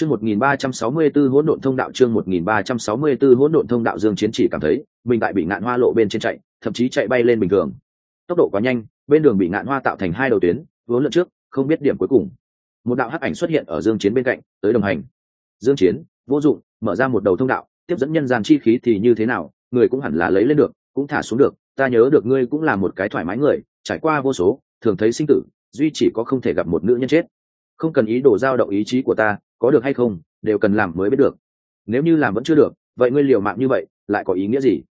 Chương 1364 hỗn độn thông đạo chương 1364 hỗn độn thông đạo Dương Chiến chỉ cảm thấy mình tại bị ngạn hoa lộ bên trên chạy, thậm chí chạy bay lên bình thường. Tốc độ quá nhanh, bên đường bị ngạn hoa tạo thành hai đầu tuyến, vốn lượn trước, không biết điểm cuối cùng. Một đạo hắc ảnh xuất hiện ở Dương Chiến bên cạnh, tới đồng hành. Dương Chiến, vô dụng, mở ra một đầu thông đạo, tiếp dẫn nhân gian chi khí thì như thế nào, người cũng hẳn là lấy lên được, cũng thả xuống được, ta nhớ được ngươi cũng là một cái thoải mái người, trải qua vô số, thường thấy sinh tử, duy chỉ có không thể gặp một nữ nhân chết. Không cần ý đồ giao động ý chí của ta, có được hay không, đều cần làm mới biết được. Nếu như làm vẫn chưa được, vậy ngươi liều mạng như vậy, lại có ý nghĩa gì?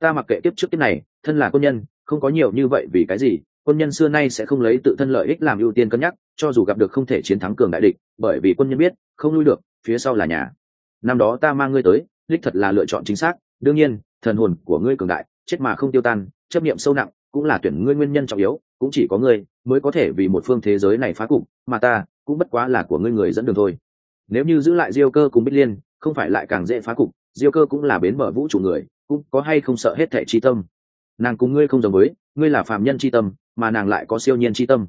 Ta mặc kệ tiếp trước cái này, thân là quân nhân, không có nhiều như vậy vì cái gì, quân nhân xưa nay sẽ không lấy tự thân lợi ích làm ưu tiên cân nhắc, cho dù gặp được không thể chiến thắng cường đại địch, bởi vì quân nhân biết, không lui được, phía sau là nhà. Năm đó ta mang ngươi tới, đích thật là lựa chọn chính xác, đương nhiên, thần hồn của ngươi cường đại, chết mà không tiêu tan, chấp niệm sâu nặng, cũng là tuyển ngươi nguyên nhân trọng yếu, cũng chỉ có ngươi, mới có thể vì một phương thế giới này phá cục, mà ta, cũng bất quá là của ngươi người dẫn đường thôi nếu như giữ lại diêu cơ cùng bích liên không phải lại càng dễ phá cục diêu cơ cũng là bến mở vũ trụ người cũng có hay không sợ hết thẻ chi tâm. Nàng cùng ngươi không giống với ngươi là phàm nhân chi tâm mà nàng lại có siêu nhiên chi tâm.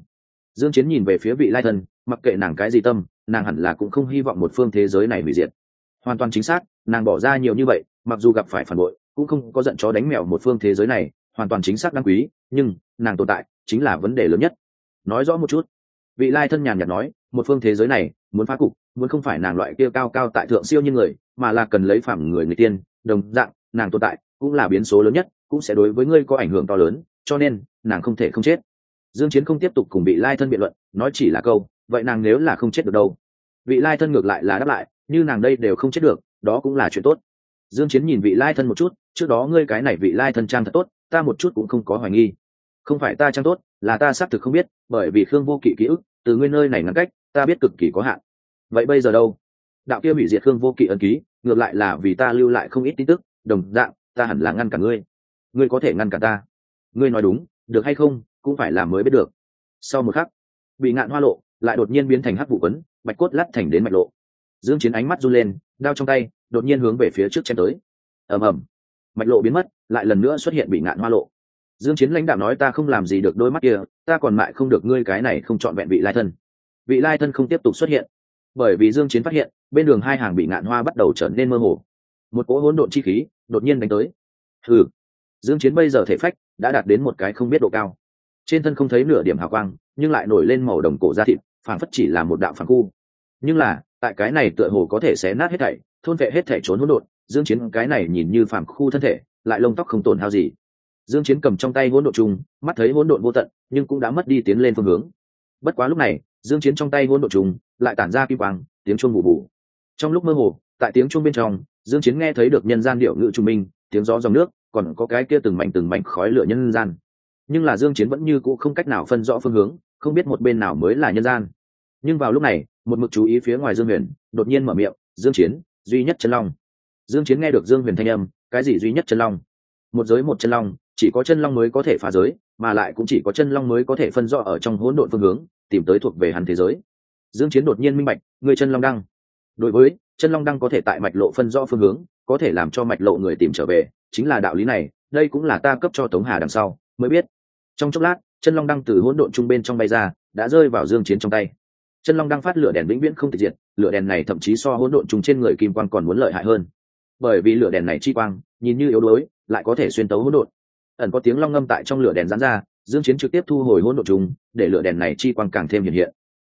Dương chiến nhìn về phía vị lai Thần, mặc kệ nàng cái gì tâm nàng hẳn là cũng không hy vọng một phương thế giới này hủy diệt. Hoàn toàn chính xác nàng bỏ ra nhiều như vậy mặc dù gặp phải phản bội cũng không có giận chó đánh mèo một phương thế giới này hoàn toàn chính xác đáng quý nhưng nàng tồn tại chính là vấn đề lớn nhất. Nói rõ một chút. Vị lai thân nhàn nhạt nói một phương thế giới này muốn phá cục, muốn không phải nàng loại kia cao cao tại thượng siêu như người, mà là cần lấy phạm người người tiên, đồng dạng, nàng tồn tại cũng là biến số lớn nhất, cũng sẽ đối với ngươi có ảnh hưởng to lớn, cho nên, nàng không thể không chết. Dương chiến không tiếp tục cùng bị lai thân biện luận, nói chỉ là câu, vậy nàng nếu là không chết được đâu? Vị lai thân ngược lại là đáp lại, như nàng đây đều không chết được, đó cũng là chuyện tốt. Dương chiến nhìn vị lai thân một chút, trước đó ngươi cái này vị lai thân trang thật tốt, ta một chút cũng không có hoài nghi. Không phải ta trang tốt, là ta xác thực không biết, bởi vì khương vô kỵ ký ức, từ ngươi nơi này ngắn cách ta biết cực kỳ có hạn. Vậy bây giờ đâu? Đạo kia hủy diệt khương vô kỵ ân ký, ngược lại là vì ta lưu lại không ít tin tức, đồng dạng, ta hẳn là ngăn cả ngươi. Ngươi có thể ngăn cả ta. Ngươi nói đúng, được hay không, cũng phải làm mới biết được. Sau một khắc, bị ngạn hoa lộ, lại đột nhiên biến thành hắc vụ quấn, bạch cốt lắt thành đến mạch lộ. Dương chiến ánh mắt run lên, đao trong tay, đột nhiên hướng về phía trước chém tới. Ầm ầm. Mạch lộ biến mất, lại lần nữa xuất hiện bị ngạn hoa lộ. Dương chiến lãnh đạo nói ta không làm gì được đôi mắt kia, ta còn mại không được ngươi cái này không chọn vẹn vị lai thân vị lai thân không tiếp tục xuất hiện. Bởi vì dương chiến phát hiện, bên đường hai hàng bị ngạn hoa bắt đầu trở nên mơ hồ. Một cỗ hỗn độn chi khí đột nhiên đánh tới. Hừ. Dương chiến bây giờ thể phách đã đạt đến một cái không biết độ cao. Trên thân không thấy nửa điểm hào quang, nhưng lại nổi lên màu đồng cổ da thịt phản phất chỉ là một đạo phản khu. Nhưng là, tại cái này tựa hồ có thể xé nát hết thảy, thôn vệ hết thảy trốn hỗn độn, dương chiến cái này nhìn như phản khu thân thể, lại lông tóc không tổn hao gì. Dương chiến cầm trong tay hỗn độn trùng, mắt thấy hỗn độn vô tận, nhưng cũng đã mất đi tiến lên phương hướng. Bất quá lúc này dương chiến trong tay hỗn độn trùng, lại tản ra kim quang, tiếng chuông bù bù. Trong lúc mơ hồ, tại tiếng chuông bên trong, dương chiến nghe thấy được nhân gian điệu ngữ trung minh, tiếng gió dòng nước, còn có cái kia từng mảnh từng mảnh khói lửa nhân gian. Nhưng là dương chiến vẫn như cũ không cách nào phân rõ phương hướng, không biết một bên nào mới là nhân gian. Nhưng vào lúc này, một mực chú ý phía ngoài dương huyền, đột nhiên mở miệng, dương chiến, duy nhất chân long. Dương chiến nghe được dương huyền thanh âm, cái gì duy nhất chân long? Một giới một chân long chỉ có chân long mới có thể phá giới, mà lại cũng chỉ có chân long mới có thể phân rõ ở trong hỗn độn phương hướng, tìm tới thuộc về hắn thế giới. Dương chiến đột nhiên minh bạch, người chân long đăng. Đối với, chân long đăng có thể tại mạch lộ phân rõ phương hướng, có thể làm cho mạch lộ người tìm trở về, chính là đạo lý này, đây cũng là ta cấp cho tống hà đằng sau, mới biết. Trong chốc lát, chân long đăng từ hỗn độn trung bên trong bay ra, đã rơi vào dương chiến trong tay. Chân long đăng phát lửa đèn vĩnh viễn không thể diệt, lửa đèn này thậm chí so hỗn độn trung trên người kim quang còn muốn lợi hại hơn. Bởi vì lửa đèn này chi quang, nhìn như yếu đuối, lại có thể xuyên tấu hỗn độn ẩn có tiếng long ngâm tại trong lửa đèn gián ra, dương chiến trực tiếp thu hồi hỗn độn trùng, để lửa đèn này chi quang càng thêm hiện hiện.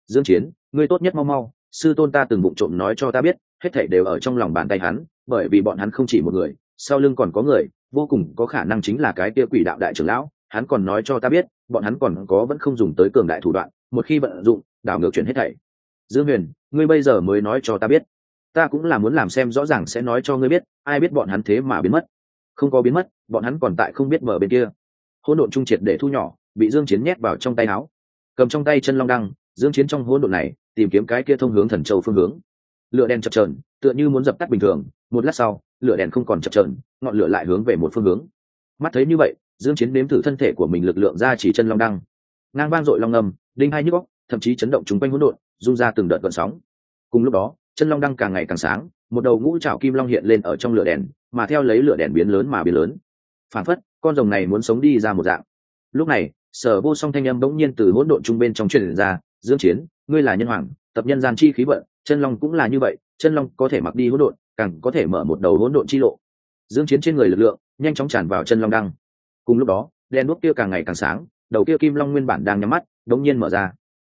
Dương chiến, ngươi tốt nhất mau mau, sư tôn ta từng bụng trộm nói cho ta biết, hết thảy đều ở trong lòng bàn tay hắn, bởi vì bọn hắn không chỉ một người, sau lưng còn có người, vô cùng có khả năng chính là cái kia quỷ đạo đại trưởng lão, hắn còn nói cho ta biết, bọn hắn còn có vẫn không dùng tới cường đại thủ đoạn, một khi vận dụng, đảo ngược chuyển hết thảy. Dương huyền, ngươi bây giờ mới nói cho ta biết, ta cũng là muốn làm xem rõ ràng sẽ nói cho ngươi biết, ai biết bọn hắn thế mà biến mất. Không có biến mất bọn hắn còn tại không biết mở bên kia. Hỗn độn trung triệt để thu nhỏ, bị dương chiến nhét vào trong tay áo. Cầm trong tay chân long đăng, dương chiến trong hỗn độn này, tìm kiếm cái kia thông hướng thần châu phương hướng. Lửa đèn chập chờn, tựa như muốn dập tắt bình thường, một lát sau, lửa đèn không còn chập chờn, ngọn lửa lại hướng về một phương hướng. Mắt thấy như vậy, dương chiến nếm thử thân thể của mình lực lượng ra chỉ chân long đăng. Ngang vang dội long ngầm, đinh hai nhức óc, thậm chí chấn động chúng quanh hỗn độn, rung ra từng đợt gợn sóng. Cùng lúc đó, chân long đăng càng ngày càng sáng, một đầu ngũ trảo kim long hiện lên ở trong lửa đèn, mà theo lấy lửa đèn biến lớn mà biến lớn phản phất, con rồng này muốn sống đi ra một dạng. Lúc này, sở vô song thanh âm bỗng nhiên từ hỗn độn trung bên trong truyền ra, dương chiến, ngươi là nhân hoàng, tập nhân gian chi khí vận, chân long cũng là như vậy, chân long có thể mặc đi hỗn độn, càng có thể mở một đầu hỗn độn chi lộ. Dương chiến trên người lực lượng, nhanh chóng tràn vào chân long đăng. Cùng lúc đó đen đuốc kia càng ngày càng sáng, đầu kia kim long nguyên bản đang nhắm mắt đống nhiên mở ra.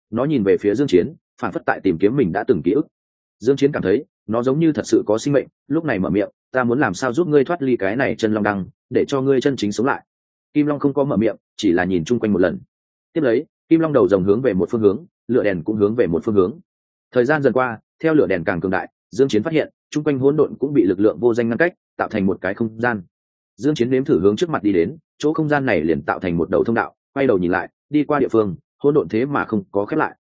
Nó nhìn về phía dương chiến phản phất tại tìm kiếm mình đã từng ký ức. Dương chiến cảm thấy, nó giống như thật sự có sinh mệnh, lúc này mở miệng, ta muốn làm sao giúp ngươi thoát ly cái này chân long đăng để cho ngươi chân chính sống lại. Kim long không có mở miệng, chỉ là nhìn chung quanh một lần. Tiếp lấy, kim long đầu rồng hướng về một phương hướng, lửa đèn cũng hướng về một phương hướng. Thời gian dần qua, theo lửa đèn càng cường đại, dương chiến phát hiện, chung quanh hỗn độn cũng bị lực lượng vô danh ngăn cách, tạo thành một cái không gian. Dương chiến nếm thử hướng trước mặt đi đến, chỗ không gian này liền tạo thành một đầu thông đạo, quay đầu nhìn lại, đi qua địa phương, hỗn độn thế mà không có khép lại.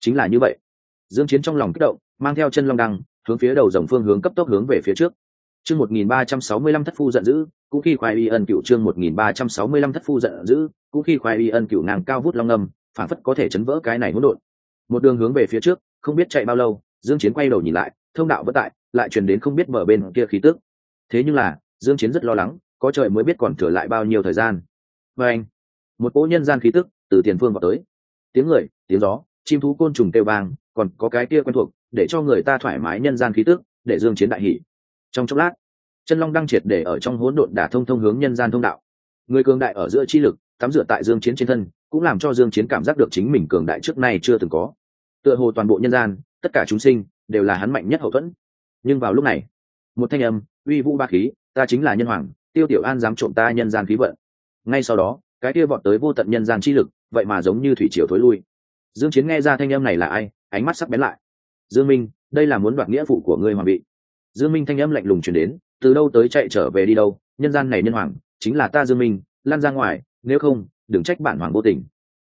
Chính là như vậy. Dương chiến trong lòng kích động, mang theo chân long đăng, hướng phía đầu dòng phương hướng cấp tốc hướng về phía trước chương 1365 thất phu giận dữ, cũng khi khoai y ân cựu chương 1365 thất phu giận dữ, cũng khi khoai y ân cựu nàng cao vút long ngâm, phản phất có thể chấn vỡ cái này hỗn độn. Một đường hướng về phía trước, không biết chạy bao lâu, dương chiến quay đầu nhìn lại, thông đạo vẫn tại, lại truyền đến không biết mở bên kia khí tức. Thế nhưng là, dương chiến rất lo lắng, có trời mới biết còn thừa lại bao nhiêu thời gian. Và anh, một cỗ nhân gian khí tức từ tiền phương vào tới. Tiếng người, tiếng gió, chim thú côn trùng kêu vang, còn có cái kia quen thuộc, để cho người ta thoải mái nhân gian khí tức, để dương chiến đại hỉ trong chốc lát, chân long đang triệt để ở trong hỗn độn đả thông thông hướng nhân gian thông đạo. Người cường đại ở giữa chi lực, tắm rửa tại dương chiến trên thân, cũng làm cho dương chiến cảm giác được chính mình cường đại trước nay chưa từng có. Tựa hồ toàn bộ nhân gian, tất cả chúng sinh, đều là hắn mạnh nhất hậu thuẫn. Nhưng vào lúc này, một thanh âm, uy vũ ba khí, ta chính là nhân hoàng, tiêu tiểu an dám trộm ta nhân gian khí vận. Ngay sau đó, cái kia vọt tới vô tận nhân gian chi lực, vậy mà giống như thủy triều thối lui. Dương chiến nghe ra thanh âm này là ai, ánh mắt sắc bén lại. Dương minh, đây là muốn đoạt nghĩa vụ của ngươi hoàng bị dương minh thanh âm lạnh lùng truyền đến từ đâu tới chạy trở về đi đâu nhân gian này nhân hoàng chính là ta dương minh lan ra ngoài nếu không đừng trách bản hoàng vô tình.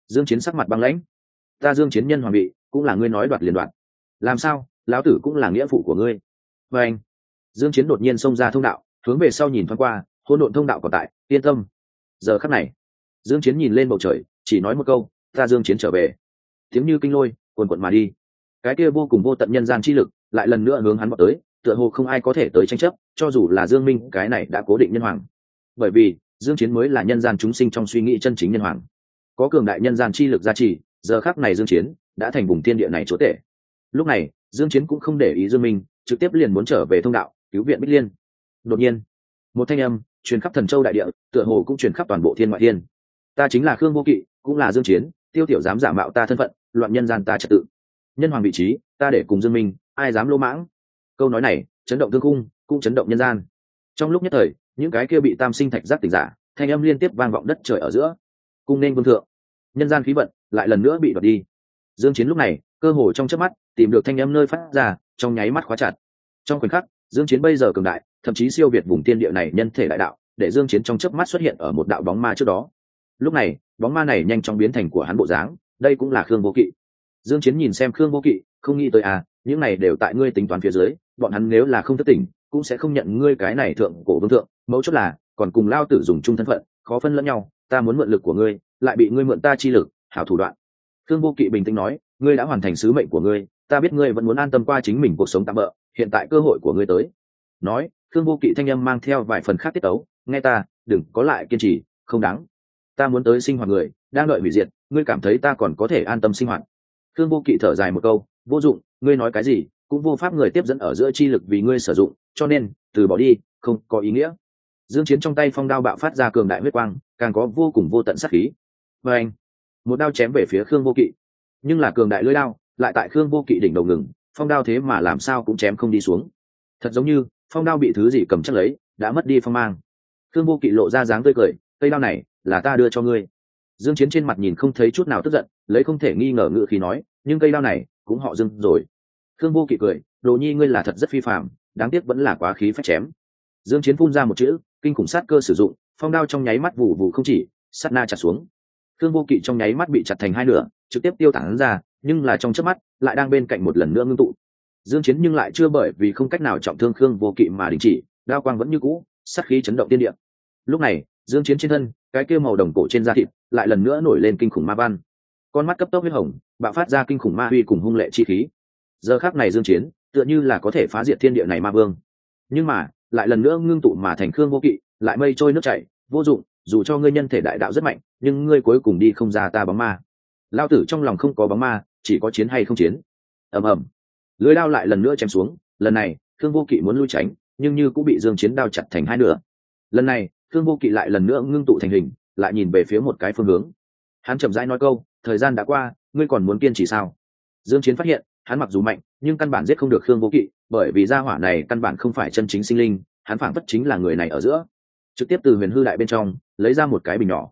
Dương chiến sắc mặt băng lãnh. Ta dương chiến nhân hoàng bị, cũng là ngươi nói đoạt liền đoạt. Làm sao lão tử cũng là nghĩa phụ của ngươi. Và anh dương chiến đột nhiên xông ra thông đạo hướng về sau nhìn thoáng qua hỗn độn thông đạo còn tại yên tâm. Giờ khắc này dương chiến nhìn lên bầu trời chỉ nói một câu ta dương chiến trở về. Tiếng như kinh lôi cuồn cuộn mà đi. Cái kia vô cùng vô tận nhân gian chi lực lại lần nữa hướng hắn bọn tới tựa hồ không ai có thể tới tranh chấp, cho dù là dương minh, cái này đã cố định nhân hoàng. Bởi vì, dương chiến mới là nhân gian chúng sinh trong suy nghĩ chân chính nhân hoàng. Có cường đại nhân gian chi lực gia trì, giờ khắc này dương chiến đã thành vùng thiên địa này chỗ tệ. lúc này, dương chiến cũng không để ý dương minh, trực tiếp liền muốn trở về thông đạo, cứu viện bích liên. Đột nhiên, một thanh âm truyền khắp thần châu đại địa, tựa hồ cũng truyền khắp toàn bộ thiên ngoại thiên. Ta chính là khương vô kỵ, cũng là dương chiến, tiêu tiểu dám giả mạo ta thân phận, loạn nhân gian ta trật tự. Nhân hoàng vị trí, ta để cùng dương minh, ai dám lô mãng? Câu nói này chấn động thương cung cũng chấn động nhân gian. Trong lúc nhất thời, những cái kia bị tam sinh thạch giác tỉnh giả, thanh âm liên tiếp vang vọng đất trời ở giữa. Cung nên vương thượng, nhân gian khí vận lại lần nữa bị đoạt đi. Dương chiến lúc này, cơ hồ trong chớp mắt, tìm được thanh âm nơi phát ra, trong nháy mắt khóa chặt. Trong khoảnh khắc, dương chiến bây giờ cường đại, thậm chí siêu việt vùng tiên địa này nhân thể đại đạo, để dương chiến trong chớp mắt xuất hiện ở một đạo bóng ma trước đó. Lúc này, bóng ma này nhanh chóng biến thành của hắn bộ dáng, đây cũng là khương vô kỵ. Dương chiến nhìn xem khương vô kỵ, không nghĩ tới à những này đều tại ngươi tính toán phía dưới, bọn hắn nếu là không thất tỉnh, cũng sẽ không nhận ngươi cái này thượng cổ vương thượng. Mẫu chốt là, còn cùng lao tử dùng chung thân phận, khó phân lẫn nhau, ta muốn mượn lực của ngươi, lại bị ngươi mượn ta chi lực, hảo thủ đoạn. Thương vô kỵ bình tĩnh nói, ngươi đã hoàn thành sứ mệnh của ngươi, ta biết ngươi vẫn muốn an tâm qua chính mình cuộc sống tạm bỡ hiện tại cơ hội của ngươi tới. Nói thương vô kỵ thanh âm mang theo vài phần khác tiết tấu, nghe ta, đừng có lại kiên trì, không đáng. Ta muốn tới sinh hoạt người, đang đợi hủy diệt, ngươi cảm thấy ta còn có thể an tâm sinh hoạt. Thương vô kỵ thở dài một câu vô dụng, ngươi nói cái gì cũng vô pháp người tiếp dẫn ở giữa chi lực vì ngươi sử dụng, cho nên, từ bỏ đi, không có ý nghĩa. Dương chiến trong tay phong đao bạo phát ra cường đại huyết quang, càng có vô cùng vô tận sát khí. Và anh, một đao chém về phía khương vô kỵ. Nhưng là cường đại lưỡi đao, lại tại khương vô kỵ đỉnh đầu ngừng, phong đao thế mà làm sao cũng chém không đi xuống. Thật giống như, phong đao bị thứ gì cầm chắc lấy, đã mất đi phong mang. Khương vô kỵ lộ ra dáng tươi cười, cây đao này là ta đưa cho ngươi. Dương chiến trên mặt nhìn không thấy chút nào tức giận, lấy không thể nghi ngờ ngự khí nói, nhưng cây đao này cũng họ dưng rồi. Khương vô kỵ cười, đồ nhi ngươi là thật rất phi phạm đáng tiếc vẫn là quá khí phách chém. Dương chiến phun ra một chữ, kinh khủng sát cơ sử dụng, phong đao trong nháy mắt vụ vụ không chỉ, sát na chặt xuống. Khương vô kỵ trong nháy mắt bị chặt thành hai nửa, trực tiếp tiêu tản ra, nhưng là trong chớp mắt, lại đang bên cạnh một lần nữa ngưng tụ. Dương chiến nhưng lại chưa bởi vì không cách nào trọng thương khương vô kỵ mà đình chỉ, đao quang vẫn như cũ, sát khí chấn động tiên địa. Lúc này, dương chiến trên thân, cái kia màu đồng cổ trên da thịt, lại lần nữa nổi lên kinh khủng ma văn. Con mắt cấp tốc huyết hồng bạo phát ra kinh khủng ma huy cùng hung lệ chi khí. Giờ khắc này dương chiến, tựa như là có thể phá diệt thiên địa này ma vương. Nhưng mà, lại lần nữa ngưng tụ mà thành khương vô kỵ, lại mây trôi nước chảy, vô dụng, dù cho ngươi nhân thể đại đạo rất mạnh, nhưng ngươi cuối cùng đi không ra ta bóng ma. Lao tử trong lòng không có bóng ma, chỉ có chiến hay không chiến. Ầm ầm. Lưới đao lại lần nữa chém xuống, lần này, khương vô kỵ muốn lui tránh, nhưng như cũng bị dương chiến đao chặt thành hai nửa. Lần này, khương vô kỵ lại lần nữa ngưng tụ thành hình, lại nhìn về phía một cái phương hướng. Hắn chậm rãi nói câu, thời gian đã qua ngươi còn muốn kiên trì sao? Dương chiến phát hiện, hắn mặc dù mạnh, nhưng căn bản giết không được khương vô kỵ, bởi vì gia hỏa này căn bản không phải chân chính sinh linh, hắn phảng phất chính là người này ở giữa. Trực tiếp từ huyền hư đại bên trong, lấy ra một cái bình nhỏ.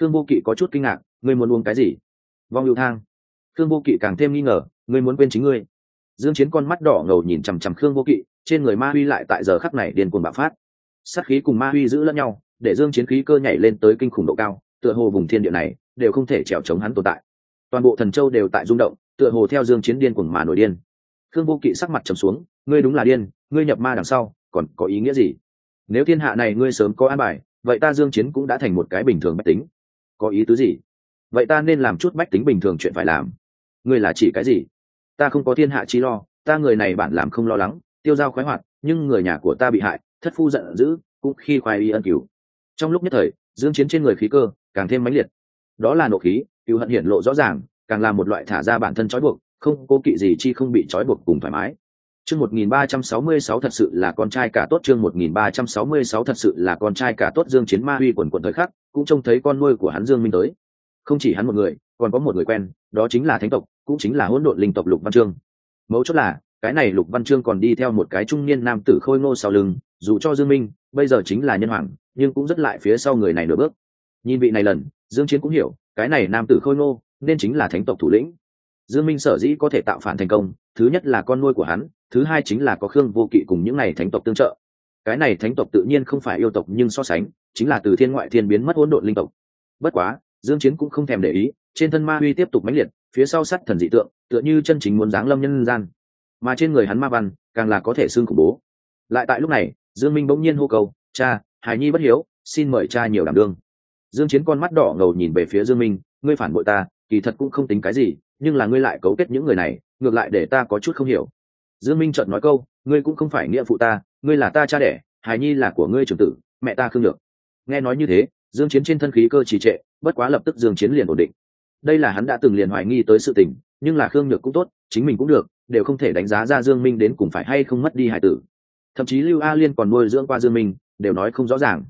Khương vô kỵ có chút kinh ngạc, ngươi muốn uống cái gì? Vong lưu thang. Khương vô kỵ càng thêm nghi ngờ, ngươi muốn quên chính ngươi. Dương chiến con mắt đỏ ngầu nhìn chằm chằm khương vô kỵ, trên người ma huy lại tại giờ khắc này điên cuồng bạo phát. Sát khí cùng ma huy giữ lẫn nhau, để dương chiến khí cơ nhảy lên tới kinh khủng độ cao, tựa hồ vùng thiên địa này, đều không thể trèo chống hắn tồn tại toàn bộ thần châu đều tại rung động, tựa hồ theo dương chiến điên cuồng mà nổi điên. Khương vô kỵ sắc mặt trầm xuống, ngươi đúng là điên, ngươi nhập ma đằng sau, còn có ý nghĩa gì? Nếu thiên hạ này ngươi sớm có an bài, vậy ta dương chiến cũng đã thành một cái bình thường bách tính. Có ý tứ gì? Vậy ta nên làm chút bách tính bình thường chuyện phải làm. Ngươi là chỉ cái gì? Ta không có thiên hạ chi lo, ta người này bản làm không lo lắng, tiêu giao khoái hoạt, nhưng người nhà của ta bị hại, thất phu giận dữ, cũng khi khoai y ân cứu. Trong lúc nhất thời, dương chiến trên người khí cơ càng thêm mãnh liệt. Đó là nộ khí cựu hận hiển lộ rõ ràng, càng là một loại thả ra bản thân trói buộc, không cố kỵ gì chi không bị trói buộc cùng thoải mái. Chương 1366 thật sự là con trai cả tốt, chương 1366 thật sự là con trai cả tốt, dương chiến ma huy quần quần thời khắc, cũng trông thấy con nuôi của hắn dương minh tới. Không chỉ hắn một người, còn có một người quen, đó chính là thánh tộc, cũng chính là hỗn độn linh tộc lục văn trương mấu chốt là, cái này lục văn trương còn đi theo một cái trung niên nam tử khôi ngô sau lưng, dù cho dương minh, bây giờ chính là nhân hoàng, nhưng cũng rất lại phía sau người này nửa bước. Nhìn vị này lần, dương chiến cũng hiểu cái này nam tử khôi ngô, nên chính là thánh tộc thủ lĩnh. Dương minh sở dĩ có thể tạo phản thành công, thứ nhất là con nuôi của hắn, thứ hai chính là có khương vô kỵ cùng những này thánh tộc tương trợ. Cái này thánh tộc tự nhiên không phải yêu tộc nhưng so sánh, chính là từ thiên ngoại thiên biến mất hỗn độn linh tộc. Bất quá, dương chiến cũng không thèm để ý, trên thân ma huy tiếp tục mãnh liệt, phía sau sắt thần dị tượng, tựa như chân chính muốn giáng lâm nhân gian. Mà trên người hắn ma văn, càng là có thể xương khủng bố. Lại tại lúc này, dương minh bỗng nhiên hô cầu cha, hải nhi bất hiếu, xin mời cha nhiều đảm đương dương chiến con mắt đỏ ngầu nhìn về phía dương minh, ngươi phản bội ta, kỳ thật cũng không tính cái gì, nhưng là ngươi lại cấu kết những người này, ngược lại để ta có chút không hiểu. Dương minh chợt nói câu, ngươi cũng không phải nghĩa phụ ta, ngươi là ta cha đẻ hải nhi là của ngươi trưởng tử, mẹ ta khương được. Nghe nói như thế, dương chiến trên thân khí cơ trì trệ, bất quá lập tức dương chiến liền ổn định. Đây là hắn đã từng liền hoài nghi tới sự tình, nhưng là khương nhược cũng tốt, chính mình cũng được, đều không thể đánh giá ra dương minh đến cùng phải hay không mất đi hải tử. Thậm chí lưu a liên còn nuôi dưỡng qua dương minh, đều nói không rõ ràng.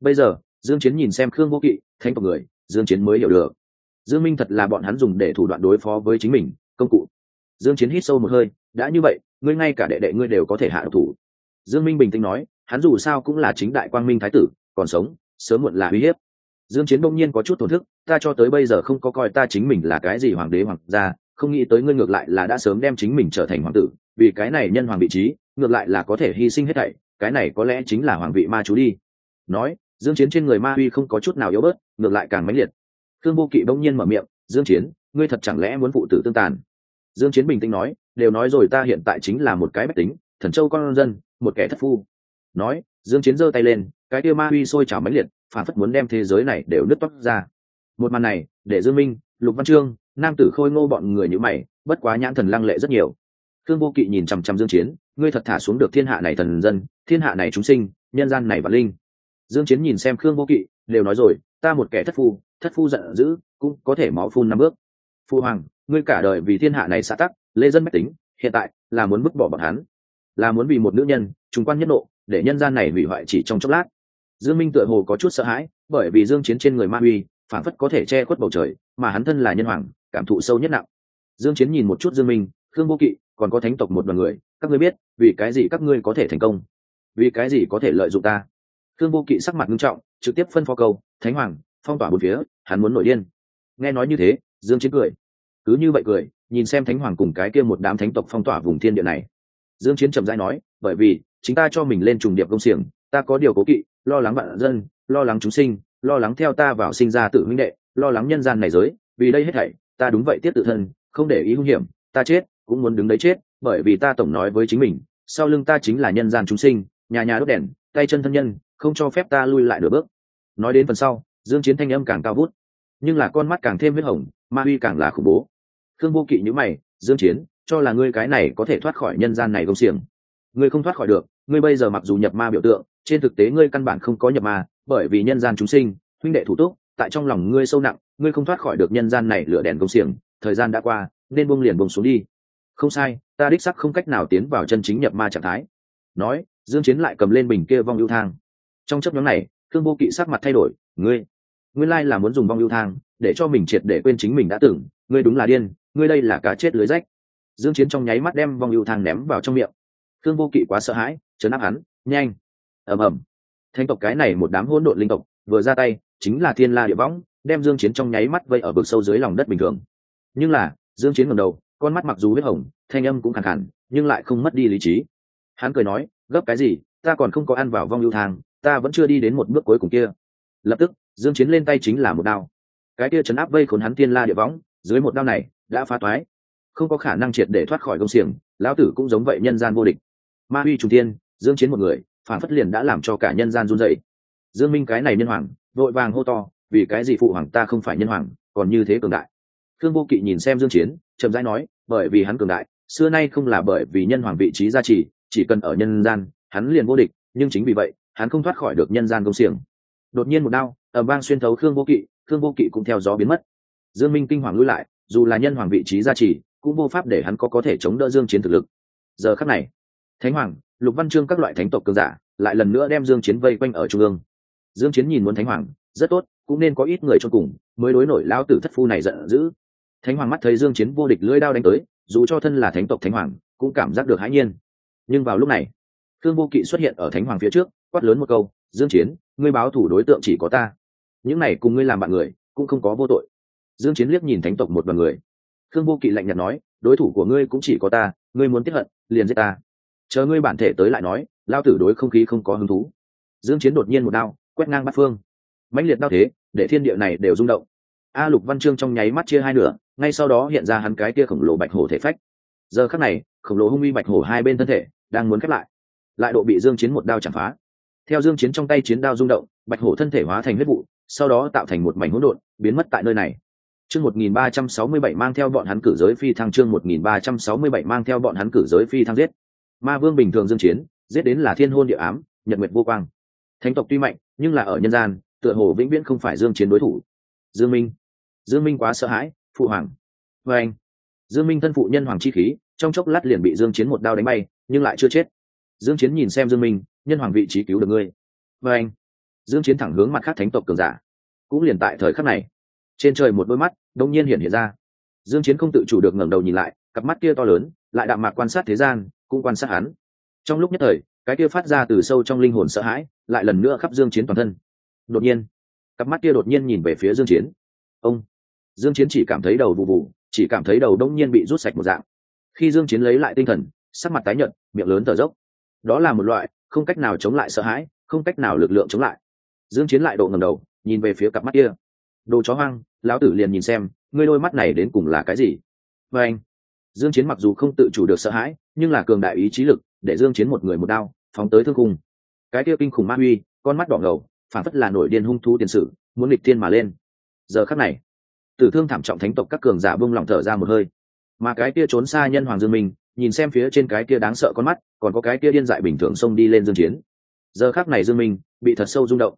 Bây giờ dương chiến nhìn xem khương vô kỵ, thánh tộc người, dương chiến mới hiểu được. Dương minh thật là bọn hắn dùng để thủ đoạn đối phó với chính mình, công cụ. Dương chiến hít sâu một hơi, đã như vậy, ngươi ngay cả đệ đệ ngươi đều có thể hạ độc thủ. Dương minh bình tĩnh nói, hắn dù sao cũng là chính đại quang minh thái tử, còn sống, sớm muộn là uy hiếp. Dương chiến đông nhiên có chút tổn thức, ta cho tới bây giờ không có coi ta chính mình là cái gì hoàng đế hoàng gia, không nghĩ tới ngươi ngược lại là đã sớm đem chính mình trở thành hoàng tử, vì cái này nhân hoàng vị trí, ngược lại là có thể hy sinh hết thảy, cái này có lẽ chính là hoàng vị ma chú đi. Nói dương chiến trên người ma huy không có chút nào yếu bớt, ngược lại càng mãnh liệt. Thương vô kỵ bỗng nhiên mở miệng, dương chiến, ngươi thật chẳng lẽ muốn phụ tử tương tàn? Dương chiến bình tĩnh nói, đều nói rồi ta hiện tại chính là một cái bách tính, thần châu con dân, một kẻ thất phu. Nói, dương chiến giơ tay lên, cái kia ma huy sôi trào mãnh liệt, phản phất muốn đem thế giới này đều nứt toát ra. Một màn này, để dương minh, lục văn trương nam tử khôi ngô bọn người như mày, bất quá nhãn thần lăng lệ rất nhiều. Thương vô kỵ nhìn chằm chằm dương chiến, ngươi thật thả xuống được thiên hạ này thần dân, thiên hạ này chúng sinh, nhân gian này và linh dương chiến nhìn xem khương vô kỵ, đều nói rồi, ta một kẻ thất phu thất phu giận dữ, cũng có thể máu phun năm bước. Phu hoàng, ngươi cả đời vì thiên hạ này xã tắc, lê dân mách tính, hiện tại là muốn vứt bỏ bọn hắn, là muốn vì một nữ nhân trung quan nhất nộ để nhân gian này hủy hoại chỉ trong chốc lát. Dương minh tựa hồ có chút sợ hãi, bởi vì dương chiến trên người ma huy phản phất có thể che khuất bầu trời, mà hắn thân là nhân hoàng, cảm thụ sâu nhất nặng. Dương chiến nhìn một chút dương minh, khương vô kỵ, còn có thánh tộc một đoàn người, các ngươi biết vì cái gì các ngươi có thể thành công? Vì cái gì có thể lợi dụng ta? Khương vô kỵ sắc mặt nghiêm trọng, trực tiếp phân phó câu, thánh hoàng, phong tỏa bốn phía, hắn muốn nổi điên. Nghe nói như thế, dương chiến cười. Cứ như vậy cười, nhìn xem thánh hoàng cùng cái kia một đám thánh tộc phong tỏa vùng thiên địa này. Dương chiến trầm rãi nói, bởi vì, chính ta cho mình lên trùng điệp công xiềng, ta có điều cố kỵ, lo lắng bạn dân, lo lắng chúng sinh, lo lắng theo ta vào sinh ra tự huynh đệ, lo lắng nhân gian này giới, vì đây hết thảy, ta đúng vậy tiết tự thân, không để ý hung hiểm, ta chết, cũng muốn đứng đấy chết, bởi vì ta tổng nói với chính mình, sau lưng ta chính là nhân gian chúng sinh, nhà nhà đốt đèn, tay chân thân nhân không cho phép ta lui lại nửa bước. Nói đến phần sau, dương chiến thanh âm càng cao vút, nhưng là con mắt càng thêm huyết hồng, ma uy càng là khủng bố. Khương vô kỵ như mày, dương chiến, cho là ngươi cái này có thể thoát khỏi nhân gian này công xiềng. Ngươi không thoát khỏi được, ngươi bây giờ mặc dù nhập ma biểu tượng, trên thực tế ngươi căn bản không có nhập ma, bởi vì nhân gian chúng sinh, huynh đệ thủ túc, tại trong lòng ngươi sâu nặng, ngươi không thoát khỏi được nhân gian này lửa đèn công xiềng, thời gian đã qua, nên buông liền buông xuống đi. Không sai, ta đích sắc không cách nào tiến vào chân chính nhập ma trạng thái. Nói, dương chiến lại cầm lên bình kia vong ưu thang trong chấp nhóm này thương vô kỵ sắc mặt thay đổi, ngươi, nguyên lai là muốn dùng vong lưu thang, để cho mình triệt để quên chính mình đã từng. Ngươi đúng là điên, ngươi đây là cá chết lưới rách. Dương chiến trong nháy mắt đem vong lưu thang ném vào trong miệng. Thương vô kỵ quá sợ hãi chấn áp hắn, nhanh! Ầm ầm. Thanh tộc cái này một đám hỗn độn linh tộc, vừa ra tay, chính là thiên la địa võng, đem dương chiến trong nháy mắt vây ở vực sâu dưới lòng đất bình thường. Nhưng là, dương chiến ngẩng đầu, con mắt mặc dù huyết hồng, thanh âm cũng khàn khàn, nhưng lại không mất đi lý trí. Hắn cười nói, gấp cái gì, ta còn không có ăn vào vong lưu thang ta vẫn chưa đi đến một bước cuối cùng kia. Lập tức, dương chiến lên tay chính là một đao. Cái kia chấn áp vây khốn hắn thiên la địa võng, dưới một đao này, đã phá toái. Không có khả năng triệt để thoát khỏi công xiềng, lão tử cũng giống vậy nhân gian vô địch. Ma huy trùng thiên, dương chiến một người, phản phất liền đã làm cho cả nhân gian run rẩy. Dương minh cái này nhân hoàng, vội vàng hô to, vì cái gì phụ hoàng ta không phải nhân hoàng, còn như thế cường đại. Thương vô kỵ nhìn xem dương chiến, chậm rãi nói, bởi vì hắn cường đại, xưa nay không là bởi vì nhân hoàng vị trí gia trì, chỉ cần ở nhân gian, hắn liền vô địch, nhưng chính vì vậy hắn không thoát khỏi được nhân gian công xiềng. Đột nhiên một đao ở vang xuyên thấu khương vô kỵ, khương vô kỵ cũng theo gió biến mất. Dương minh kinh hoàng lui lại, dù là nhân hoàng vị trí gia trì, cũng vô pháp để hắn có có thể chống đỡ dương chiến thực lực. Giờ khắc này, thánh hoàng, lục văn trương các loại thánh tộc cường giả lại lần nữa đem dương chiến vây quanh ở trung ương. Dương chiến nhìn muốn thánh hoàng, rất tốt, cũng nên có ít người cho cùng, mới đối nổi lao tử thất phu này giận dữ. Thánh hoàng mắt thấy dương chiến vô địch lưỡi đao đánh tới, dù cho thân là thánh tộc thánh hoàng, cũng cảm giác được hãi nhiên. Nhưng vào lúc này thương vô kỵ xuất hiện ở thánh hoàng phía trước quát lớn một câu, dương chiến, ngươi báo thủ đối tượng chỉ có ta. Những này cùng ngươi làm bạn người, cũng không có vô tội. Dương chiến liếc nhìn thánh tộc một đoàn người. Thương vô kỵ lạnh nhạt nói, đối thủ của ngươi cũng chỉ có ta, ngươi muốn tiết hận, liền giết ta. Chờ ngươi bản thể tới lại nói, lao tử đối không khí không có hứng thú. Dương chiến đột nhiên một đao, quét ngang bát phương. Mãnh liệt đao thế, để thiên địa này đều rung động. A lục văn chương trong nháy mắt chia hai nửa, ngay sau đó hiện ra hắn cái kia khổng lồ bạch hổ thể phách. Giờ khắc này, khổng lồ hung uy bạch hổ hai bên thân thể đang muốn khép lại. Lại độ bị dương chiến một đao chạm phá theo dương chiến trong tay chiến đao rung động, bạch hổ thân thể hóa thành huyết vụ, sau đó tạo thành một mảnh hỗn độn, biến mất tại nơi này. Chương 1367 mang theo bọn hắn cử giới phi thăng, chương 1367 mang theo bọn hắn cử giới phi thăng giết. Ma vương bình thường dương chiến, giết đến là thiên hôn địa ám, nhật nguyệt vô quang. Thánh tộc tuy mạnh, nhưng là ở nhân gian, tựa hồ vĩnh viễn không phải dương chiến đối thủ. Dương minh dương minh quá sợ hãi, phụ hoàng. Với anh, dương minh thân phụ nhân hoàng chi khí, trong chốc lát liền bị dương chiến một đao đánh bay, nhưng lại chưa chết. Dương chiến nhìn xem dương minh nhân hoàng vị trí cứu được ngươi. Và anh, dương chiến thẳng hướng mặt khác thánh tộc cường giả. Cũng liền tại thời khắc này, trên trời một đôi mắt đông nhiên hiện hiện ra. Dương chiến không tự chủ được ngẩng đầu nhìn lại, cặp mắt kia to lớn, lại đạm mạc quan sát thế gian, cũng quan sát hắn. Trong lúc nhất thời, cái kia phát ra từ sâu trong linh hồn sợ hãi, lại lần nữa khắp dương chiến toàn thân. Đột nhiên, cặp mắt kia đột nhiên nhìn về phía dương chiến. Ông, dương chiến chỉ cảm thấy đầu vụ vụ, chỉ cảm thấy đầu đông nhiên bị rút sạch một dạng. Khi dương chiến lấy lại tinh thần, sắc mặt tái nhợt, miệng lớn thở dốc. Đó là một loại không cách nào chống lại sợ hãi, không cách nào lực lượng chống lại. Dương chiến lại độ ngầm đầu, nhìn về phía cặp mắt kia. Đồ chó hoang, lão tử liền nhìn xem, ngươi đôi mắt này đến cùng là cái gì? Và anh, dương chiến mặc dù không tự chủ được sợ hãi, nhưng là cường đại ý chí lực, để dương chiến một người một đao, phóng tới thương khung. Cái kia kinh khủng ma huy, con mắt đỏ ngầu phản phất là nổi điên hung thú tiền sử, muốn lịch thiên mà lên. Giờ khắc này, tử thương thảm trọng thánh tộc các cường giả bung lòng thở ra một hơi. Mà cái kia trốn xa nhân hoàng dương minh nhìn xem phía trên cái kia đáng sợ con mắt, còn có cái kia điên dại bình thường xông đi lên dương chiến. Giờ khắc này dương minh bị thật sâu rung động.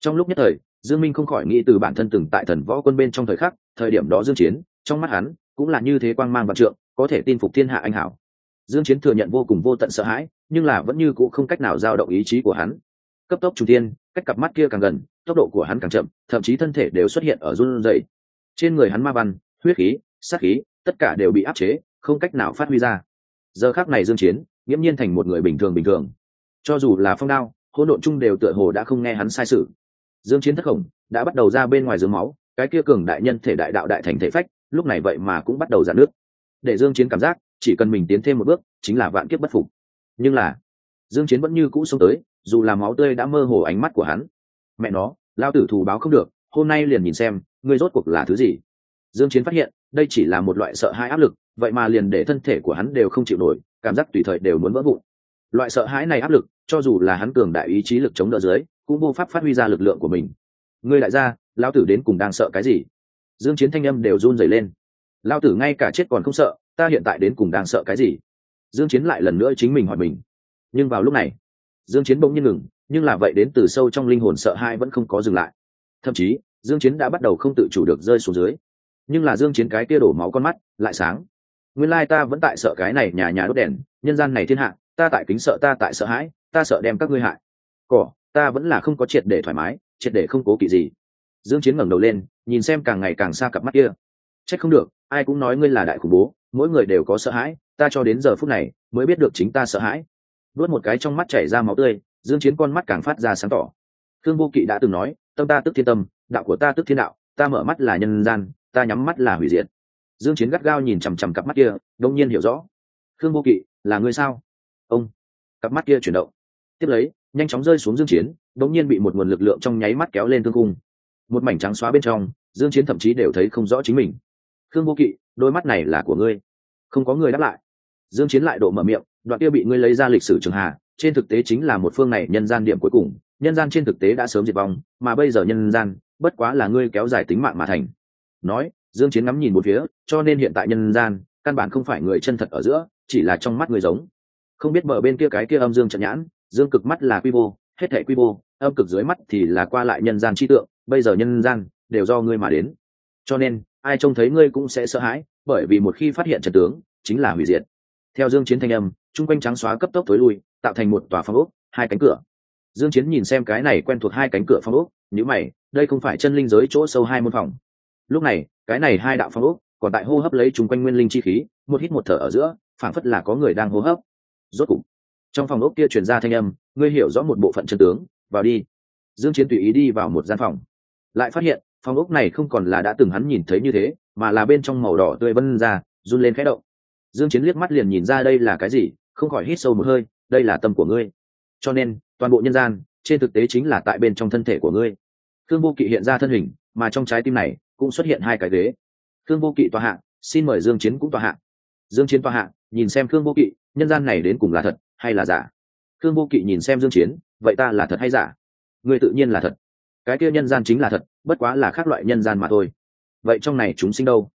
Trong lúc nhất thời, dương minh không khỏi nghĩ từ bản thân từng tại thần võ quân bên trong thời khắc, thời điểm đó dương chiến, trong mắt hắn cũng là như thế quang mang vạn trượng, có thể tin phục thiên hạ anh hảo. Dương chiến thừa nhận vô cùng vô tận sợ hãi, nhưng là vẫn như cũ không cách nào giao động ý chí của hắn. Cấp tốc trung thiên, cách cặp mắt kia càng gần, tốc độ của hắn càng chậm, thậm chí thân thể đều xuất hiện ở run rẩy. Trên người hắn ma văn, huyết khí, sát khí, tất cả đều bị áp chế, không cách nào phát huy ra giờ khắc này dương chiến, nghiễm nhiên thành một người bình thường bình thường. Cho dù là phong đao, hỗn độn chung đều tựa hồ đã không nghe hắn sai sự. Dương chiến thất khổng, đã bắt đầu ra bên ngoài dương máu, cái kia cường đại nhân thể đại đạo đại thành thể phách, lúc này vậy mà cũng bắt đầu giãn nước. Để dương chiến cảm giác, chỉ cần mình tiến thêm một bước, chính là vạn kiếp bất phục. Nhưng là, dương chiến vẫn như cũ xông tới, dù là máu tươi đã mơ hồ ánh mắt của hắn. Mẹ nó, lao tử thù báo không được, hôm nay liền nhìn xem, ngươi rốt cuộc là thứ gì? Dương chiến phát hiện, đây chỉ là một loại sợ hãi áp lực vậy mà liền để thân thể của hắn đều không chịu nổi, cảm giác tùy thời đều muốn vỡ vụn. Loại sợ hãi này áp lực, cho dù là hắn cường đại ý chí lực chống đỡ dưới, cũng vô pháp phát huy ra lực lượng của mình. Ngươi lại ra lao tử đến cùng đang sợ cái gì? Dương chiến thanh âm đều run rẩy lên. Lao tử ngay cả chết còn không sợ, ta hiện tại đến cùng đang sợ cái gì? Dương chiến lại lần nữa chính mình hỏi mình. Nhưng vào lúc này, dương chiến bỗng nhiên ngừng, nhưng là vậy đến từ sâu trong linh hồn sợ hãi vẫn không có dừng lại. Thậm chí, dương chiến đã bắt đầu không tự chủ được rơi xuống dưới. Nhưng là dương chiến cái kia đổ máu con mắt lại sáng nguyên lai ta vẫn tại sợ cái này nhà nhà đốt đèn, nhân gian này thiên hạ, ta tại kính sợ, ta tại sợ hãi, ta sợ đem các ngươi hại. Cỏ, ta vẫn là không có triệt để thoải mái, triệt để không cố kỵ gì. Dương chiến ngẩng đầu lên, nhìn xem càng ngày càng xa cặp mắt kia. Trách không được, ai cũng nói ngươi là đại khủng bố, mỗi người đều có sợ hãi, ta cho đến giờ phút này mới biết được chính ta sợ hãi. Vớt một cái trong mắt chảy ra máu tươi, dương chiến con mắt càng phát ra sáng tỏ. Thương vô kỵ đã từng nói, tâm ta tức thiên tâm, đạo của ta tức thiên đạo, ta mở mắt là nhân gian, ta nhắm mắt là hủy diệt dương chiến gắt gao nhìn chằm chằm cặp mắt kia, đông nhiên hiểu rõ. Khương vô kỵ, là ngươi sao? Ông, cặp mắt kia chuyển động. Tiếp lấy, nhanh chóng rơi xuống dương chiến đông nhiên bị một nguồn lực lượng trong nháy mắt kéo lên thương cung một mảnh trắng xóa bên trong, dương chiến thậm chí đều thấy không rõ chính mình. Khương vô kỵ, đôi mắt này là của ngươi. Không có người đáp lại. Dương chiến lại độ mở miệng, đoạn kia bị ngươi lấy ra lịch sử trường hà, trên thực tế chính là một phương này nhân gian điểm cuối cùng. Nhân gian trên thực tế đã sớm diệt vong, mà bây giờ nhân gian, bất quá là ngươi kéo dài tính mạng mà thành. Nói dương chiến ngắm nhìn một phía, cho nên hiện tại nhân gian, căn bản không phải người chân thật ở giữa, chỉ là trong mắt người giống. Không biết mở bên kia cái kia âm dương trận nhãn, dương cực mắt là quy vô hết thảy quy vô âm cực dưới mắt thì là qua lại nhân gian chi tượng, bây giờ nhân gian, đều do ngươi mà đến. Cho nên, ai trông thấy ngươi cũng sẽ sợ hãi, bởi vì một khi phát hiện trận tướng, chính là hủy diệt. Theo dương chiến thanh âm trung quanh trắng xóa cấp tốc tối lui, tạo thành một tòa phong ốc, hai cánh cửa. Dương chiến nhìn xem cái này quen thuộc hai cánh cửa phong ốc nếu mày, đây không phải chân linh giới chỗ sâu hai môn phòng. Lúc này cái này hai đạo phong ốc, còn tại hô hấp lấy chúng quanh nguyên linh chi khí, một hít một thở ở giữa, phảng phất là có người đang hô hấp. Rốt cục, trong phòng ốc kia truyền ra thanh âm, ngươi hiểu rõ một bộ phận chân tướng, vào đi. Dương chiến tùy ý đi vào một gian phòng. Lại phát hiện, phòng ốc này không còn là đã từng hắn nhìn thấy như thế, mà là bên trong màu đỏ tươi vân ra, run lên khẽ động. Dương chiến liếc mắt liền nhìn ra đây là cái gì, không khỏi hít sâu một hơi, đây là tâm của ngươi. Cho nên, toàn bộ nhân gian, trên thực tế chính là tại bên trong thân thể của ngươi. Thương vô kỵ hiện ra thân hình, mà trong trái tim này cũng xuất hiện hai cái ghế. Thương vô kỵ tòa hạ, xin mời dương chiến cũng tòa hạ. Dương chiến tòa hạ, nhìn xem thương vô kỵ, nhân gian này đến cùng là thật hay là giả? Thương vô kỵ nhìn xem dương chiến, vậy ta là thật hay giả? Người tự nhiên là thật. Cái kia nhân gian chính là thật, bất quá là khác loại nhân gian mà thôi. Vậy trong này chúng sinh đâu?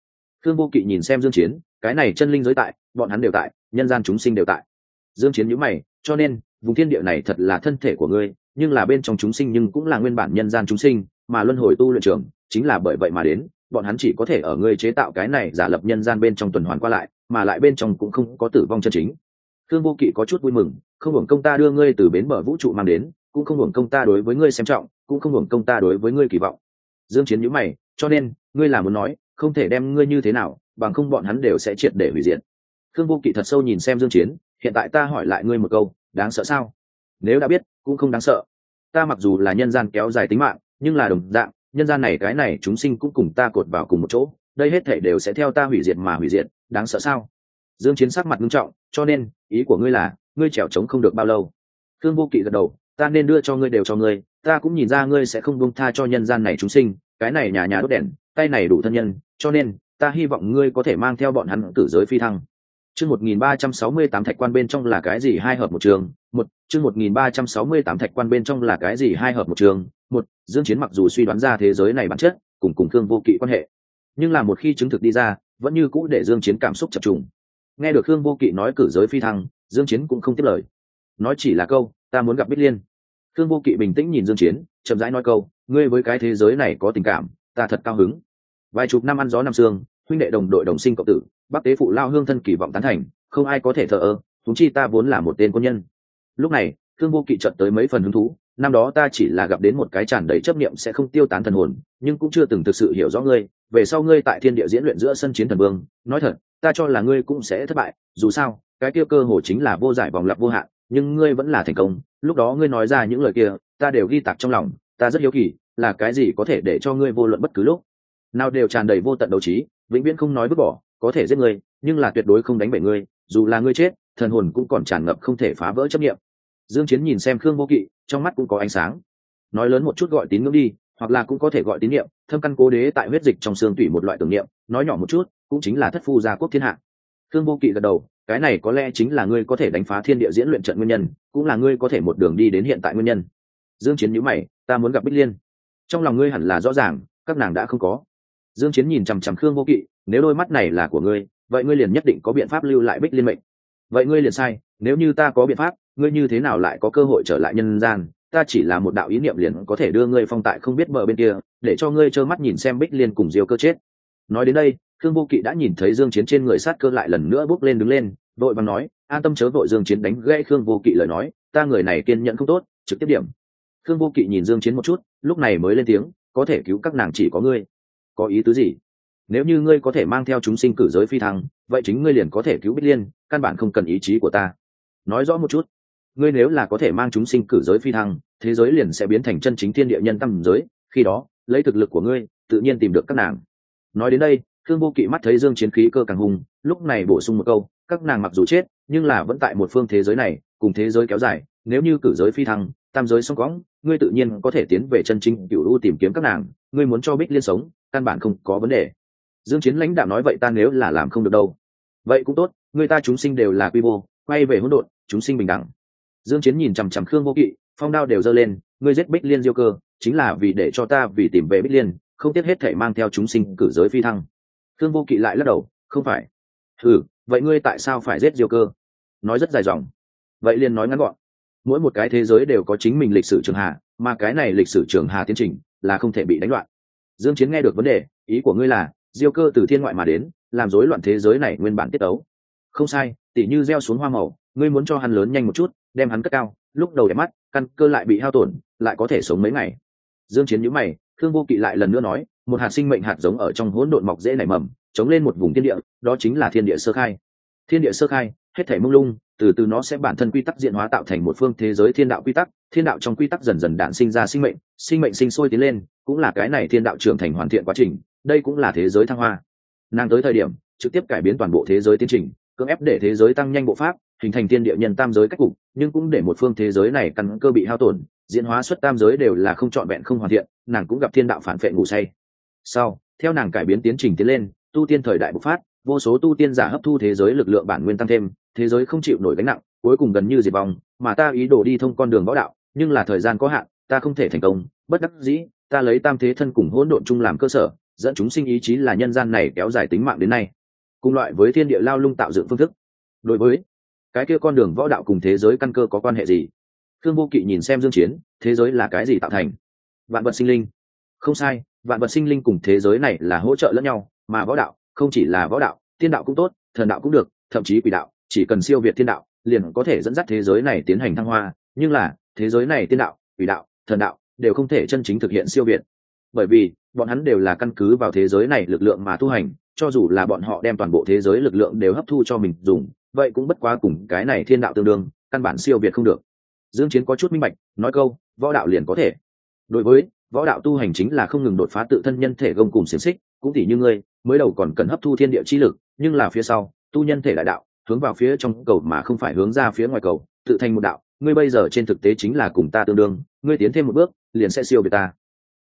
Thương vô kỵ nhìn xem dương chiến, cái này chân linh giới tại, bọn hắn đều tại, nhân gian chúng sinh đều tại. Dương chiến nhíu mày, cho nên, vùng thiên địa này thật là thân thể của ngươi, nhưng là bên trong chúng sinh nhưng cũng là nguyên bản nhân gian chúng sinh mà luân hồi tu luyện trường chính là bởi vậy mà đến, bọn hắn chỉ có thể ở ngươi chế tạo cái này giả lập nhân gian bên trong tuần hoàn qua lại, mà lại bên trong cũng không có tử vong chân chính. Thương vô kỵ có chút vui mừng, không hưởng công ta đưa ngươi từ bến bờ vũ trụ mang đến, cũng không hưởng công ta đối với ngươi xem trọng, cũng không hưởng công ta đối với ngươi kỳ vọng. Dương chiến nhíu mày, cho nên, ngươi là muốn nói, không thể đem ngươi như thế nào, bằng không bọn hắn đều sẽ triệt để hủy diệt. Thương vô kỵ thật sâu nhìn xem dương chiến, hiện tại ta hỏi lại ngươi một câu, đáng sợ sao? Nếu đã biết, cũng không đáng sợ. Ta mặc dù là nhân gian kéo dài tính mạng nhưng là đồng dạng, nhân gian này cái này chúng sinh cũng cùng ta cột vào cùng một chỗ, đây hết thể đều sẽ theo ta hủy diệt mà hủy diệt, đáng sợ sao? Dương chiến sắc mặt nghiêm trọng, cho nên, ý của ngươi là, ngươi trèo trống không được bao lâu. Thương vô kỵ gật đầu, ta nên đưa cho ngươi đều cho ngươi, ta cũng nhìn ra ngươi sẽ không buông tha cho nhân gian này chúng sinh, cái này nhà nhà đốt đèn, tay này đủ thân nhân, cho nên, ta hy vọng ngươi có thể mang theo bọn hắn tử giới phi thăng chương một nghìn ba trăm sáu mươi tám thạch quan bên trong là cái gì hai hợp một trường? Một, chương một nghìn ba trăm sáu mươi tám thạch quan bên trong là cái gì hai hợp một trường? Một, dương chiến mặc dù suy đoán ra thế giới này bản chất, cùng cùng thương vô kỵ quan hệ, nhưng là một khi chứng thực đi ra, vẫn như cũ để dương chiến cảm xúc chập trùng. Nghe được thương vô kỵ nói cử giới phi thăng, dương chiến cũng không tiếp lời. Nói chỉ là câu, ta muốn gặp bích liên. Thương vô kỵ bình tĩnh nhìn dương chiến, chậm rãi nói câu, ngươi với cái thế giới này có tình cảm, ta thật cao hứng. Vài chục năm ăn gió năm sương huynh đệ đồng đội đồng sinh cộng tử bắc tế phụ lao hương thân kỳ vọng tán thành, không ai có thể thờ ơ thúng chi ta vốn là một tên quân nhân. Lúc này, thương vô kỵ trận tới mấy phần hứng thú, năm đó ta chỉ là gặp đến một cái tràn đầy chấp niệm sẽ không tiêu tán thần hồn, nhưng cũng chưa từng thực sự hiểu rõ ngươi, về sau ngươi tại thiên địa diễn luyện giữa sân chiến thần vương, nói thật, ta cho là ngươi cũng sẽ thất bại, dù sao, cái kia cơ hồ chính là vô giải vòng lặp vô hạn, nhưng ngươi vẫn là thành công, lúc đó ngươi nói ra những lời kia, ta đều ghi tạc trong lòng, ta rất hiếu kỳ, là cái gì có thể để cho ngươi vô luận bất cứ lúc nào đều tràn đầy vô tận đấu trí, vĩnh viễn không nói vứt bỏ có thể giết ngươi, nhưng là tuyệt đối không đánh bại ngươi, dù là ngươi chết, thần hồn cũng còn tràn ngập không thể phá vỡ chấp nghiệm dương chiến nhìn xem khương vô kỵ, trong mắt cũng có ánh sáng. Nói lớn một chút gọi tín ngưỡng đi, hoặc là cũng có thể gọi tín niệm, thâm căn cố đế tại huyết dịch trong xương tủy một loại tưởng niệm, nói nhỏ một chút, cũng chính là thất phu gia quốc thiên hạ. Khương vô kỵ gật đầu, cái này có lẽ chính là ngươi có thể đánh phá thiên địa diễn luyện trận nguyên nhân, cũng là ngươi có thể một đường đi đến hiện tại nguyên nhân. Dương chiến nhíu mày, ta muốn gặp bích liên. Trong lòng ngươi hẳn là rõ ràng, các nàng đã không có dương chiến nhìn chằm chằm khương vô kỵ, nếu đôi mắt này là của ngươi, vậy ngươi liền nhất định có biện pháp lưu lại bích liên mệnh. Vậy ngươi liền sai, nếu như ta có biện pháp, ngươi như thế nào lại có cơ hội trở lại nhân gian? Ta chỉ là một đạo ý niệm liền có thể đưa ngươi phong tại không biết bờ bên kia, để cho ngươi trơ mắt nhìn xem bích liên cùng diêu cơ chết. Nói đến đây thương vô kỵ đã nhìn thấy dương chiến trên người sát cơ lại lần nữa bước lên đứng lên, vội bằng nói, an tâm chớ vội. Dương chiến đánh gãy khương vô kỵ lời nói, ta người này kiên nhẫn không tốt, trực tiếp điểm. Khương vô kỵ nhìn dương chiến một chút, lúc này mới lên tiếng, có thể cứu các nàng chỉ có ngươi có ý tứ gì? Nếu như ngươi có thể mang theo chúng sinh cử giới phi thăng, vậy chính ngươi liền có thể cứu bích liên, căn bản không cần ý chí của ta. Nói rõ một chút, ngươi nếu là có thể mang chúng sinh cử giới phi thăng, thế giới liền sẽ biến thành chân chính thiên địa nhân tâm giới, khi đó, lấy thực lực của ngươi, tự nhiên tìm được các nàng. Nói đến đây thương vô kỵ mắt thấy dương chiến khí cơ càng hùng, lúc này bổ sung một câu, các nàng mặc dù chết, nhưng là vẫn tại một phương thế giới này, cùng thế giới kéo dài, nếu như cử giới phi thăng, tam giới song cõng, ngươi tự nhiên có thể tiến về chân chính cửu u tìm kiếm các nàng ngươi muốn cho bích liên sống căn bản không có vấn đề. Dương chiến lãnh đạo nói vậy ta nếu là làm không được đâu. Vậy cũng tốt người ta chúng sinh đều là quy mô quay về hỗn độn chúng sinh bình đẳng. Dương chiến nhìn chằm chằm khương vô kỵ phong đao đều dơ lên ngươi giết bích liên diêu cơ chính là vì để cho ta vì tìm về bích liên không tiếc hết thể mang theo chúng sinh cử giới phi thăng. Khương vô kỵ lại lắc đầu không phải. Ừ vậy ngươi tại sao phải giết diêu cơ? Nói rất dài dòng. Vậy liền nói ngắn gọn. Mỗi một cái thế giới đều có chính mình lịch sử trường hạ, mà cái này lịch sử trường hà tiến trình là không thể bị đánh loạn. Dương chiến nghe được vấn đề, ý của ngươi là, diêu cơ từ thiên ngoại mà đến, làm rối loạn thế giới này nguyên bản tiết tấu. Không sai tỉ như gieo xuống hoa màu, ngươi muốn cho hắn lớn nhanh một chút, đem hắn cất cao, lúc đầu đẹp mắt, căn cơ lại bị hao tổn, lại có thể sống mấy ngày. Dương chiến nhíu mày, thương vô kỵ lại lần nữa nói, một hạt sinh mệnh hạt giống ở trong hỗn độn mọc dễ nảy mầm, chống lên một vùng thiên địa, đó chính là thiên địa sơ khai. Thiên địa sơ khai, hết thảy mông lung từ từ nó sẽ bản thân quy tắc diện hóa tạo thành một phương thế giới thiên đạo quy tắc, thiên đạo trong quy tắc dần dần đản sinh ra sinh mệnh sinh mệnh sinh sôi tiến lên, cũng là cái này thiên đạo trưởng thành hoàn thiện quá trình, đây cũng là thế giới thăng hoa. Nàng tới thời điểm, trực tiếp cải biến toàn bộ thế giới tiến trình, cưỡng ép để thế giới tăng nhanh bộ pháp, hình thành thiên địa nhân tam giới cách cục, nhưng cũng để một phương thế giới này căn cơ bị hao tổn, diễn hóa xuất tam giới đều là không trọn vẹn không hoàn thiện, nàng cũng gặp thiên đạo phản vệ ngủ say. Sau, theo nàng cải biến tiến trình tiến lên, tu tiên thời đại bộc phát, vô số tu tiên giả hấp thu thế giới lực lượng bản nguyên tăng thêm thế giới không chịu nổi gánh nặng, cuối cùng gần như diệt vong, mà ta ý đồ đi thông con đường võ đạo, nhưng là thời gian có hạn, ta không thể thành công, bất đắc dĩ, ta lấy tam thế thân cùng hỗn độn chung làm cơ sở, dẫn chúng sinh ý chí là nhân gian này kéo dài tính mạng đến nay. Cùng loại với thiên địa lao lung tạo dựng phương thức. Đối với cái kia con đường võ đạo cùng thế giới căn cơ có quan hệ gì? Thương vô kỵ nhìn xem dương chiến, thế giới là cái gì tạo thành? Vạn vật sinh linh. Không sai, vạn vật sinh linh cùng thế giới này là hỗ trợ lẫn nhau, mà võ đạo không chỉ là võ đạo, tiên đạo cũng tốt, thần đạo cũng được, thậm chí quỷ đạo chỉ cần siêu việt thiên đạo, liền có thể dẫn dắt thế giới này tiến hành thăng hoa. Nhưng là, thế giới này tiên đạo, quỷ đạo, thần đạo đều không thể chân chính thực hiện siêu việt. Bởi vì, bọn hắn đều là căn cứ vào thế giới này lực lượng mà tu hành, cho dù là bọn họ đem toàn bộ thế giới lực lượng đều hấp thu cho mình dùng, vậy cũng bất quá cùng cái này thiên đạo tương đương, căn bản siêu việt không được. Dương chiến có chút minh bạch, nói câu, võ đạo liền có thể. Đối với, võ đạo tu hành chính là không ngừng đột phá tự thân nhân thể gông cùng xiềng xích, cũng tỉ như ngươi, mới đầu còn cần hấp thu thiên địa chi lực, nhưng là phía sau, tu nhân thể đại đạo hướng vào phía trong cầu mà không phải hướng ra phía ngoài cầu, tự thành một đạo. Ngươi bây giờ trên thực tế chính là cùng ta tương đương, ngươi tiến thêm một bước, liền sẽ siêu việt ta.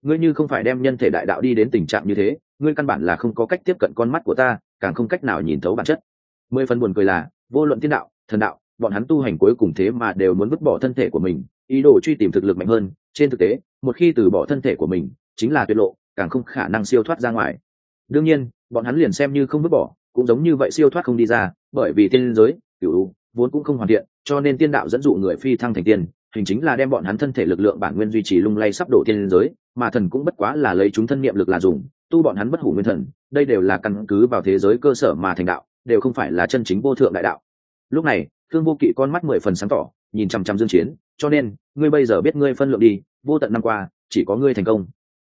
Ngươi như không phải đem nhân thể đại đạo đi đến tình trạng như thế, ngươi căn bản là không có cách tiếp cận con mắt của ta, càng không cách nào nhìn thấu bản chất. Mười phần buồn cười là, vô luận thiên đạo, thần đạo, bọn hắn tu hành cuối cùng thế mà đều muốn vứt bỏ thân thể của mình, ý đồ truy tìm thực lực mạnh hơn. Trên thực tế, một khi từ bỏ thân thể của mình, chính là tuyệt lộ, càng không khả năng siêu thoát ra ngoài. Đương nhiên, bọn hắn liền xem như không vứt bỏ cũng giống như vậy siêu thoát không đi ra, bởi vì tiên giới cựu vốn cũng không hoàn thiện, cho nên tiên đạo dẫn dụ người phi thăng thành tiên, hình chính là đem bọn hắn thân thể lực lượng bản nguyên duy trì lung lay sắp đổ tiên giới, mà thần cũng bất quá là lấy chúng thân niệm lực là dùng, tu bọn hắn bất hủ nguyên thần, đây đều là căn cứ vào thế giới cơ sở mà thành đạo, đều không phải là chân chính vô thượng đại đạo. Lúc này thương vô kỵ con mắt mười phần sáng tỏ, nhìn chằm chằm dương chiến, cho nên, ngươi bây giờ biết ngươi phân lượng đi, vô tận năm qua, chỉ có ngươi thành công.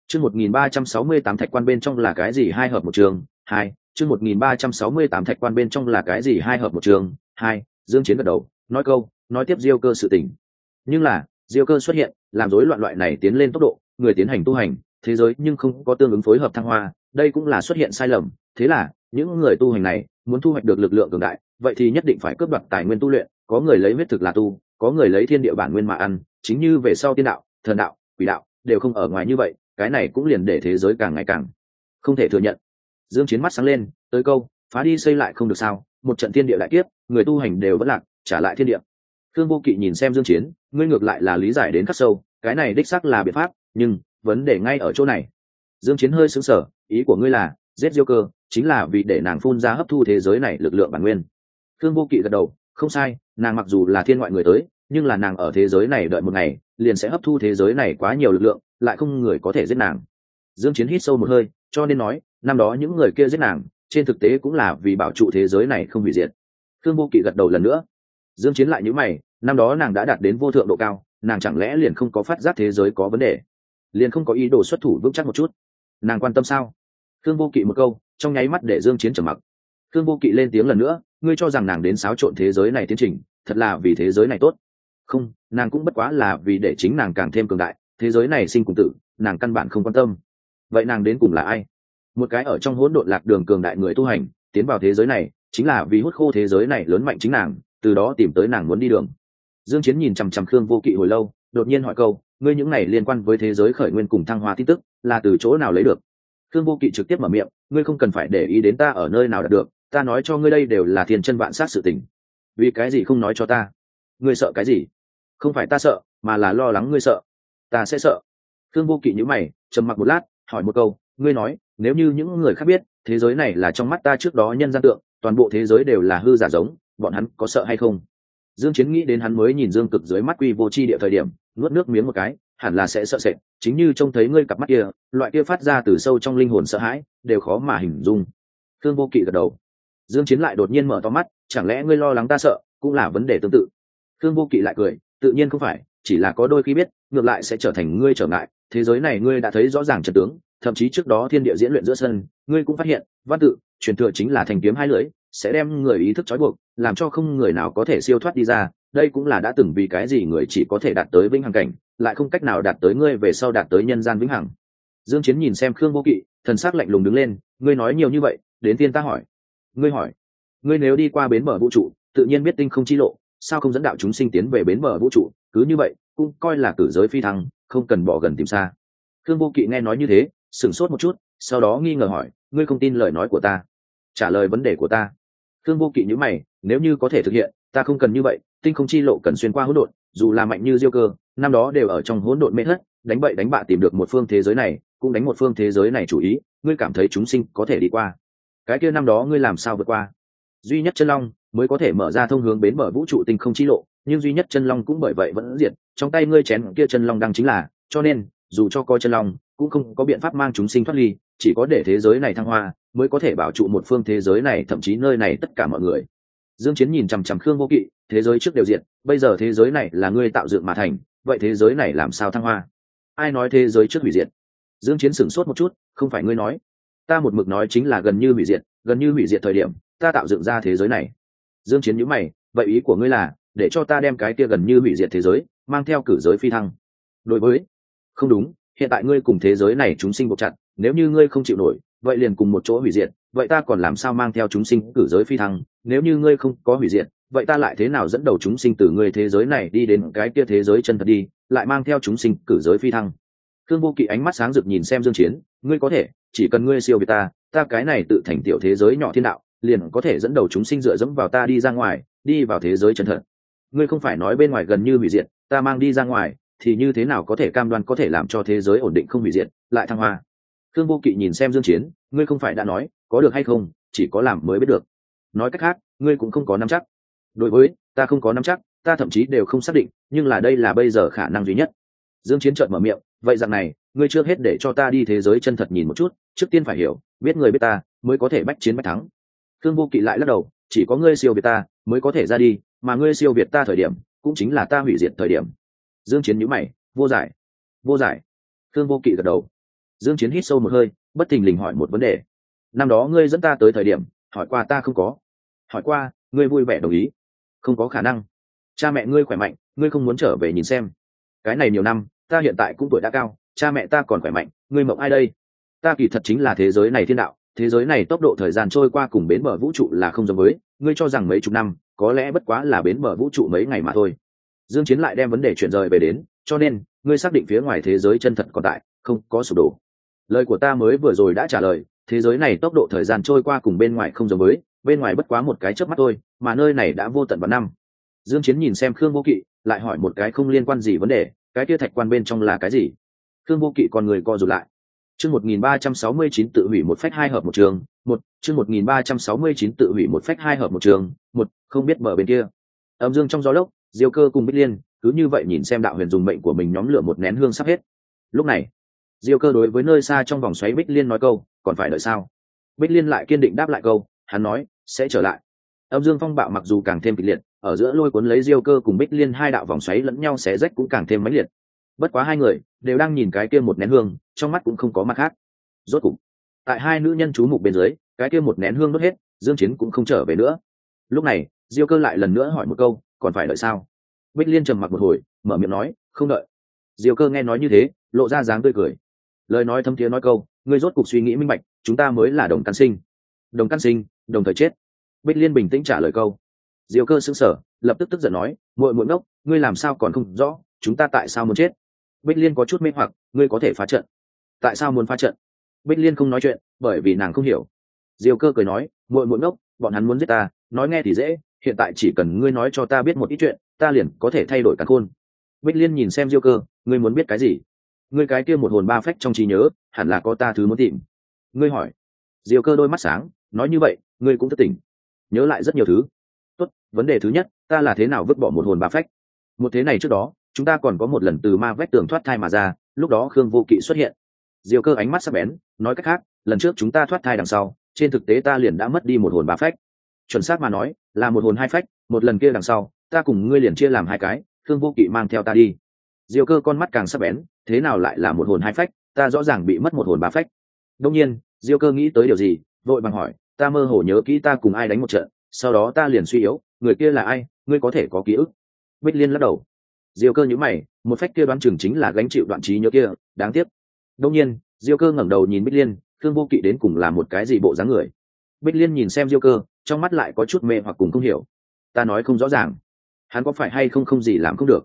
Chương 1368 thạch quan bên trong là cái gì hai hợp một trường hai, chương 1368 thạch quan bên trong là cái gì? Hai hợp một trường. Hai, dương chiến gật đầu, nói câu, nói tiếp diêu cơ sự tình. Nhưng là, diêu cơ xuất hiện, làm rối loạn loại này tiến lên tốc độ, người tiến hành tu hành, thế giới nhưng không có tương ứng phối hợp thăng hoa, đây cũng là xuất hiện sai lầm. Thế là, những người tu hành này, muốn thu hoạch được lực lượng cường đại, vậy thì nhất định phải cướp đoạt tài nguyên tu luyện, có người lấy huyết thực là tu, có người lấy thiên địa bản nguyên mà ăn, chính như về sau tiên đạo, thần đạo, quỷ đạo, đều không ở ngoài như vậy, cái này cũng liền để thế giới càng ngày càng không thể thừa nhận dương chiến mắt sáng lên, tới câu, phá đi xây lại không được sao? Một trận thiên địa đại kiếp, người tu hành đều vẫn lạc, trả lại thiên địa. Thương vô kỵ nhìn xem dương chiến, ngươi ngược lại là lý giải đến khắc sâu, cái này đích xác là biện pháp, nhưng vấn đề ngay ở chỗ này. Dương chiến hơi sững sờ, ý của ngươi là, giết diêu cơ, chính là vì để nàng phun ra hấp thu thế giới này lực lượng bản nguyên. Thương vô kỵ gật đầu, không sai, nàng mặc dù là thiên ngoại người tới, nhưng là nàng ở thế giới này đợi một ngày, liền sẽ hấp thu thế giới này quá nhiều lực lượng, lại không người có thể giết nàng. Dương chiến hít sâu một hơi, cho nên nói năm đó những người kia giết nàng, trên thực tế cũng là vì bảo trụ thế giới này không hủy diệt. Thương vô kỵ gật đầu lần nữa. Dương chiến lại nhíu mày, năm đó nàng đã đạt đến vô thượng độ cao, nàng chẳng lẽ liền không có phát giác thế giới có vấn đề? Liền không có ý đồ xuất thủ vững chắc một chút. Nàng quan tâm sao? Thương vô kỵ một câu, trong nháy mắt để dương chiến trầm mặc. Thương vô kỵ lên tiếng lần nữa, ngươi cho rằng nàng đến xáo trộn thế giới này tiến trình, thật là vì thế giới này tốt. Không, nàng cũng bất quá là vì để chính nàng càng thêm cường đại, thế giới này sinh cùng tử, nàng căn bản không quan tâm. Vậy nàng đến cùng là ai? Một cái ở trong hỗn độn lạc đường cường đại người tu hành, tiến vào thế giới này, chính là vì hút khô thế giới này lớn mạnh chính nàng, từ đó tìm tới nàng muốn đi đường. Dương chiến nhìn chằm chằm khương vô kỵ hồi lâu, đột nhiên hỏi câu, ngươi những này liên quan với thế giới khởi nguyên cùng thăng hoa tin tức, là từ chỗ nào lấy được? Khương vô kỵ trực tiếp mở miệng, ngươi không cần phải để ý đến ta ở nơi nào đạt được, ta nói cho ngươi đây đều là thiên chân vạn sát sự tình. Vì cái gì không nói cho ta? Ngươi sợ cái gì? Không phải ta sợ, mà là lo lắng ngươi sợ. Ta sẽ sợ. Khương vô kỵ nhíu mày, trầm mặc một lát, hỏi một câu, ngươi nói nếu như những người khác biết, thế giới này là trong mắt ta trước đó nhân gian tượng, toàn bộ thế giới đều là hư giả giống, bọn hắn có sợ hay không? Dương chiến nghĩ đến hắn mới nhìn dương cực dưới mắt quy vô chi địa thời điểm, nuốt nước miếng một cái, hẳn là sẽ sợ sệt, chính như trông thấy ngươi cặp mắt kia, loại kia phát ra từ sâu trong linh hồn sợ hãi, đều khó mà hình dung. Thương vô kỵ gật đầu. Dương chiến lại đột nhiên mở to mắt, chẳng lẽ ngươi lo lắng ta sợ, cũng là vấn đề tương tự. Thương vô kỵ lại cười, tự nhiên không phải, chỉ là có đôi khi biết, ngược lại sẽ trở thành ngươi trở ngại, thế giới này ngươi đã thấy rõ ràng trận tướng thậm chí trước đó thiên địa diễn luyện giữa sân, ngươi cũng phát hiện, văn tự, truyền thừa chính là thành kiếm hai lưỡi, sẽ đem người ý thức trói buộc, làm cho không người nào có thể siêu thoát đi ra. Đây cũng là đã từng vì cái gì người chỉ có thể đạt tới vĩnh hằng cảnh, lại không cách nào đạt tới ngươi về sau đạt tới nhân gian vĩnh hằng. Dương chiến nhìn xem khương vô kỵ, thần sắc lạnh lùng đứng lên, ngươi nói nhiều như vậy, đến tiên ta hỏi. Ngươi hỏi, ngươi nếu đi qua bến bờ vũ trụ, tự nhiên biết tinh không chi lộ, sao không dẫn đạo chúng sinh tiến về bến bờ vũ trụ? Cứ như vậy, cũng coi là cử giới phi thăng, không cần bỏ gần tìm xa. Khương vô kỵ nghe nói như thế sửng sốt một chút, sau đó nghi ngờ hỏi, ngươi không tin lời nói của ta? Trả lời vấn đề của ta. Khương vô kỵ nhữ mày, nếu như có thể thực hiện, ta không cần như vậy, tinh không chi lộ cần xuyên qua hỗn độn, dù là mạnh như diêu cơ, năm đó đều ở trong hỗn độn mê thất, đánh bậy đánh bạ tìm được một phương thế giới này, cũng đánh một phương thế giới này chủ ý, ngươi cảm thấy chúng sinh có thể đi qua. Cái kia năm đó ngươi làm sao vượt qua? Duy nhất chân long mới có thể mở ra thông hướng bến mở vũ trụ tinh không chi lộ, nhưng duy nhất chân long cũng bởi vậy vẫn diệt, trong tay ngươi chén kia chân long đang chính là, cho nên dù cho coi chân long, cũng không có biện pháp mang chúng sinh thoát ly, chỉ có để thế giới này thăng hoa mới có thể bảo trụ một phương thế giới này, thậm chí nơi này tất cả mọi người. Dương chiến nhìn chằm chằm khương vô kỵ, thế giới trước đều diệt, bây giờ thế giới này là ngươi tạo dựng mà thành, vậy thế giới này làm sao thăng hoa? Ai nói thế giới trước hủy diệt? Dương chiến sửng sốt một chút, không phải ngươi nói. Ta một mực nói chính là gần như hủy diệt, gần như hủy diệt thời điểm, ta tạo dựng ra thế giới này. Dương chiến nhíu mày, vậy ý của ngươi là, để cho ta đem cái kia gần như hủy diệt thế giới, mang theo cử giới phi thăng. Đối với không đúng, hiện tại ngươi cùng thế giới này chúng sinh buộc chặt, nếu như ngươi không chịu nổi, vậy liền cùng một chỗ hủy diệt, vậy ta còn làm sao mang theo chúng sinh cử giới phi thăng? Nếu như ngươi không có hủy diệt, vậy ta lại thế nào dẫn đầu chúng sinh từ ngươi thế giới này đi đến cái kia thế giới chân thật đi, lại mang theo chúng sinh cử giới phi thăng? Thương vô kỵ ánh mắt sáng rực nhìn xem dương chiến, ngươi có thể, chỉ cần ngươi siêu việt ta ta cái này tự thành tiểu thế giới nhỏ thiên đạo, liền có thể dẫn đầu chúng sinh dựa dẫm vào ta đi ra ngoài, đi vào thế giới chân thật. Ngươi không phải nói bên ngoài gần như hủy diệt, ta mang đi ra ngoài thì như thế nào có thể cam đoan có thể làm cho thế giới ổn định không hủy diệt, lại thăng hoa? Thương vô kỵ nhìn xem dương chiến, ngươi không phải đã nói, có được hay không, chỉ có làm mới biết được. Nói cách khác, ngươi cũng không có nắm chắc. Đối với, ta không có nắm chắc, ta thậm chí đều không xác định, nhưng là đây là bây giờ khả năng duy nhất. Dương chiến trợn mở miệng, vậy rằng này, ngươi chưa hết để cho ta đi thế giới chân thật nhìn một chút, trước tiên phải hiểu, biết người biết ta, mới có thể bách chiến bách thắng. Thương vô kỵ lại lắc đầu, chỉ có ngươi siêu việt ta, mới có thể ra đi, mà ngươi siêu việt ta thời điểm, cũng chính là ta hủy diệt thời điểm dương chiến nhíu mày, vô giải vô giải. Thương vô kỵ gật đầu. Dương chiến hít sâu một hơi, bất thình lình hỏi một vấn đề. Năm đó ngươi dẫn ta tới thời điểm, hỏi qua ta không có. Hỏi qua, ngươi vui vẻ đồng ý. Không có khả năng. Cha mẹ ngươi khỏe mạnh, ngươi không muốn trở về nhìn xem. Cái này nhiều năm, ta hiện tại cũng tuổi đã cao, cha mẹ ta còn khỏe mạnh, ngươi mộng ai đây? Ta kỳ thật chính là thế giới này thiên đạo, thế giới này tốc độ thời gian trôi qua cùng bến bờ vũ trụ là không giống với, ngươi cho rằng mấy chục năm, có lẽ bất quá là bến bờ vũ trụ mấy ngày mà thôi dương chiến lại đem vấn đề chuyển rời về đến, cho nên, ngươi xác định phía ngoài thế giới chân thật còn tại, không có sụp đổ. Lời của ta mới vừa rồi đã trả lời, thế giới này tốc độ thời gian trôi qua cùng bên ngoài không giống với, bên ngoài bất quá một cái chớp mắt thôi, mà nơi này đã vô tận vào năm. Dương chiến nhìn xem khương vô kỵ, lại hỏi một cái không liên quan gì vấn đề, cái kia thạch quan bên trong là cái gì? Khương vô kỵ còn người co rụt lại. Chương 1369 tự hủy một phách hai hợp một trường, một, chương 1369 tự hủy một phách hai hợp một trường, một, không biết mở bên kia. Âm dương trong gió lốc diêu cơ cùng bích liên, cứ như vậy nhìn xem đạo huyền dùng mệnh của mình nhóm lửa một nén hương sắp hết. Lúc này, diêu cơ đối với nơi xa trong vòng xoáy bích liên nói câu, còn phải đợi sao? Bích liên lại kiên định đáp lại câu, hắn nói, sẽ trở lại. Âm dương phong bạo mặc dù càng thêm kịch liệt, ở giữa lôi cuốn lấy diêu cơ cùng bích liên hai đạo vòng xoáy lẫn nhau xé rách cũng càng thêm mãnh liệt. Bất quá hai người đều đang nhìn cái kia một nén hương, trong mắt cũng không có mặt khác. Rốt cục, tại hai nữ nhân chú mục bên dưới, cái kia một nén hương đốt hết, dương chiến cũng không trở về nữa. Lúc này, diêu cơ lại lần nữa hỏi một câu còn phải đợi sao? Bích liên trầm mặc một hồi, mở miệng nói, không đợi. Diêu cơ nghe nói như thế, lộ ra dáng tươi cười. Lời nói thâm thiế nói câu, ngươi rốt cục suy nghĩ minh bạch, chúng ta mới là đồng căn sinh. Đồng căn sinh, đồng thời chết. Bích liên bình tĩnh trả lời câu. Diêu cơ sững sờ, lập tức tức giận nói, muội muội ngốc, ngươi làm sao còn không rõ, chúng ta tại sao muốn chết? Bích liên có chút mê hoặc, ngươi có thể phá trận. Tại sao muốn phá trận? Bích liên không nói chuyện, bởi vì nàng không hiểu. Diêu cơ cười nói, muội muội ngốc, bọn hắn muốn giết ta, nói nghe thì dễ hiện tại chỉ cần ngươi nói cho ta biết một ít chuyện, ta liền có thể thay đổi cả khôn. Bích liên nhìn xem diêu cơ, ngươi muốn biết cái gì? Ngươi cái kia một hồn ba phách trong trí nhớ, hẳn là có ta thứ muốn tìm. Ngươi hỏi. Diêu cơ đôi mắt sáng, nói như vậy, ngươi cũng thất tỉnh. Nhớ lại rất nhiều thứ. Tốt, vấn đề thứ nhất, ta là thế nào vứt bỏ một hồn ba phách? Một thế này trước đó, chúng ta còn có một lần từ ma vách tường thoát thai mà ra, lúc đó khương vô kỵ xuất hiện. Diều cơ ánh mắt sắc bén, nói cách khác, lần trước chúng ta thoát thai đằng sau, trên thực tế ta liền đã mất đi một hồn ba phách. Chuẩn xác mà nói là một hồn hai phách, một lần kia đằng sau, ta cùng ngươi liền chia làm hai cái thương vô kỵ mang theo ta đi. Diêu cơ con mắt càng sắc bén, thế nào lại là một hồn hai phách, ta rõ ràng bị mất một hồn ba phách. Đông nhiên, diêu cơ nghĩ tới điều gì, vội bằng hỏi, ta mơ hồ nhớ kỹ ta cùng ai đánh một trận, sau đó ta liền suy yếu, người kia là ai, ngươi có thể có ký ức? Bích liên lắc đầu. Diêu cơ nhữ mày, một phách kia đoán chừng chính là gánh chịu đoạn trí nhớ kia, đáng tiếc. Đông nhiên, diêu cơ ngẩng đầu nhìn bích liên thương vô kỵ đến cùng là một cái gì bộ dáng người? Bích liên nhìn xem diêu cơ trong mắt lại có chút mê hoặc cùng không hiểu. Ta nói không rõ ràng. Hắn có phải hay không không gì làm không được?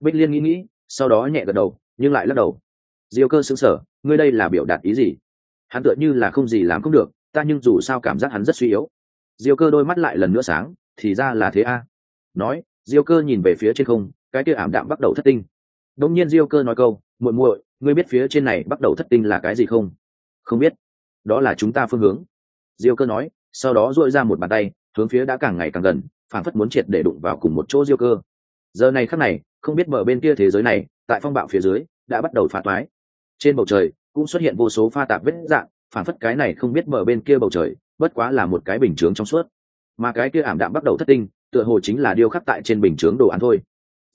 Bích liên nghĩ nghĩ, sau đó nhẹ gật đầu, nhưng lại lắc đầu. Diêu cơ xứng sở ngươi đây là biểu đạt ý gì? Hắn tựa như là không gì làm không được, ta nhưng dù sao cảm giác hắn rất suy yếu. Diêu cơ đôi mắt lại lần nữa sáng, thì ra là thế a. Nói, diêu cơ nhìn về phía trên không, cái kia ảm đạm bắt đầu thất tinh. Đông nhiên diêu cơ nói câu, muội muội, ngươi biết phía trên này bắt đầu thất tinh là cái gì không? Không biết. Đó là chúng ta phương hướng. Diêu cơ nói sau đó dội ra một bàn tay, hướng phía đã càng ngày càng gần phản phất muốn triệt để đụng vào cùng một chỗ diêu cơ. Giờ này khắc này, không biết bờ bên kia thế giới này, tại phong bạo phía dưới, đã bắt đầu phá toái. Trên bầu trời, cũng xuất hiện vô số pha tạp vết dạng phản phất cái này không biết bờ bên kia bầu trời, bất quá là một cái bình chướng trong suốt. Mà cái kia ảm đạm bắt đầu thất tinh, tựa hồ chính là điêu khắc tại trên bình chướng đồ án thôi.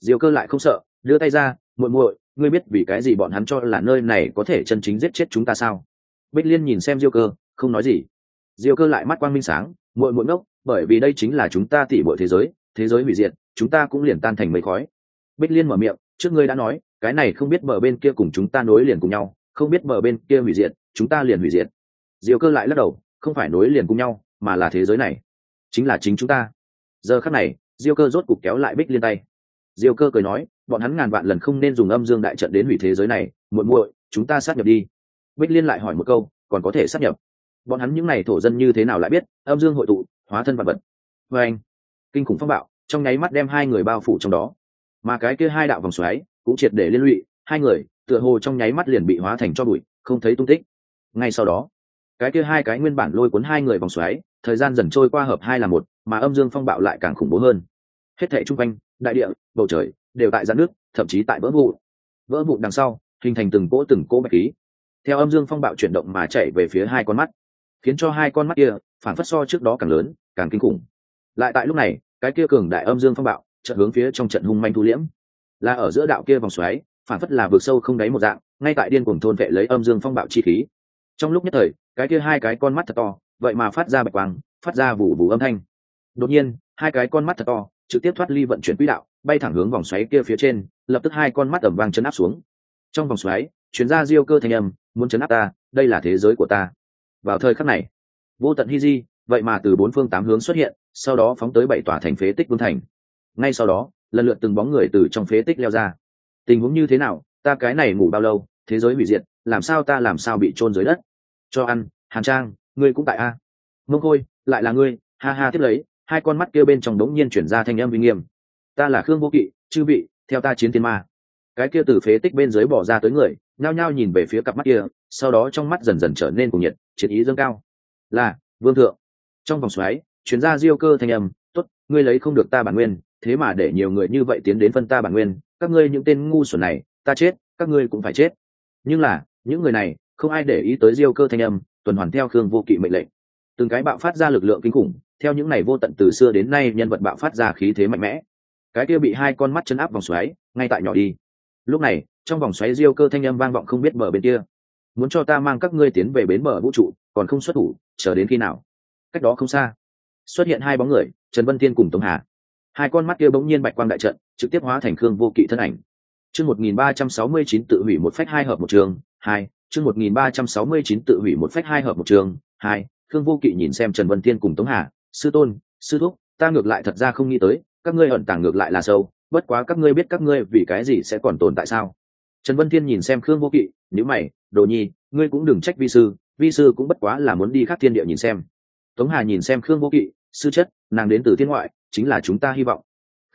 Diêu cơ lại không sợ, đưa tay ra, muội muội, ngươi biết vì cái gì bọn hắn cho là nơi này có thể chân chính giết chết chúng ta sao? Bích liên nhìn xem diêu cơ, không nói gì diêu cơ lại mắt quang minh sáng, muội muội ngốc, bởi vì đây chính là chúng ta tỉ mọi thế giới thế giới hủy diệt, chúng ta cũng liền tan thành mây khói. Bích liên mở miệng, trước ngươi đã nói, cái này không biết bờ bên kia cùng chúng ta nối liền cùng nhau, không biết bờ bên kia hủy diệt, chúng ta liền hủy diệt. Diều cơ lại lắc đầu, không phải nối liền cùng nhau, mà là thế giới này, chính là chính chúng ta. Giờ khắc này, diêu cơ rốt cục kéo lại bích liên tay. Diêu cơ cười nói, bọn hắn ngàn vạn lần không nên dùng âm dương đại trận đến hủy thế giới này, muội muội, chúng ta sát nhập đi. Bích liên lại hỏi một câu, còn có thể sát nhập? Bọn hắn những n à y thổ dân như thế nào lại biết, âm dương hội tụ, hóa thân vật vật. Vê anh, kinh khủng phong bạo, trong nháy mắt đem hai người bao phủ trong đó. Mà cái kia hai đạo vòng xoáy cũng triệt để liên lụy, hai người, tựa hồ trong nháy mắt liền bị hóa thành cho bụi, không thấy tung tích. Ngay sau đó, cái kia hai cái nguyên bản lôi cuốn hai người vòng xoáy, thời gian dần trôi qua hợp hai là một, mà âm dương phong bạo lại càng khủng bố hơn. Hết thệ chung quanh, đại địa, bầu trời, đều tại giãn nước thậm chí tại vỡ vụ vỡ vụ đằng sau, hình thành từng cỗ từng cỗ bạch khí. Theo âm dương phong bạo chuyển động mà chạy về phía hai con mắt khiến cho hai con mắt kia phản phất so trước đó càng lớn, càng kinh khủng. Lại tại lúc này, cái kia cường đại âm dương phong bạo trận hướng phía trong trận hung manh thu liễm. Là ở giữa đạo kia vòng xoáy phản phất là vượt sâu không đáy một dạng, ngay tại điên cuồng thôn vệ lấy âm dương phong bạo chi khí. Trong lúc nhất thời, cái kia hai cái con mắt thật to, vậy mà phát ra bạch quang, phát ra vụ vụ âm thanh. Đột nhiên, hai cái con mắt thật to trực tiếp thoát ly vận chuyển quỹ đạo, bay thẳng hướng vòng xoáy kia phía trên, lập tức hai con mắt ẩm vang chấn áp xuống. Trong vòng xoáy chuyến ra diêu cơ thanh âm, muốn chấn áp ta, đây là thế giới của ta vào thời khắc này, vô tận hy di, vậy mà từ bốn phương tám hướng xuất hiện, sau đó phóng tới bảy tòa thành phế tích vương thành. Ngay sau đó, lần lượt từng bóng người từ trong phế tích leo ra. Tình huống như thế nào, ta cái này ngủ bao lâu, thế giới hủy diệt, làm sao ta làm sao bị chôn dưới đất? Cho ăn, hàn trang, ngươi cũng tại a. Mông khôi, lại là ngươi, ha ha tiếp lấy, hai con mắt kia bên trong đống nhiên chuyển ra thanh âm uy nghiêm. Ta là khương vô kỵ, chư vị, theo ta chiến thiên ma cái kia từ phế tích bên dưới bỏ ra tới người, nhao nhao nhìn về phía cặp mắt kia, sau đó trong mắt dần dần trở nên cuồng nhiệt, triệt ý dâng cao. Là, vương thượng. Trong vòng xoáy chuyển ra diêu cơ thanh âm, tốt, ngươi lấy không được ta bản nguyên, thế mà để nhiều người như vậy tiến đến phân ta bản nguyên, các ngươi những tên ngu xuẩn này, ta chết, các ngươi cũng phải chết. Nhưng là, những người này, không ai để ý tới diêu cơ thanh âm, tuần hoàn theo khương vô kỵ mệnh lệnh. Từng cái bạo phát ra lực lượng kinh khủng, theo những này vô tận từ xưa đến nay nhân vật bạo phát ra khí thế mạnh mẽ. Cái kia bị hai con mắt chấn áp vòng xoáy, ngay tại nhỏ đi lúc này, trong vòng xoáy diêu cơ thanh âm vang vọng không biết bờ bên kia. Muốn cho ta mang các ngươi tiến về bến bờ vũ trụ, còn không xuất thủ, chờ đến khi nào? Cách đó không xa, xuất hiện hai bóng người, trần vân tiên cùng tống hà. Hai con mắt kia bỗng nhiên bạch quang đại trận, trực tiếp hóa thành khương vô kỵ thân ảnh. Chương một nghìn ba trăm sáu mươi chín tự hủy một phách hai hợp một trường, hai, chương một nghìn ba trăm sáu mươi chín tự hủy một phách hai hợp một trường, hai, khương vô kỵ nhìn xem trần vân tiên cùng tống hà. Sư tôn, sư thúc, ta ngược lại thật ra không nghĩ tới, các ngươi ẩn tàng ngược lại là sâu bất quá các ngươi biết các ngươi vì cái gì sẽ còn tồn tại sao? Trần vân thiên nhìn xem khương vô kỵ nhữ mày, đồ nhi, ngươi cũng đừng trách vi sư vi sư cũng bất quá là muốn đi khắc thiên địa nhìn xem. Tống hà nhìn xem khương vô kỵ, sư chất, nàng đến từ thiên ngoại, chính là chúng ta hy vọng.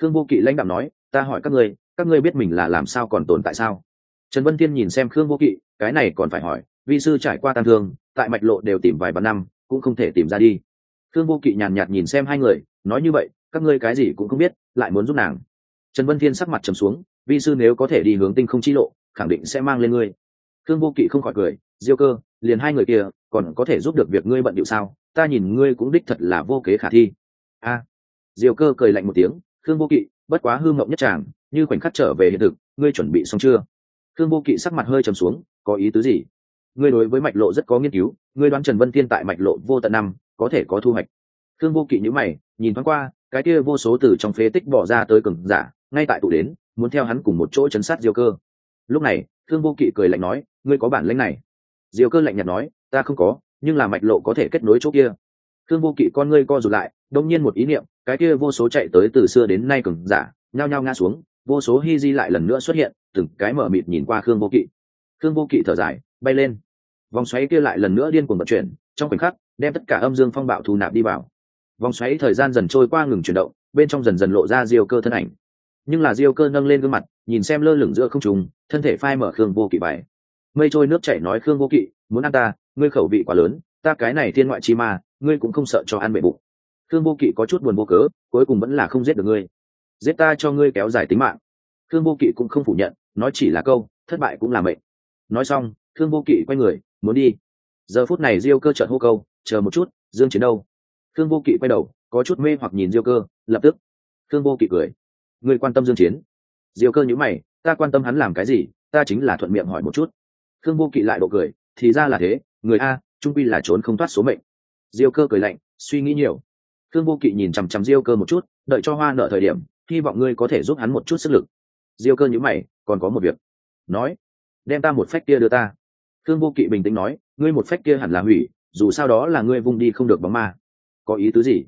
Khương vô kỵ lãnh đạo nói, ta hỏi các ngươi các ngươi biết mình là làm sao còn tồn tại sao? Trần vân thiên nhìn xem khương vô kỵ, cái này còn phải hỏi, vi sư trải qua tăng thương, tại mạch lộ đều tìm vài ba năm, cũng không thể tìm ra đi. Khương vô kỵ nhàn nhạt nhìn xem hai người, nói như vậy, các ngươi cái gì cũng không biết, lại muốn giúp nàng trần vân thiên sắc mặt trầm xuống vi sư nếu có thể đi hướng tinh không chi lộ khẳng định sẽ mang lên ngươi. Khương vô kỵ không khỏi cười diêu cơ liền hai người kia còn có thể giúp được việc ngươi bận điệu sao? Ta nhìn ngươi cũng đích thật là vô kế khả thi. A. À, diêu cơ cười lạnh một tiếng khương vô kỵ bất quá hư ngộng nhất tràng như khoảnh khắc trở về hiện thực ngươi chuẩn bị xong chưa? Khương vô kỵ sắc mặt hơi trầm xuống có ý tứ gì? Ngươi đối với mạch lộ rất có nghiên cứu ngươi đoán trần vân thiên tại mạch lộ vô tận năm có thể có thu hoạch. Khương vô kỵ nhữ mày nhìn thoáng qua cái kia vô số từ trong phế tích bỏ ra tới cường giả ngay tại tụ đến, muốn theo hắn cùng một chỗ chấn sát diêu cơ. Lúc này thương vô kỵ cười lạnh nói, ngươi có bản lãnh này? Diêu cơ lạnh nhạt nói, ta không có, nhưng là mạch lộ có thể kết nối chỗ kia. Thương vô kỵ con ngươi co rụt lại đông nhiên một ý niệm, cái kia vô số chạy tới từ xưa đến nay cừng giả, nhao nhao ngã xuống, vô số hy di lại lần nữa xuất hiện, từng cái mở mịt nhìn qua khương vô kỵ. Khương vô kỵ thở dài, bay lên. Vòng xoáy kia lại lần nữa điên cuồng vận chuyển, trong khoảnh khắc, đem tất cả âm dương phong bạo thu nạp đi vào. Vòng xoáy thời gian dần trôi qua ngừng chuyển động, bên trong dần dần lộ ra diêu cơ thân ảnh nhưng là diêu cơ nâng lên gương mặt, nhìn xem lơ lửng giữa không trùng thân thể phai mở khương vô kỵ bài. Mây trôi nước chảy nói, khương vô kỵ, muốn ăn ta, ngươi khẩu vị quá lớn, ta cái này thiên ngoại chi mà ngươi cũng không sợ cho ăn bệ bụng. Khương vô kỵ có chút buồn vô cớ, cuối cùng vẫn là không giết được ngươi. Giết ta cho ngươi kéo dài tính mạng. Khương vô kỵ cũng không phủ nhận, nói chỉ là câu, thất bại cũng là mệnh. Nói xong, khương vô kỵ quay người, muốn đi. Giờ phút này diêu cơ trợn hô câu, chờ một chút, dương chiến đâu? Khương vô kỵ quay đầu, có chút mê hoặc nhìn diêu cơ, lập tức. Khương vô kỵ cười người quan tâm dương chiến. Diêu cơ nhíu mày, ta quan tâm hắn làm cái gì, ta chính là thuận miệng hỏi một chút. Khương vô kỵ lại độ cười, thì ra là thế, người a, trung quy là trốn không thoát số mệnh. Diêu cơ cười lạnh, suy nghĩ nhiều. Khương vô kỵ nhìn chằm chằm diêu cơ một chút, đợi cho hoa nợ thời điểm, hy vọng ngươi có thể giúp hắn một chút sức lực. Diêu cơ nhíu mày, còn có một việc. Nói, đem ta một phách kia đưa ta. Khương vô kỵ bình tĩnh nói, ngươi một phách kia hẳn là hủy, dù sao đó là ngươi vung đi không được bóng ma. Có ý tứ gì?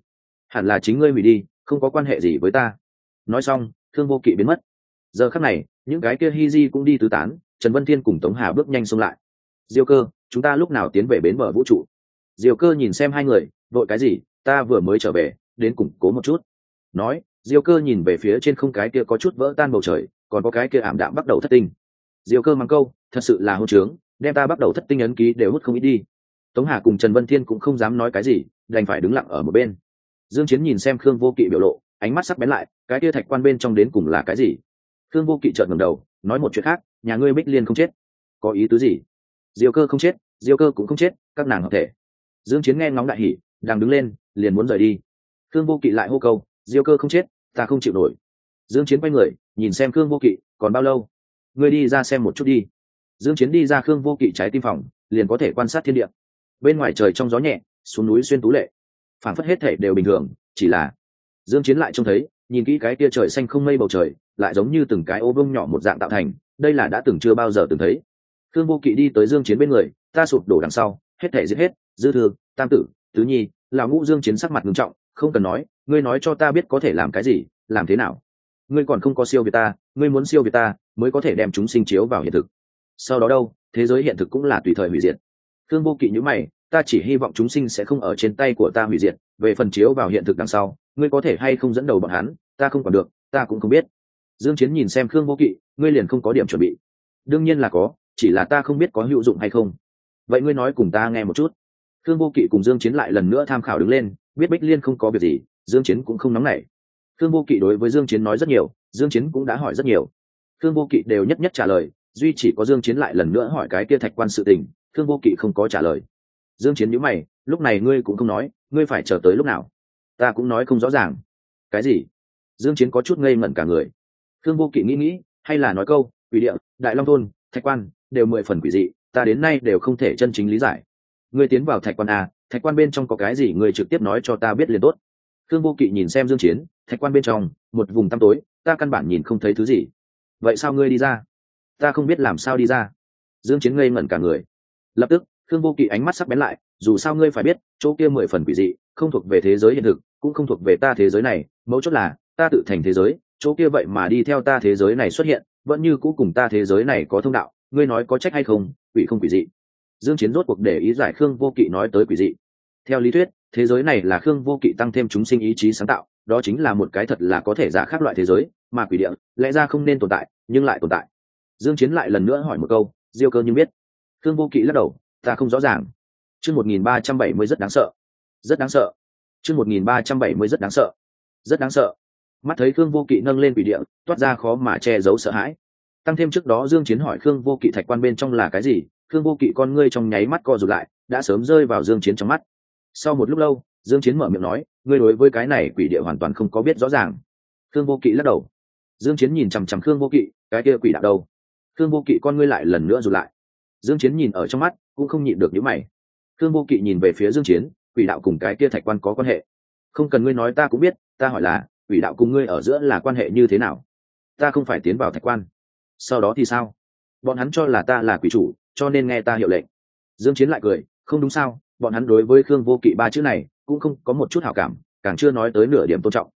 Hẳn là chính ngươi hủy đi, không có quan hệ gì với ta nói xong, thương vô kỵ biến mất. Giờ khắc này, những cái kia hi di cũng đi tứ tán, trần vân thiên cùng tống hà bước nhanh xông lại. Diêu cơ, chúng ta lúc nào tiến về bến bờ vũ trụ? Diêu cơ nhìn xem hai người vội cái gì, ta vừa mới trở về, đến củng cố một chút. Nói, diêu cơ nhìn về phía trên không cái kia có chút vỡ tan bầu trời, còn có cái kia ảm đạm bắt đầu thất tinh. Diêu cơ mang câu, thật sự là hôn trướng, đem ta bắt đầu thất tinh ấn ký đều hút không ít đi. Tống hà cùng trần vân thiên cũng không dám nói cái gì, đành phải đứng lặng ở một bên. Dương chiến nhìn xem khương vô kỵ biểu lộ ánh mắt sắc bén lại, cái kia thạch quan bên trong đến cùng là cái gì? Khương vô kỵ trợn ngẩng đầu, nói một chuyện khác, nhà ngươi bích liên không chết. Có ý tứ gì? Diêu cơ không chết, diêu cơ cũng không chết, các nàng hợp thể. Dương chiến nghe ngóng đại hỉ, đang đứng lên, liền muốn rời đi. Khương vô kỵ lại hô câu, diêu cơ không chết, ta không chịu nổi. Dương chiến quay người, nhìn xem khương vô kỵ, còn bao lâu? Ngươi đi ra xem một chút đi. Dương chiến đi ra khương vô kỵ trái tim phòng, liền có thể quan sát thiên địa. Bên ngoài trời trong gió nhẹ, xuống núi xuyên tú lệ. Phản phất hết thể đều bình thường, chỉ là dương chiến lại trông thấy, nhìn kỹ cái kia trời xanh không mây bầu trời, lại giống như từng cái ô vương nhỏ một dạng tạo thành, đây là đã từng chưa bao giờ từng thấy. Khương vô kỵ đi tới dương chiến bên người, ta sụp đổ đằng sau, hết thể giết hết, dư thừa tam tử, tứ nhi, lão ngũ dương chiến sắc mặt nghiêm trọng, không cần nói, ngươi nói cho ta biết có thể làm cái gì, làm thế nào? Ngươi còn không có siêu việt ta, ngươi muốn siêu việt ta, mới có thể đem chúng sinh chiếu vào hiện thực. Sau đó đâu, thế giới hiện thực cũng là tùy thời hủy diệt. Khương vô kỵ như mày, ta chỉ hy vọng chúng sinh sẽ không ở trên tay của ta hủy diệt về phần chiếu vào hiện thực đằng sau, ngươi có thể hay không dẫn đầu bọn hắn, ta không còn được, ta cũng không biết. Dương chiến nhìn xem khương vô kỵ, ngươi liền không có điểm chuẩn bị. Đương nhiên là có, chỉ là ta không biết có hữu dụng hay không. Vậy ngươi nói cùng ta nghe một chút. Khương vô kỵ cùng dương chiến lại lần nữa tham khảo đứng lên, biết bích liên không có việc gì, dương chiến cũng không nóng nảy. Khương vô kỵ đối với dương chiến nói rất nhiều, dương chiến cũng đã hỏi rất nhiều. Khương vô kỵ đều nhất nhất trả lời, duy chỉ có dương chiến lại lần nữa hỏi cái kia thạch quan sự tình, khương vô kỵ không có trả lời dương chiến nhíu mày, lúc này ngươi cũng không nói, ngươi phải chờ tới lúc nào? Ta cũng nói không rõ ràng. Cái gì? Dương chiến có chút ngây ngẩn cả người. Thương vô kỵ nghĩ nghĩ, hay là nói câu, quỷ địa, đại long thôn, thạch quan, đều mười phần quỷ dị, ta đến nay đều không thể chân chính lý giải. Ngươi tiến vào thạch quan à? thạch quan bên trong có cái gì ngươi trực tiếp nói cho ta biết liền tốt. Thương vô kỵ nhìn xem dương chiến, thạch quan bên trong, một vùng tăm tối, ta căn bản nhìn không thấy thứ gì. Vậy sao ngươi đi ra? Ta không biết làm sao đi ra. Dương chiến ngây ngẩn cả người. Lập tức Khương vô kỵ ánh mắt sắc bén lại, dù sao ngươi phải biết, chỗ kia mười phần quỷ dị, không thuộc về thế giới hiện thực, cũng không thuộc về ta thế giới này, mấu chốt là, ta tự thành thế giới, chỗ kia vậy mà đi theo ta thế giới này xuất hiện, vẫn như cũ cùng ta thế giới này có thông đạo, ngươi nói có trách hay không, quỷ không quỷ dị. Dương chiến rốt cuộc để ý giải khương vô kỵ nói tới quỷ dị. Theo lý thuyết, thế giới này là khương vô kỵ tăng thêm chúng sinh ý chí sáng tạo, đó chính là một cái thật là có thể giả khác loại thế giới, mà quỷ địa, lẽ ra không nên tồn tại, nhưng lại tồn tại. Dương chiến lại lần nữa hỏi một câu, diêu cơ như biết? Khương vô kỵ lắc đầu ta không rõ ràng. Chương 1370 rất đáng sợ. Rất đáng sợ. Chương 1370 rất đáng sợ. Rất đáng sợ. Mắt thấy khương vô kỵ nâng lên quỷ địa, toát ra khó mà che giấu sợ hãi. Tăng thêm trước đó dương chiến hỏi khương vô kỵ thạch quan bên trong là cái gì, khương vô kỵ con ngươi trong nháy mắt co rụt lại, đã sớm rơi vào dương chiến trong mắt. Sau một lúc lâu, dương chiến mở miệng nói, ngươi đối với cái này quỷ địa hoàn toàn không có biết rõ ràng. Khương vô kỵ lắc đầu. Dương chiến nhìn chằm chằm khương vô kỵ, cái kia quỷ đạo đâu? Khương vô kỵ con ngươi lại lần nữa rụt lại. Dương chiến nhìn ở trong mắt cũng không nhịn được những mày. Thương vô kỵ nhìn về phía dương chiến, quỷ đạo cùng cái kia thạch quan có quan hệ? Không cần ngươi nói ta cũng biết, ta hỏi là, quỷ đạo cùng ngươi ở giữa là quan hệ như thế nào? Ta không phải tiến vào thạch quan. Sau đó thì sao? Bọn hắn cho là ta là quỷ chủ, cho nên nghe ta hiệu lệnh. Dương chiến lại cười, không đúng sao, bọn hắn đối với khương vô kỵ ba chữ này cũng không có một chút hảo cảm, càng chưa nói tới nửa điểm tôn trọng.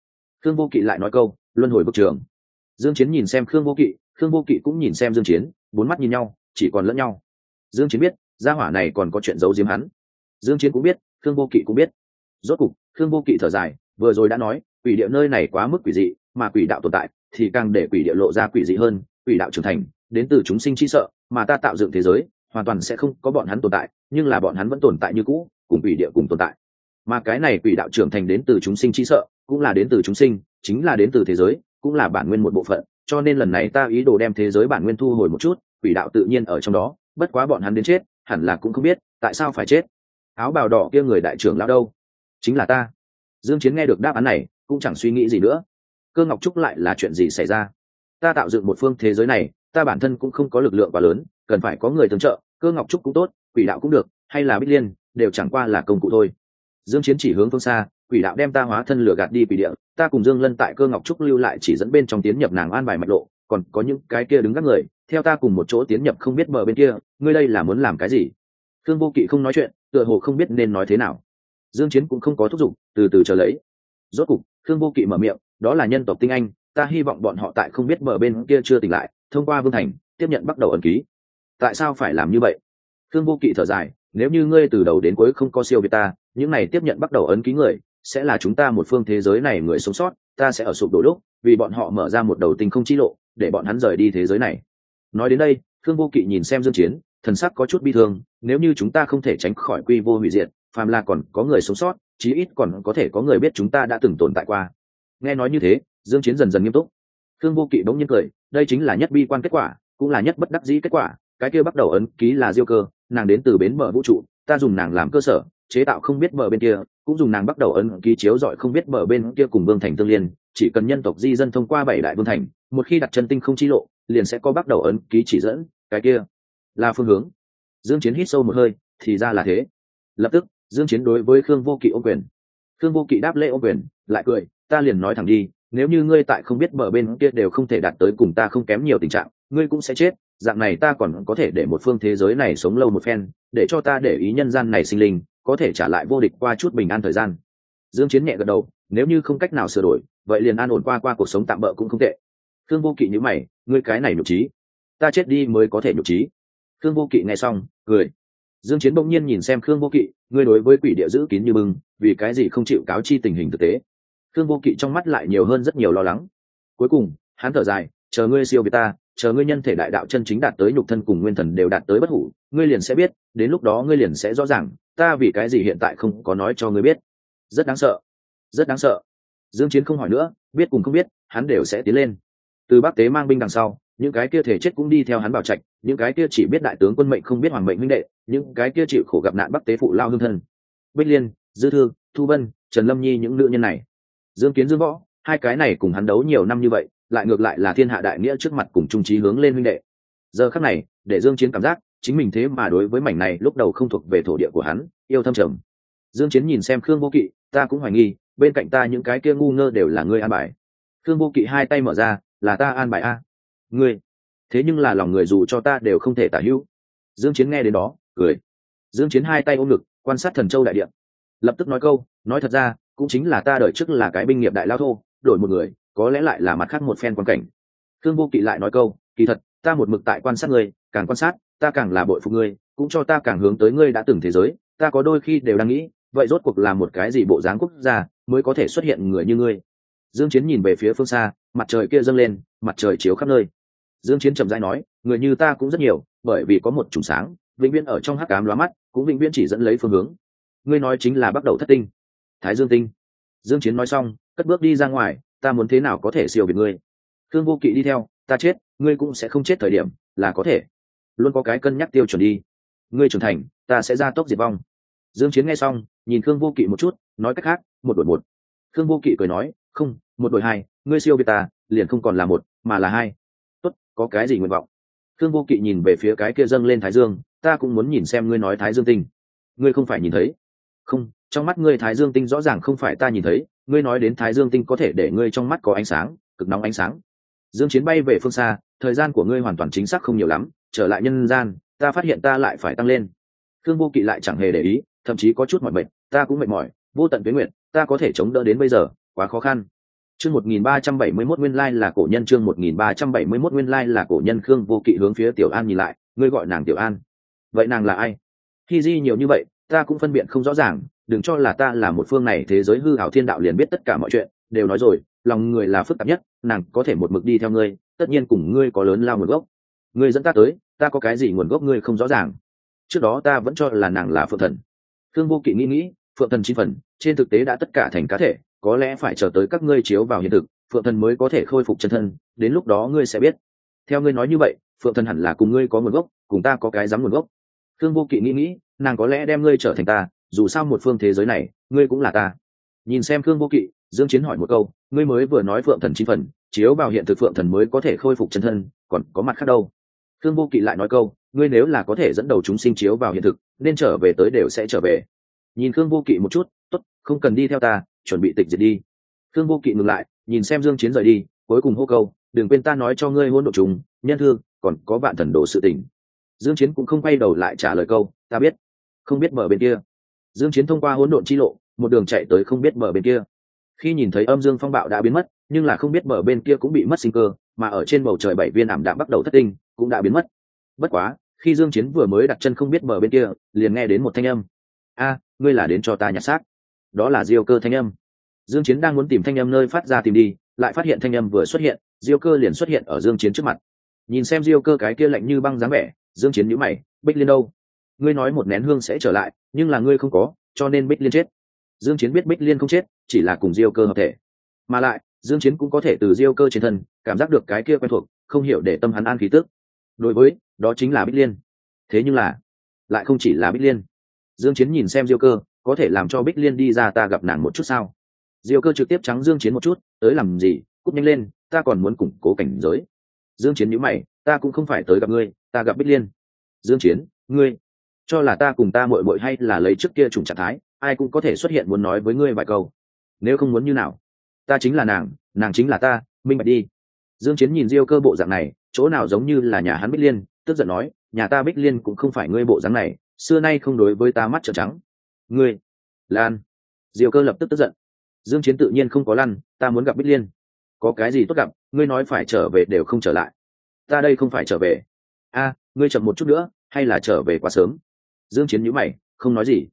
Khương vô kỵ lại nói câu, luân hồi bức trường. Dương chiến nhìn xem khương vô kỵ, khương vô kỵ cũng nhìn xem dương chiến, bốn mắt nhìn nhau, chỉ còn lẫn nhau. Dương chiến biết gia hỏa này còn có chuyện giấu giếm hắn. Dương chiến cũng biết thương vô kỵ cũng biết. Rốt cục thương vô kỵ thở dài, vừa rồi đã nói, quỷ địa nơi này quá mức quỷ dị, mà quỷ đạo tồn tại thì càng để quỷ địa lộ ra quỷ dị hơn, quỷ đạo trưởng thành, đến từ chúng sinh chi sợ, mà ta tạo dựng thế giới, hoàn toàn sẽ không có bọn hắn tồn tại, nhưng là bọn hắn vẫn tồn tại như cũ, cùng quỷ địa cùng tồn tại. Mà cái này quỷ đạo trưởng thành đến từ chúng sinh chi sợ, cũng là đến từ chúng sinh, chính là đến từ thế giới, cũng là bản nguyên một bộ phận, cho nên lần này ta ý đồ đem thế giới bản nguyên thu hồi một chút, quỷ đạo tự nhiên ở trong đó, bất quá bọn hắn đến chết hẳn là cũng không biết, tại sao phải chết? Áo bào đỏ kia người đại trưởng lão đâu? Chính là ta. Dương chiến nghe được đáp án này, cũng chẳng suy nghĩ gì nữa. Cơ ngọc trúc lại là chuyện gì xảy ra? Ta tạo dựng một phương thế giới này, ta bản thân cũng không có lực lượng quá lớn, cần phải có người tương trợ, cơ ngọc trúc cũng tốt, quỷ đạo cũng được, hay là bích liên, đều chẳng qua là công cụ thôi. Dương chiến chỉ hướng phương xa, quỷ đạo đem ta hóa thân lửa gạt đi quỷ địa, ta cùng dương lân tại cơ ngọc trúc lưu lại chỉ dẫn bên trong tiến nhập nàng an bài mạch lộ còn có những cái kia đứng các người, theo ta cùng một chỗ tiến nhập không biết bờ bên kia, ngươi đây là muốn làm cái gì? Thương vô kỵ không nói chuyện, tựa hồ không biết nên nói thế nào. Dương chiến cũng không có thúc giục, từ từ chờ lấy. Rốt cục thương vô kỵ mở miệng, đó là nhân tộc tinh anh, ta hy vọng bọn họ tại không biết bờ bên kia chưa tỉnh lại, thông qua vương thành, tiếp nhận bắt đầu ẩn ký. Tại sao phải làm như vậy? Thương vô kỵ thở dài, nếu như ngươi từ đầu đến cuối không có siêu việt ta, những này tiếp nhận bắt đầu ấn ký người, sẽ là chúng ta một phương thế giới này người sống sót, ta sẽ ở sụp đổ lúc, vì bọn họ mở ra một đầu tình không chi lộ để bọn hắn rời đi thế giới này. Nói đến đây thương vô kỵ nhìn xem dương chiến, thần sắc có chút bi thương, nếu như chúng ta không thể tránh khỏi quy vô hủy diệt, phàm là còn có người sống sót, chí ít còn có thể có người biết chúng ta đã từng tồn tại qua. Nghe nói như thế, dương chiến dần dần nghiêm túc. Thương vô kỵ bỗng nhiên cười, đây chính là nhất bi quan kết quả, cũng là nhất bất đắc dĩ kết quả, cái kia bắt đầu ấn ký là diêu cơ, nàng đến từ bến bờ vũ trụ, ta dùng nàng làm cơ sở, chế tạo không biết bờ bên kia, cũng dùng nàng bắt đầu ấn ký chiếu dọi không biết bờ bên kia cùng vương thành tương liên chỉ cần nhân tộc di dân thông qua bảy đại vương thành, một khi đặt chân tinh không chi lộ, liền sẽ có bắt đầu ấn ký chỉ dẫn, cái kia là phương hướng. Dương chiến hít sâu một hơi, thì ra là thế. Lập tức, dương chiến đối với khương vô kỵ ô quyền. Khương vô kỵ đáp lễ ô quyền, lại cười, ta liền nói thẳng đi, nếu như ngươi tại không biết bờ bên kia đều không thể đạt tới cùng ta không kém nhiều tình trạng, ngươi cũng sẽ chết, dạng này ta còn có thể để một phương thế giới này sống lâu một phen, để cho ta để ý nhân gian này sinh linh, có thể trả lại vô địch qua chút bình an thời gian dương chiến nhẹ gật đầu, nếu như không cách nào sửa đổi, vậy liền an ổn qua qua cuộc sống tạm bỡ cũng không tệ. Thương vô kỵ nhíu mày, ngươi cái này nhục trí. Ta chết đi mới có thể nhục trí. Thương vô kỵ nghe xong, cười. Dương chiến bỗng nhiên nhìn xem khương vô kỵ, ngươi đối với quỷ địa giữ kín như bưng, vì cái gì không chịu cáo chi tình hình thực tế? Khương vô kỵ trong mắt lại nhiều hơn rất nhiều lo lắng. Cuối cùng, hắn thở dài, chờ ngươi siêu việt ta, chờ ngươi nhân thể đại đạo chân chính đạt tới nhục thân cùng nguyên thần đều đạt tới bất hủ, ngươi liền sẽ biết, đến lúc đó ngươi liền sẽ rõ ràng, ta vì cái gì hiện tại không có nói cho ngươi biết rất đáng sợ, rất đáng sợ. Dương chiến không hỏi nữa, biết cùng không biết, hắn đều sẽ tiến lên. Từ bắc tế mang binh đằng sau, những cái kia thể chết cũng đi theo hắn bảo trạch, những cái kia chỉ biết đại tướng quân mệnh không biết hoàng mệnh huynh đệ, những cái kia chịu khổ gặp nạn bắc tế phụ lao hương thân. Bích liên, dư thư, thu vân, trần lâm nhi những nữ nhân này. Dương kiến dương võ, hai cái này cùng hắn đấu nhiều năm như vậy, lại ngược lại là thiên hạ đại nghĩa trước mặt cùng trung trí hướng lên huynh đệ. Giờ khắc này, để dương chiến cảm giác chính mình thế mà đối với mảnh này lúc đầu không thuộc về thổ địa của hắn, yêu thâm trầm dương chiến nhìn xem khương vô kỵ, ta cũng hoài nghi, bên cạnh ta những cái kia ngu ngơ đều là ngươi an bài. Khương vô kỵ hai tay mở ra, là ta an bài a. Ngươi? Thế nhưng là lòng người dù cho ta đều không thể tả hữu. Dương chiến nghe đến đó, cười. Dương chiến hai tay ôm ngực, quan sát thần châu đại địa. Lập tức nói câu, nói thật ra, cũng chính là ta đợi trước là cái binh nghiệp đại lao thô, đổi một người, có lẽ lại là mặt khác một phen quan cảnh. Thương vô kỵ lại nói câu, kỳ thật, ta một mực tại quan sát ngươi, càng quan sát, ta càng là bội phục ngươi, cũng cho ta càng hướng tới ngươi đã từng thế giới, ta có đôi khi đều đang nghĩ vậy rốt cuộc là một cái gì bộ dáng quốc gia mới có thể xuất hiện người như ngươi? Dương chiến nhìn về phía phương xa, mặt trời kia dâng lên, mặt trời chiếu khắp nơi. Dương chiến trầm rãi nói, người như ta cũng rất nhiều, bởi vì có một chùm sáng, vĩnh viễn ở trong hắc ám lóa mắt, cũng vĩnh viễn chỉ dẫn lấy phương hướng. Ngươi nói chính là bắt đầu thất tinh. Thái dương tinh. Dương chiến nói xong, cất bước đi ra ngoài, ta muốn thế nào có thể siêu việt ngươi? Thương vô kỵ đi theo, ta chết, ngươi cũng sẽ không chết thời điểm, là có thể. Luôn có cái cân nhắc tiêu chuẩn đi. Ngươi trưởng thành, ta sẽ ra tốc diệt vong. Dương chiến nghe xong nhìn khương vô kỵ một chút, nói cách khác, một đội một. Khương vô kỵ cười nói, không, một đội hai, ngươi siêu việt ta, liền không còn là một, mà là hai. Tốt, có cái gì nguyện vọng? Khương vô kỵ nhìn về phía cái kia dâng lên thái dương, ta cũng muốn nhìn xem ngươi nói thái dương tinh. Ngươi không phải nhìn thấy? Không, trong mắt ngươi thái dương tinh rõ ràng không phải ta nhìn thấy, ngươi nói đến thái dương tinh có thể để ngươi trong mắt có ánh sáng, cực nóng ánh sáng. Dương chiến bay về phương xa, thời gian của ngươi hoàn toàn chính xác không nhiều lắm, trở lại nhân gian, ta phát hiện ta lại phải tăng lên. Thương vô kỵ lại chẳng hề để ý thậm chí có chút mỏi mệt, ta cũng mệt mỏi, vô tận tuyến nguyện ta có thể chống đỡ đến bây giờ, quá khó khăn. Chương 1371 nguyên lai là cổ nhân, chương 1371 nguyên lai là cổ nhân khương vô kỵ hướng phía tiểu an nhìn lại, ngươi gọi nàng tiểu an. Vậy nàng là ai? Khi di nhiều như vậy, ta cũng phân biệt không rõ ràng, đừng cho là ta là một phương này thế giới hư hảo thiên đạo liền biết tất cả mọi chuyện, đều nói rồi, lòng người là phức tạp nhất, nàng có thể một mực đi theo ngươi, tất nhiên cùng ngươi có lớn lao nguồn gốc. Ngươi dẫn ta tới, ta có cái gì nguồn gốc ngươi không rõ ràng? Trước đó ta vẫn cho là nàng là phượng thần khương vô kỵ nghĩ nghĩ, phượng thần chín phần, trên thực tế đã tất cả thành cá thể, có lẽ phải chờ tới các ngươi chiếu vào hiện thực, phượng thần mới có thể khôi phục chân thân, đến lúc đó ngươi sẽ biết. Theo ngươi nói như vậy, phượng thần hẳn là cùng ngươi có nguồn gốc, cùng ta có cái dám nguồn gốc. Khương vô kỵ nghĩ nghĩ, nàng có lẽ đem ngươi trở thành ta, dù sao một phương thế giới này, ngươi cũng là ta. Nhìn xem khương vô kỵ, dương chiến hỏi một câu, ngươi mới vừa nói phượng thần chín phần, chiếu vào hiện thực phượng thần mới có thể khôi phục chân thân, còn có mặt khác đâu? Khương vô kỵ lại nói câu ngươi nếu là có thể dẫn đầu chúng sinh chiếu vào hiện thực, nên trở về tới đều sẽ trở về. Nhìn khương vô kỵ một chút, tốt, không cần đi theo ta, chuẩn bị tịch diệt đi. Khương vô kỵ ngừng lại, nhìn xem dương chiến rời đi, cuối cùng hô câu, đừng quên ta nói cho ngươi hôn độ chúng nhân thương, còn có bạn thần đồ sự tình. Dương chiến cũng không quay đầu lại trả lời câu, ta biết, không biết mở bên kia. Dương chiến thông qua hỗn độn chi lộ, một đường chạy tới không biết mở bên kia. Khi nhìn thấy âm dương phong bạo đã biến mất, nhưng là không biết mở bên kia cũng bị mất sinh cơ, mà ở trên bầu trời bảy viên ảm đạm bắt đầu thất tinh, cũng đã biến mất bất quá, khi dương chiến vừa mới đặt chân không biết mở bên kia, liền nghe đến một thanh âm. A, ngươi là đến cho ta nhặt xác. Đó là diêu cơ thanh âm. Dương chiến đang muốn tìm thanh âm nơi phát ra tìm đi, lại phát hiện thanh âm vừa xuất hiện, diêu cơ liền xuất hiện ở dương chiến trước mặt. Nhìn xem diêu cơ cái kia lạnh như băng dáng vẻ, dương chiến nhíu mày, bích liên đâu? Ngươi nói một nén hương sẽ trở lại, nhưng là ngươi không có, cho nên bích liên chết. Dương chiến biết bích liên không chết, chỉ là cùng diêu cơ hợp thể. Mà lại, dương chiến cũng có thể từ diêu cơ trên thân, cảm giác được cái kia quen thuộc, không hiểu để tâm hắn an khí tức đối với, đó chính là bích liên. Thế nhưng là, lại không chỉ là bích liên. Dương chiến nhìn xem diêu cơ, có thể làm cho bích liên đi ra ta gặp nàng một chút sao? Diêu cơ trực tiếp trắng dương chiến một chút, tới làm gì? Cút nhanh lên, ta còn muốn củng cố cảnh giới. Dương chiến nhíu mày, ta cũng không phải tới gặp ngươi, ta gặp bích liên. Dương chiến, ngươi, cho là ta cùng ta muội muội hay là lấy trước kia trùng trạng thái, ai cũng có thể xuất hiện muốn nói với ngươi vài câu. Nếu không muốn như nào? Ta chính là nàng nàng chính là ta, minh bạch đi. Dương chiến nhìn diêu cơ bộ dạng này chỗ nào giống như là nhà hắn bích liên, tức giận nói, nhà ta bích liên cũng không phải ngươi bộ dáng này, xưa nay không đối với ta mắt trợn trắng. Ngươi, lan. Diêu cơ lập tức tức giận. Dương chiến tự nhiên không có lăn, ta muốn gặp bích liên. Có cái gì tốt gặp, ngươi nói phải trở về đều không trở lại. Ta đây không phải trở về. A, ngươi chậm một chút nữa, hay là trở về quá sớm? Dương chiến nhíu mày, không nói gì.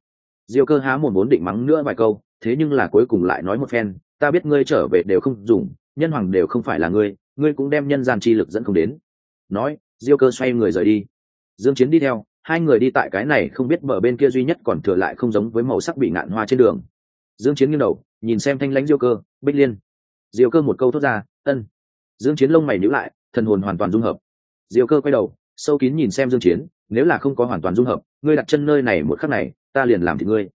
Diêu cơ há một muốn định mắng nữa vài câu, thế nhưng là cuối cùng lại nói một phen, ta biết ngươi trở về đều không dùng, nhân hoàng đều không phải là ngươi ngươi cũng đem nhân gian chi lực dẫn không đến. Nói, diêu cơ xoay người rời đi. Dương chiến đi theo, hai người đi tại cái này không biết mở bên kia duy nhất còn thừa lại không giống với màu sắc bị ngạn hoa trên đường. Dương chiến nghiêng đầu, nhìn xem thanh lãnh diêu cơ, bích liên. Diêu cơ một câu thốt ra, ân. Dương chiến lông mày nhíu lại, thần hồn hoàn toàn dung hợp. Diêu cơ quay đầu, sâu kín nhìn xem dương chiến, nếu là không có hoàn toàn dung hợp, ngươi đặt chân nơi này một khắc này, ta liền làm thịt ngươi.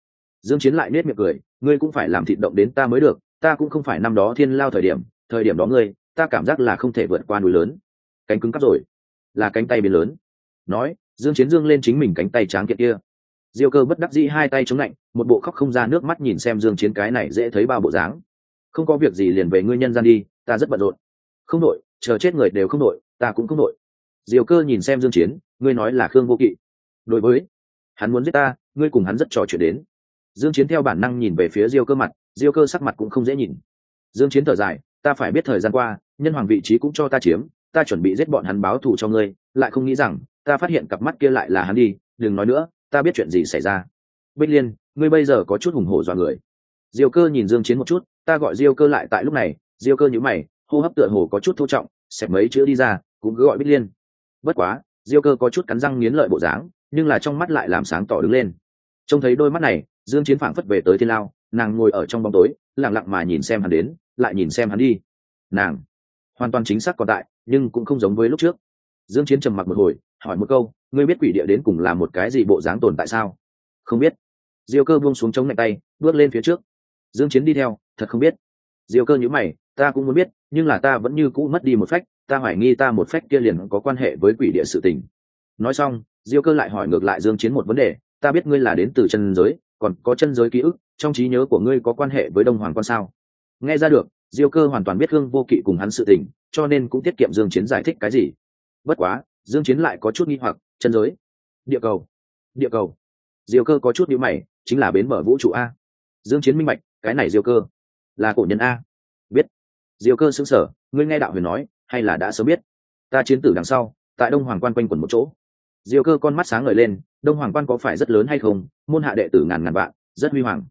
Dương chiến lại nét miệng cười, ngươi cũng phải làm thịt động đến ta mới được, ta cũng không phải năm đó thiên lao thời điểm thời điểm đó ngươi ta cảm giác là không thể vượt qua núi lớn. Cánh cứng cắp rồi. Là cánh tay biến lớn. Nói, dương chiến dương lên chính mình cánh tay tráng kiện kia. Diêu cơ bất đắc dĩ hai tay chống lạnh, một bộ khóc không ra nước mắt nhìn xem dương chiến cái này dễ thấy bao bộ dáng. Không có việc gì liền về ngươi nhân gian đi, ta rất bận rộn. Không đội, chờ chết người đều không đội, ta cũng không đội. Diều cơ nhìn xem dương chiến, ngươi nói là khương vô kỵ. Đối với, hắn muốn giết ta, ngươi cùng hắn rất trò chuyện đến. Dương chiến theo bản năng nhìn về phía diêu cơ mặt, diêu cơ sắc mặt cũng không dễ nhìn. Dương chiến thở dài, ta phải biết thời gian qua nhân hoàng vị trí cũng cho ta chiếm, ta chuẩn bị giết bọn hắn báo thù cho ngươi, lại không nghĩ rằng, ta phát hiện cặp mắt kia lại là hắn đi, đừng nói nữa, ta biết chuyện gì xảy ra. Bích liên, ngươi bây giờ có chút hùng hổ dọa người. Diêu cơ nhìn dương chiến một chút, ta gọi diêu cơ lại tại lúc này, diêu cơ nhíu mày, hô hấp tựa hồ có chút thô trọng, xẹp mấy chữ đi ra, cũng cứ gọi bích liên. Bất quá, diêu cơ có chút cắn răng nghiến lợi bộ dáng, nhưng là trong mắt lại làm sáng tỏ đứng lên. Trông thấy đôi mắt này, dương chiến phảng phất về tới thiên lao, nàng ngồi ở trong bóng tối, lặng lặng mà nhìn xem hắn đến, lại nhìn xem hắn đi. Nàng hoàn toàn chính xác còn tại, nhưng cũng không giống với lúc trước. Dương chiến trầm mặc một hồi, hỏi một câu, ngươi biết quỷ địa đến cùng là một cái gì bộ dáng tồn tại sao? Không biết. Diêu cơ buông xuống chống lạnh tay, bước lên phía trước. Dương chiến đi theo, thật không biết. Diêu cơ nhíu mày, ta cũng muốn biết, nhưng là ta vẫn như cũ mất đi một phách, ta hoài nghi ta một phách kia liền có quan hệ với quỷ địa sự tình. Nói xong, diêu cơ lại hỏi ngược lại dương chiến một vấn đề, ta biết ngươi là đến từ chân giới, còn có chân giới ký ức, trong trí nhớ của ngươi có quan hệ với đông hoàng quan sao? Nghe ra được diêu cơ hoàn toàn biết hương vô kỵ cùng hắn sự tình, cho nên cũng tiết kiệm dương chiến giải thích cái gì. Bất quá, dương chiến lại có chút nghi hoặc, chân giới, địa cầu địa cầu. Diêu cơ có chút nhíu mày, chính là bến bờ vũ trụ a. Dương chiến minh bạch, cái này diêu cơ là cổ nhân a. Biết. Diêu cơ sững sờ, ngươi nghe đạo huyền nói, hay là đã sớm biết? Ta chiến tử đằng sau, tại đông hoàng quan quanh quẩn một chỗ. Diêu cơ con mắt sáng ngời lên, đông hoàng quan có phải rất lớn hay không? Môn hạ đệ tử ngàn ngàn vạn, rất huy hoàng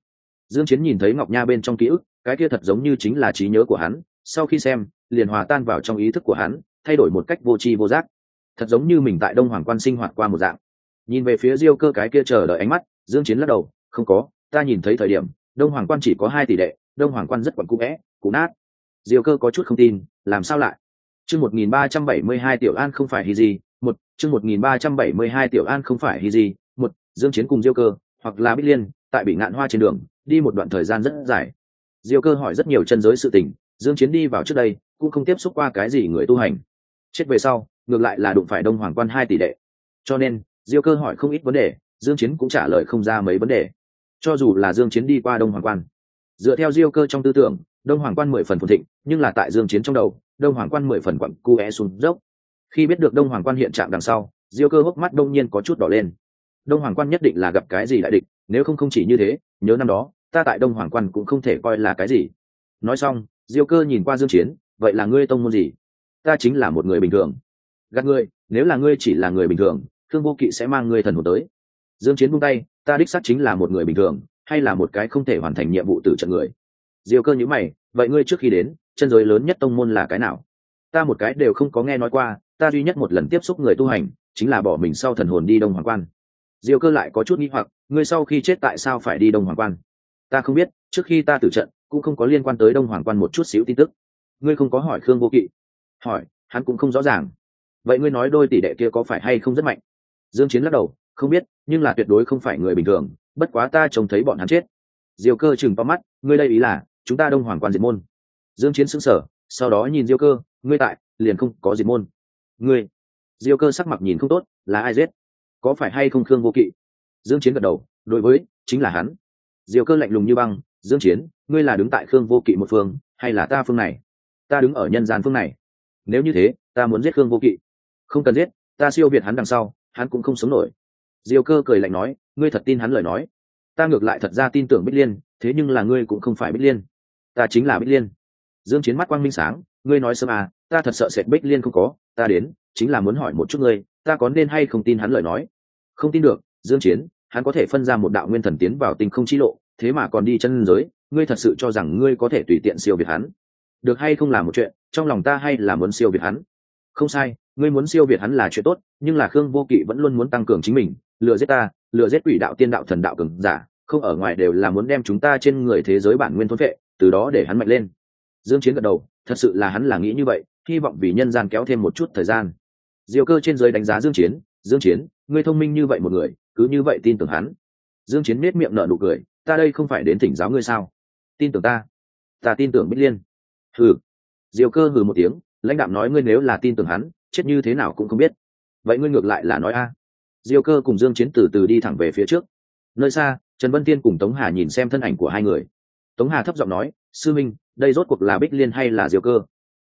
dương chiến nhìn thấy ngọc nha bên trong ký ức, cái kia thật giống như chính là trí nhớ của hắn, sau khi xem, liền hòa tan vào trong ý thức của hắn, thay đổi một cách vô tri vô giác. Thật giống như mình tại đông hoàng quan sinh hoạt qua một dạng. Nhìn về phía diêu cơ cái kia chờ đợi ánh mắt, dương chiến lắc đầu, không có, ta nhìn thấy thời điểm, đông hoàng quan chỉ có hai tỷ đệ, đông hoàng quan rất quẩn cũ vẽ, cũ nát. Diêu cơ có chút không tin, làm sao lại? Chương 1372 tiểu an không phải hi gì, một, chương 1372 tiểu an không phải hi gì, một, dương chiến cùng diêu cơ, hoặc là bích liên, tại bị ngạn hoa trên đường đi một đoạn thời gian rất dài. Diêu cơ hỏi rất nhiều chân giới sự tình, dương chiến đi vào trước đây cũng không tiếp xúc qua cái gì người tu hành. Chết về sau, ngược lại là đụng phải đông hoàng quan hai tỷ đệ. Cho nên, diêu cơ hỏi không ít vấn đề, dương chiến cũng trả lời không ra mấy vấn đề. Cho dù là dương chiến đi qua đông hoàng quan, dựa theo diêu cơ trong tư tưởng, đông hoàng quan mười phần phồn thịnh, nhưng là tại dương chiến trong đầu, đông hoàng quan mười phần quặng cu é xuống dốc. Khi biết được đông hoàng quan hiện trạng đằng sau, diêu cơ hốc mắt đông nhiên có chút đỏ lên. Đông hoàng quan nhất định là gặp cái gì đại địch, nếu không không chỉ như thế, nhớ năm đó ta tại đông hoàng quan cũng không thể coi là cái gì. Nói xong, diêu cơ nhìn qua dương chiến, vậy là ngươi tông môn gì? Ta chính là một người bình thường. Gạt ngươi, nếu là ngươi chỉ là người bình thường, thương vô kỵ sẽ mang ngươi thần hồn tới. Dương chiến buông tay, ta đích xác chính là một người bình thường, hay là một cái không thể hoàn thành nhiệm vụ từ trận người? Diêu cơ nhíu mày, vậy ngươi trước khi đến, chân giới lớn nhất tông môn là cái nào? Ta một cái đều không có nghe nói qua, ta duy nhất một lần tiếp xúc người tu hành, chính là bỏ mình sau thần hồn đi đông hoàng quan. Diêu cơ lại có chút nghi hoặc, ngươi sau khi chết tại sao phải đi đông hoàng quan? Ta không biết, trước khi ta tử trận, cũng không có liên quan tới đông hoàng quan một chút xíu tin tức. Ngươi không có hỏi khương vô kỵ? Hỏi, hắn cũng không rõ ràng. Vậy ngươi nói đôi tỷ đệ kia có phải hay không rất mạnh? Dương chiến lắc đầu, không biết, nhưng là tuyệt đối không phải người bình thường, bất quá ta trông thấy bọn hắn chết. Diêu cơ chừng to mắt, ngươi đây ý là, chúng ta đông hoàng quan diệt môn. Dương chiến sững sờ, sau đó nhìn diêu cơ, ngươi tại, liền không có diệt môn. Ngươi? Diêu cơ sắc mặt nhìn không tốt, là ai giết? Có phải hay không khương vô kỵ? Dương chiến gật đầu, đối với, chính là hắn diêu cơ lạnh lùng như băng, dương chiến, ngươi là đứng tại khương vô kỵ một phương, hay là ta phương này? Ta đứng ở nhân gian phương này. Nếu như thế, ta muốn giết khương vô kỵ. Không cần giết, ta siêu việt hắn đằng sau, hắn cũng không sống nổi. Diêu cơ cười lạnh nói, ngươi thật tin hắn lời nói? Ta ngược lại thật ra tin tưởng bích liên, thế nhưng là ngươi cũng không phải bích liên. Ta chính là bích liên. Dương chiến mắt quang minh sáng, ngươi nói sớm à ta thật sợ sệt bích liên không có, ta đến, chính là muốn hỏi một chút ngươi, ta có nên hay không tin hắn lời nói? Không tin được, dương chiến hắn có thể phân ra một đạo nguyên thần tiến vào tinh không chi lộ, thế mà còn đi chân giới, ngươi thật sự cho rằng ngươi có thể tùy tiện siêu việt hắn? Được hay không là một chuyện, trong lòng ta hay là muốn siêu việt hắn? Không sai, ngươi muốn siêu việt hắn là chuyện tốt, nhưng là khương vô kỵ vẫn luôn muốn tăng cường chính mình, lừa giết ta, lừa giết quỷ đạo tiên đạo thần đạo cường giả, không ở ngoài đều là muốn đem chúng ta trên người thế giới bản nguyên thôn vệ từ đó để hắn mạnh lên. Dương chiến gật đầu, thật sự là hắn là nghĩ như vậy, hy vọng vì nhân gian kéo thêm một chút thời gian. Diều cơ trên giới đánh giá dương chiến dương chiến, ngươi thông minh như vậy một người cứ như vậy tin tưởng hắn. Dương chiến biết miệng nở nụ cười, ta đây không phải đến thỉnh giáo ngươi sao? Tin tưởng ta? Ta tin tưởng bích liên. Hừ. Diều cơ hừ một tiếng, lãnh đạm nói, ngươi nếu là tin tưởng hắn, chết như thế nào cũng không biết. Vậy ngươi ngược lại là nói a. Diều cơ cùng dương chiến từ từ đi thẳng về phía trước. Nơi xa, trần vân tiên cùng tống hà nhìn xem thân ảnh của hai người. Tống hà thấp giọng nói, sư minh, đây rốt cuộc là bích liên hay là diều cơ?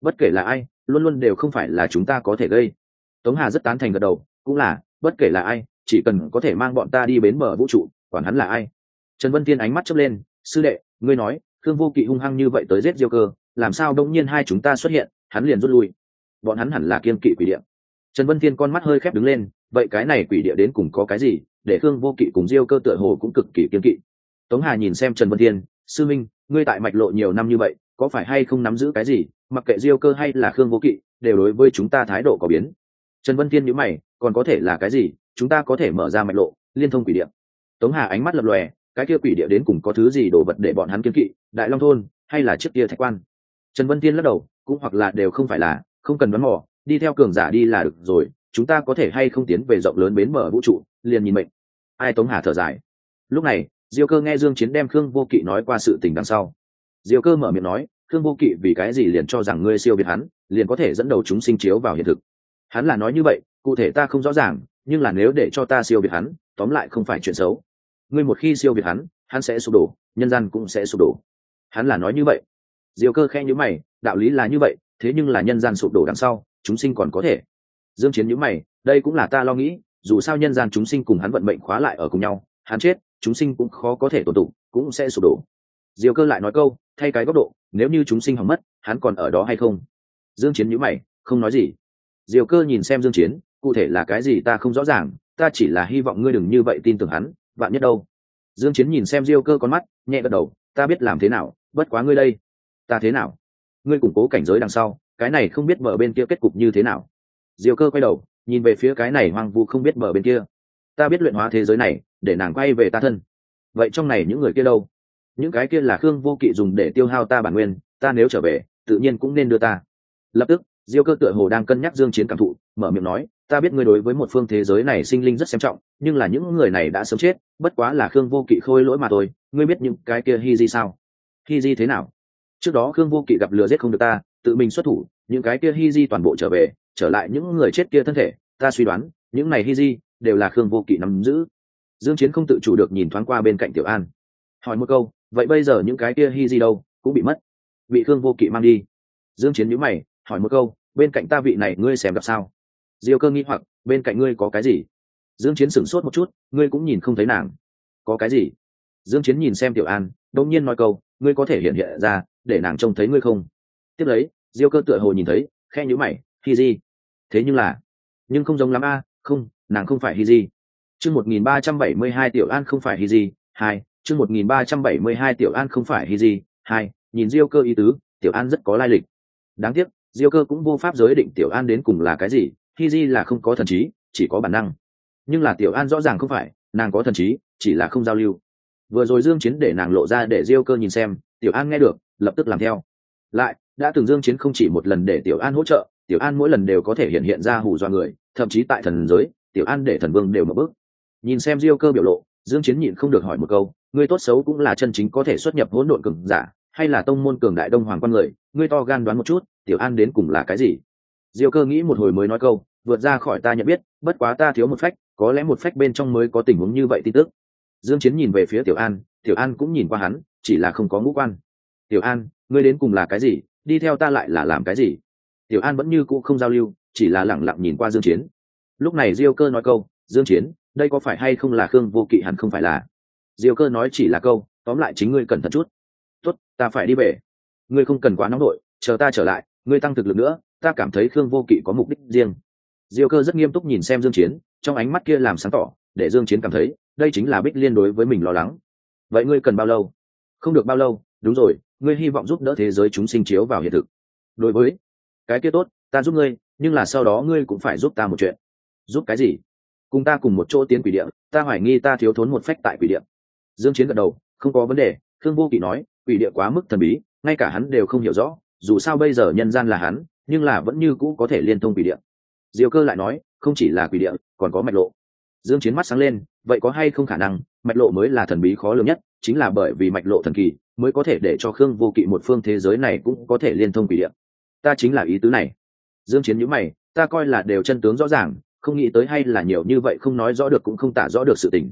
Bất kể là ai, luôn luôn đều không phải là chúng ta có thể gây. Tống hà rất tán thành gật đầu, cũng là, bất kể là ai chỉ cần có thể mang bọn ta đi bến bờ vũ trụ, quản hắn là ai. Trần vân Thiên ánh mắt chớp lên, sư đệ, ngươi nói thương vô kỵ hung hăng như vậy tới giết diêu cơ, làm sao đông nhiên hai chúng ta xuất hiện, hắn liền rút lui? Bọn hắn hẳn là kiên kỵ quỷ địa. Trần vân thiên con mắt hơi khép đứng lên, vậy cái này quỷ địa đến cùng có cái gì, để thương vô kỵ cùng diêu cơ tựa hồ cũng cực kỳ kiên kỵ. Tống hà nhìn xem trần vân thiên, sư minh, ngươi tại mạch lộ nhiều năm như vậy, có phải hay không nắm giữ cái gì, mặc kệ diêu cơ hay là khương vô kỵ, đều đối với chúng ta thái độ có biến? Trần vân thiên nhữ mày, còn có thể là cái gì chúng ta có thể mở ra mạch lộ, liên thông quỷ địa. Tống hà ánh mắt lập lòe, cái kia quỷ địa đến cùng có thứ gì đồ vật để bọn hắn kiên kỵ, đại long thôn hay là chiếc kia thạch quan? Trần vân thiên lắc đầu, cũng hoặc là đều không phải là, không cần đoán mò, đi theo cường giả đi là được rồi, chúng ta có thể hay không tiến về rộng lớn bến mở vũ trụ, liền nhìn mệnh. Ai tống hà thở dài. Lúc này, diêu cơ nghe dương chiến đem khương vô kỵ nói qua sự tình đằng sau. Diêu cơ mở miệng nói, khương vô kỵ vì cái gì liền cho rằng ngươi siêu việt hắn, liền có thể dẫn đầu chúng sinh chiếu vào hiện thực? Hắn là nói như vậy, cụ thể ta không rõ ràng nhưng là nếu để cho ta siêu việt hắn, tóm lại không phải chuyện xấu. Ngươi một khi siêu việt hắn hắn sẽ sụp đổ, nhân gian cũng sẽ sụp đổ. Hắn là nói như vậy. Diều cơ khe nhữ mày, đạo lý là như vậy, thế nhưng là nhân gian sụp đổ đằng sau, chúng sinh còn có thể. Dương chiến nhữ mày, đây cũng là ta lo nghĩ, dù sao nhân gian chúng sinh cùng hắn vận mệnh khóa lại ở cùng nhau, hắn chết, chúng sinh cũng khó có thể tồn tụ, cũng sẽ sụp đổ. Diều cơ lại nói câu, thay cái góc độ, nếu như chúng sinh hỏng mất, hắn còn ở đó hay không? Dương chiến nhữ mày, không nói gì. Diều cơ nhìn xem dương chiến cụ thể là cái gì ta không rõ ràng, ta chỉ là hy vọng ngươi đừng như vậy tin tưởng hắn, vạn nhất đâu. Dương chiến nhìn xem diêu cơ con mắt, nhẹ gật đầu, ta biết làm thế nào, bất quá ngươi đây. Ta thế nào? Ngươi củng cố cảnh giới đằng sau, cái này không biết mở bên kia kết cục như thế nào. Diêu cơ quay đầu, nhìn về phía cái này hoang vu không biết mở bên kia. Ta biết luyện hóa thế giới này, để nàng quay về ta thân. Vậy trong này những người kia đâu? Những cái kia là khương vô kỵ dùng để tiêu hao ta bản nguyên, ta nếu trở về, tự nhiên cũng nên đưa ta. Lập tức, diêu cơ tựa hồ đang cân nhắc dương chiến cảm thụ mở miệng nói, ta biết ngươi đối với một phương thế giới này sinh linh rất xem trọng, nhưng là những người này đã sớm chết, bất quá là khương vô kỵ khôi lỗi mà thôi, ngươi biết những cái kia hi di sao? Hi di thế nào? Trước đó khương vô kỵ gặp lừa giết không được ta, tự mình xuất thủ, những cái kia hi di toàn bộ trở về, trở lại những người chết kia thân thể, ta suy đoán, những này hi di đều là khương vô kỵ nắm giữ. Dương chiến không tự chủ được nhìn thoáng qua bên cạnh tiểu an. Hỏi một câu, vậy bây giờ những cái kia hi di đâu, cũng bị mất, bị khương vô kỵ mang đi? Dương chiến nhíu mày, hỏi một câu, bên cạnh ta vị này ngươi xem gặp sao? Diêu cơ nghi hoặc, bên cạnh ngươi có cái gì? Dương chiến sửng sốt một chút, ngươi cũng nhìn không thấy nàng. Có cái gì? Dương chiến nhìn xem tiểu an đột nhiên nói câu, ngươi có thể hiện hiện ra, để nàng trông thấy ngươi không? Tiếp lấy, diêu cơ tựa hồ nhìn thấy khe nhíu mày, hi di thế nhưng là, nhưng không giống lắm a, không, nàng không phải hi di chương 1372 tiểu an không phải hi di hai, chương 1372 tiểu an không phải hi di hai, nhìn diêu cơ ý tứ, tiểu an rất có lai lịch. Đáng tiếc, diêu cơ cũng vô pháp giới định tiểu an đến cùng là cái gì hi di là không có thần trí, chỉ có bản năng. Nhưng là tiểu an rõ ràng không phải, nàng có thần trí, chỉ là không giao lưu. Vừa rồi dương chiến để nàng lộ ra để diêu cơ nhìn xem, tiểu an nghe được, lập tức làm theo. Lại, đã từng dương chiến không chỉ một lần để tiểu an hỗ trợ, tiểu an mỗi lần đều có thể hiện hiện ra hù dọa người, thậm chí tại thần giới, tiểu an để thần vương đều mở bước. Nhìn xem diêu cơ biểu lộ, dương chiến nhịn không được hỏi một câu, ngươi tốt xấu cũng là chân chính có thể xuất nhập hỗn độn cường giả, hay là tông môn cường đại đông hoàng quan người? Ngươi to gan đoán một chút, tiểu an đến cùng là cái gì? Diêu cơ nghĩ một hồi mới nói câu, vượt ra khỏi ta nhận biết, bất quá ta thiếu một phách, có lẽ một phách bên trong mới có tình huống như vậy tin tức. Dương chiến nhìn về phía tiểu an tiểu an cũng nhìn qua hắn, chỉ là không có ngũ quan. Tiểu an, ngươi đến cùng là cái gì? Đi theo ta lại là làm cái gì? Tiểu an vẫn như cũ không giao lưu, chỉ là lẳng lặng nhìn qua dương chiến. Lúc này diêu cơ nói câu, dương chiến, đây có phải hay không là khương vô kỵ hẳn không phải là? Diêu cơ nói chỉ là câu, tóm lại chính ngươi cẩn thận chút. Tốt, ta phải đi về. Ngươi không cần quá nóng nổi chờ ta trở lại ngươi tăng thực lực nữa, ta cảm thấy khương vô kỵ có mục đích riêng. Diêu cơ rất nghiêm túc nhìn xem dương chiến, trong ánh mắt kia làm sáng tỏ, để dương chiến cảm thấy, đây chính là bích liên đối với mình lo lắng. Vậy ngươi cần bao lâu? Không được bao lâu, đúng rồi, ngươi hy vọng giúp đỡ thế giới chúng sinh chiếu vào hiện thực. Đối với, cái kia tốt, ta giúp ngươi, nhưng là sau đó ngươi cũng phải giúp ta một chuyện. Giúp cái gì? Cùng ta cùng một chỗ tiến quỷ địa, ta hoài nghi ta thiếu thốn một phách tại quỷ địa. Dương chiến gật đầu, không có vấn đề, khương vô kỵ nói, quỷ địa quá mức thần bí, ngay cả hắn đều không hiểu rõ dù sao bây giờ nhân gian là hắn, nhưng là vẫn như cũ có thể liên thông quỷ địa. Diều cơ lại nói, không chỉ là quỷ địa, còn có mạch lộ. Dương chiến mắt sáng lên, vậy có hay không khả năng, mạch lộ mới là thần bí khó lường nhất, chính là bởi vì mạch lộ thần kỳ, mới có thể để cho khương vô kỵ một phương thế giới này cũng có thể liên thông quỷ địa. Ta chính là ý tứ này. Dương chiến nhíu mày, ta coi là đều chân tướng rõ ràng, không nghĩ tới hay là nhiều như vậy không nói rõ được cũng không tả rõ được sự tình.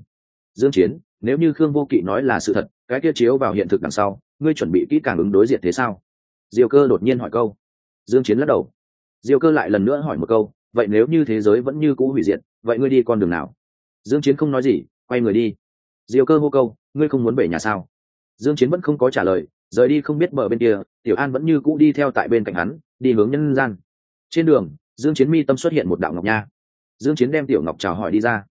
Dương chiến, nếu như khương vô kỵ nói là sự thật, cái kia chiếu vào hiện thực đằng sau, ngươi chuẩn bị kỹ càng ứng đối diện thế sao? Diêu cơ đột nhiên hỏi câu. Dương chiến lắc đầu. Diêu cơ lại lần nữa hỏi một câu, vậy nếu như thế giới vẫn như cũ hủy diệt, vậy ngươi đi con đường nào? Dương chiến không nói gì, quay người đi. Diêu cơ hô câu, ngươi không muốn về nhà sao? Dương chiến vẫn không có trả lời, rời đi không biết bờ bên kia, tiểu an vẫn như cũ đi theo tại bên cạnh hắn, đi hướng nhân gian. Trên đường, dương chiến mi tâm xuất hiện một đạo ngọc nha. Dương chiến đem tiểu ngọc chào hỏi đi ra.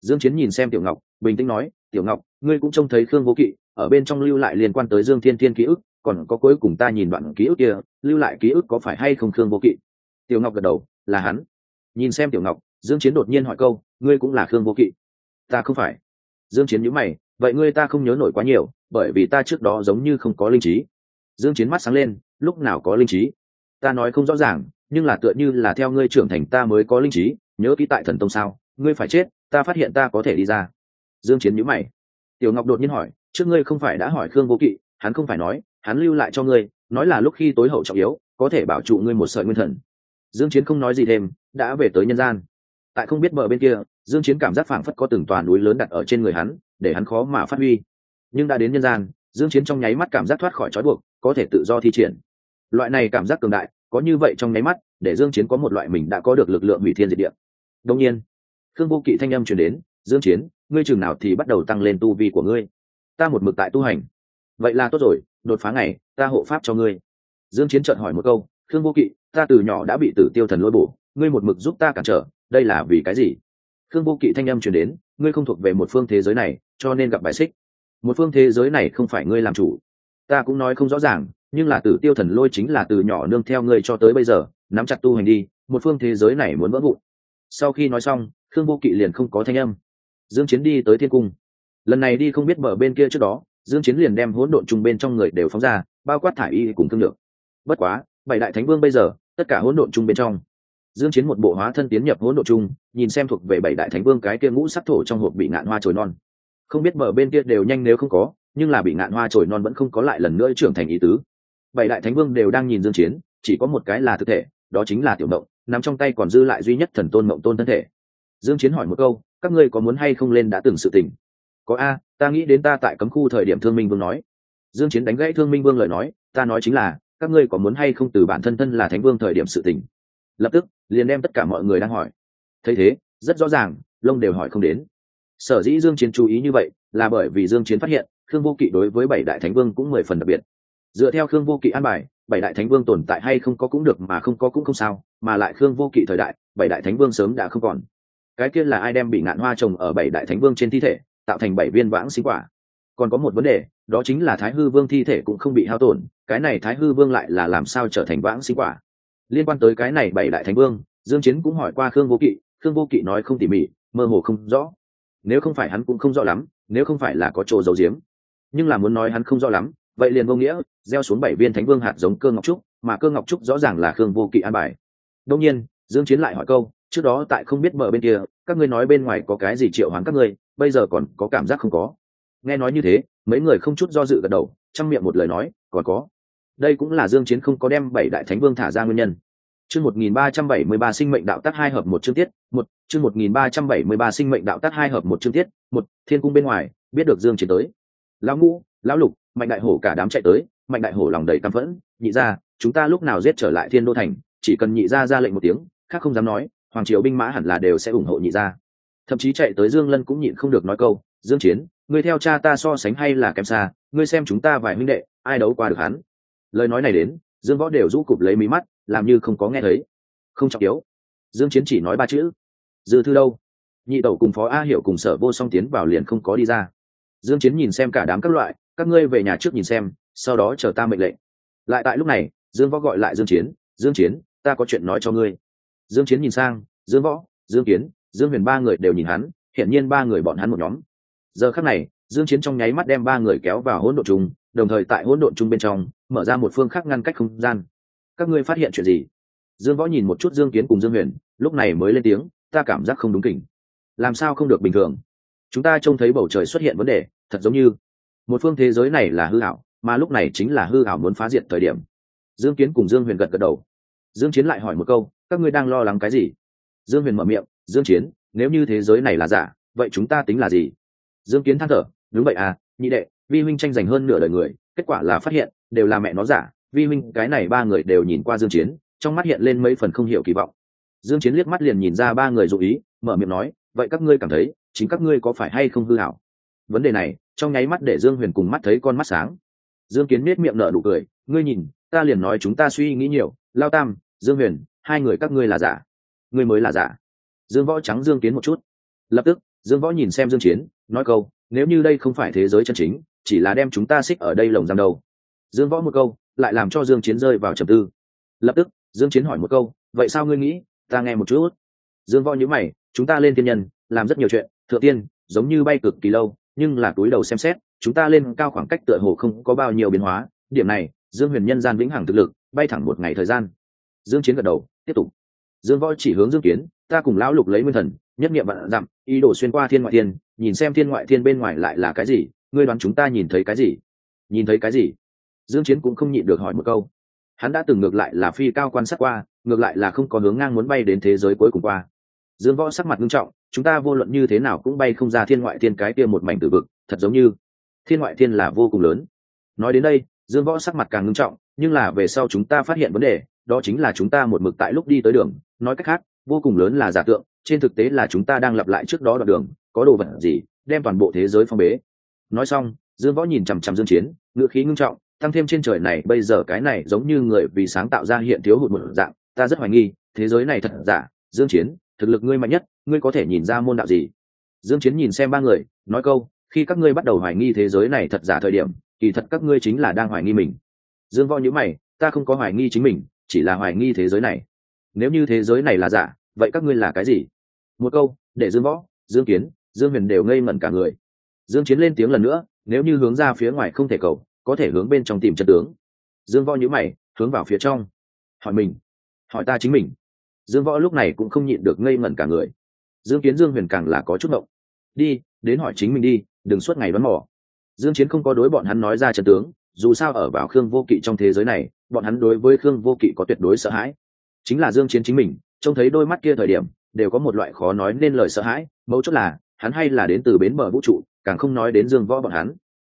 Dương chiến nhìn xem tiểu ngọc, bình tĩnh nói, tiểu ngọc, ngươi cũng trông thấy khương vô kỵ, ở bên trong lưu lại liên quan tới dương thiên thiên ký ức còn có cuối cùng ta nhìn đoạn ký ức kia, lưu lại ký ức có phải hay không khương vô kỵ? Tiểu ngọc gật đầu, là hắn. Nhìn xem tiểu ngọc, dương chiến đột nhiên hỏi câu, ngươi cũng là khương vô kỵ? Ta không phải. Dương chiến nhíu mày, vậy ngươi ta không nhớ nổi quá nhiều, bởi vì ta trước đó giống như không có linh trí. Dương chiến mắt sáng lên, lúc nào có linh trí? Ta nói không rõ ràng, nhưng là tựa như là theo ngươi trưởng thành ta mới có linh trí, nhớ kỹ tại thần tông sao, ngươi phải chết, ta phát hiện ta có thể đi ra. Dương chiến nhíu mày. Tiểu ngọc đột nhiên hỏi, trước ngươi không phải đã hỏi khương vô kỵ, hắn không phải nói hắn lưu lại cho ngươi, nói là lúc khi tối hậu trọng yếu, có thể bảo trụ ngươi một sợi nguyên thần. Dương chiến không nói gì thêm, đã về tới nhân gian. Tại không biết bờ bên kia, dương chiến cảm giác phảng phất có từng tòa núi lớn đặt ở trên người hắn, để hắn khó mà phát huy. Nhưng đã đến nhân gian, dương chiến trong nháy mắt cảm giác thoát khỏi trói buộc, có thể tự do thi triển. Loại này cảm giác cường đại, có như vậy trong nháy mắt, để dương chiến có một loại mình đã có được lực lượng hủy thiên diệt địa. Đương nhiên, khương vô kỵ thanh âm truyền đến, dương chiến, ngươi trường nào thì bắt đầu tăng lên tu vi của ngươi? Ta một mực tại tu hành. Vậy là tốt rồi đột phá ngày, ta hộ pháp cho ngươi. Dương chiến Trận hỏi một câu, khương vô kỵ, ta từ nhỏ đã bị tử tiêu thần lôi bổ, ngươi một mực giúp ta cản trở, đây là vì cái gì? Khương vô kỵ thanh âm truyền đến, ngươi không thuộc về một phương thế giới này, cho nên gặp bài xích. Một phương thế giới này không phải ngươi làm chủ. Ta cũng nói không rõ ràng, nhưng là tử tiêu thần lôi chính là từ nhỏ nương theo ngươi cho tới bây giờ, nắm chặt tu hành đi, một phương thế giới này muốn vỡ vụn. Sau khi nói xong, khương vô kỵ liền không có thanh âm. Dương chiến đi tới thiên cung. Lần này đi không biết mở bên kia trước đó dương chiến liền đem hỗn độn chung bên trong người đều phóng ra, bao quát thải y cùng thương lượng. Bất quá, bảy đại thánh vương bây giờ, tất cả hỗn độn chung bên trong, dương chiến một bộ hóa thân tiến nhập hỗn độn chung nhìn xem thuộc về bảy đại thánh vương cái kia ngũ sắc thổ trong hộp bị ngạn hoa trồi non. Không biết mở bên kia đều nhanh nếu không có, nhưng là bị ngạn hoa trồi non vẫn không có lại lần nữa trưởng thành ý tứ. Bảy đại thánh vương đều đang nhìn dương chiến, chỉ có một cái là thực thể, đó chính là tiểu động nằm trong tay còn dư lại duy nhất thần tôn mộng tôn thân thể. Dương chiến hỏi một câu, các ngươi có muốn hay không lên đã từng sự tình? Có a ta nghĩ đến ta tại cấm khu thời điểm thương minh vương nói. Dương chiến đánh gãy thương minh vương lời nói, ta nói chính là, các ngươi có muốn hay không từ bản thân thân là thánh vương thời điểm sự tình? Lập tức, liền đem tất cả mọi người đang hỏi. Thấy thế, rất rõ ràng lông đều hỏi không đến. Sở dĩ dương chiến chú ý như vậy, là bởi vì dương chiến phát hiện, khương vô kỵ đối với bảy đại thánh vương cũng mười phần đặc biệt. Dựa theo khương vô kỵ an bài, bảy đại thánh vương tồn tại hay không có cũng được mà không có cũng không sao, mà lại khương vô kỵ thời đại, bảy đại thánh vương sớm đã không còn. Cái kia là ai đem bị ngạn hoa trồng ở bảy đại thánh vương trên thi thể? Tạo thành bảy viên vãng sinh quả. Còn có một vấn đề, đó chính là thái hư vương thi thể cũng không bị hao tổn, cái này thái hư vương lại là làm sao trở thành vãng sinh quả? Liên quan tới cái này bảy đại thánh vương, dương chiến cũng hỏi qua khương vô kỵ, khương vô kỵ nói không tỉ mỉ, mơ hồ không rõ. Nếu không phải hắn cũng không rõ lắm, nếu không phải là có chỗ giấu giếm. Nhưng là muốn nói hắn không rõ lắm, vậy liền vô nghĩa, gieo xuống bảy viên thánh vương hạt giống cơ ngọc trúc, mà cơ ngọc trúc rõ ràng là khương vô kỵ an bài. Đông nhiên, dương chiến lại hỏi câu, trước đó tại không biết mở bên kia, các ngươi nói bên ngoài có cái gì triệu hoán các ngươi? Bây giờ còn có cảm giác không có. Nghe nói như thế, mấy người không chút do dự gật đầu chăm miệng một lời nói, còn có. Đây cũng là dương chiến không có đem bảy đại thánh vương thả ra nguyên nhân. Chương 1373 sinh mệnh đạo tác hai hợp một chương tiết, một, chương 1373 sinh mệnh đạo tác hai hợp một chương tiết, một, thiên cung bên ngoài, biết được dương chiến tới. Lão ngũ, lão lục, mạnh đại hổ cả đám chạy tới, mạnh đại hổ lòng đầy căm phẫn, nhị gia, chúng ta lúc nào giết trở lại thiên đô thành, chỉ cần nhị gia ra lệnh một tiếng, khác không dám nói, hoàng triều binh mã hẳn là đều sẽ ủng hộ nhị gia thậm chí chạy tới dương lân cũng nhịn không được nói câu, dương chiến, ngươi theo cha ta so sánh hay là kém xa, ngươi xem chúng ta vài huynh đệ, ai đấu qua được hắn? Lời nói này đến, dương võ đều rũ cụp lấy mí mắt, làm như không có nghe thấy. Không trọng yếu. Dương chiến chỉ nói ba chữ. Dư thư đâu? Nhị tẩu cùng phó a hiểu cùng sở vô song tiến vào liền không có đi ra. Dương chiến nhìn xem cả đám các loại, các ngươi về nhà trước nhìn xem, sau đó chờ ta mệnh lệnh. Lại tại lúc này, dương võ gọi lại dương chiến dương chiến, ta có chuyện nói cho ngươi. Dương chiến nhìn sang, dương võ, dương kiến dương huyền ba người đều nhìn hắn hiện nhiên ba người bọn hắn một nhóm. Giờ khắc này, dương chiến trong nháy mắt đem ba người kéo vào hỗn độn chung đồng thời tại hỗn độn chung bên trong, mở ra một phương khác ngăn cách không gian. Các ngươi phát hiện chuyện gì? Dương võ nhìn một chút dương kiến cùng dương huyền, lúc này mới lên tiếng, ta cảm giác không đúng kỉnh làm sao không được bình thường? Chúng ta trông thấy bầu trời xuất hiện vấn đề, thật giống như một phương thế giới này là hư hảo mà lúc này chính là hư hảo muốn phá diệt thời điểm. Dương kiến cùng dương huyền gật gật đầu. Dương chiến lại hỏi một câu, các ngươi đang lo lắng cái gì? Dương huyền mở miệng dương chiến, nếu như thế giới này là giả, vậy chúng ta tính là gì? Dương kiến than thở, đúng vậy à nhị đệ, vi huynh tranh giành hơn nửa đời người, kết quả là phát hiện, đều là mẹ nó giả, vi huynh, cái này ba người đều nhìn qua dương chiến, trong mắt hiện lên mấy phần không hiểu kỳ vọng. Dương chiến liếc mắt liền nhìn ra ba người dụ ý, mở miệng nói, vậy các ngươi cảm thấy, chính các ngươi có phải hay không hư hảo vấn đề này, trong nháy mắt để dương huyền cùng mắt thấy con mắt sáng. Dương kiến nết miệng nở đủ cười, ngươi nhìn, ta liền nói chúng ta suy nghĩ nhiều, lao tam, dương huyền, hai người các ngươi là giả. Ngươi mới là giả dương võ trắng dương kiến một chút. Lập tức, dương võ nhìn xem dương chiến, nói câu, nếu như đây không phải thế giới chân chính, chỉ là đem chúng ta xích ở đây lồng giam đầu dương võ một câu, lại làm cho dương chiến rơi vào trầm tư. Lập tức, dương chiến hỏi một câu, vậy sao ngươi nghĩ, ta nghe một chút? Dương võ nhíu mày, chúng ta lên thiên nhân, làm rất nhiều chuyện, thượng tiên, giống như bay cực kỳ lâu, nhưng là túi đầu xem xét, chúng ta lên cao khoảng cách tựa hồ không có bao nhiêu biến hóa. Điểm này, dương huyền nhân gian vĩnh hằng thực lực, bay thẳng một ngày thời gian. Dương chiến gật đầu, tiếp tục. Dương võ chỉ hướng dương kiến ta cùng lão lục lấy nguyên thần, nhất niệm vạn dặm, ý đồ xuyên qua thiên ngoại thiên, nhìn xem thiên ngoại thiên bên ngoài lại là cái gì, ngươi đoán chúng ta nhìn thấy cái gì? Nhìn thấy cái gì? Dương chiến cũng không nhịn được hỏi một câu. Hắn đã từng ngược lại là phi cao quan sát qua, ngược lại là không có hướng ngang muốn bay đến thế giới cuối cùng qua. Dương võ sắc mặt nghiêm trọng, chúng ta vô luận như thế nào cũng bay không ra thiên ngoại thiên cái kia một mảnh tử vực, thật giống như thiên ngoại thiên là vô cùng lớn. Nói đến đây, dương võ sắc mặt càng nghiêm trọng, nhưng là về sau chúng ta phát hiện vấn đề, đó chính là chúng ta một mực tại lúc đi tới đường, nói cách khác vô cùng lớn là giả tượng, trên thực tế là chúng ta đang lặp lại trước đó đoạn đường, có đồ vật gì, đem toàn bộ thế giới phong bế. Nói xong, dương võ nhìn chằm chằm dương chiến ngựa khí ngưng trọng, tăng thêm trên trời này, bây giờ cái này giống như người vì sáng tạo ra hiện thiếu hụt một dạng, ta rất hoài nghi, thế giới này thật giả, dương chiến, thực lực ngươi mạnh nhất, ngươi có thể nhìn ra môn đạo gì? Dương chiến nhìn xem ba người, nói câu, khi các ngươi bắt đầu hoài nghi thế giới này thật giả thời điểm, kỳ thật các ngươi chính là đang hoài nghi mình. Dương võ nhíu mày, ta không có hoài nghi chính mình, chỉ là hoài nghi thế giới này. Nếu như thế giới này là giả vậy các ngươi là cái gì? Một câu, để dương võ, dương kiến, dương huyền đều ngây ngẩn cả người. Dương chiến lên tiếng lần nữa, nếu như hướng ra phía ngoài không thể cầu, có thể hướng bên trong tìm chân tướng. Dương võ nhíu mày, hướng vào phía trong. Hỏi mình, hỏi ta chính mình. Dương võ lúc này cũng không nhịn được ngây ngẩn cả người. Dương kiến, dương huyền càng là có chút động đi, đến hỏi chính mình đi, đừng suốt ngày đoán mò dương chiến không có đối bọn hắn nói ra trận tướng, dù sao ở vào khương vô kỵ trong thế giới này, bọn hắn đối với khương vô kỵ có tuyệt đối sợ hãi. Chính là dương chiến chính mình trông thấy đôi mắt kia thời điểm, đều có một loại khó nói nên lời sợ hãi, mấu chốt là, hắn hay là đến từ bến bờ vũ trụ, càng không nói đến dương võ bọn hắn.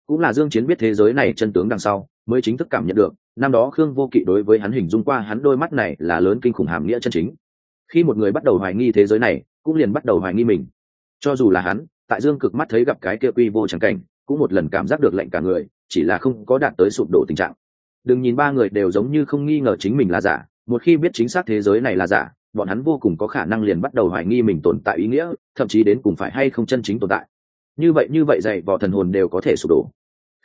Cũng là dương chiến biết thế giới này chân tướng đằng sau, mới chính thức cảm nhận được, năm đó khương vô kỵ đối với hắn hình dung qua hắn đôi mắt này là lớn kinh khủng hàm nghĩa chân chính. Khi một người bắt đầu hoài nghi thế giới này, cũng liền bắt đầu hoài nghi mình. Cho dù là hắn, tại dương cực mắt thấy gặp cái kia quy vô chẳng cảnh, cũng một lần cảm giác được lạnh cả người, chỉ là không có đạt tới sụp đổ tình trạng. Đừng nhìn ba người đều giống như không nghi ngờ chính mình là giả, một khi biết chính xác thế giới này là giả bọn hắn vô cùng có khả năng liền bắt đầu hoài nghi mình tồn tại ý nghĩa, thậm chí đến cùng phải hay không chân chính tồn tại. Như vậy như vậy dạy vỏ thần hồn đều có thể sụp đổ.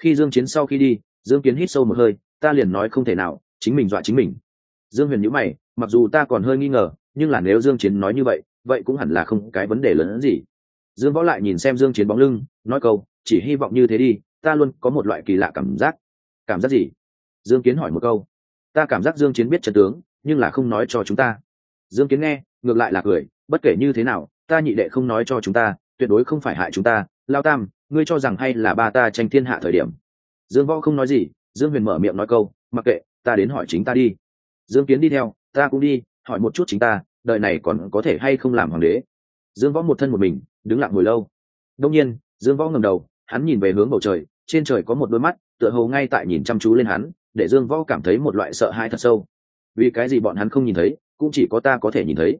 Khi dương chiến sau khi đi, dương kiến hít sâu một hơi, ta liền nói không thể nào, chính mình dọa chính mình. Dương huyền nhíu mày, mặc dù ta còn hơi nghi ngờ, nhưng là nếu dương chiến nói như vậy vậy cũng hẳn là không cái vấn đề lớn hơn gì. Dương võ lại nhìn xem dương chiến bóng lưng, nói câu, chỉ hy vọng như thế đi, ta luôn có một loại kỳ lạ cảm giác. Cảm giác gì? Dương kiến hỏi một câu. Ta cảm giác dương chiến biết trận tướng, nhưng là không nói cho chúng ta dương kiến nghe, ngược lại là cười, bất kể như thế nào, ta nhị đệ không nói cho chúng ta, tuyệt đối không phải hại chúng ta. Lao tam, ngươi cho rằng hay là ba ta tranh thiên hạ thời điểm? Dương võ không nói gì, dương huyền mở miệng nói câu, mặc kệ, ta đến hỏi chính ta đi. Dương kiến đi theo, ta cũng đi, hỏi một chút chính ta đợi này còn có thể hay không làm hoàng đế? Dương võ một thân một mình, đứng lặng hồi lâu. Đông nhiên, dương võ ngầm đầu, hắn nhìn về hướng bầu trời, trên trời có một đôi mắt, tựa hồ ngay tại nhìn chăm chú lên hắn, để dương võ cảm thấy một loại sợ hãi thật sâu. Vì cái gì bọn hắn không nhìn thấy? Cũng chỉ có ta có thể nhìn thấy.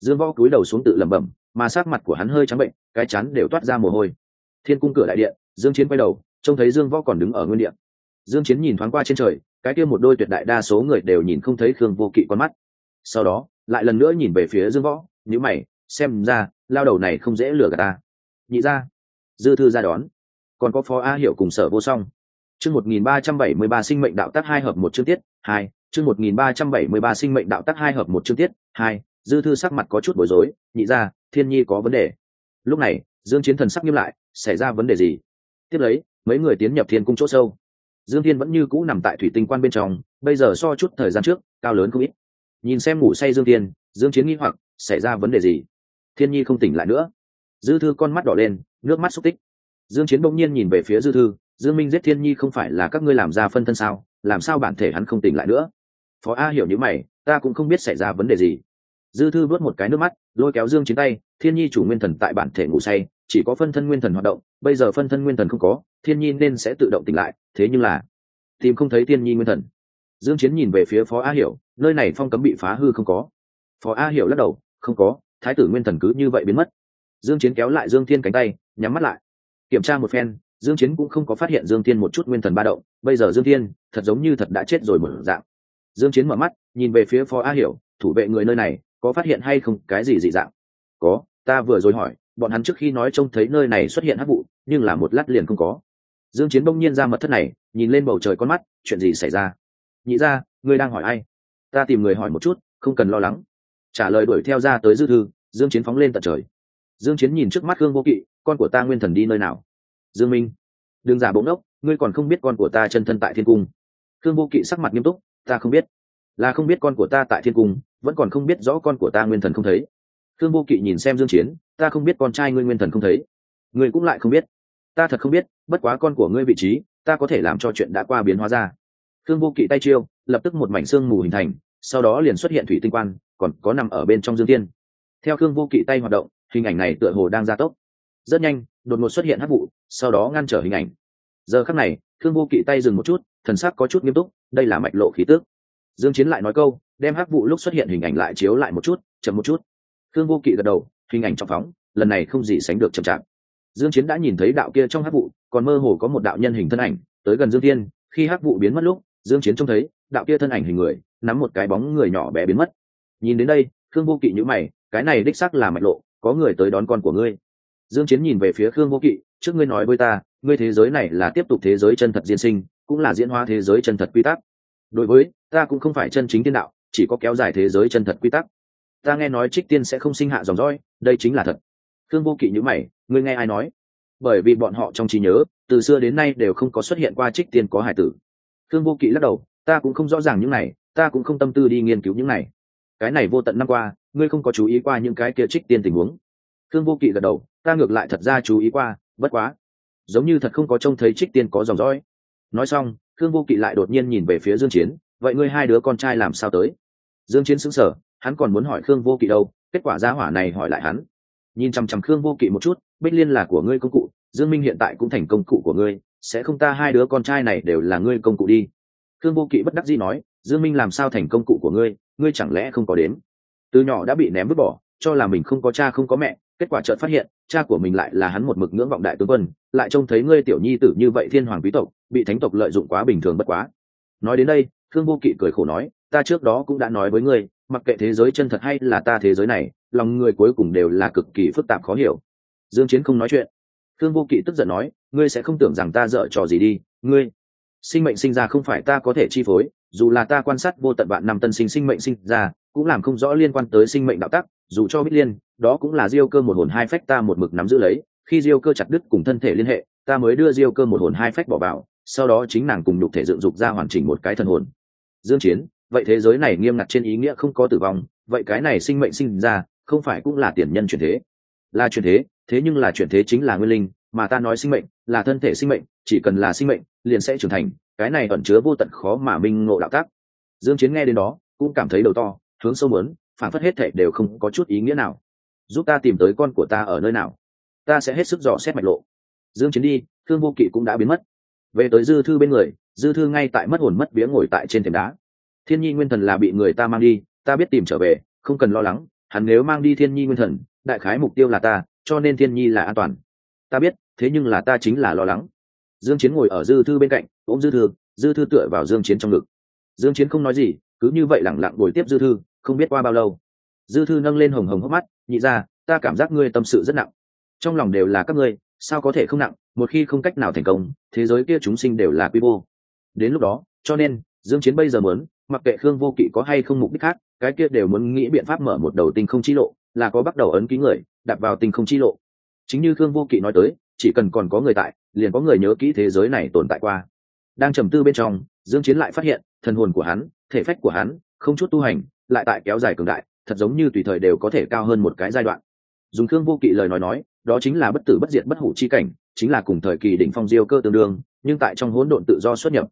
Dương võ cúi đầu xuống tự lẩm bẩm, mà sát mặt của hắn hơi trắng bệnh, cái chắn đều toát ra mồ hôi. Thiên cung cửa đại điện, dương chiến quay đầu, trông thấy dương võ còn đứng ở nguyên điện dương chiến nhìn thoáng qua trên trời, cái kia một đôi tuyệt đại đa số người đều nhìn không thấy khương vô kỵ con mắt. Sau đó, lại lần nữa nhìn về phía dương võ nếu mày, xem ra, lao đầu này không dễ lừa gạt ta. Nhị ra dư thư ra đón. Còn có phó a hiểu cùng sở vô song. Chương một nghìn ba trăm bảy mươi ba sinh mệnh đạo tác hai hợp một chương tiết, hai chương một nghìn ba trăm bảy mươi ba sinh mệnh đạo tắc hai hợp một chương tiết, hai, dư thư sắc mặt có chút bối rối, nhị ra, thiên nhi có vấn đề. Lúc này, dương chiến thần sắc nghiêm lại, xảy ra vấn đề gì? Tiếp lấy, mấy người tiến nhập thiên cung chỗ sâu. Dương thiên vẫn như cũ nằm tại thủy tinh quan bên trong, bây giờ so chút thời gian trước, cao lớn không ít. Nhìn xem ngủ say dương thiên, dương chiến nghi hoặc, xảy ra vấn đề gì? Thiên nhi không tỉnh lại nữa. Dư thư con mắt đỏ lên, nước mắt xúc tích. Dương chiến bỗng nhiên nhìn về phía dư thư, dương minh giết thiên nhi không phải là các ngươi làm ra phân thân sao? Làm sao bản thể hắn không tỉnh lại nữa? Phó a hiểu như mày, ta cũng không biết xảy ra vấn đề gì. Dư thư vớt một cái nước mắt, lôi kéo dương chiến tay, thiên nhi chủ nguyên thần tại bản thể ngủ say, chỉ có phân thân nguyên thần hoạt động, bây giờ phân thân nguyên thần không có, thiên nhi nên sẽ tự động tỉnh lại, thế nhưng là tìm không thấy thiên nhi nguyên thần. Dương chiến nhìn về phía phó a hiểu, nơi này phong cấm bị phá hư không có. Phó a hiểu lắc đầu, không có, thái tử nguyên thần cứ như vậy biến mất. Dương chiến kéo lại dương thiên cánh tay, nhắm mắt lại. Kiểm tra một phen, dương chiến cũng không có phát hiện dương thiên một chút nguyên thần ba động, bây giờ dương thiên thật giống như thật đã chết rồi một dạng dương chiến mở mắt, nhìn về phía phó a hiểu, thủ vệ người nơi này, có phát hiện hay không? Cái gì dị dạng? Có, ta vừa rồi hỏi, bọn hắn trước khi nói trông thấy nơi này xuất hiện hắc vụ, nhưng là một lát liền không có. Dương chiến bỗng nhiên ra mật thất này, nhìn lên bầu trời con mắt, chuyện gì xảy ra? Nhị ra ngươi đang hỏi ai? Ta tìm người hỏi một chút, không cần lo lắng. Trả lời đuổi theo ra tới dư thư, dương chiến phóng lên tận trời. Dương chiến nhìn trước mắt gương vô kỵ, con của ta nguyên thần đi nơi nào? Dương minh. Đừng giả bỗng đốc ngươi còn không biết con của ta chân thân tại thiên cung. Khương vô kỵ sắc mặt nghiêm túc ta không biết. Là không biết con của ta tại thiên cung, vẫn còn không biết rõ con của ta nguyên thần không thấy. Thương vô kỵ nhìn xem dương chiến, ta không biết con trai ngươi nguyên thần không thấy. Ngươi cũng lại không biết. Ta thật không biết, bất quá con của ngươi vị trí, ta có thể làm cho chuyện đã qua biến hóa ra. Thương vô kỵ tay chiêu, lập tức một mảnh xương mù hình thành, sau đó liền xuất hiện thủy tinh quan, còn có nằm ở bên trong dương tiên theo thương vô kỵ tay hoạt động, hình ảnh này tựa hồ đang gia tốc. Rất nhanh, đột ngột xuất hiện hắc vụ, sau đó ngăn trở hình ảnh. Giờ khắc này thương vô kỵ tay dừng một chút thần sắc có chút nghiêm túc, đây là mạch lộ khí tước dương chiến lại nói câu, đem hắc vụ lúc xuất hiện hình ảnh lại chiếu lại một chút, chậm một chút. Khương vô kỵ gật đầu, hình ảnh trong phóng, lần này không gì sánh được chậm chạp. Dương chiến đã nhìn thấy đạo kia trong hắc vụ còn mơ hồ có một đạo nhân hình thân ảnh, tới gần dương thiên, khi hắc vụ biến mất lúc, dương chiến trông thấy, đạo kia thân ảnh hình người, nắm một cái bóng người nhỏ bé biến mất. Nhìn đến đây, khương vô kỵ nhíu mày, cái này đích xác là mạch lộ, có người tới đón con của ngươi. Dương chiến nhìn về phía khương vô kỵ, trước ngươi nói với ta, ngươi thế giới này là tiếp tục thế giới chân thật diên sinh cũng là diễn hóa thế giới chân thật quy tắc. Đối với, ta cũng không phải chân chính tiên đạo, chỉ có kéo dài thế giới chân thật quy tắc. Ta nghe nói trích tiên sẽ không sinh hạ dòng dõi, đây chính là thật. Khương vô kỵ nhữ mày, ngươi nghe ai nói? Bởi vì bọn họ trong trí nhớ, từ xưa đến nay đều không có xuất hiện qua trích tiên có hải tử. Khương vô kỵ lắc đầu, ta cũng không rõ ràng những này, ta cũng không tâm tư đi nghiên cứu những này. Cái này vô tận năm qua, ngươi không có chú ý qua những cái kia trích tiên tình huống. Khương vô kỵ gật đầu, ta ngược lại thật ra chú ý qua, bất quá, giống như thật không có trông thấy trích tiên có dòng dõi nói xong, khương vô kỵ lại đột nhiên nhìn về phía dương chiến, vậy ngươi hai đứa con trai làm sao tới? Dương chiến sững sờ, hắn còn muốn hỏi khương vô kỵ đâu, kết quả gia hỏa này hỏi lại hắn. Nhìn chăm chăm khương vô kỵ một chút, bích liên là của ngươi công cụ, dương minh hiện tại cũng thành công cụ của ngươi, sẽ không ta hai đứa con trai này đều là ngươi công cụ đi. Khương vô kỵ bất đắc dĩ nói, dương minh làm sao thành công cụ của ngươi ngươi chẳng lẽ không có đến từ nhỏ đã bị ném vứt bỏ, cho là mình không có cha không có mẹ kết quả chợt phát hiện, cha của mình lại là hắn một mực ngưỡng vọng đại tướng quân, lại trông thấy ngươi tiểu nhi tử như vậy thiên hoàng quý tộc, bị thánh tộc lợi dụng quá bình thường bất quá. Nói đến đây Thương vô kỵ cười khổ nói, ta trước đó cũng đã nói với ngươi, mặc kệ thế giới chân thật hay là ta thế giới này, lòng người cuối cùng đều là cực kỳ phức tạp khó hiểu. Dương chiến không nói chuyện. Thương vô kỵ tức giận nói, ngươi sẽ không tưởng rằng ta dở trò gì đi, ngươi. Sinh mệnh sinh ra không phải ta có thể chi phối, dù là ta quan sát vô tận vạn năm tân sinh sinh mệnh sinh ra, cũng làm không rõ liên quan tới sinh mệnh đạo tắc dù cho biết liên, đó cũng là diêu cơ một hồn hai phách ta một mực nắm giữ lấy, khi diêu cơ chặt đứt cùng thân thể liên hệ, ta mới đưa diêu cơ một hồn hai phách bỏ vào, sau đó chính nàng cùng nhục thể dựng dục ra hoàn chỉnh một cái thần hồn. Dương chiến, vậy thế giới này nghiêm ngặt trên ý nghĩa không có tử vong, vậy cái này sinh mệnh sinh ra, không phải cũng là tiền nhân chuyển thế? Là chuyển thế thế nhưng là chuyển thế chính là nguyên linh, mà ta nói sinh mệnh, là thân thể sinh mệnh, chỉ cần là sinh mệnh, liền sẽ trưởng thành, cái này ẩn chứa vô tận khó mà minh ngộ đạo tác. Dương chiến nghe đến đó, cũng cảm thấy đầu to, hướng sâu muốn phản phất hết thể đều không có chút ý nghĩa nào. Giúp ta tìm tới con của ta ở nơi nào? Ta sẽ hết sức dò xét mạch lộ. Dương chiến đi, thương vô kỵ cũng đã biến mất. Về tới dư thư bên người, dư thư ngay tại mất hồn mất vía ngồi tại trên thềm đá. Thiên nhi nguyên thần là bị người ta mang đi, ta biết tìm trở về, không cần lo lắng, hắn nếu mang đi thiên nhi nguyên thần, đại khái mục tiêu là ta, cho nên thiên nhi là an toàn. Ta biết, thế nhưng là ta chính là lo lắng. Dương chiến ngồi ở dư thư bên cạnh, ôm dư thư dư thư tựa vào dương chiến trong ngực. Dương chiến không nói gì, cứ như vậy lặng lặng ngồi tiếp dư thư không biết qua bao lâu. Dư thư nâng lên hồng hồng hốc mắt, nhị ra, ta cảm giác ngươi tâm sự rất nặng. Trong lòng đều là các ngươi, sao có thể không nặng? Một khi không cách nào thành công, thế giới kia chúng sinh đều là quy vô đến lúc đó, cho nên, dương chiến bây giờ muốn, mặc kệ khương vô kỵ có hay không mục đích khác, cái kia đều muốn nghĩ biện pháp mở một đầu tinh không chi lộ, là có bắt đầu ấn ký người, đặt vào tinh không chi lộ. Chính như khương vô kỵ nói tới, chỉ cần còn có người tại, liền có người nhớ kỹ thế giới này tồn tại qua. Đang trầm tư bên trong, dương chiến lại phát hiện, thần hồn của hắn, thể phách của hắn, không chút tu hành lại tại kéo dài cường đại, thật giống như tùy thời đều có thể cao hơn một cái giai đoạn. Dùng khương vô kỵ lời nói nói, đó chính là bất tử bất diệt bất hủ chi cảnh, chính là cùng thời kỳ đỉnh phong diêu cơ tương đương, nhưng tại trong hỗn độn tự do xuất nhập.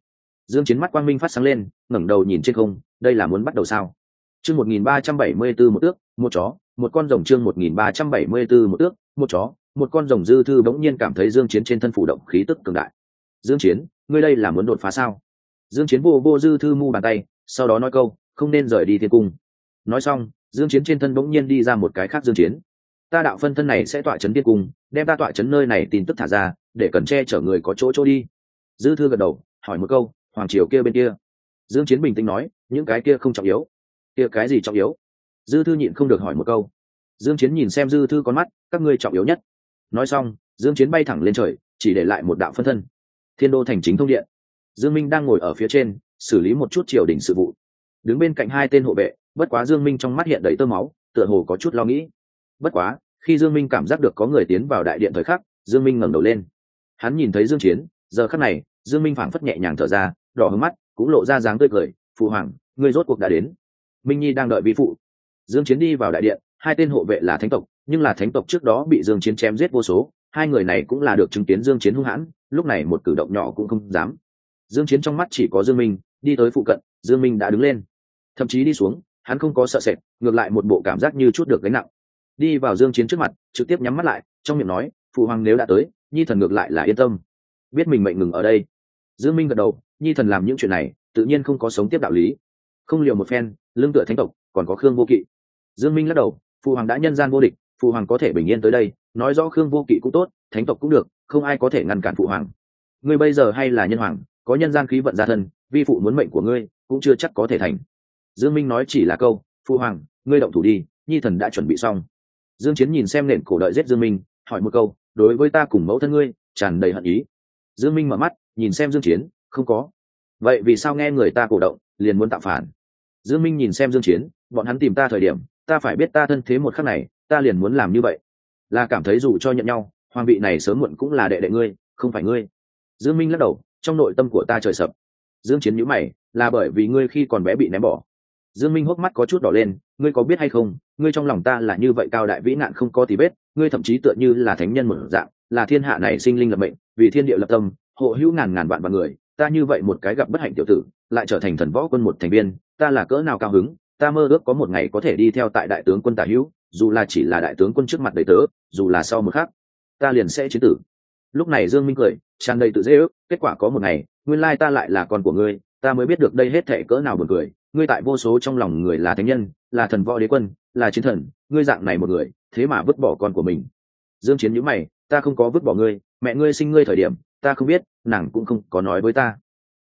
Dương chiến mắt quang minh phát sáng lên, ngẩng đầu nhìn trên không, đây là muốn bắt đầu sao? Chương 1374 một ước, một chó, một con rồng chương 1374 một ước, một chó, một con rồng dư thư bỗng nhiên cảm thấy dương chiến trên thân phủ động khí tức cường đại. Dương chiến, ngươi đây là muốn đột phá sao? Dương chiến vô vô dư thư mu bàn tay, sau đó nói câu không nên rời đi thiên cung. Nói xong, dương chiến trên thân bỗng nhiên đi ra một cái khác dương chiến. Ta đạo phân thân này sẽ tọa chấn thiên cung, đem ta tọa chấn nơi này tin tức thả ra, để cần che chở người có chỗ chỗ đi. Dư thư gật đầu, hỏi một câu, hoàng triều kia bên kia? Dương chiến bình tĩnh nói, những cái kia không trọng yếu. Kia cái gì trọng yếu? Dư thư nhịn không được hỏi một câu. Dương chiến nhìn xem dư thư con mắt, các ngươi trọng yếu nhất. Nói xong, dương chiến bay thẳng lên trời, chỉ để lại một đạo phân thân. Thiên đô thành chính thông điện. Dương minh đang ngồi ở phía trên, xử lý một chút triều đình sự vụ đứng bên cạnh hai tên hộ vệ, bất quá dương minh trong mắt hiện đầy tơ máu, tựa hồ có chút lo nghĩ. Bất quá, khi dương minh cảm giác được có người tiến vào đại điện thời khắc, dương minh ngẩng đầu lên. Hắn nhìn thấy dương chiến, giờ khắc này, dương minh phảng phất nhẹ nhàng thở ra, đỏ hướng mắt, cũng lộ ra dáng tươi cười, phụ hoàng, ngươi rốt cuộc đã đến. Minh nhi đang đợi vi phụ. Dương chiến đi vào đại điện, hai tên hộ vệ là thánh tộc, nhưng là thánh tộc trước đó bị dương chiến chém giết vô số, hai người này cũng là được chứng kiến dương chiến hung hãn, lúc này một cử động nhỏ cũng không dám. Dương chiến trong mắt chỉ có dương minh, đi tới phụ cận, dương minh đã đứng lên thậm chí đi xuống, hắn không có sợ sệt, ngược lại một bộ cảm giác như chút được gánh nặng. Đi vào dương chiến trước mặt, trực tiếp nhắm mắt lại, trong miệng nói, phụ hoàng nếu đã tới, nhi thần ngược lại là yên tâm. Biết mình mệnh ngừng ở đây. Dương minh gật đầu, nhi thần làm những chuyện này, tự nhiên không có sống tiếp đạo lý. Không liều một phen, lương tựa thánh tộc, còn có khương vô kỵ. Dương minh lắc đầu, phụ hoàng đã nhân gian vô địch, phụ hoàng có thể bình yên tới đây, nói rõ khương vô kỵ cũng tốt, thánh tộc cũng được, không ai có thể ngăn cản phụ hoàng. Ngươi bây giờ hay là nhân hoàng, có nhân gian khí vận gia thân, vi phụ muốn mệnh của ngươi, cũng chưa chắc có thể thành dương minh nói chỉ là câu, Phu hoàng, ngươi động thủ đi, nhi thần đã chuẩn bị xong. Dương chiến nhìn xem nền cổ đợi giết dương minh, hỏi một câu, đối với ta cùng mẫu thân ngươi, tràn đầy hận ý. Dương minh mở mắt, nhìn xem dương chiến, không có. Vậy vì sao nghe người ta cổ động, liền muốn tạo phản? Dương minh nhìn xem dương chiến, bọn hắn tìm ta thời điểm, ta phải biết ta thân thế một khắc này, ta liền muốn làm như vậy. Là cảm thấy dù cho nhận nhau, hoàng vị này sớm muộn cũng là đệ đệ ngươi, không phải ngươi. Dương minh lắc đầu, trong nội tâm của ta trời sập. Dương chiến nhíu mày, là bởi vì ngươi khi còn bé bị ném bỏ dương minh hốc mắt có chút đỏ lên, ngươi có biết hay không, ngươi trong lòng ta là như vậy cao đại vĩ nạn không có tí vết, ngươi thậm chí tựa như là thánh nhân một dạng, là thiên hạ này sinh linh lập mệnh, vì thiên địa lập tâm, hộ hữu ngàn ngàn vạn vạn người, ta như vậy một cái gặp bất hạnh tiểu tử, lại trở thành thần võ quân một thành viên, ta là cỡ nào cao hứng, ta mơ ước có một ngày có thể đi theo tại đại tướng quân tả hữu, dù là chỉ là đại tướng quân trước mặt đầy tớ, dù là sau một khắc, ta liền sẽ chiến tử. Lúc này dương minh cười, tràn đầy tự dễ ước, kết quả có một ngày, nguyên lai ta lại là con của ngươi, ta mới biết được đây hết thể cỡ nào buồn cười ngươi tại vô số trong lòng người là thánh nhân, là thần võ đế quân, là chiến thần, ngươi dạng này một người, thế mà vứt bỏ con của mình. Dương chiến nhíu mày, ta không có vứt bỏ ngươi, mẹ ngươi sinh ngươi thời điểm, ta không biết, nàng cũng không có nói với ta.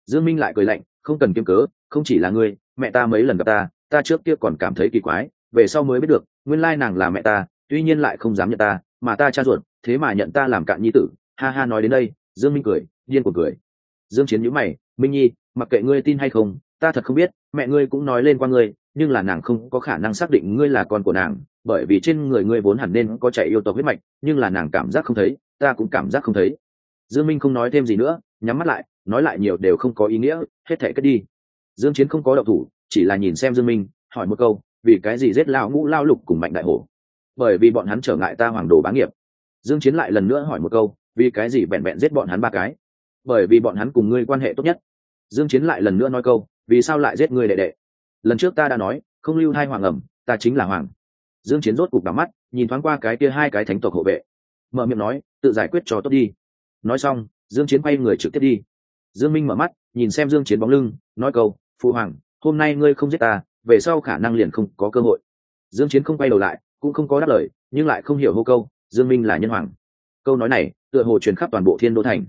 Dương minh lại cười lạnh, không cần kiêm cớ, không chỉ là ngươi, mẹ ta mấy lần gặp ta ta trước kia còn cảm thấy kỳ quái, về sau mới biết được, nguyên lai nàng là mẹ ta, tuy nhiên lại không dám nhận ta, mà ta cha ruột, thế mà nhận ta làm cạn nhi tử. Ha ha nói đến đây, dương minh cười, điên cuồng cười. Dương chiến nhíu mày, minh nhi, mặc kệ ngươi tin hay không ta thật không biết, mẹ ngươi cũng nói lên qua ngươi, nhưng là nàng không có khả năng xác định ngươi là con của nàng, bởi vì trên người ngươi vốn hẳn nên có chạy yêu tộc huyết mạch, nhưng là nàng cảm giác không thấy, ta cũng cảm giác không thấy. Dương minh không nói thêm gì nữa, nhắm mắt lại, nói lại nhiều đều không có ý nghĩa, hết thể cất đi. Dương chiến không có động thủ, chỉ là nhìn xem dương minh, hỏi một câu, vì cái gì giết lao ngũ lao lục cùng mạnh đại hổ? Bởi vì bọn hắn trở ngại ta hoàng đồ bá nghiệp. Dương chiến lại lần nữa hỏi một câu, vì cái gì vẹn vẹn giết bọn hắn ba cái? Bởi vì bọn hắn cùng ngươi quan hệ tốt nhất. Dương chiến lại lần nữa nói câu vì sao lại giết ngươi đệ đệ? Lần trước ta đã nói, không lưu hai hoàng ẩm, ta chính là hoàng. Dương chiến rốt cục đắm mắt, nhìn thoáng qua cái kia hai cái thánh tộc hộ vệ. Mở miệng nói, tự giải quyết cho tốt đi. Nói xong, dương chiến quay người trực tiếp đi. Dương minh mở mắt, nhìn xem dương chiến bóng lưng, nói câu, phụ hoàng, hôm nay ngươi không giết ta, về sau khả năng liền không có cơ hội. Dương chiến không quay đầu lại, cũng không có đáp lời, nhưng lại không hiểu hô câu, dương minh là nhân hoàng. Câu nói này, tựa hồ truyền khắp toàn bộ thiên đô thành.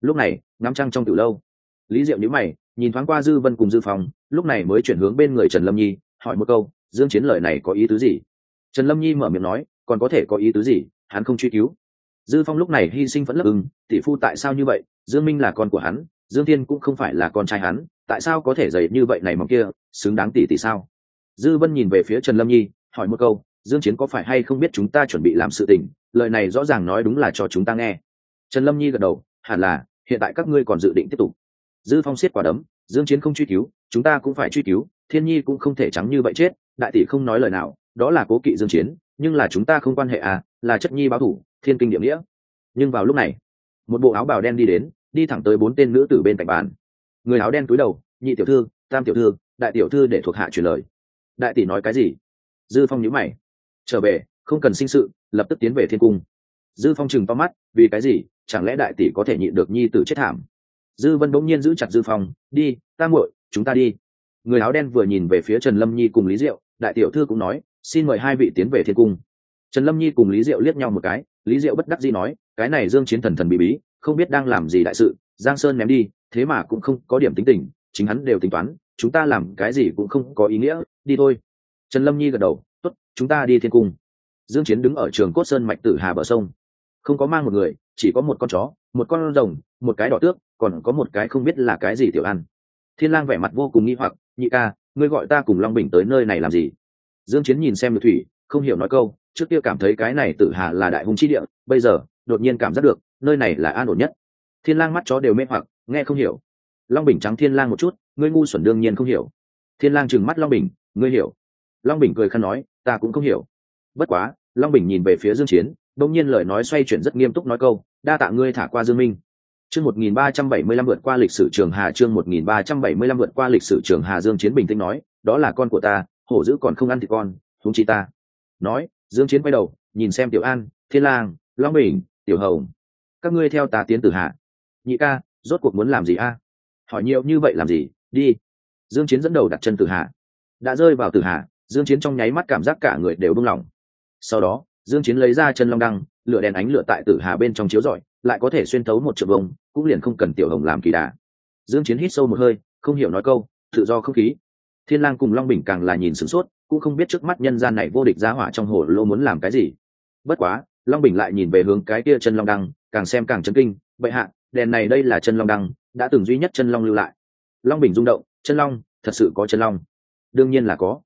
Lúc này, ngắm trăng trong tiểu lâu. Lý diệu nhíu mày nhìn thoáng qua dư vân cùng dư phòng lúc này mới chuyển hướng bên người trần lâm nhi, hỏi một câu, dương chiến lời này có ý tứ gì? Trần lâm nhi mở miệng nói, còn có thể có ý tứ gì? Hắn không truy cứu. Dư phong lúc này hy sinh vẫn lấp ưng, tỷ phu tại sao như vậy? Dương minh là con của hắn, dương thiên cũng không phải là con trai hắn, tại sao có thể dày như vậy này mong kia, xứng đáng tỷ tỷ sao? Dư vân nhìn về phía trần lâm nhi, hỏi một câu, dương chiến có phải hay không biết chúng ta chuẩn bị làm sự tình? Lời này rõ ràng nói đúng là cho chúng ta nghe. Trần lâm nhi gật đầu, hẳn là, hiện tại các ngươi còn dự định tiếp tục dư phong siết quả đấm, dương chiến không truy cứu, chúng ta cũng phải truy cứu, thiên nhi cũng không thể trắng như vậy chết, đại tỷ không nói lời nào, đó là cố kỵ dương chiến, nhưng là chúng ta không quan hệ à là chất nhi báo thủ, thiên kinh địa nghĩa. Nhưng vào lúc này, một bộ áo bào đen đi đến, đi thẳng tới bốn tên nữ tử bên cạnh bàn. Người áo đen cúi đầu, nhị tiểu thư, tam tiểu thư, đại tiểu thư để thuộc hạ truyền lời. Đại tỷ nói cái gì? Dư phong nhíu mày. Trở về, không cần sinh sự, lập tức tiến về thiên cung. Dư phong chừng to mắt, vì cái gì? Chẳng lẽ đại tỷ có thể nhịn được nhi tử chết thảm? Dư vân bỗng nhiên giữ chặt dư phong, đi, ta muội, chúng ta đi. Người áo đen vừa nhìn về phía trần lâm nhi cùng lý diệu, đại tiểu thư cũng nói, xin mời hai vị tiến về thiên cung. Trần lâm nhi cùng lý diệu liếc nhau một cái, lý diệu bất đắc dĩ nói, cái này dương chiến thần thần bí bí, không biết đang làm gì đại sự, giang sơn ném đi, thế mà cũng không có điểm tính tình, chính hắn đều tính toán, chúng ta làm cái gì cũng không có ý nghĩa, đi thôi. Trần lâm nhi gật đầu, tốt, chúng ta đi thiên cung. Dương chiến đứng ở trường cốt sơn mạch tử hà bờ sông. Không có mang một người, chỉ có một con chó, một con rồng một cái đỏ tước, còn có một cái không biết là cái gì tiểu ăn. Thiên lang vẻ mặt vô cùng nghi hoặc, nhị ca, ngươi gọi ta cùng long bình tới nơi này làm gì? Dương chiến nhìn xem nhược thủy, không hiểu nói câu, trước kia cảm thấy cái này tử hà là đại hung chi địa, bây giờ, đột nhiên cảm giác được, nơi này là an ổn nhất. Thiên lang mắt chó đều mê hoặc, nghe không hiểu. Long bình trắng thiên lang một chút, ngươi ngu xuẩn đương nhiên không hiểu. Thiên lang trừng mắt long bình, ngươi hiểu. Long bình cười khăn nói, ta cũng không hiểu. Bất quá, long bình nhìn về phía dương chiến đột nhiên lời nói xoay chuyển rất nghiêm túc nói câu, đa tạ ngươi thả qua dương minh chương 1375 vượt qua lịch sử trường hà, chương 1375 vượt qua lịch sử trường hà dương chiến bình tĩnh nói, đó là con của ta, hổ dữ còn không ăn thịt con, huống chi ta. Nói, dương chiến quay đầu, nhìn xem tiểu an, thiên lang, long bình, tiểu hồng, các ngươi theo ta tiến tử hạ nhị ca, rốt cuộc muốn làm gì a? Hỏi nhiều như vậy làm gì? Đi. Dương chiến dẫn đầu đặt chân tử hạ đã rơi vào tử hạ dương chiến trong nháy mắt cảm giác cả người đều buông lỏng sau đó, dương chiến lấy ra chân long đăng lửa đèn ánh lửa tại tử hà bên trong chiếu rọi lại có thể xuyên thấu một trượng bông, cũng liền không cần tiểu hồng làm kỳ đà. Dương chiến hít sâu một hơi không hiểu nói câu tự do không khí. Thiên lang cùng long bình càng là nhìn sửng sốt cũng không biết trước mắt nhân gian này vô địch giá hỏa trong hồ lô muốn làm cái gì. Bất quá long bình lại nhìn về hướng cái kia chân long đăng càng xem càng chấn kinh vậy hạ đèn này đây là chân long đăng đã từng duy nhất chân long lưu lại. Long bình rung động chân long thật sự có chân long? Đương nhiên là có.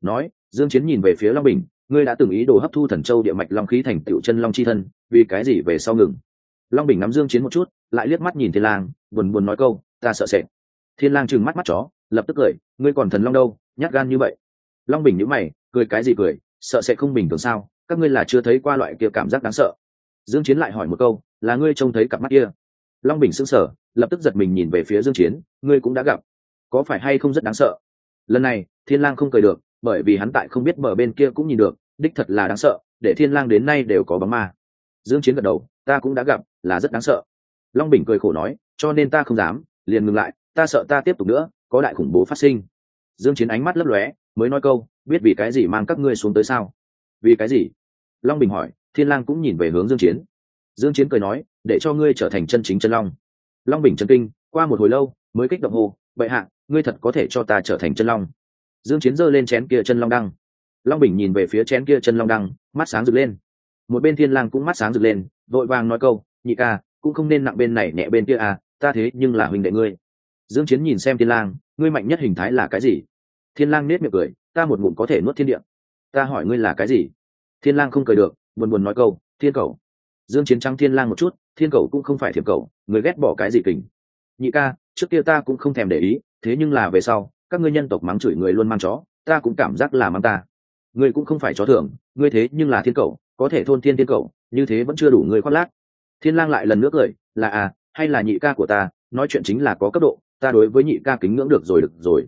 Nói dương chiến nhìn về phía long bình ngươi đã từng ý đồ hấp thu thần châu địa mạch long khí thành tựu chân long chi thân, vì cái gì về sau ngừng? Long bình nắm dương chiến một chút, lại liếc mắt nhìn thiên lang, buồn buồn nói câu, ta sợ sệt. Thiên lang trừng mắt mắt chó, lập tức cười, ngươi còn thần long đâu, nhát gan như vậy. Long bình nhíu mày, cười cái gì cười, sợ sẽ không bình thường sao? Các ngươi là chưa thấy qua loại kia cảm giác đáng sợ. Dương chiến lại hỏi một câu, là ngươi trông thấy cặp mắt kia? Long bình sững sờ, lập tức giật mình nhìn về phía dương chiến, ngươi cũng đã gặp. Có phải hay không rất đáng sợ? Lần này, thiên lang không cười được bởi vì hắn tại không biết bờ bên kia cũng nhìn được, đích thật là đáng sợ, để thiên lang đến nay đều có bóng ma. Dương chiến gật đầu, ta cũng đã gặp, là rất đáng sợ. Long bình cười khổ nói, cho nên ta không dám, liền ngừng lại, ta sợ ta tiếp tục nữa, có đại khủng bố phát sinh. Dương chiến ánh mắt lấp lóe, mới nói câu, biết vì cái gì mang các ngươi xuống tới sao? Vì cái gì? Long bình hỏi, thiên lang cũng nhìn về hướng dương chiến. Dương chiến cười nói, để cho ngươi trở thành chân chính chân long. Long bình chân kinh, qua một hồi lâu, mới kích động hô, bệ hạ, ngươi thật có thể cho ta trở thành chân long dương chiến giơ lên chén kia chân long đăng. Long bình nhìn về phía chén kia chân long đăng, mắt sáng rực lên. Một bên thiên lang cũng mắt sáng rực lên, vội vàng nói câu, nhị ca, cũng không nên nặng bên này nhẹ bên kia à ta thế nhưng là huynh đệ ngươi. Dương chiến nhìn xem thiên lang, ngươi mạnh nhất hình thái là cái gì? Thiên lang nét miệng cười, ta một ngụm có thể nuốt thiên địa. Ta hỏi ngươi là cái gì? Thiên lang không cười được, buồn buồn nói câu, thiên cầu. Dương chiến trắng thiên lang một chút, thiên cầu cũng không phải thiểm cầu, người ghét bỏ cái gì kình. Nhị ca, trước kia ta cũng không thèm để ý, thế nhưng là về sau các ngươi nhân tộc mắng chửi người luôn mang chó, ta cũng cảm giác là mang ta. Ngươi cũng không phải chó thường, ngươi thế nhưng là thiên cầu, có thể thôn thiên thiên cầu, như thế vẫn chưa đủ ngươi khoác lác. Thiên lang lại lần nữa cười, là à hay là nhị ca của ta, nói chuyện chính là có cấp độ, ta đối với nhị ca kính ngưỡng được rồi được rồi.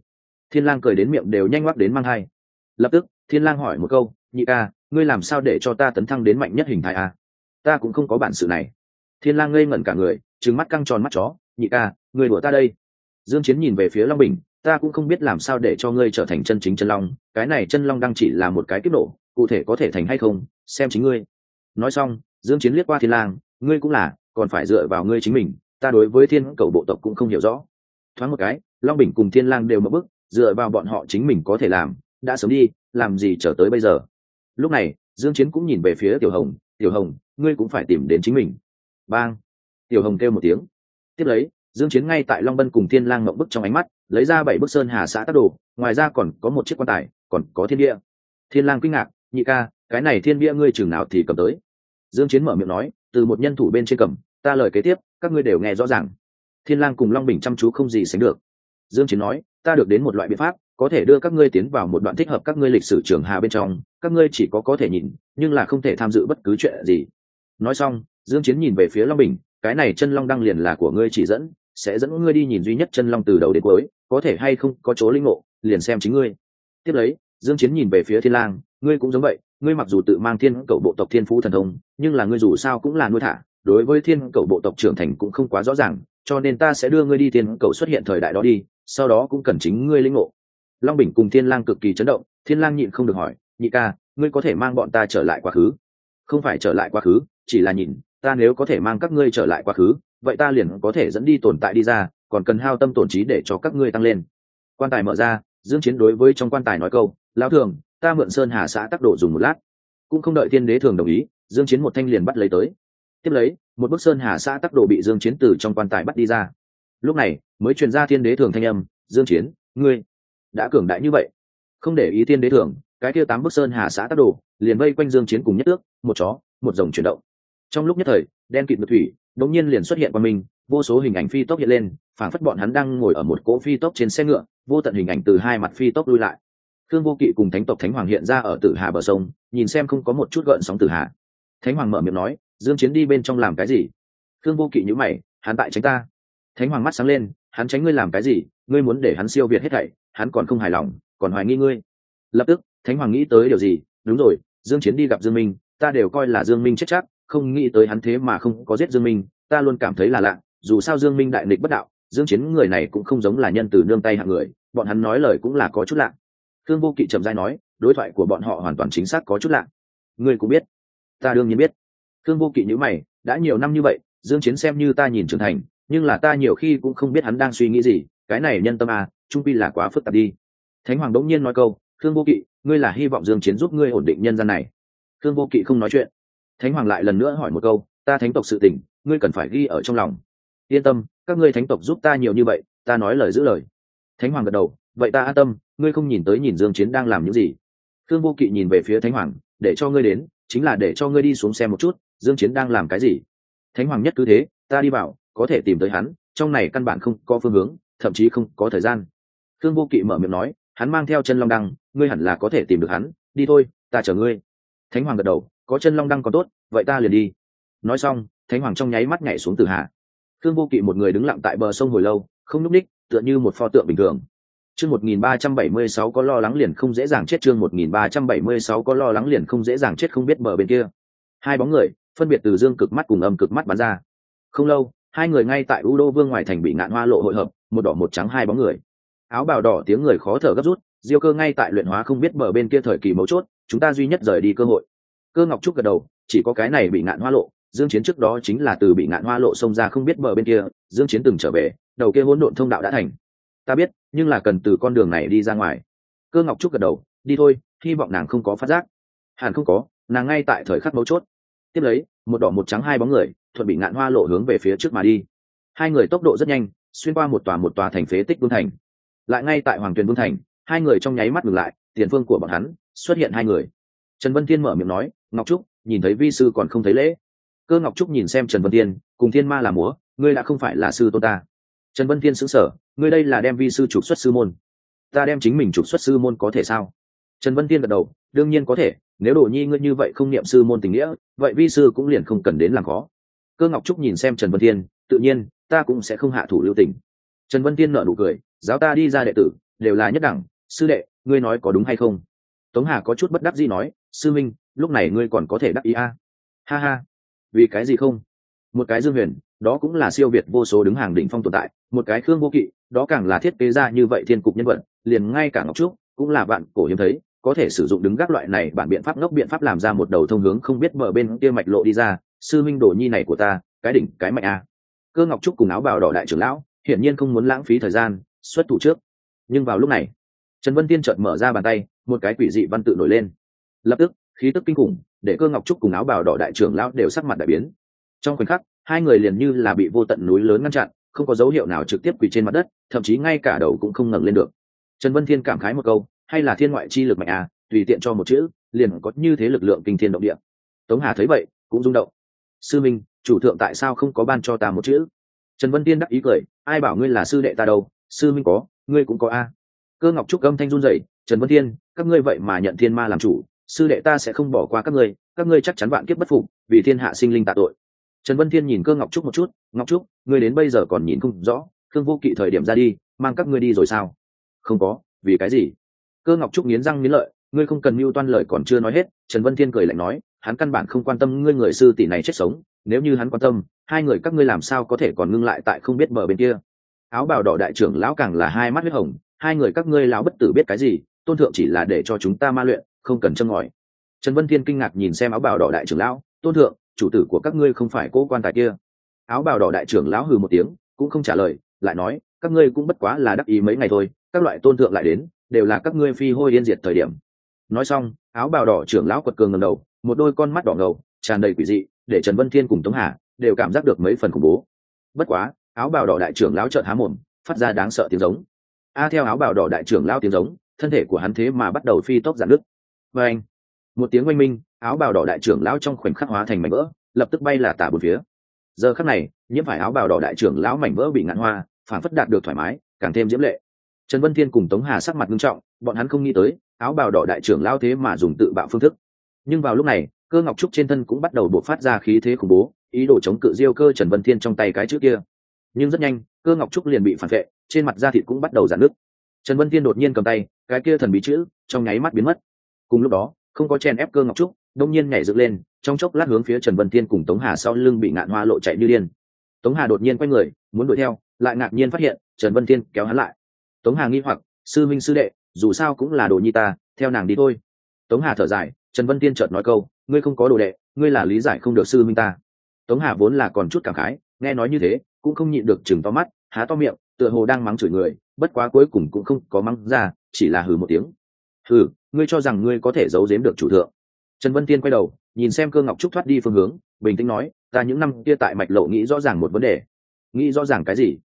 Thiên lang cười đến miệng đều nhanh ngoắc đến mang hai lập tức, thiên lang hỏi một câu, nhị ca, ngươi làm sao để cho ta tấn thăng đến mạnh nhất hình thái à? ta cũng không có bản sự này. Thiên lang ngây ngẩn cả người, trừng mắt căng tròn mắt chó, nhị ca, ngươi đùa ta đây. Dương chiến nhìn về phía long bình ta cũng không biết làm sao để cho ngươi trở thành chân chính chân long, cái này chân long đang chỉ là một cái kích nổ, cụ thể có thể thành hay không, xem chính ngươi. Nói xong, dương chiến liếc qua thiên lang, ngươi cũng là, còn phải dựa vào ngươi chính mình, ta đối với thiên cầu bộ tộc cũng không hiểu rõ. Thoáng một cái, long bình cùng thiên lang đều mở bức dựa vào bọn họ chính mình có thể làm, đã sớm đi, làm gì trở tới bây giờ. Lúc này, dương chiến cũng nhìn về phía tiểu hồng tiểu hồng, ngươi cũng phải tìm đến chính mình. Bang! Tiểu hồng kêu một tiếng. Tiếp lấy, dương chiến ngay tại long bân cùng thiên lang ngậm bức trong ánh mắt lấy ra bảy bức sơn hà xã tác đồ, ngoài ra còn có một chiếc quan tài, còn có thiên địa thiên lang kinh ngạc, nhị ca, cái này thiên bia ngươi chừng nào thì cầm tới? Dương chiến mở miệng nói, từ một nhân thủ bên trên cầm, ta lời kế tiếp, các ngươi đều nghe rõ ràng. Thiên lang cùng long bình chăm chú không gì sánh được. Dương chiến nói, ta được đến một loại biện pháp, có thể đưa các ngươi tiến vào một đoạn thích hợp các ngươi lịch sử trường hà bên trong, các ngươi chỉ có có thể nhìn, nhưng là không thể tham dự bất cứ chuyện gì. Nói xong, dương chiến nhìn về phía long bình, cái này chân long đăng liền là của ngươi chỉ dẫn sẽ dẫn ngươi đi nhìn duy nhất chân long từ đầu đến cuối, có thể hay không, có chỗ linh ngộ, liền xem chính ngươi. Tiếp lấy, dương chiến nhìn về phía thiên lang, ngươi cũng giống vậy, ngươi mặc dù tự mang thiên cầu bộ tộc thiên phú thần thông, nhưng là ngươi dù sao cũng là nuôi thả, đối với thiên cầu bộ tộc trưởng thành cũng không quá rõ ràng, cho nên ta sẽ đưa ngươi đi thiên cầu xuất hiện thời đại đó đi, sau đó cũng cần chính ngươi linh ngộ. Long bình cùng thiên lang cực kỳ chấn động, thiên lang nhịn không được hỏi, nhị ca, ngươi có thể mang bọn ta trở lại quá khứ? Không phải trở lại quá khứ, chỉ là nhìn ta nếu có thể mang các ngươi trở lại quá khứ, vậy ta liền có thể dẫn đi tồn tại đi ra, còn cần hao tâm tổn trí để cho các ngươi tăng lên. Quan tài mở ra, dương chiến đối với trong quan tài nói câu, lão thường, ta mượn sơn hà xã tác độ dùng một lát. Cũng không đợi thiên đế thường đồng ý, dương chiến một thanh liền bắt lấy tới. Tiếp lấy, một bức sơn hà xã tác độ bị dương chiến từ trong quan tài bắt đi ra. Lúc này, mới truyền ra thiên đế thường thanh âm, dương chiến, ngươi đã cường đại như vậy, không để ý thiên đế thường, cái kia tám bức sơn hà xã tác độ, liền vây quanh dương chiến cùng nhất tước, một chó, một rồng chuyển động trong lúc nhất thời, đen kịt ngược thủy đống nhiên liền xuất hiện qua mình, vô số hình ảnh phi tốc hiện lên, phảng phất bọn hắn đang ngồi ở một cỗ phi tốc trên xe ngựa, vô tận hình ảnh từ hai mặt phi tốc lui lại. Thương vô kỵ cùng thánh tộc thánh hoàng hiện ra ở tử hà bờ sông, nhìn xem không có một chút gợn sóng tử hà. Thánh hoàng mở miệng nói, dương chiến đi bên trong làm cái gì? Thương vô kỵ nhíu mày, hắn tại tránh ta. Thánh hoàng mắt sáng lên, hắn tránh ngươi làm cái gì? Ngươi muốn để hắn siêu việt hết thảy, hắn còn không hài lòng, còn hoài nghi ngươi. Lập tức, thánh hoàng nghĩ tới điều gì? Đúng rồi, dương chiến đi gặp dương minh, ta đều coi là dương minh chết chắc không nghĩ tới hắn thế mà không có giết dương minh, ta luôn cảm thấy là lạ, dù sao dương minh đại nghịch bất đạo, dương chiến người này cũng không giống là nhân từ nương tay hạng người, bọn hắn nói lời cũng là có chút lạ. Thương vô kỵ trầm dai nói, đối thoại của bọn họ hoàn toàn chính xác có chút lạ. Ngươi cũng biết, ta đương nhiên biết. Thương vô kỵ nhíu mày, đã nhiều năm như vậy, dương chiến xem như ta nhìn trưởng thành, nhưng là ta nhiều khi cũng không biết hắn đang suy nghĩ gì, cái này nhân tâm à trung pi là quá phức tạp đi. Thánh hoàng đống nhiên nói câu thương vô kỵ, ngươi là hy vọng dương chiến giúp ngươi ổn định nhân gian này. Thương vô kỵ không nói chuyện thánh hoàng lại lần nữa hỏi một câu, ta thánh tộc sự tình, ngươi cần phải ghi ở trong lòng. Yên tâm, các ngươi thánh tộc giúp ta nhiều như vậy, ta nói lời giữ lời. Thánh hoàng gật đầu, vậy ta an tâm, ngươi không nhìn tới nhìn dương chiến đang làm những gì. Thương vô kỵ nhìn về phía thánh hoàng, để cho ngươi đến, chính là để cho ngươi đi xuống xem một chút, dương chiến đang làm cái gì? Thánh hoàng nhất cứ thế, ta đi vào, có thể tìm tới hắn, trong này căn bản không có phương hướng, thậm chí không có thời gian. Thương vô kỵ mở miệng nói, hắn mang theo chân long đăng, ngươi hẳn là có thể tìm được hắn, đi thôi, ta chờ ngươi. Thánh hoàng gật đầu có chân long đăng còn tốt, vậy ta liền đi. Nói xong, thánh hoàng trong nháy mắt nhảy xuống từ hạ. Thương vô kỵ một người đứng lặng tại bờ sông hồi lâu, không nhúc ních, tựa như một pho tượng bình thường. Chương một nghìn ba trăm bảy mươi sáu có lo lắng liền không dễ dàng chết, chương một nghìn ba trăm bảy mươi sáu có lo lắng liền không dễ dàng chết không biết bờ bên kia. Hai bóng người, phân biệt từ dương cực mắt cùng âm cực mắt bắn ra. Không lâu, hai người ngay tại u đô vương ngoài thành bị ngạn hoa lộ hội hợp, một đỏ một trắng hai bóng người. Áo bào đỏ tiếng người khó thở gấp rút, diêu cơ ngay tại luyện hóa không biết bờ bên kia thời kỳ mấu chốt, chúng ta duy nhất rời đi cơ hội cơ ngọc trúc gật đầu, chỉ có cái này bị ngạn hoa lộ, dương chiến trước đó chính là từ bị ngạn hoa lộ xông ra không biết bờ bên kia, dương chiến từng trở về, đầu kia hỗn độn thông đạo đã thành. Ta biết, nhưng là cần từ con đường này đi ra ngoài. Cơ ngọc trúc gật đầu, đi thôi, hy vọng nàng không có phát giác. Hẳn không có, nàng ngay tại thời khắc mấu chốt. Tiếp lấy, một đỏ một trắng hai bóng người, thuận bị ngạn hoa lộ hướng về phía trước mà đi. Hai người tốc độ rất nhanh, xuyên qua một tòa một tòa thành phế tích vương thành. Lại ngay tại hoàng tuyền vương thành, hai người trong nháy mắt ngừng lại, tiền phương của bọn hắn, xuất hiện hai người trần vân thiên mở miệng nói, ngọc trúc, nhìn thấy vi sư còn không thấy lễ. Cơ ngọc trúc nhìn xem trần vân thiên, cùng thiên ma là múa, ngươi đã không phải là sư tôn ta. Trần vân thiên xứng sở ngươi đây là đem vi sư trục xuất sư môn. Ta đem chính mình trục xuất sư môn có thể sao? Trần vân thiên gật đầu, đương nhiên có thể, nếu đồ nhi ngươi như vậy không niệm sư môn tình nghĩa, vậy vi sư cũng liền không cần đến làm khó. Cơ ngọc trúc nhìn xem trần vân thiên, tự nhiên, ta cũng sẽ không hạ thủ lưu tình. Trần vân thiên nở nụ cười, giáo ta đi ra đệ tử, đều là nhất đẳng, sư đệ, ngươi nói có đúng hay không? Tống hà có chút bất đắc gì nói sư minh, lúc này ngươi còn có thể đắc ý a. À? ha ha. Vì cái gì không? Một cái dương huyền, đó cũng là siêu việt vô số đứng hàng đỉnh phong tồn tại, một cái khương vô kỵ, đó càng là thiết kế ra như vậy thiên cục nhân vật, liền ngay cả ngọc trúc cũng là bạn cổ hiếm thấy, có thể sử dụng đứng gác loại này bản biện pháp ngốc biện pháp làm ra một đầu thông hướng không biết mở bên kia mạch lộ đi ra, sư minh đồ nhi này của ta, cái đỉnh, cái mạnh a. Cơ ngọc trúc cùng áo bào đỏ đại trưởng lão, hiển nhiên không muốn lãng phí thời gian, xuất thủ trước. Nhưng vào lúc này, trần vân tiên chợt mở ra bàn tay, một cái quỷ dị văn tự nổi lên lập tức, khí tức kinh khủng, để cơ ngọc trúc cùng áo bào đỏ đại trưởng lão đều sắc mặt đại biến. Trong khoảnh khắc, hai người liền như là bị vô tận núi lớn ngăn chặn, không có dấu hiệu nào trực tiếp quỳ trên mặt đất, thậm chí ngay cả đầu cũng không ngẩng lên được. Trần vân thiên cảm khái một câu, hay là thiên ngoại chi lực mạnh à tùy tiện cho một chữ, liền có như thế lực lượng kinh thiên động địa. Tống hà thấy vậy, cũng rung động. Sư minh, chủ thượng tại sao không có ban cho ta một chữ? Trần vân tiên đắc ý cười, ai bảo ngươi là sư đệ ta đâu, sư minh có, ngươi cũng có a. Cơ ngọc trúc âm thanh run rẩy, trần vân thiên, các ngươi vậy mà nhận thiên ma làm chủ sư đệ ta sẽ không bỏ qua các ngươi các ngươi chắc chắn vạn kiếp bất phục, vì thiên hạ sinh linh tạ tội. Trần vân thiên nhìn cơ ngọc trúc một chút, ngọc trúc, ngươi đến bây giờ còn nhìn không rõ, thương vô kỵ thời điểm ra đi, mang các ngươi đi rồi sao? Không có, vì cái gì? Cơ ngọc trúc nghiến răng nghiến lợi, ngươi không cần mưu toan lời còn chưa nói hết. Trần vân thiên cười lạnh nói, hắn căn bản không quan tâm ngươi người sư tỷ này chết sống, nếu như hắn quan tâm, hai người các ngươi làm sao có thể còn ngưng lại tại không biết bờ bên kia? Áo bào đỏ đại trưởng lão càng là hai mắt huyết hồng, hai người các ngươi lão bất tử biết cái gì, tôn thượng chỉ là để cho chúng ta ma luyện không cần châm ngòi. Trần vân thiên kinh ngạc nhìn xem áo bào đỏ đại trưởng lão, tôn thượng, chủ tử của các ngươi không phải cố quan tài kia. Áo bào đỏ đại trưởng lão hừ một tiếng, cũng không trả lời, lại nói, các ngươi cũng bất quá là đắc ý mấy ngày thôi, các loại tôn thượng lại đến, đều là các ngươi phi hôi yên diệt thời điểm. Nói xong, áo bào đỏ trưởng lão quật cường ngầm đầu, một đôi con mắt đỏ ngầu, tràn đầy quỷ dị, để trần vân thiên cùng tống hà đều cảm giác được mấy phần khủng bố. Bất quá, áo bào đỏ đại trưởng lão trợn há mồm, phát ra đáng sợ tiếng giống. A theo áo bào đỏ đại trưởng lão tiếng giống, thân thể của hắn thế mà bắt đầu phi tốc giảm nước và anh. Một tiếng oanh minh, áo bào đỏ đại trưởng lão trong khoảnh khắc hóa thành mảnh vỡ, lập tức bay là tả bốn phía. Giờ khắc này, nhiễm phải áo bào đỏ đại trưởng lão mảnh vỡ bị ngạn hoa phản phất đạt được thoải mái, càng thêm diễm lệ. Trần vân thiên cùng tống hà sắc mặt nghiêm trọng, bọn hắn không nghĩ tới, áo bào đỏ đại trưởng lão thế mà dùng tự bạo phương thức. Nhưng vào lúc này, cơ ngọc trúc trên thân cũng bắt đầu buộc phát ra khí thế khủng bố, ý đồ chống cự diêu cơ trần vân thiên trong tay cái trước kia. Nhưng rất nhanh, cơ ngọc trúc liền bị phản vệ, trên mặt da thịt cũng bắt đầu giãn nước trần vân thiên đột nhiên cầm tay, cái kia thần bí chữ, trong nháy mắt biến mất cùng lúc đó, không có chen ép cơ ngọc trúc, đông nhiên nhảy dựng lên, trong chốc lát hướng phía trần vân thiên cùng tống hà sau lưng bị ngạn hoa lộ chạy như điên. Tống hà đột nhiên quay người, muốn đuổi theo, lại ngạc nhiên phát hiện, trần vân thiên kéo hắn lại. Tống hà nghi hoặc, sư minh sư đệ, dù sao cũng là đồ nhi ta, theo nàng đi thôi. Tống hà thở dài, trần vân tiên chợt nói câu, ngươi không có đồ đệ, ngươi là lý giải không được sư minh ta. Tống hà vốn là còn chút cảm khái, nghe nói như thế, cũng không nhịn được chừng to mắt, há to miệng, tựa hồ đang mắng chửi người, bất quá cuối cùng cũng không có mắng ra, chỉ là hừ một tiếng thử ngươi cho rằng ngươi có thể giấu giếm được chủ thượng. Trần vân tiên quay đầu, nhìn xem cơ ngọc trúc thoát đi phương hướng, bình tĩnh nói, ta những năm kia tại mạch lộ nghĩ rõ ràng một vấn đề. Nghĩ rõ ràng cái gì?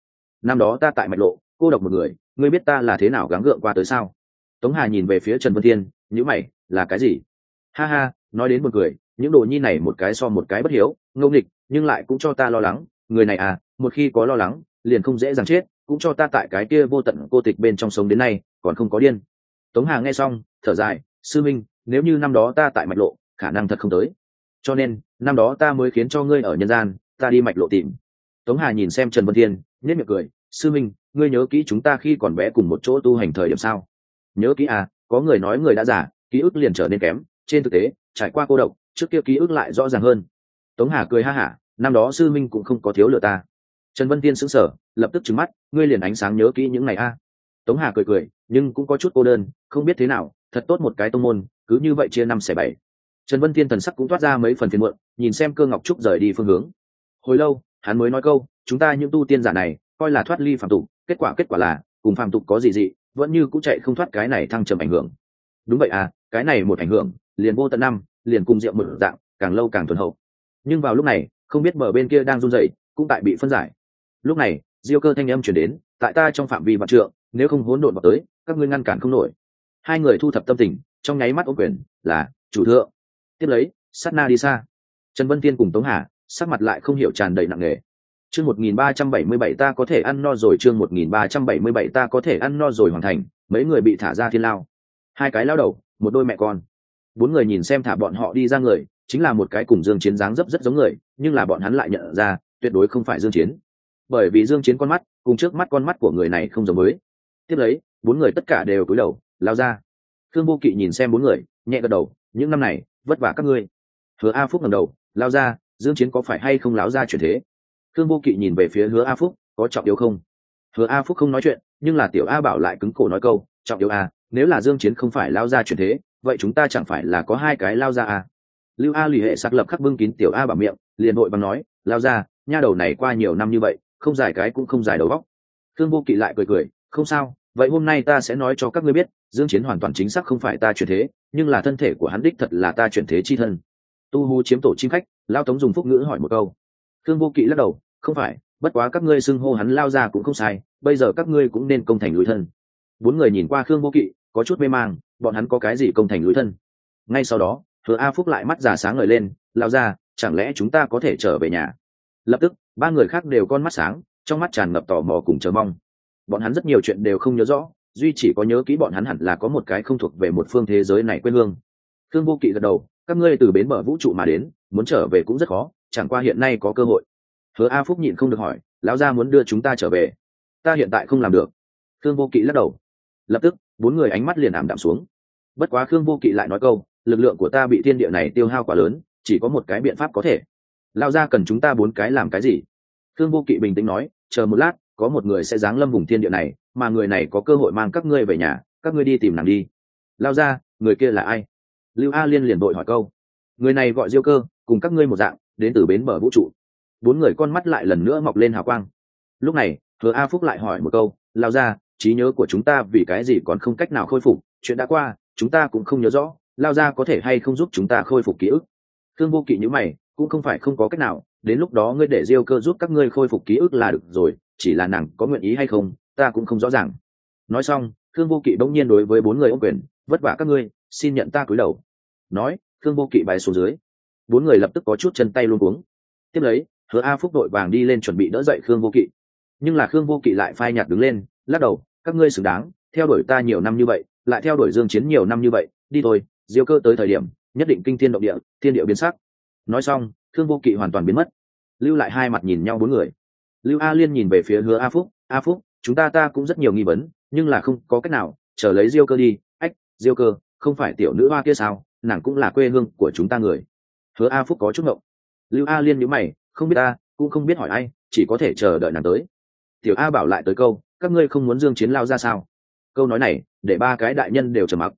Năm đó ta tại mạch lộ, cô độc một người, ngươi biết ta là thế nào gắng gượng qua tới sao? Tống hà nhìn về phía trần vân thiên nhữ mày, là cái gì? Ha ha, nói đến một người những đồ nhi này một cái so một cái bất hiếu ngâu nghịch, nhưng lại cũng cho ta lo lắng, người này à một khi có lo lắng, liền không dễ dàng chết, cũng cho ta tại cái kia vô tận cô tịch bên trong sống đến nay, còn không có điên tống hà nghe xong thở dài sư minh nếu như năm đó ta tại mạch lộ khả năng thật không tới. Cho nên năm đó ta mới khiến cho ngươi ở nhân gian ta đi mạch lộ tìm. Tống hà nhìn xem trần vân thiên nhất miệng cười sư minh ngươi nhớ kỹ chúng ta khi còn bé cùng một chỗ tu hành thời điểm sao? Nhớ kỹ à có người nói người đã giả, ký ức liền trở nên kém. Trên thực tế trải qua cô độc trước kia ký ức lại rõ ràng hơn. Tống hà cười ha hả năm đó sư minh cũng không có thiếu lựa ta. Trần vân tiên sững sờ lập tức trừng mắt ngươi liền ánh sáng nhớ kỹ những ngày a. Tống hà cười cười nhưng cũng có chút cô đơn không biết thế nào, thật tốt một cái tông môn, cứ như vậy chia năm xẻ bảy. Trần vân Thiên thần sắc cũng toát ra mấy phần phiền muộn, nhìn xem cơ ngọc trúc rời đi phương hướng. Hồi lâu, hắn mới nói câu, chúng ta những tu tiên giả này, coi là thoát ly phạm tục, kết quả kết quả là, cùng phạm tục có gì dị, vẫn như cũng chạy không thoát cái này thăng trầm ảnh hưởng. Đúng vậy à cái này một ảnh hưởng, liền vô tận năm, liền cùng rượu một dạng, càng lâu càng thuần hậu. Nhưng vào lúc này, không biết bờ bên kia đang run rẩy, cũng tại bị phân giải. Lúc này, diêu cơ thanh âm chuyển đến, tại ta trong phạm vi vạn trượng, nếu không hỗn độn vào tới, các ngươi ngăn cản không nổi hai người thu thập tâm tình, trong nháy mắt ô quyền, là, chủ thượng. Tiếp lấy, sát na đi xa. Trần vân tiên cùng tống hà, sắc mặt lại không hiểu tràn đầy nặng nề. Chương một nghìn ba trăm bảy mươi bảy ta có thể ăn no rồi, chương một nghìn ba trăm bảy mươi bảy ta có thể ăn no rồi hoàn thành, mấy người bị thả ra thiên lao. Hai cái lao đầu, một đôi mẹ con. Bốn người nhìn xem thả bọn họ đi ra người, chính là một cái cùng dương chiến dáng dấp rất giống người, nhưng là bọn hắn lại nhận ra, tuyệt đối không phải dương chiến. Bởi vì dương chiến con mắt, cùng trước mắt con mắt của người này không giống với. Tiếp lấy, bốn người tất cả đều cúi đầu lao ra. Thương vô kỵ nhìn xem bốn người, nhẹ gật đầu, những năm này, vất vả các ngươi. Hứa a phúc ngẩng đầu, lao ra, dương chiến có phải hay không láo ra chuyển thế? Thương vô kỵ nhìn về phía hứa a phúc, có trọng yếu không? Hứa a phúc không nói chuyện, nhưng là tiểu a bảo lại cứng cổ nói câu, trọng yếu a nếu là dương chiến không phải lao ra chuyển thế, vậy chúng ta chẳng phải là có hai cái lao ra a lưu a lì hệ xác lập khắc bưng kín tiểu a bảo miệng, liền hội bằng nói, lao ra, nha đầu này qua nhiều năm như vậy, không giải cái cũng không giải đầu góc thương vô kỵ lại cười cười, không sao vậy hôm nay ta sẽ nói cho các ngươi biết, dương chiến hoàn toàn chính xác không phải ta chuyển thế, nhưng là thân thể của hắn đích thật là ta chuyển thế chi thân. Tu hu chiếm tổ chim khách, lao tống dùng phúc ngữ hỏi một câu. Thương vô kỵ lắc đầu, không phải, bất quá các ngươi xưng hô hắn lao ra cũng không sai, bây giờ các ngươi cũng nên công thành núi thân. Bốn người nhìn qua khương vô kỵ, có chút mê mang, bọn hắn có cái gì công thành núi thân? Ngay sau đó hứa a phúc lại mắt già sáng ngời lên, lao ra chẳng lẽ chúng ta có thể trở về nhà? Lập tức, ba người khác đều con mắt sáng, trong mắt tràn ngập tò mò cùng chờ mong bọn hắn rất nhiều chuyện đều không nhớ rõ, duy chỉ có nhớ kỹ bọn hắn hẳn là có một cái không thuộc về một phương thế giới này quê hương. Thương vô kỵ gật đầu, các ngươi từ bến bờ vũ trụ mà đến, muốn trở về cũng rất khó, chẳng qua hiện nay có cơ hội. Hứa a phúc nhịn không được hỏi, lão gia muốn đưa chúng ta trở về? Ta hiện tại không làm được. Thương vô kỵ lắc đầu. Lập tức, bốn người ánh mắt liền ảm đạm xuống. Bất quá khương vô kỵ lại nói câu, lực lượng của ta bị thiên địa này tiêu hao quá lớn, chỉ có một cái biện pháp có thể. Lao ra cần chúng ta bốn cái làm cái gì? Khương vô kỵ bình tĩnh nói, chờ một lát có một người sẽ giáng lâm vùng thiên địa này, mà người này có cơ hội mang các ngươi về nhà, các ngươi đi tìm nàng đi. Lao ra, người kia là ai? Lưu a liên liền đội hỏi câu. Người này gọi diêu cơ, cùng các ngươi một dạng, đến từ bến bờ vũ trụ. Bốn người con mắt lại lần nữa mọc lên hào quang. Lúc này, hứa a phúc lại hỏi một câu, lao ra, trí nhớ của chúng ta vì cái gì còn không cách nào khôi phục? Chuyện đã qua, chúng ta cũng không nhớ rõ, lao ra có thể hay không giúp chúng ta khôi phục ký ức? Thương vô kỵ nhữ mày, cũng không phải không có cách nào đến lúc đó ngươi để diêu cơ giúp các ngươi khôi phục ký ức là được rồi, chỉ là nàng có nguyện ý hay không, ta cũng không rõ ràng. Nói xong thương vô kỵ bỗng nhiên đối với bốn người ô quyền, vất vả các ngươi, xin nhận ta cúi đầu. Nói thương vô kỵ bay xuống dưới. Bốn người lập tức có chút chân tay luôn cuống. Tiếp lấy, hứa a phúc đội vàng đi lên chuẩn bị đỡ dậy khương vô kỵ. Nhưng là khương vô kỵ lại phai nhạt đứng lên, lắc đầu, các ngươi xứng đáng, theo đuổi ta nhiều năm như vậy, lại theo đuổi dương chiến nhiều năm như vậy, đi thôi, diêu cơ tới thời điểm, nhất định kinh thiên động địa, thiên địa biến sắc. Nói xong thương vô kỵ hoàn toàn biến mất. Lưu lại hai mặt nhìn nhau bốn người. Lưu a liên nhìn về phía hứa a phúc a phúc, chúng ta ta cũng rất nhiều nghi vấn, nhưng là không có cách nào, chờ lấy diêu cơ đi. Ách, diêu cơ, không phải tiểu nữ hoa kia sao? Nàng cũng là quê hương của chúng ta người. Hứa a phúc có chút ngộng. Lưu a liên nhíu mày, không biết ta, cũng không biết hỏi ai, chỉ có thể chờ đợi nàng tới. Tiểu a bảo lại tới câu, các ngươi không muốn dương chiến lao ra sao? Câu nói này, để ba cái đại nhân đều trầm mặc.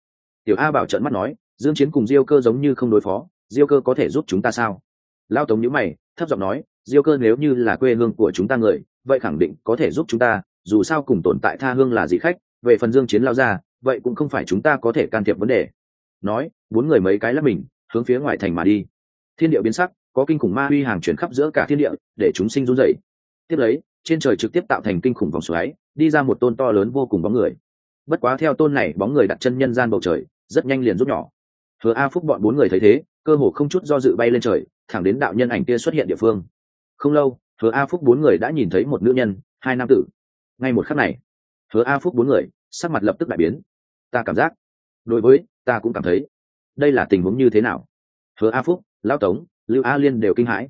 Tiểu a bảo trợn mắt nói, dương chiến cùng diêu cơ giống như không đối phó, diêu cơ có thể giúp chúng ta sao? Lao tống nhữ mày, thấp giọng nói, diêu cơ nếu như là quê hương của chúng ta người, vậy khẳng định có thể giúp chúng ta, dù sao cùng tồn tại tha hương là dị khách, về phần dương chiến lao ra, vậy cũng không phải chúng ta có thể can thiệp vấn đề. Nói, bốn người mấy cái lắp mình, hướng phía ngoài thành mà đi. Thiên địa biến sắc, có kinh khủng ma uy hàng chuyển khắp giữa cả thiên địa, để chúng sinh run rẩy. Tiếp lấy, trên trời trực tiếp tạo thành kinh khủng vòng xoáy, đi ra một tôn to lớn vô cùng bóng người. Bất quá theo tôn này, bóng người đặt chân nhân gian bầu trời, rất nhanh liền rút nhỏ hứa a phúc bọn bốn người thấy thế, cơ hồ không chút do dự bay lên trời, thẳng đến đạo nhân ảnh kia xuất hiện địa phương. Không lâu hứa a phúc bốn người đã nhìn thấy một nữ nhân, hai nam tử. Ngay một khắc này hứa a phúc bốn người, sắc mặt lập tức đại biến. Ta cảm giác, đối với, ta cũng cảm thấy. Đây là tình huống như thế nào? Hứa a phúc, lão tống, lưu a liên đều kinh hãi.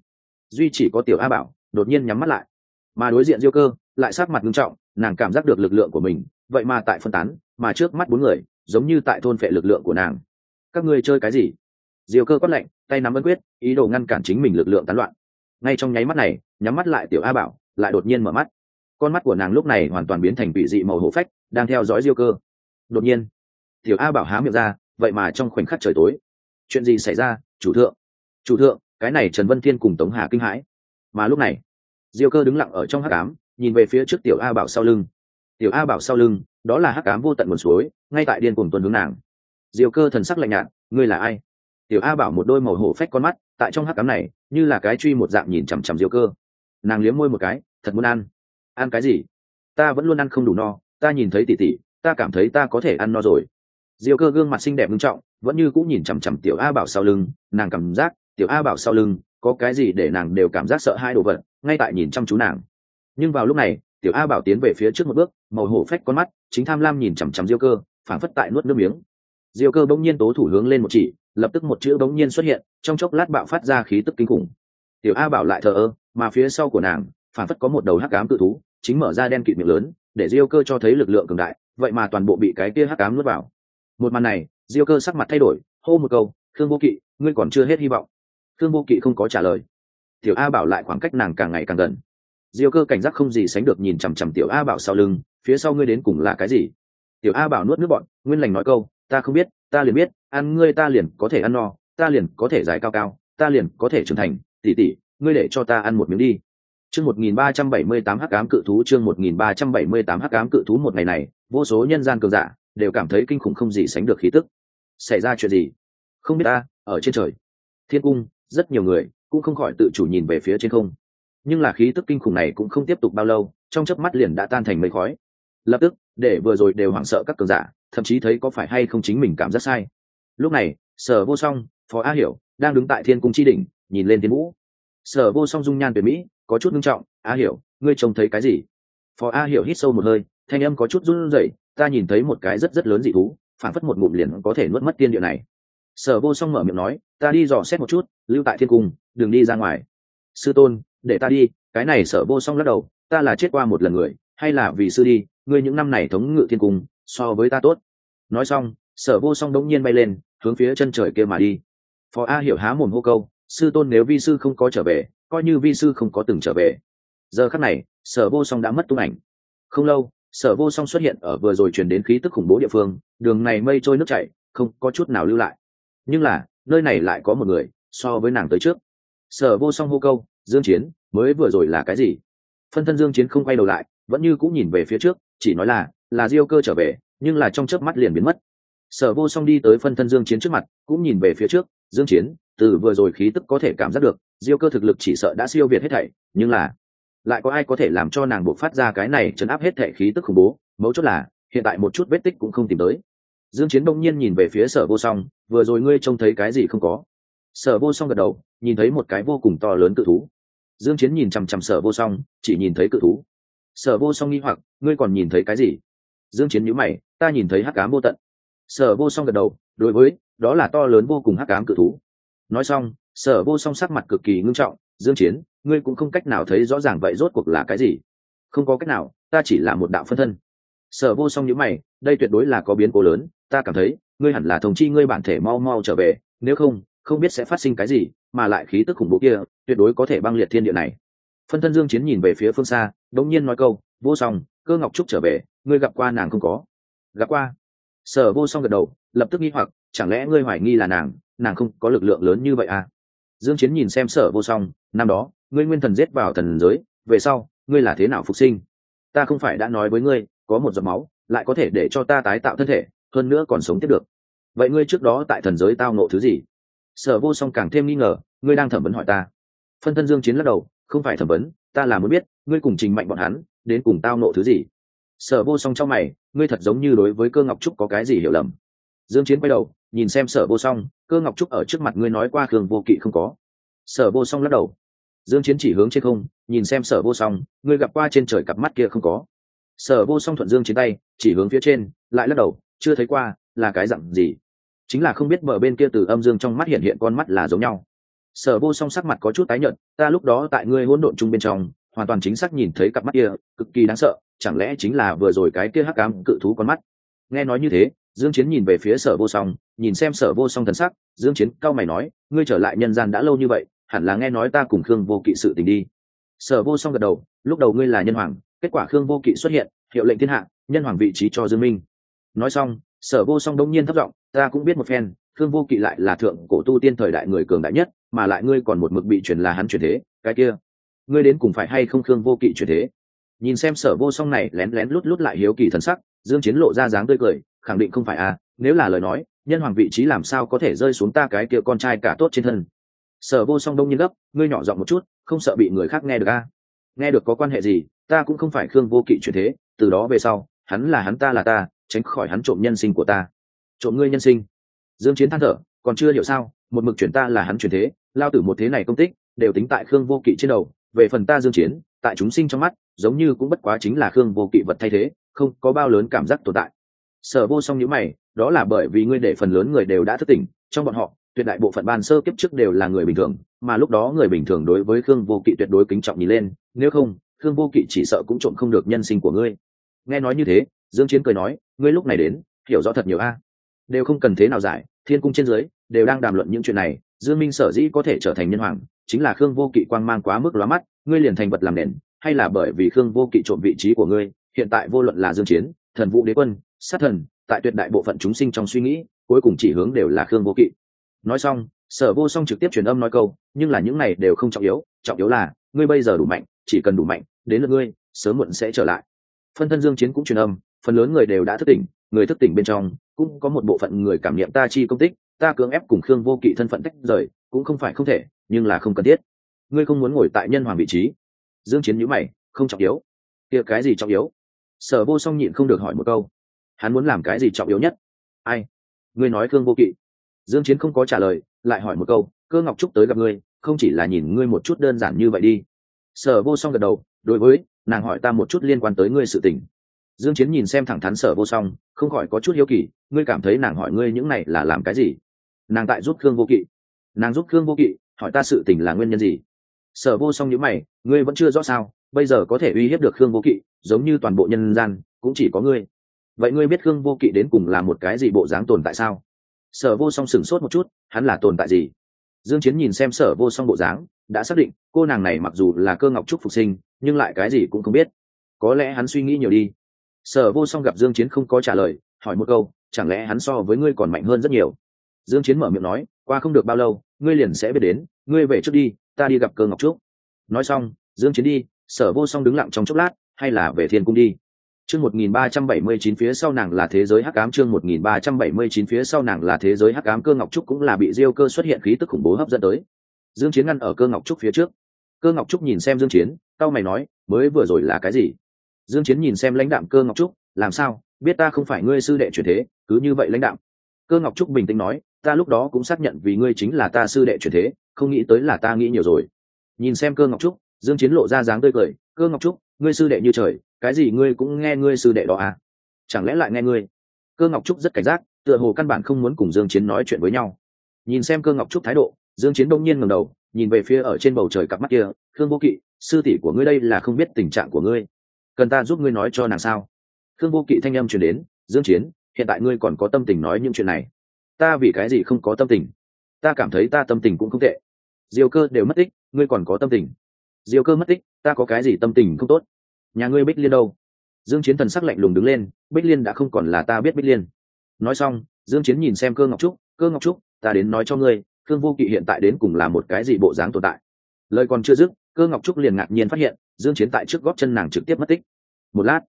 Duy chỉ có tiểu a bảo, đột nhiên nhắm mắt lại. Mà đối diện diêu cơ, lại sát mặt nghiêm trọng, nàng cảm giác được lực lượng của mình. Vậy mà tại phân tán, mà trước mắt bốn người, giống như tại thôn phệ lực lượng của nàng các ngươi chơi cái gì? Diêu cơ quát lạnh, tay nắm ấn quyết, ý đồ ngăn cản chính mình lực lượng tán loạn. Ngay trong nháy mắt này, nhắm mắt lại tiểu a bảo, lại đột nhiên mở mắt. Con mắt của nàng lúc này hoàn toàn biến thành vị dị màu hổ phách, đang theo dõi diêu cơ. Đột nhiên, tiểu a bảo há miệng ra, vậy mà trong khoảnh khắc trời tối, chuyện gì xảy ra, chủ thượng? Chủ thượng, cái này trần vân thiên cùng tống hà kinh hãi. Mà lúc này, diêu cơ đứng lặng ở trong hắc ám, nhìn về phía trước tiểu a bảo sau lưng. Tiểu a bảo sau lưng, đó là hắc ám vô tận nguồn suối, ngay tại điên cùng tuần hướng nàng diêu cơ thần sắc lạnh nhạt, ngươi là ai? Tiểu a bảo một đôi màu hổ phách con mắt, tại trong hắc ám này, như là cái truy một dạng nhìn chằm chằm diêu cơ. Nàng liếm môi một cái, thật muốn ăn. Ăn cái gì? Ta vẫn luôn ăn không đủ no, ta nhìn thấy tỉ tỉ, ta cảm thấy ta có thể ăn no rồi. Diêu cơ gương mặt xinh đẹp nghiêm trọng, vẫn như cũng nhìn chằm chằm tiểu a bảo sau lưng, nàng cảm giác, tiểu a bảo sau lưng, có cái gì để nàng đều cảm giác sợ hai đồ vật, ngay tại nhìn chăm chú nàng. Nhưng vào lúc này, tiểu a bảo tiến về phía trước một bước, màu hổ phách con mắt, chính tham lam nhìn chằm chằm diêu cơ, phảng phất tại nuốt nước miếng diêu cơ bỗng nhiên tố thủ hướng lên một chỉ, lập tức một chữ bỗng nhiên xuất hiện, trong chốc lát bạo phát ra khí tức kinh khủng. Tiểu a bảo lại thờ ơ, mà phía sau của nàng, phản phất có một đầu hắc ám tự thú, chính mở ra đen kịt miệng lớn, để diêu cơ cho thấy lực lượng cường đại, vậy mà toàn bộ bị cái kia hắc ám nuốt vào. Một màn này, diêu cơ sắc mặt thay đổi, hô một câu, khương vô kỵ, ngươi còn chưa hết hy vọng. Khương vô kỵ không có trả lời. Tiểu a bảo lại khoảng cách nàng càng ngày càng gần. Diêu cơ cảnh giác không gì sánh được nhìn chằm chằm tiểu a bảo sau lưng, phía sau ngươi đến cùng là cái gì? Tiểu a bảo nuốt nước bọn nguyên lành nói câu ta không biết, ta liền biết, ăn ngươi ta liền có thể ăn no, ta liền có thể dài cao cao, ta liền có thể trưởng thành. Tỉ tỉ ngươi để cho ta ăn một miếng đi. Chương một nghìn ba trăm bảy mươi tám hắc ám cự thú, chương một nghìn ba trăm bảy mươi tám hắc ám cự thú một ngày này, vô số nhân gian cường giả đều cảm thấy kinh khủng không gì sánh được khí tức. Xảy ra chuyện gì? Không biết ta, ở trên trời. Thiên cung, rất nhiều người cũng không khỏi tự chủ nhìn về phía trên không. Nhưng là khí tức kinh khủng này cũng không tiếp tục bao lâu, trong chớp mắt liền đã tan thành mây khói. Lập tức, để vừa rồi đều hoảng sợ các cường giả thậm chí thấy có phải hay không chính mình cảm giác sai. Lúc này, sở vô song, phó a hiểu đang đứng tại thiên cung chi đỉnh, nhìn lên thiên vũ. Sở vô song dung nhan tuyệt mỹ, có chút nghiêm trọng, a hiểu, ngươi trông thấy cái gì? Phó a hiểu hít sâu một hơi, thanh âm có chút run rẩy, ta nhìn thấy một cái rất rất lớn dị thú phản phất một ngụm liền có thể nuốt mất tiên địa này. Sở vô song mở miệng nói, ta đi dò xét một chút, lưu tại thiên cung, đừng đi ra ngoài. Sư tôn, để ta đi. Cái này sở vô song lắc đầu, ta là chết qua một lần người, hay là vì sư đi, ngươi những năm này thống ngự thiên cung so với ta tốt. Nói xong, sở vô song đống nhiên bay lên, hướng phía chân trời kia mà đi. Phó a hiểu há mồm hô câu, sư tôn nếu vi sư không có trở về, coi như vi sư không có từng trở về. Giờ khắc này, sở vô song đã mất tung ảnh. Không lâu, sở vô song xuất hiện ở vừa rồi chuyển đến khí tức khủng bố địa phương, đường này mây trôi nước chảy, không có chút nào lưu lại. Nhưng là, nơi này lại có một người, so với nàng tới trước. Sở vô song hô câu, dương chiến, mới vừa rồi là cái gì? Phân thân dương chiến không quay đầu lại vẫn như cũng nhìn về phía trước, chỉ nói là là diêu cơ trở về, nhưng là trong chớp mắt liền biến mất. Sở vô song đi tới phân thân dương chiến trước mặt, cũng nhìn về phía trước, dương chiến, từ vừa rồi khí tức có thể cảm giác được, diêu cơ thực lực chỉ sợ đã siêu việt hết thảy, nhưng là, lại có ai có thể làm cho nàng buộc phát ra cái này chấn áp hết thảy khí tức khủng bố? Mấu chốt là, hiện tại một chút vết tích cũng không tìm tới. Dương chiến đông nhiên nhìn về phía sở vô song, vừa rồi ngươi trông thấy cái gì không có? Sở vô song gật đầu, nhìn thấy một cái vô cùng to lớn cự thú. Dương chiến nhìn chằm chằm sở vô song, chỉ nhìn thấy cự thú sở vô song nghi hoặc, ngươi còn nhìn thấy cái gì? Dương chiến nhíu mày, ta nhìn thấy hắc ám vô tận. Sở vô song gật đầu, đối với, đó là to lớn vô cùng hắc ám cự thú. Nói xong, sở vô song sắc mặt cực kỳ ngưng trọng, dương chiến, ngươi cũng không cách nào thấy rõ ràng vậy rốt cuộc là cái gì. Không có cách nào, ta chỉ là một đạo phân thân. Sở vô song nhíu mày, đây tuyệt đối là có biến cố lớn, ta cảm thấy, ngươi hẳn là thông chi ngươi bản thể mau mau trở về, nếu không không biết sẽ phát sinh cái gì, mà lại khí tức khủng bố kia, tuyệt đối có thể băng liệt thiên địa này phân thân dương chiến nhìn về phía phương xa, đống nhiên nói câu, vô song, cơ ngọc trúc trở về, ngươi gặp qua nàng không có? Gặp qua. Sở vô song gật đầu, lập tức nghi hoặc, chẳng lẽ ngươi hoài nghi là nàng nàng không có lực lượng lớn như vậy à? Dương chiến nhìn xem sở vô song, năm đó, ngươi nguyên thần giết vào thần giới, về sau, ngươi là thế nào phục sinh? Ta không phải đã nói với ngươi, có một giọt máu, lại có thể để cho ta tái tạo thân thể, hơn nữa còn sống tiếp được. Vậy ngươi trước đó tại thần giới tao nộ thứ gì? Sở vô song càng thêm nghi ngờ, ngươi đang thẩm vấn hỏi ta. Phân thân dương chiến lắc đầu không phải thẩm vấn, ta là muốn biết, ngươi cùng trình mạnh bọn hắn, đến cùng tao nộ thứ gì? Sở vô song trong mày, ngươi thật giống như đối với cơ ngọc trúc có cái gì hiểu lầm. Dương chiến quay đầu, nhìn xem sở vô song, cơ ngọc trúc ở trước mặt ngươi nói qua khương vô kỵ không có. Sở vô song lắc đầu. Dương chiến chỉ hướng trên không, nhìn xem sở vô song, ngươi gặp qua trên trời cặp mắt kia không có? Sở vô song thuận dương chiến tay, chỉ hướng phía trên, lại lắc đầu, chưa thấy qua, là cái dạng gì? Chính là không biết bờ bên kia từ âm dương trong mắt hiện hiện con mắt là giống nhau sở vô song sắc mặt có chút tái nhợt, ta lúc đó tại ngươi hỗn độn chung bên trong, hoàn toàn chính xác nhìn thấy cặp mắt kia, cực kỳ đáng sợ, chẳng lẽ chính là vừa rồi cái kia hắc ám cự thú con mắt? Nghe nói như thế, dương chiến nhìn về phía sở vô song, nhìn xem sở vô song thần sắc, dương chiến cao mày nói, ngươi trở lại nhân gian đã lâu như vậy, hẳn là nghe nói ta cùng khương vô kỵ sự tình đi. Sở vô song gật đầu, lúc đầu ngươi là nhân hoàng, kết quả khương vô kỵ xuất hiện, hiệu lệnh thiên hạ, nhân hoàng vị trí cho dương minh. Nói xong, sở vô song đông nhiên thấp giọng, ta cũng biết một phen Thương vô kỵ lại là thượng cổ tu tiên thời đại người cường đại nhất, mà lại ngươi còn một mực bị truyền là hắn truyền thế, cái kia. Ngươi đến cùng phải hay không khương vô kỵ truyền thế? Nhìn xem sở vô song này lén lén lút lút lại hiếu kỳ thần sắc, dương chiến lộ ra dáng tươi cười, khẳng định không phải à nếu là lời nói, nhân hoàng vị trí làm sao có thể rơi xuống ta cái kia con trai cả tốt trên thân? Sở vô song đông nhiên gấp, ngươi nhỏ giọng một chút, không sợ bị người khác nghe được à? Nghe được có quan hệ gì, ta cũng không phải khương vô kỵ truyền thế, từ đó về sau, hắn là hắn ta là ta, tránh khỏi hắn trộm nhân sinh của ta. Trộm ngươi nhân sinh dương chiến than thở, còn chưa hiểu sao, một mực chuyển ta là hắn chuyển thế, lao tử một thế này công tích, đều tính tại khương vô kỵ trên đầu, về phần ta dương chiến, tại chúng sinh trong mắt, giống như cũng bất quá chính là khương vô kỵ vật thay thế, không có bao lớn cảm giác tồn tại. Sở vô song nhíu mày, đó là bởi vì ngươi để phần lớn người đều đã thức tỉnh, trong bọn họ, tuyệt đại bộ phận ban sơ kiếp trước đều là người bình thường, mà lúc đó người bình thường đối với khương vô kỵ tuyệt đối kính trọng nhìn lên, nếu không, khương vô kỵ chỉ sợ cũng trộm không được nhân sinh của ngươi. Nghe nói như thế, dương chiến cười nói, ngươi lúc này đến, hiểu rõ thật nhiều a đều không cần thế nào giải, thiên cung trên dưới, đều đang đàm luận những chuyện này. Dương minh sở dĩ có thể trở thành nhân hoàng, chính là khương vô kỵ quang mang quá mức lóa mắt, ngươi liền thành vật làm nền, hay là bởi vì khương vô kỵ trộm vị trí của ngươi, hiện tại vô luận là dương chiến, thần vũ đế quân, sát thần, tại tuyệt đại bộ phận chúng sinh trong suy nghĩ, cuối cùng chỉ hướng đều là khương vô kỵ. Nói xong, sở vô song trực tiếp truyền âm nói câu, nhưng là những này đều không trọng yếu trọng yếu là, ngươi bây giờ đủ mạnh, chỉ cần đủ mạnh, đến lượt ngươi, sớm muộn sẽ trở lại. Phân thân dương chiến cũng truyền âm, phần lớn người đều đã thức tỉnh người thức tỉnh bên trong, cũng có một bộ phận người cảm nghiệm ta chi công tích, ta cưỡng ép cùng khương vô kỵ thân phận tách rời, cũng không phải không thể, nhưng là không cần thiết. Ngươi không muốn ngồi tại nhân hoàng vị trí. Dương chiến nhíu mày, không trọng yếu. Kia cái gì trọng yếu? Sở vô song nhịn không được hỏi một câu. Hắn muốn làm cái gì trọng yếu nhất? Ai? Ngươi nói khương vô kỵ. Dương chiến không có trả lời, lại hỏi một câu, cơ ngọc trúc tới gặp ngươi, không chỉ là nhìn ngươi một chút đơn giản như vậy đi. Sở vô song gật đầu, đối với, nàng hỏi ta một chút liên quan tới ngươi sự tình dương chiến nhìn xem thẳng thắn sở vô song, không khỏi có chút hiếu kỳ, ngươi cảm thấy nàng hỏi ngươi những này là làm cái gì? Nàng tại giúp cương vô kỵ. Nàng giúp cương vô kỵ, hỏi ta sự tình là nguyên nhân gì? Sở vô song nhíu mày, ngươi vẫn chưa rõ sao, bây giờ có thể uy hiếp được khương vô kỵ, giống như toàn bộ nhân gian, cũng chỉ có ngươi. Vậy ngươi biết khương vô kỵ đến cùng là một cái gì bộ dáng tồn tại sao? Sở vô song sửng sốt một chút, hắn là tồn tại gì? Dương chiến nhìn xem sở vô song bộ dáng, đã xác định, cô nàng này mặc dù là cơ ngọc trúc phục sinh, nhưng lại cái gì cũng không biết. Có lẽ hắn suy nghĩ nhiều đi sở vô song gặp dương chiến không có trả lời, hỏi một câu, chẳng lẽ hắn so với ngươi còn mạnh hơn rất nhiều? Dương chiến mở miệng nói, qua không được bao lâu, ngươi liền sẽ biết đến, ngươi về trước đi, ta đi gặp cơ ngọc trúc. Nói xong, dương chiến đi, sở vô song đứng lặng trong chốc lát, hay là về thiên cung đi. Chương 1379 phía sau nàng là thế giới hắc ám, chương 1379 phía sau nàng là thế giới hắc ám, cơ ngọc trúc cũng là bị diêu cơ xuất hiện khí tức khủng bố hấp dẫn tới. Dương chiến ngăn ở cơ ngọc trúc phía trước. Cơ ngọc trúc nhìn xem dương chiến cao mày nói, mới vừa rồi là cái gì? Dương chiến nhìn xem lãnh đạm cơ ngọc trúc, làm sao? Biết ta không phải ngươi sư đệ chuyển thế, cứ như vậy lãnh đạm. Cơ ngọc trúc bình tĩnh nói, ta lúc đó cũng xác nhận vì ngươi chính là ta sư đệ chuyển thế, không nghĩ tới là ta nghĩ nhiều rồi. Nhìn xem cơ ngọc trúc, dương chiến lộ ra dáng tươi cười, cơ ngọc trúc, ngươi sư đệ như trời, cái gì ngươi cũng nghe ngươi sư đệ đó à? Chẳng lẽ lại nghe ngươi? Cơ ngọc trúc rất cảnh giác, tựa hồ căn bản không muốn cùng dương chiến nói chuyện với nhau. Nhìn xem cơ ngọc trúc thái độ, dương chiến đông nhiên ngẩng đầu, nhìn về phía ở trên bầu trời cặp mắt kia, khương vô kỵ, sư tỷ của ngươi đây là không biết tình trạng của ngươi cần ta giúp ngươi nói cho nàng sao? Khương vô kỵ thanh âm truyền đến, dương chiến, hiện tại ngươi còn có tâm tình nói những chuyện này. Ta vì cái gì không có tâm tình? Ta cảm thấy ta tâm tình cũng không tệ. Diêu cơ đều mất tích, ngươi còn có tâm tình. Diêu cơ mất tích, ta có cái gì tâm tình không tốt? Nhà ngươi bích liên đâu? Dương chiến thần sắc lạnh lùng đứng lên, bích liên đã không còn là ta biết bích liên. Nói xong, dương chiến nhìn xem cơ ngọc trúc, cơ ngọc trúc, ta đến nói cho ngươi, khương vô kỵ hiện tại đến cùng là một cái gì bộ dáng tồn tại? Lời còn chưa dứt, cơ ngọc trúc liền ngạc nhiên phát hiện dương chiến tại trước góp chân nàng trực tiếp mất tích. Một lát,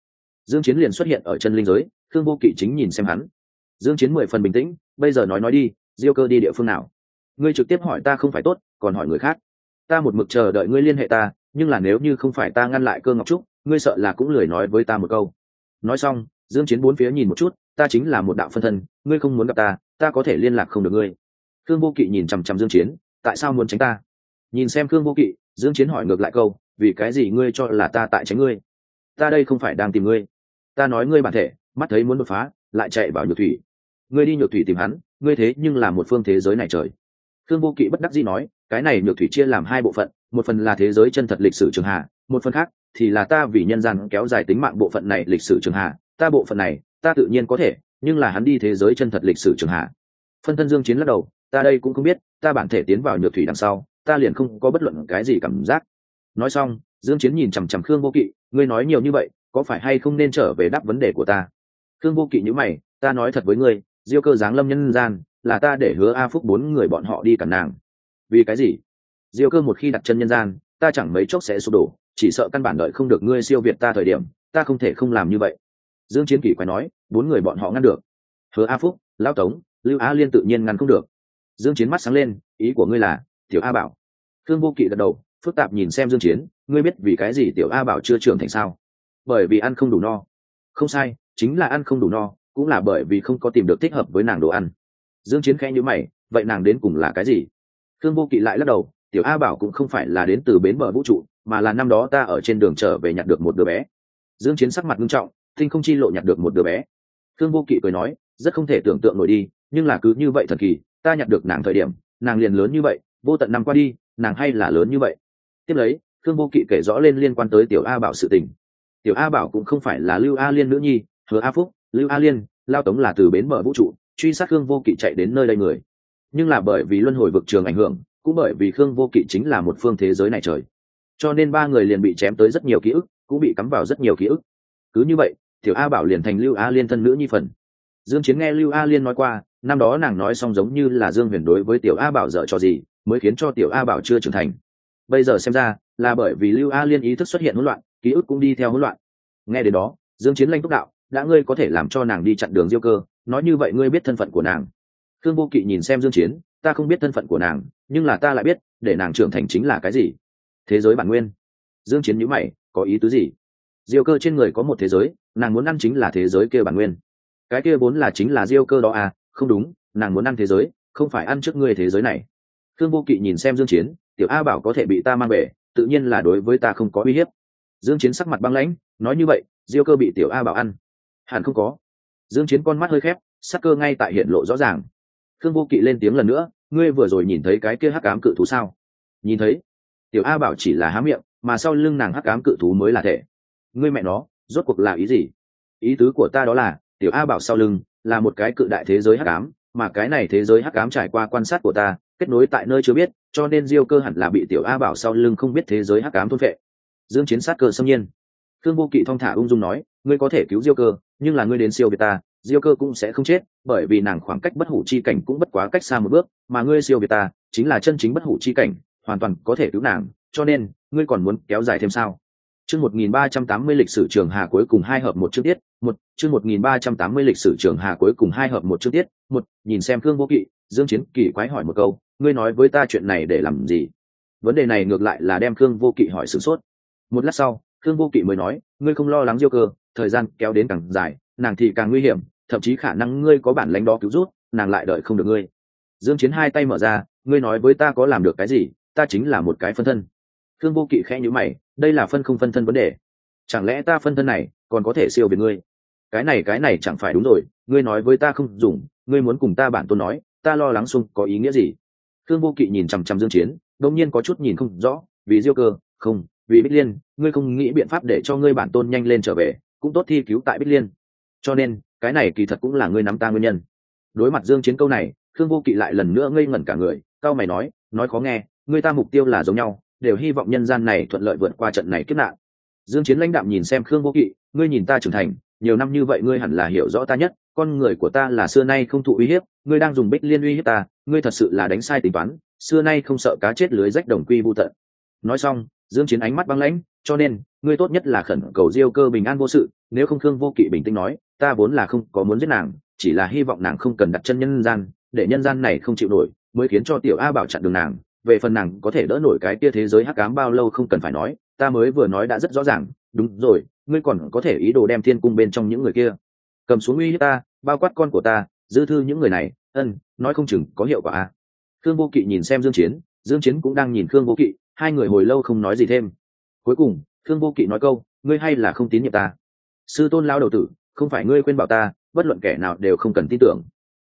dương chiến liền xuất hiện ở chân linh giới thương vô kỵ chính nhìn xem hắn. Dương chiến mười phần bình tĩnh, bây giờ nói nói đi, diêu cơ đi địa phương nào? Ngươi trực tiếp hỏi ta không phải tốt, còn hỏi người khác. Ta một mực chờ đợi ngươi liên hệ ta, nhưng là nếu như không phải ta ngăn lại cơ ngọc trúc, ngươi sợ là cũng lười nói với ta một câu. Nói xong, dương chiến bốn phía nhìn một chút, ta chính là một đạo phân thân, ngươi không muốn gặp ta ta có thể liên lạc không được ngươi. Khương vô kỵ nhìn chằm chằm dương chiến, tại sao muốn tránh ta? Nhìn xem khương vô kỵ, dương chiến hỏi ngược lại câu vì cái gì ngươi cho là ta tại tránh ngươi? Ta đây không phải đang tìm ngươi. Ta nói ngươi bản thể, mắt thấy muốn đột phá, lại chạy vào nhược thủy. Ngươi đi nhược thủy tìm hắn, ngươi thế nhưng là một phương thế giới này trời. Khương vô kỵ bất đắc dĩ nói, cái này nhược thủy chia làm hai bộ phận, một phần là thế giới chân thật lịch sử trường hạ, một phần khác thì là ta vì nhân gian kéo dài tính mạng bộ phận này lịch sử trường hạ. Ta bộ phận này, ta tự nhiên có thể, nhưng là hắn đi thế giới chân thật lịch sử trường hạ. Phân thân dương chiến lắc đầu, ta đây cũng không biết, ta bản thể tiến vào nhược thủy đằng sau, ta liền không có bất luận cái gì cảm giác nói xong, dương chiến nhìn chằm chằm khương vô kỵ, ngươi nói nhiều như vậy, có phải hay không nên trở về đáp vấn đề của ta? Khương vô kỵ như mày, ta nói thật với ngươi, diêu cơ giáng lâm nhân gian, là ta để hứa a phúc bốn người bọn họ đi cản nàng. Vì cái gì? Diêu cơ một khi đặt chân nhân gian, ta chẳng mấy chốc sẽ sụp đổ, chỉ sợ căn bản đợi không được ngươi siêu việt ta thời điểm, ta không thể không làm như vậy. Dương chiến kỷ quay nói, bốn người bọn họ ngăn được. Hứa a phúc, lão tống, lưu a liên tự nhiên ngăn không được. Dương chiến mắt sáng lên, ý của ngươi là, tiểu a bảo. Thương vô kỵ gật đầu phức tạp nhìn xem dương chiến, ngươi biết vì cái gì tiểu a bảo chưa trưởng thành sao? Bởi vì ăn không đủ no. Không sai, chính là ăn không đủ no, cũng là bởi vì không có tìm được thích hợp với nàng đồ ăn. Dương chiến khẽ như mày, vậy nàng đến cùng là cái gì? Thương vô kỵ lại lắc đầu, tiểu a bảo cũng không phải là đến từ bến bờ vũ trụ, mà là năm đó ta ở trên đường trở về nhặt được một đứa bé. Dương chiến sắc mặt nghiêm trọng tinh không chi lộ nhặt được một đứa bé. Thương vô kỵ cười nói, rất không thể tưởng tượng nổi đi, nhưng là cứ như vậy thần kỳ, ta nhặt được nàng thời điểm, nàng liền lớn như vậy, vô tận năm qua đi, nàng hay là lớn như vậy tiếp lấy thương vô kỵ kể rõ lên liên quan tới tiểu a bảo sự tình. Tiểu a bảo cũng không phải là lưu a liên nữ nhi, hứa a phúc, lưu a liên, lao tống là từ bến mở vũ trụ, truy sát khương vô kỵ chạy đến nơi đây người. Nhưng là bởi vì luân hồi vực trường ảnh hưởng, cũng bởi vì khương vô kỵ chính là một phương thế giới này trời. Cho nên ba người liền bị chém tới rất nhiều ký ức, cũng bị cắm vào rất nhiều ký ức. Cứ như vậy, tiểu a bảo liền thành lưu a liên thân nữ nhi phần. Dương chiến nghe lưu a liên nói qua, năm đó nàng nói xong giống như là dương huyền đối với tiểu a bảo dở cho gì, mới khiến cho tiểu a bảo chưa trưởng thành bây giờ xem ra, là bởi vì lưu a liên ý thức xuất hiện hỗn loạn, ký ức cũng đi theo hỗn loạn. Nghe đến đó, dương chiến lanh túc đạo, đã ngươi có thể làm cho nàng đi chặn đường diêu cơ, nói như vậy ngươi biết thân phận của nàng. Thương vô kỵ nhìn xem dương chiến, ta không biết thân phận của nàng, nhưng là ta lại biết, để nàng trưởng thành chính là cái gì. Thế giới bản nguyên. Dương chiến nhíu mày, có ý tứ gì? Diêu cơ trên người có một thế giới, nàng muốn ăn chính là thế giới kia bản nguyên. Cái kia vốn là chính là diêu cơ đó à không đúng, nàng muốn ăn thế giới, không phải ăn trước ngươi thế giới này. Thương vô kỵ nhìn xem dương chiến tiểu a bảo có thể bị ta mang về, tự nhiên là đối với ta không có uy hiếp. Dương chiến sắc mặt băng lãnh, nói như vậy, diêu cơ bị tiểu a bảo ăn. Hẳn không có. Dương chiến con mắt hơi khép, sắc cơ ngay tại hiện lộ rõ ràng. Khương vô kỵ lên tiếng lần nữa, ngươi vừa rồi nhìn thấy cái kia hắc ám cự thú sao? Nhìn thấy. Tiểu a bảo chỉ là há miệng, mà sau lưng nàng hắc ám cự thú mới là thể. Ngươi mẹ nó, rốt cuộc là ý gì? Ý tứ của ta đó là, tiểu a bảo sau lưng là một cái cự đại thế giới hắc ám, mà cái này thế giới hắc ám trải qua quan sát của ta kết nối tại nơi chưa biết, cho nên diêu cơ hẳn là bị tiểu a bảo sau lưng không biết thế giới hắc ám thôn vệ dương chiến sát cơ xâm nhiên. Thương vô kỵ thong thả ung dung nói, ngươi có thể cứu diêu cơ, nhưng là ngươi đến siêu việt ta, diêu cơ cũng sẽ không chết, bởi vì nàng khoảng cách bất hủ chi cảnh cũng bất quá cách xa một bước, mà ngươi siêu việt ta, chính là chân chính bất hủ chi cảnh, hoàn toàn có thể cứu nàng, cho nên, ngươi còn muốn kéo dài thêm sao? Chương 1380 lịch sử trường hà cuối cùng hai hợp một chương tiết, một, chương 1380 lịch sử trường hà cuối cùng hai hợp một chương tiết, một, nhìn xem thương vô kỵ, dương chiến kỳ quái hỏi một câu ngươi nói với ta chuyện này để làm gì? Vấn đề này ngược lại là đem thương vô kỵ hỏi sửng sốt. Một lát sau thương vô kỵ mới nói, ngươi không lo lắng diêu cơ, thời gian kéo đến càng dài, nàng thì càng nguy hiểm, thậm chí khả năng ngươi có bản lãnh đó cứu rút nàng lại đợi không được ngươi. Dương chiến hai tay mở ra, ngươi nói với ta có làm được cái gì, ta chính là một cái phân thân. Thương vô kỵ khẽ nhíu mày, đây là phân không phân thân vấn đề. Chẳng lẽ ta phân thân này còn có thể siêu việt ngươi? Cái này cái này chẳng phải đúng rồi, ngươi nói với ta không dùng, ngươi muốn cùng ta bản tôn nói, ta lo lắng xung có ý nghĩa gì? Thương vô kỵ nhìn chằm chằm dương chiến, đột nhiên có chút nhìn không rõ, vì diêu cơ, không, vì bích liên, ngươi không nghĩ biện pháp để cho ngươi bản tôn nhanh lên trở về, cũng tốt thi cứu tại bích liên. Cho nên, cái này kỳ thật cũng là ngươi nắm ta nguyên nhân. Đối mặt dương chiến câu này thương vô kỵ lại lần nữa ngây ngẩn cả người, cao mày nói nói khó nghe, ngươi ta mục tiêu là giống nhau, đều hy vọng nhân gian này thuận lợi vượt qua trận này kiếp nạn. Dương chiến lãnh đạm nhìn xem khương vô kỵ, ngươi nhìn ta trưởng thành, nhiều năm như vậy ngươi hẳn là hiểu rõ ta nhất con người của ta là xưa nay không thụ uy hiếp, ngươi đang dùng bích liên uy hiếp ta, ngươi thật sự là đánh sai tính toán, xưa nay không sợ cá chết lưới rách đồng quy vô tận. Nói xong, dương chiến ánh mắt băng lãnh, cho nên, ngươi tốt nhất là khẩn cầu diêu cơ bình an vô sự, nếu không thương vô kỵ bình tĩnh nói, ta vốn là không có muốn giết nàng, chỉ là hy vọng nàng không cần đặt chân nhân gian, để nhân gian này không chịu nổi, mới khiến cho tiểu a bảo chặn đường nàng, về phần nàng có thể đỡ nổi cái kia thế giới hắc ám bao lâu không cần phải nói, ta mới vừa nói đã rất rõ ràng, đúng rồi, ngươi còn có thể ý đồ đem thiên cung bên trong những người kia cầm xuống uy hiếp ta, bao quát con của ta, dư thư những người này, ân, nói không chừng có hiệu quả. À. khương vô kỵ nhìn xem dương chiến dương chiến cũng đang nhìn khương vô kỵ, hai người hồi lâu không nói gì thêm. Cuối cùng, khương vô kỵ nói câu, ngươi hay là không tín nhiệm ta. Sư tôn lao đầu tử, không phải ngươi khuyên bảo ta, bất luận kẻ nào đều không cần tin tưởng.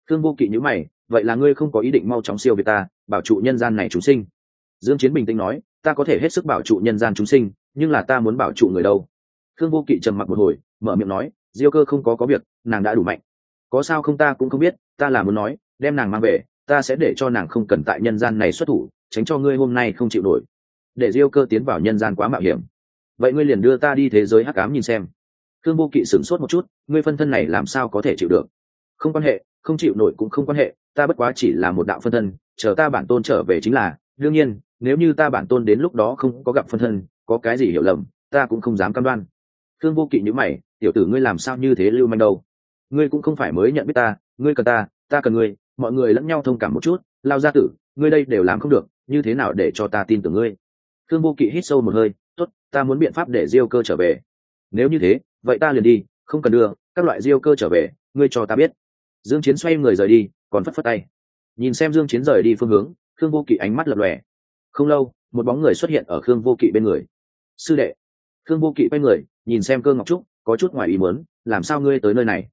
Khương vô kỵ nhíu mày, vậy là ngươi không có ý định mau chóng siêu việt ta, bảo trụ nhân gian này chúng sinh. Dương chiến bình tĩnh nói, ta có thể hết sức bảo trụ nhân gian chúng sinh, nhưng là ta muốn bảo trụ người đâu? Khương vô kỵ trầm mặc một hồi, mở miệng nói diêu cơ không có có việc, nàng đã đủ mạnh. Có sao không ta cũng không biết, ta là muốn nói, đem nàng mang về, ta sẽ để cho nàng không cần tại nhân gian này xuất thủ, tránh cho ngươi hôm nay không chịu nổi. Để diêu cơ tiến vào nhân gian quá mạo hiểm. Vậy ngươi liền đưa ta đi thế giới hắc ám nhìn xem. Thương vô kỵ sửng sốt một chút, ngươi phân thân này làm sao có thể chịu được? Không quan hệ, không chịu nổi cũng không quan hệ, ta bất quá chỉ là một đạo phân thân, chờ ta bản tôn trở về chính là, đương nhiên, nếu như ta bản tôn đến lúc đó không có gặp phân thân, có cái gì hiểu lầm, ta cũng không dám cam đoan. Thương vô kỵ nhữ mày tiểu tử ngươi làm sao như thế lưu manh đâu? Ngươi cũng không phải mới nhận biết ta, ngươi cần ta ta cần ngươi, mọi người lẫn nhau thông cảm một chút, lao ra tử, ngươi đây đều làm không được, như thế nào để cho ta tin tưởng ngươi? Thương vô kỵ hít sâu một hơi, tốt, ta muốn biện pháp để diêu cơ trở về. Nếu như thế, vậy ta liền đi, không cần đưa, các loại diêu cơ trở về, ngươi cho ta biết. Dương chiến xoay người rời đi, còn phất phất tay. Nhìn xem dương chiến rời đi phương hướng, khương vô kỵ ánh mắt lập lòe. Không lâu, một bóng người xuất hiện ở khương vô kỵ bên người. Sư đệ. Khương vô kỵ quay người, nhìn xem cơ ngọc trúc có chút ngoài ý muốn, làm sao ngươi tới nơi này?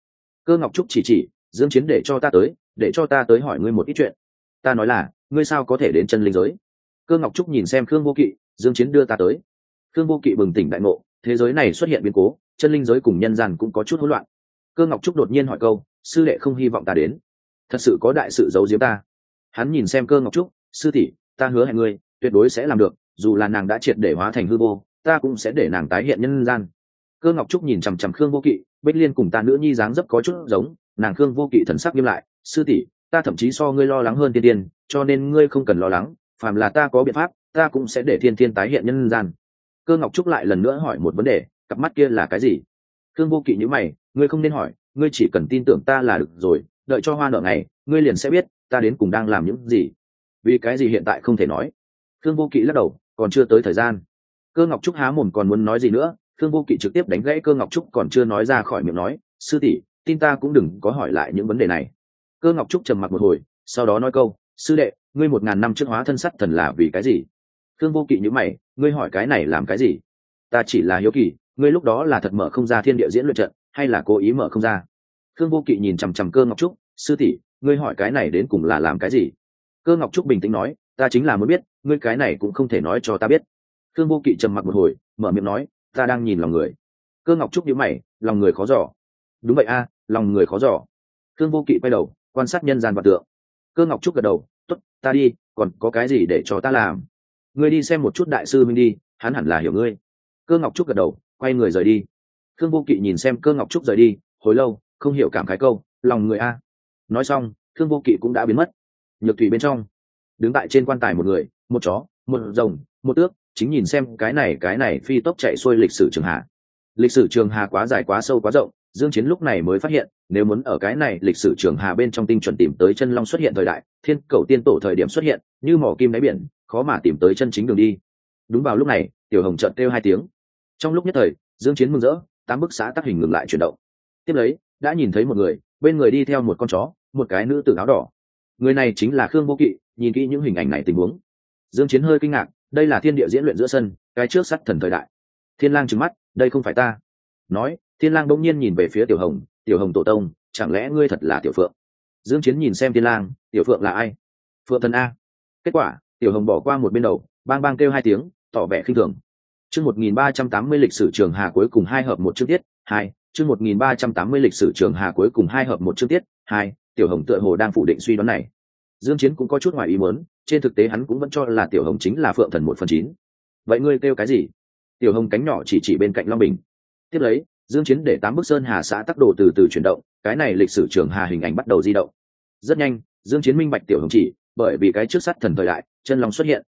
Cơ ngọc trúc chỉ chỉ, dương chiến để cho ta tới, để cho ta tới hỏi ngươi một ít chuyện. Ta nói là, ngươi sao có thể đến chân linh giới? Cơ ngọc trúc nhìn xem khương vô kỵ, dương chiến đưa ta tới. Khương vô kỵ bừng tỉnh đại ngộ, thế giới này xuất hiện biến cố, chân linh giới cùng nhân gian cũng có chút hỗn loạn. Cơ ngọc trúc đột nhiên hỏi câu, sư đệ không hy vọng ta đến? Thật sự có đại sự giấu giếm ta? Hắn nhìn xem cơ ngọc trúc, sư tỷ, ta hứa hẹn ngươi, tuyệt đối sẽ làm được, dù là nàng đã triệt để hóa thành hư vô, ta cũng sẽ để nàng tái hiện nhân gian cơ ngọc trúc nhìn chằm chằm khương vô kỵ, bích liên cùng ta nữ nhi dáng dấp có chút giống, nàng khương vô kỵ thần sắc nghiêm lại, sư tỷ, ta thậm chí so ngươi lo lắng hơn Thiên tiên, cho nên ngươi không cần lo lắng, phàm là ta có biện pháp, ta cũng sẽ để thiên thiên tái hiện nhân gian. Cơ ngọc trúc lại lần nữa hỏi một vấn đề, cặp mắt kia là cái gì? Khương vô kỵ nhữ mày, ngươi không nên hỏi, ngươi chỉ cần tin tưởng ta là được rồi, đợi cho hoa nợ ngày, ngươi liền sẽ biết ta đến cùng đang làm những gì. Vì cái gì hiện tại không thể nói? Khương vô kỵ lắc đầu, còn chưa tới thời gian. Cơ ngọc trúc há mồm còn muốn nói gì nữa khương vô kỵ trực tiếp đánh gãy cơ ngọc trúc còn chưa nói ra khỏi miệng nói, sư tỷ, tin ta cũng đừng có hỏi lại những vấn đề này. Cơ ngọc trúc trầm mặc một hồi, sau đó nói câu, sư đệ, ngươi một ngàn năm trước hóa thân sắt thần là vì cái gì? Khương vô kỵ nhữ mày, ngươi hỏi cái này làm cái gì? Ta chỉ là hiếu kỳ, ngươi lúc đó là thật mở không ra thiên địa diễn luyện trận, hay là cố ý mở không ra? Khương vô kỵ nhìn chằm chằm cơ ngọc trúc, sư tỷ, ngươi hỏi cái này đến cùng là làm cái gì? Cơ ngọc trúc bình tĩnh nói, ta chính là muốn biết, ngươi cái này cũng không thể nói cho ta biết. Khương vô kỵ trầm mặc một hồi, mở miệng nói ta đang nhìn lòng người. Cơ ngọc trúc nhíu mày, lòng người khó giỏ đúng vậy a, lòng người khó giỏ Cương vô kỵ quay đầu, quan sát nhân gian và tượng. Cơ ngọc trúc gật đầu t ố t ta đi, còn có cái gì để cho ta làm? Ngươi đi xem một chút đại sư minh đi, hắn hẳn là hiểu ngươi. Cơ ngọc trúc gật đầu, quay người rời đi. Cương vô kỵ nhìn xem cơ ngọc trúc rời đi, hồi lâu, không hiểu cảm khái câu, lòng người a. Nói xong Cương vô kỵ cũng đã biến mất. Nhược thủy bên trong, đứng tại trên quan tài một người, một chó, một rồng, một ước chính nhìn xem cái này cái này phi tốc chạy xuôi lịch sử trường hà. Lịch sử trường hà quá dài, quá sâu, quá rộng, dương chiến lúc này mới phát hiện, nếu muốn ở cái này lịch sử trường hà bên trong tinh chuẩn tìm tới chân long xuất hiện thời đại, thiên cầu tiên tổ thời điểm xuất hiện, như mỏ kim đáy biển, khó mà tìm tới chân chính đường đi. Đúng vào lúc này, tiểu hồng chợt kêu hai tiếng. Trong lúc nhất thời, dương chiến mừng rỡ, tám bức xã tác hình ngừng lại chuyển động. Tiếp lấy, đã nhìn thấy một người, bên người đi theo một con chó, một cái nữ tử áo đỏ. Người này chính là khương vô kỵ, nhìn kỹ những hình ảnh này tình huống. Dương chiến hơi kinh ngạc đây là thiên địa diễn luyện giữa sân, cái trước sắt thần thời đại. Thiên lang trừng mắt, đây không phải ta. Nói, thiên lang bỗng nhiên nhìn về phía tiểu hồng tiểu hồng tổ tông, chẳng lẽ ngươi thật là tiểu phượng? Dương chiến nhìn xem thiên lang, tiểu phượng là ai? Phượng thần a. Kết quả, tiểu hồng bỏ qua một bên đầu, bang bang kêu hai tiếng, tỏ vẻ khinh thường. Chương 1380 lịch sử trường hà cuối cùng hai hợp một chương tiết, hai, chương 1380 lịch sử trường hà cuối cùng hai hợp một chương tiết, hai, tiểu hồng tựa hồ đang phủ định suy đoán này. Dương chiến cũng có chút ngoài ý muốn trên thực tế hắn cũng vẫn cho là tiểu hồng chính là phượng thần một phần chín. Vậy ngươi kêu cái gì? Tiểu hồng cánh nhỏ chỉ chỉ bên cạnh long bình. Tiếp lấy, dương chiến để tám bức sơn hà xã tắc đồ từ từ chuyển động, cái này lịch sử trường hà hình ảnh bắt đầu di động. Rất nhanh, dương chiến minh bạch tiểu hồng chỉ, bởi vì cái trước sát thần thời đại, chân long xuất hiện.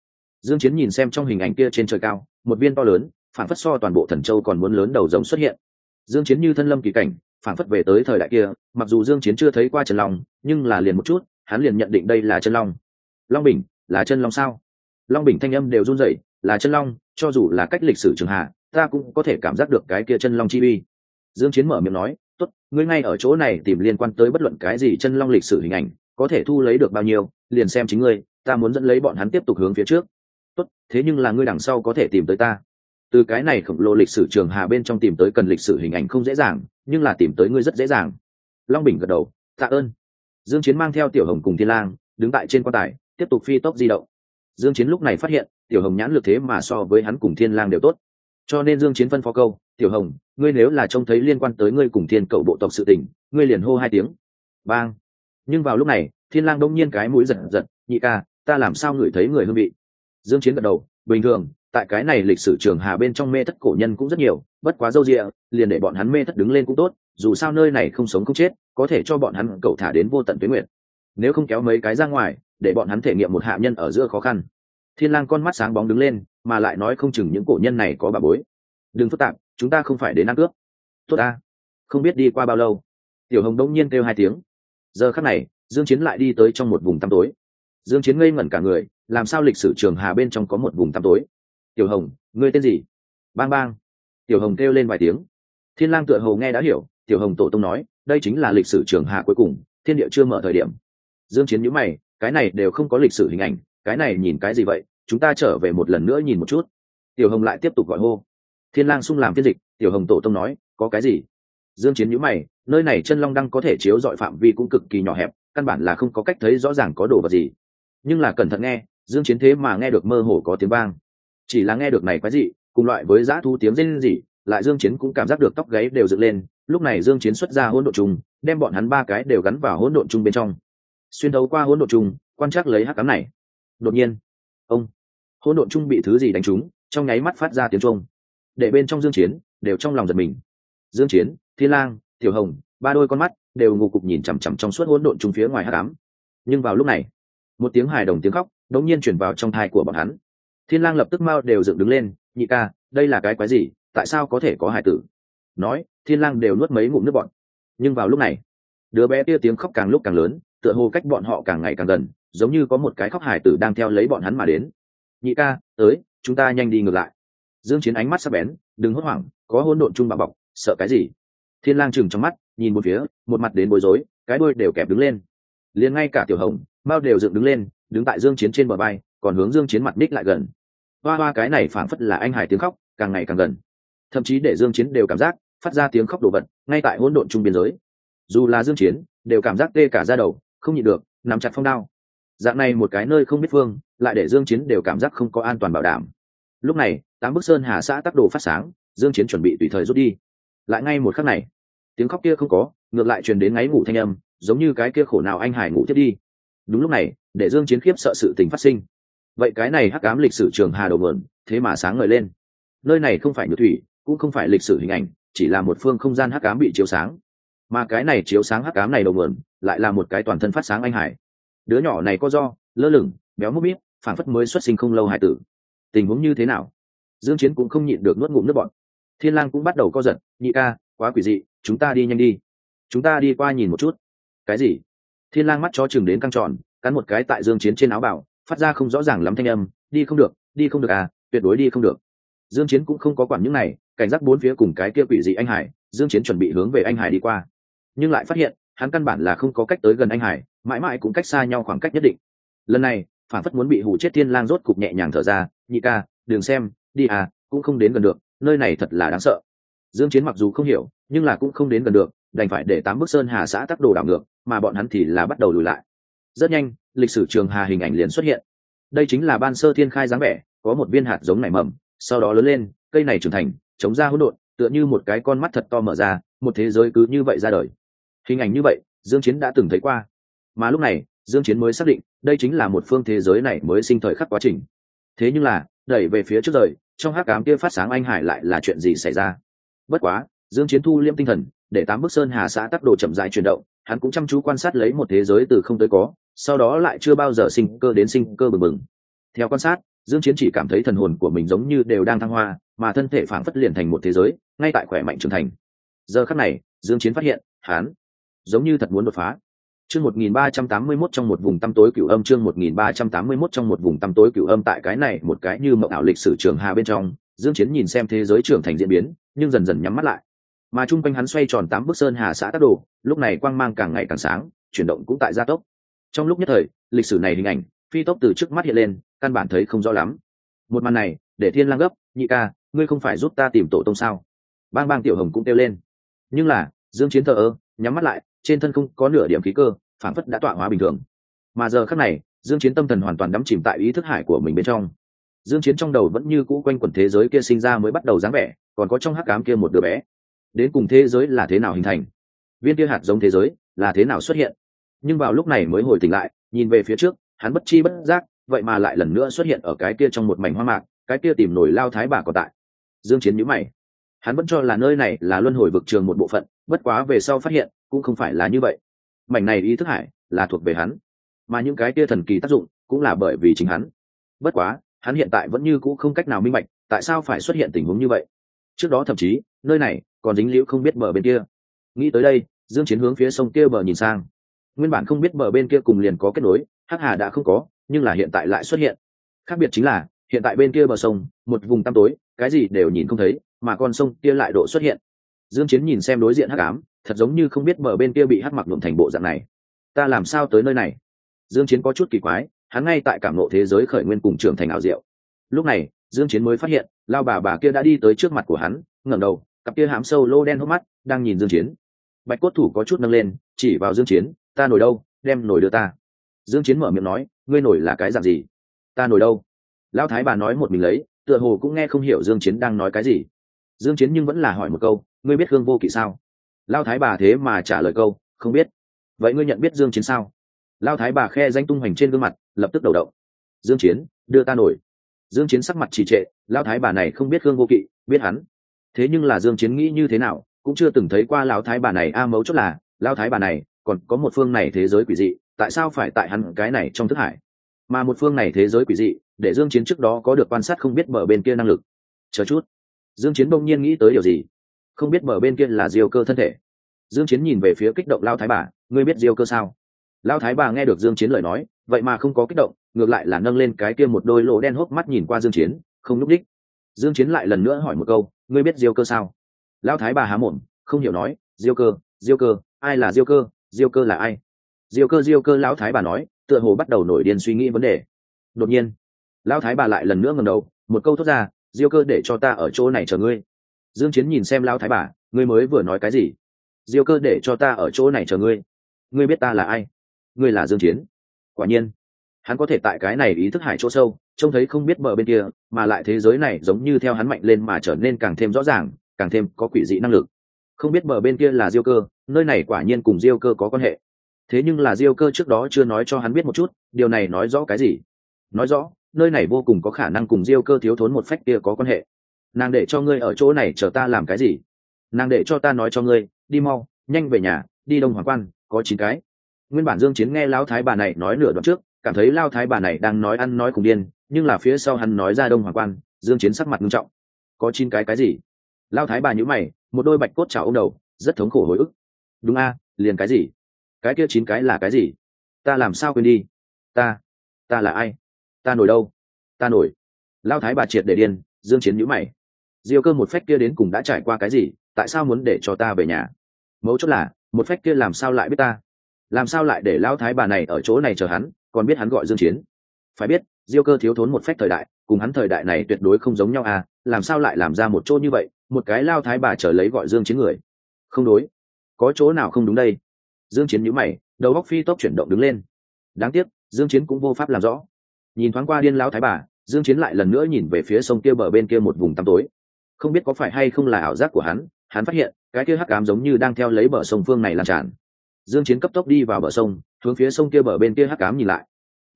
Dương chiến nhìn xem trong hình ảnh kia trên trời cao, một viên to lớn phản phất so toàn bộ thần châu còn muốn lớn đầu giống xuất hiện. Dương chiến như thân lâm kỳ cảnh phản phất về tới thời đại kia, mặc dù dương chiến chưa thấy qua chân long, nhưng là liền một chút, hắn liền nhận định đây là chân long long bình, là chân long sao? Long bình thanh âm đều run rẩy, là chân long, cho dù là cách lịch sử trường hạ, ta cũng có thể cảm giác được cái kia chân long chi uy. Dương chiến mở miệng nói, tốt, ngươi ngay ở chỗ này tìm liên quan tới bất luận cái gì chân long lịch sử hình ảnh, có thể thu lấy được bao nhiêu, liền xem chính ngươi, ta muốn dẫn lấy bọn hắn tiếp tục hướng phía trước. Tốt, thế nhưng là ngươi đằng sau có thể tìm tới ta. Từ cái này khổng lồ lịch sử trường hà bên trong tìm tới cần lịch sử hình ảnh không dễ dàng, nhưng là tìm tới ngươi rất dễ dàng. Long bình gật đầu, tạ ơn. Dương chiến mang theo tiểu hồng cùng thiên lang, đứng tại trên quan tài tiếp tục phi tốc di động. Dương chiến lúc này phát hiện, tiểu hồng nhãn lực thế mà so với hắn cùng thiên lang đều tốt. Cho nên dương chiến phân phó câu, tiểu hồng, ngươi nếu là trông thấy liên quan tới ngươi cùng thiên cậu bộ tộc sự tình, ngươi liền hô hai tiếng. Bang. Nhưng vào lúc này, thiên lang đông nhiên cái mũi giật giật, nhị ca, ta làm sao ngửi thấy người hương vị? Dương chiến gật đầu, bình thường, tại cái này lịch sử trường hà bên trong mê thất cổ nhân cũng rất nhiều, bất quá dâu dịa, liền để bọn hắn mê thất đứng lên cũng tốt, dù sao nơi này không sống không chết, có thể cho bọn hắn cậu thả đến vô tận tuyến nguyện nếu không kéo mấy cái ra ngoài để bọn hắn thể nghiệm một hạ nhân ở giữa khó khăn. Thiên lang con mắt sáng bóng đứng lên, mà lại nói không chừng những cổ nhân này có bà bối. Đừng phức tạp, chúng ta không phải đến ăn cướp. Tốt ta. Không biết đi qua bao lâu. Tiểu hồng đông nhiên kêu hai tiếng. Giờ khắc này, dương chiến lại đi tới trong một vùng tăm tối. Dương chiến ngây ngẩn cả người, làm sao lịch sử trường hà bên trong có một vùng tăm tối? Tiểu hồng, ngươi tên gì? Bang bang. Tiểu hồng kêu lên vài tiếng. Thiên lang tựa hồ nghe đã hiểu, tiểu hồng tổ tông nói, đây chính là lịch sử trường hà cuối cùng, thiên địa chưa mở thời điểm. Dương chiến nhíu mày cái này đều không có lịch sử hình ảnh, cái này nhìn cái gì vậy? Chúng ta trở về một lần nữa nhìn một chút. Tiểu hồng lại tiếp tục gọi hô. Thiên lang sung làm phiên dịch, tiểu hồng tổ tông nói, có cái gì? Dương chiến nhíu mày, nơi này chân long đăng có thể chiếu dọi phạm vi cũng cực kỳ nhỏ hẹp, căn bản là không có cách thấy rõ ràng có đồ vật gì. Nhưng là cẩn thận nghe, dương chiến thế mà nghe được mơ hồ có tiếng vang. Chỉ là nghe được này quái gì cùng loại với giã thu tiếng rên gì lại dương chiến cũng cảm giác được tóc gáy đều dựng lên. Lúc này dương chiến xuất ra hỗn độn trùng, đem bọn hắn ba cái đều gắn vào hỗn độn trùng bên trong xuyên đấu qua hỗn độn trùng quan trắc lấy hắc ám này. Đột nhiên, ông, hỗn độn trùng bị thứ gì đánh trúng, trong nháy mắt phát ra tiếng trung để bên trong dương chiến đều trong lòng giật mình. Dương chiến, thiên lang, tiểu hồng, ba đôi con mắt đều ngủ cục nhìn chằm chằm trong suốt hỗn độn trùng phía ngoài hắc ám. Nhưng vào lúc này, một tiếng hài đồng tiếng khóc đống nhiên truyền vào trong thai của bọn hắn. Thiên lang lập tức mau đều dựng đứng lên, nhị ca, đây là cái quái gì? Tại sao có thể có hài tử? Nói, thiên lang đều nuốt mấy ngụm nước bọn nhưng vào lúc này, đứa bé kia tiếng khóc càng lúc càng lớn tựa hồ cách bọn họ càng ngày càng gần, giống như có một cái khóc hải tử đang theo lấy bọn hắn mà đến. Nhị ca, tới, chúng ta nhanh đi ngược lại. Dương chiến ánh mắt sắc bén, đừng hốt hoảng, có hỗn độn chung bà bọc, sợ cái gì? Thiên lang chừng trong mắt, nhìn một phía, một mặt đến bối rối, cái đuôi đều kẹp đứng lên. Liền ngay cả tiểu hồng bao đều dựng đứng lên, đứng tại dương chiến trên bờ bay còn hướng dương chiến mặt ních lại gần. Hoa hoa cái này phảng phất là anh hải tiếng khóc, càng ngày càng gần. Thậm chí để dương chiến đều cảm giác, phát ra tiếng khóc đồ vật ngay tại hỗn độn trung biên giới. Dù là dương chiến, đều cảm giác tê cả da đầu không nhịn được, nắm chặt phong đao. Dạng này một cái nơi không biết phương, lại để dương chiến đều cảm giác không có an toàn bảo đảm. Lúc này, tám bức sơn hà xã tác đồ phát sáng, dương chiến chuẩn bị tùy thời rút đi. Lại ngay một khắc này, tiếng khóc kia không có, ngược lại truyền đến ngáy ngủ thanh âm, giống như cái kia khổ nào anh hải ngủ tiếp đi. Đúng lúc này, để dương chiến khiếp sợ sự tình phát sinh. Vậy cái này hắc ám lịch sử trường hà đầu nguồn, thế mà sáng ngời lên. Nơi này không phải nhược thủy, cũng không phải lịch sử hình ảnh, chỉ là một phương không gian hắc ám bị chiếu sáng mà cái này chiếu sáng hắc ám này đầu nguồn lại là một cái toàn thân phát sáng anh hải. Đứa nhỏ này có do, lơ lửng, béo múc bít phản phất mới xuất sinh không lâu hải tử. Tình huống như thế nào? Dương chiến cũng không nhịn được nuốt ngụm nước bọt. Thiên lang cũng bắt đầu co giật, nhị ca, quá quỷ dị, chúng ta đi nhanh đi. Chúng ta đi qua nhìn một chút. Cái gì? Thiên lang mắt cho chừng đến căng tròn, cắn một cái tại dương chiến trên áo bảo, phát ra không rõ ràng lắm thanh âm, đi không được, đi không được à tuyệt đối đi không được. Dương chiến cũng không có quản những này, cảnh giác bốn phía cùng cái kia quỷ dị anh hải, dương chiến chuẩn bị hướng về anh hải đi qua nhưng lại phát hiện, hắn căn bản là không có cách tới gần anh hải, mãi mãi cũng cách xa nhau khoảng cách nhất định. Lần này, phản phất muốn bị hủ chết thiên lang rốt cục nhẹ nhàng thở ra, nhị ca đường xem, đi à cũng không đến gần được, nơi này thật là đáng sợ. Dương chiến mặc dù không hiểu, nhưng là cũng không đến gần được, đành phải để tám bức sơn hà xã tắc đồ đảo ngược, mà bọn hắn thì là bắt đầu lùi lại. Rất nhanh, lịch sử trường hà hình ảnh liền xuất hiện. Đây chính là ban sơ thiên khai dáng vẻ, có một viên hạt giống nảy mầm, sau đó lớn lên, cây này trưởng thành chống ra hỗn độn, tựa như một cái con mắt thật to mở ra, một thế giới cứ như vậy ra đời hình ảnh như vậy, dương chiến đã từng thấy qua. Mà lúc này, dương chiến mới xác định, đây chính là một phương thế giới này mới sinh thời khắc quá trình. Thế nhưng là, đẩy về phía trước rời, trong hắc ám kia phát sáng anh hải lại là chuyện gì xảy ra? Bất quá, dương chiến thu liêm tinh thần, để tám bức sơn hà xã tắc đồ chậm rãi chuyển động, hắn cũng chăm chú quan sát lấy một thế giới từ không tới có, sau đó lại chưa bao giờ sinh cơ đến sinh cơ bừng bừng. Theo quan sát, dương chiến chỉ cảm thấy thần hồn của mình giống như đều đang thăng hoa, mà thân thể phảng phất liền thành một thế giới, ngay tại khỏe mạnh trưởng thành. Giờ khắc này, dương chiến phát hiện, hắn giống như thật muốn đột phá. Chương 1381 trong một vùng tăm tối cửu âm, chương 1381 trong một vùng tăm tối cửu âm tại cái này một cái như mộng ảo lịch sử trường hà bên trong, dương chiến nhìn xem thế giới trưởng thành diễn biến, nhưng dần dần nhắm mắt lại. Mà trung quanh hắn xoay tròn tám bức sơn hà xã tác đồ, lúc này quang mang càng ngày càng sáng, chuyển động cũng tại gia tốc. Trong lúc nhất thời, lịch sử này hình ảnh, phi tốc từ trước mắt hiện lên, căn bản thấy không rõ lắm. Một màn này, để thiên lang gấp, nhị ca, ngươi không phải giúp ta tìm tổ tông sao? Bang bang tiểu hồng cũng kêu lên. Nhưng là, dương chiến thờ ơ, nhắm mắt lại trên thân không có nửa điểm khí cơ phản phất đã tọa hóa bình thường. Mà giờ khắc này, dương chiến tâm thần hoàn toàn đắm chìm tại ý thức hải của mình bên trong. Dương chiến trong đầu vẫn như cũ quanh quẩn thế giới kia sinh ra mới bắt đầu dáng vẻ, còn có trong hắc ám kia một đứa bé. Đến cùng thế giới là thế nào hình thành? Viên kia hạt giống thế giới là thế nào xuất hiện? Nhưng vào lúc này mới hồi tỉnh lại, nhìn về phía trước, hắn bất chi bất giác, vậy mà lại lần nữa xuất hiện ở cái kia trong một mảnh hoa mạc, cái kia tìm nổi lao thái bà còn tại. Dương chiến nhíu mày. Hắn vẫn cho là nơi này là luân hồi vực trường một bộ phận, bất quá về sau phát hiện cũng không phải là như vậy. Mảnh này ý thức hải là thuộc về hắn, mà những cái kia thần kỳ tác dụng cũng là bởi vì chính hắn. Bất quá, hắn hiện tại vẫn như cũ không cách nào minh bạch tại sao phải xuất hiện tình huống như vậy. Trước đó thậm chí, nơi này còn dính liễu không biết bờ bên kia. Nghĩ tới đây, dương chiến hướng phía sông kia bờ nhìn sang. Nguyên bản không biết bờ bên kia cùng liền có kết nối, hắc hà đã không có, nhưng là hiện tại lại xuất hiện. Khác biệt chính là, hiện tại bên kia bờ sông, một vùng tăm tối, cái gì đều nhìn không thấy, mà con sông kia lại độ xuất hiện. Dương chiến nhìn xem đối diện hắc ám thật giống như không biết mở bên kia bị hắc mặc nhuộm thành bộ dạng này. Ta làm sao tới nơi này? Dương chiến có chút kỳ quái, hắn ngay tại cảm ngộ thế giới khởi nguyên cùng trưởng thành ảo diệu. Lúc này, dương chiến mới phát hiện, lao bà bà kia đã đi tới trước mặt của hắn, ngẩng đầu, cặp kia hám sâu lô đen hốc mắt, đang nhìn dương chiến. Bạch cốt thủ có chút nâng lên, chỉ vào dương chiến, ta nổi đâu? Đem nổi đưa ta. Dương chiến mở miệng nói, ngươi nổi là cái dạng gì? Ta nổi đâu? Lão thái bà nói một mình lấy, tựa hồ cũng nghe không hiểu dương chiến đang nói cái gì. Dương chiến nhưng vẫn là hỏi một câu, ngươi biết hương vô kỵ sao? Lão thái bà thế mà trả lời câu, không biết. Vậy ngươi nhận biết dương chiến sao? Lão thái bà khe danh tung hoành trên gương mặt, lập tức đầu động. Dương chiến, đưa ta nổi. Dương chiến sắc mặt trì trệ lão thái bà này không biết gương vô kỵ, biết hắn. Thế nhưng là dương chiến nghĩ như thế nào, cũng chưa từng thấy qua lão thái bà này a mấu chốt là lão thái bà này, còn có một phương này thế giới quỷ dị, tại sao phải tại hắn cái này trong thức hải? Mà một phương này thế giới quỷ dị, để dương chiến trước đó có được quan sát không biết mở bên kia năng lực. Chờ chút. Dương chiến bỗng nhiên nghĩ tới điều gì không biết mở bên kia là diêu cơ thân thể. Dương chiến nhìn về phía kích động lao thái bà, ngươi biết diêu cơ sao? Lao thái bà nghe được dương chiến lời nói, vậy mà không có kích động, ngược lại là nâng lên cái kia một đôi lỗ đen hốc mắt nhìn qua dương chiến, không núp đích. Dương chiến lại lần nữa hỏi một câu, ngươi biết diêu cơ sao? Lao thái bà há mồm, không hiểu nói, diêu cơ diêu cơ, ai là diêu cơ diêu cơ là ai? Diêu cơ diêu cơ, lão thái bà nói, tựa hồ bắt đầu nổi điên suy nghĩ vấn đề. Đột nhiên, lão thái bà lại lần nữa ngẩng đầu, một câu thốt ra, diêu cơ để cho ta ở chỗ này chờ ngươi dương chiến nhìn xem lao thái bà, ngươi mới vừa nói cái gì? Diêu cơ để cho ta ở chỗ này chờ ngươi. Ngươi biết ta là ai? Ngươi là dương chiến. Quả nhiên, hắn có thể tại cái này ý thức hải chỗ sâu, trông thấy không biết bờ bên kia, mà lại thế giới này giống như theo hắn mạnh lên mà trở nên càng thêm rõ ràng, càng thêm có quỷ dị năng lực. Không biết bờ bên kia là diêu cơ, nơi này quả nhiên cùng diêu cơ có quan hệ. Thế nhưng là diêu cơ trước đó chưa nói cho hắn biết một chút, điều này nói rõ cái gì? Nói rõ, nơi này vô cùng có khả năng cùng diêu cơ thiếu thốn một phách kia có quan hệ nàng để cho ngươi ở chỗ này chờ ta làm cái gì? Nàng để cho ta nói cho ngươi, đi mau, nhanh về nhà, đi đông hoàng quan, có chín cái. Nguyên bản dương chiến nghe lão thái bà này nói nửa đoạn trước, cảm thấy lao thái bà này đang nói ăn nói cùng điên, nhưng là phía sau hắn nói ra đông hoàng quan, dương chiến sắc mặt nghiêm trọng. Có chín cái cái gì? Lao thái bà nhíu mày, một đôi bạch cốt chảo ông đầu, rất thống khổ hồi ức. Đúng a, liền cái gì? Cái kia chín cái là cái gì? Ta làm sao quên đi? Ta ta là ai? Ta nổi đâu? Ta nổi. Lao thái bà triệt để điên, dương chiến nhíu mày diêu cơ một phách kia đến cùng đã trải qua cái gì, tại sao muốn để cho ta về nhà? Mấu chốt là, một phách kia làm sao lại biết ta? Làm sao lại để lao thái bà này ở chỗ này chờ hắn, còn biết hắn gọi dương chiến? Phải biết, diêu cơ thiếu thốn một phách thời đại, cùng hắn thời đại này tuyệt đối không giống nhau à làm sao lại làm ra một chỗ như vậy, một cái lao thái bà chờ lấy gọi dương chiến người? Không đối. Có chỗ nào không đúng đây? Dương chiến nhíu mày, đầu góc phi tốc chuyển động đứng lên. Đáng tiếc, dương chiến cũng vô pháp làm rõ. Nhìn thoáng qua điên lão thái bà, dương chiến lại lần nữa nhìn về phía sông kia bờ bên kia một vùng tăm tối không biết có phải hay không là ảo giác của hắn hắn phát hiện, cái kia hắc ám giống như đang theo lấy bờ sông phương này làm tràn. Dương chiến cấp tốc đi vào bờ sông, hướng phía sông kia bờ bên kia hắc ám nhìn lại.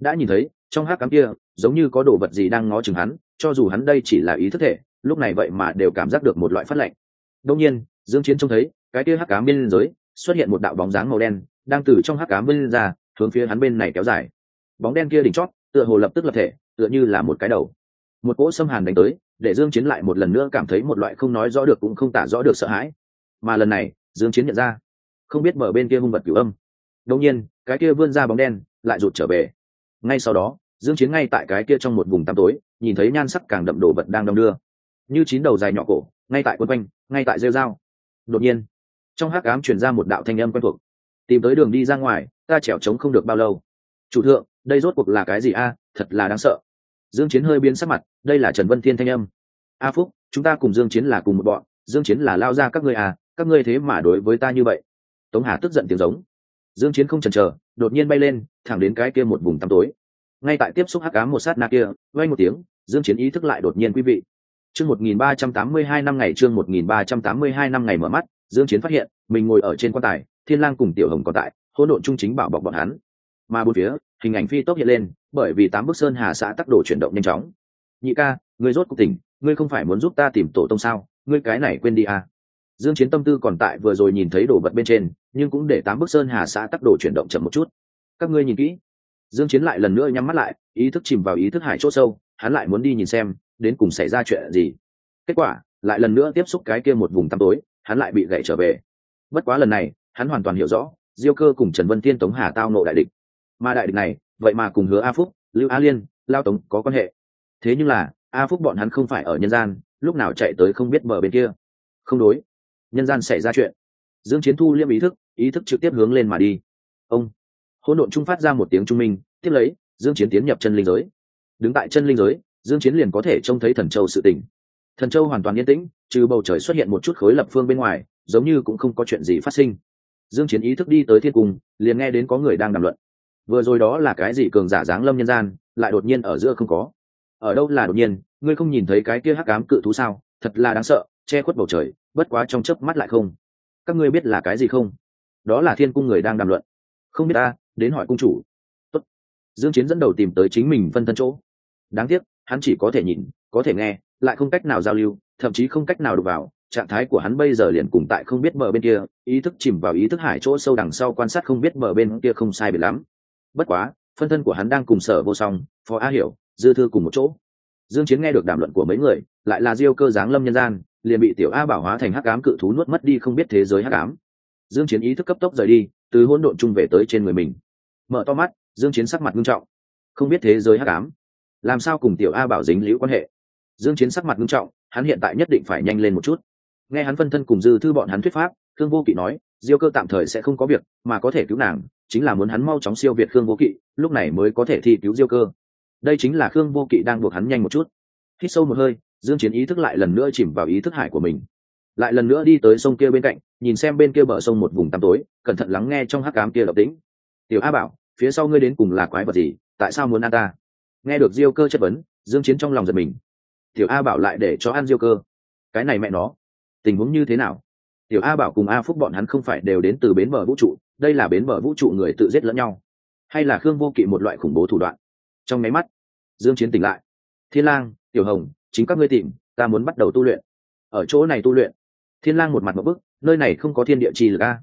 Đã nhìn thấy, trong hắc ám kia, giống như có đồ vật gì đang ngó chừng hắn, cho dù hắn đây chỉ là ý thức thể, lúc này vậy mà đều cảm giác được một loại phát lạnh. Đông nhiên, dương chiến trông thấy, cái kia hắc ám bên dưới, xuất hiện một đạo bóng dáng màu đen, đang từ trong hắc ám bên ra, hướng phía hắn bên này kéo dài. Bóng đen kia đỉnh chót, tựa hồ lập tức lập thể, tựa như là một cái đầu một cỗ xâm hàn đánh tới, để dương chiến lại một lần nữa cảm thấy một loại không nói rõ được cũng không tả rõ được sợ hãi. Mà lần này, dương chiến nhận ra, không biết mở bên kia hung vật cửu âm. Đột nhiên, cái kia vươn ra bóng đen lại rụt trở về. Ngay sau đó, dương chiến ngay tại cái kia trong một vùng tăm tối, nhìn thấy nhan sắc càng đậm đồ vật đang đông đưa. Như chín đầu dài nhỏ cổ, ngay tại quân quanh, ngay tại rêu dao đột nhiên, trong hắc ám truyền ra một đạo thanh âm quen thuộc. Tìm tới đường đi ra ngoài, ta trèo trống không được bao lâu. Chủ thượng, đây rốt cuộc là cái gì a? Thật là đáng sợ dương chiến hơi biến sắc mặt, đây là trần vân thiên thanh âm. A phúc, chúng ta cùng dương chiến là cùng một bọn, dương chiến là lao ra các ngươi à các ngươi thế mà đối với ta như vậy. Tống hà tức giận tiếng giống. Dương chiến không chần chờ, đột nhiên bay lên, thẳng đến cái kia một vùng tăm tối. Ngay tại tiếp xúc hắc ám một sát na kia, vang một tiếng, dương chiến ý thức lại đột nhiên quý vị. Chương 1382 năm ngày, chương 1382 năm ngày mở mắt, dương chiến phát hiện, mình ngồi ở trên quan tài, thiên lang cùng tiểu hồng còn tại, hỗn độn trung chính bảo bọc bọn hắn. Mà bốn phía hình ảnh phi tốc hiện lên, bởi vì tám bức sơn hà xã tắc đồ chuyển động nhanh chóng. Nhị ca, ngươi rốt cuộc tỉnh, ngươi không phải muốn giúp ta tìm tổ tông sao? Ngươi cái này quên đi à? Dương chiến tâm tư còn tại vừa rồi nhìn thấy đồ vật bên trên, nhưng cũng để tám bức sơn hà xã tắc đồ chuyển động chậm một chút. Các ngươi nhìn kỹ. Dương chiến lại lần nữa nhắm mắt lại, ý thức chìm vào ý thức hải chỗ sâu, hắn lại muốn đi nhìn xem, đến cùng xảy ra chuyện gì. Kết quả, lại lần nữa tiếp xúc cái kia một vùng tăm tối, hắn lại bị gãy trở về. Bất quá lần này, hắn hoàn toàn hiểu rõ, diêu cơ cùng trần vân tiên tống hà tao nộ đại địch mà đại địch này, vậy mà cùng hứa a phúc, lưu a liên, lao tống có quan hệ. Thế nhưng là, a phúc bọn hắn không phải ở nhân gian, lúc nào chạy tới không biết mở bên kia. Không đối. Nhân gian xảy ra chuyện. Dương chiến thu liêm ý thức ý thức trực tiếp hướng lên mà đi. Ông. Hỗn độn trung phát ra một tiếng trung minh, tiếp lấy, dương chiến tiến nhập chân linh giới. Đứng tại chân linh giới, dương chiến liền có thể trông thấy thần châu sự tình. Thần châu hoàn toàn yên tĩnh, trừ bầu trời xuất hiện một chút khối lập phương bên ngoài, giống như cũng không có chuyện gì phát sinh. Dương chiến ý thức đi tới thiên cung, liền nghe đến có người đang đàm luận vừa rồi đó là cái gì cường giả dáng lâm nhân gian, lại đột nhiên ở giữa không có? Ở đâu là đột nhiên? Ngươi không nhìn thấy cái kia hắc ám cự thú sao? Thật là đáng sợ, che khuất bầu trời, bất quá trong chớp mắt lại không. Các ngươi biết là cái gì không? Đó là thiên cung người đang đàm luận. Không biết ta, đến hỏi cung chủ. Tốt. dương chiến dẫn đầu tìm tới chính mình phân thân chỗ. Đáng tiếc, hắn chỉ có thể nhìn, có thể nghe, lại không cách nào giao lưu, thậm chí không cách nào đụng vào. Trạng thái của hắn bây giờ liền cùng tại không biết bờ bên kia, ý thức chìm vào ý thức hải chỗ sâu đằng sau quan sát không biết bờ bên kia không sai biệt lắm bất quá, phân thân của hắn đang cùng sở vô song, phó a hiểu, dư thư cùng một chỗ. Dương chiến nghe được đàm luận của mấy người, lại là diêu cơ giáng lâm nhân gian, liền bị tiểu a bảo hóa thành hắc ám cự thú nuốt mất đi không biết thế giới hắc ám. Dương chiến ý thức cấp tốc rời đi, từ hỗn độn trung về tới trên người mình. Mở to mắt, dương chiến sắc mặt nghiêm trọng. Không biết thế giới hắc ám, làm sao cùng tiểu a bảo dính liễu quan hệ? Dương chiến sắc mặt nghiêm trọng, hắn hiện tại nhất định phải nhanh lên một chút. Nghe hắn phân thân cùng dư thư bọn hắn thuyết pháp thương vô kỵ nói diêu cơ tạm thời sẽ không có việc, mà có thể cứu nàng, chính là muốn hắn mau chóng siêu việt khương vô kỵ, lúc này mới có thể thi cứu diêu cơ. Đây chính là khương vô kỵ đang buộc hắn nhanh một chút. Hít sâu một hơi, dương chiến ý thức lại lần nữa chìm vào ý thức hải của mình. Lại lần nữa đi tới sông kia bên cạnh, nhìn xem bên kia bờ sông một vùng tăm tối, cẩn thận lắng nghe trong hắc cám kia lập tĩnh. Tiểu a bảo, phía sau ngươi đến cùng là quái vật gì? Tại sao muốn ăn ta? Nghe được diêu cơ chất vấn, dương chiến trong lòng giật mình. Tiểu a bảo lại để cho ăn diêu cơ. Cái này mẹ nó. Tình huống như thế nào? Tiểu a bảo cùng a phúc bọn hắn không phải đều đến từ bến bờ vũ trụ, đây là bến bờ vũ trụ người tự giết lẫn nhau. Hay là khương vô kỵ một loại khủng bố thủ đoạn. Trong máy mắt, dương chiến tỉnh lại. Thiên lang, tiểu hồng, chính các ngươi tìm, ta muốn bắt đầu tu luyện. Ở chỗ này tu luyện. Thiên lang một mặt một bức, nơi này không có thiên địa chi lực a.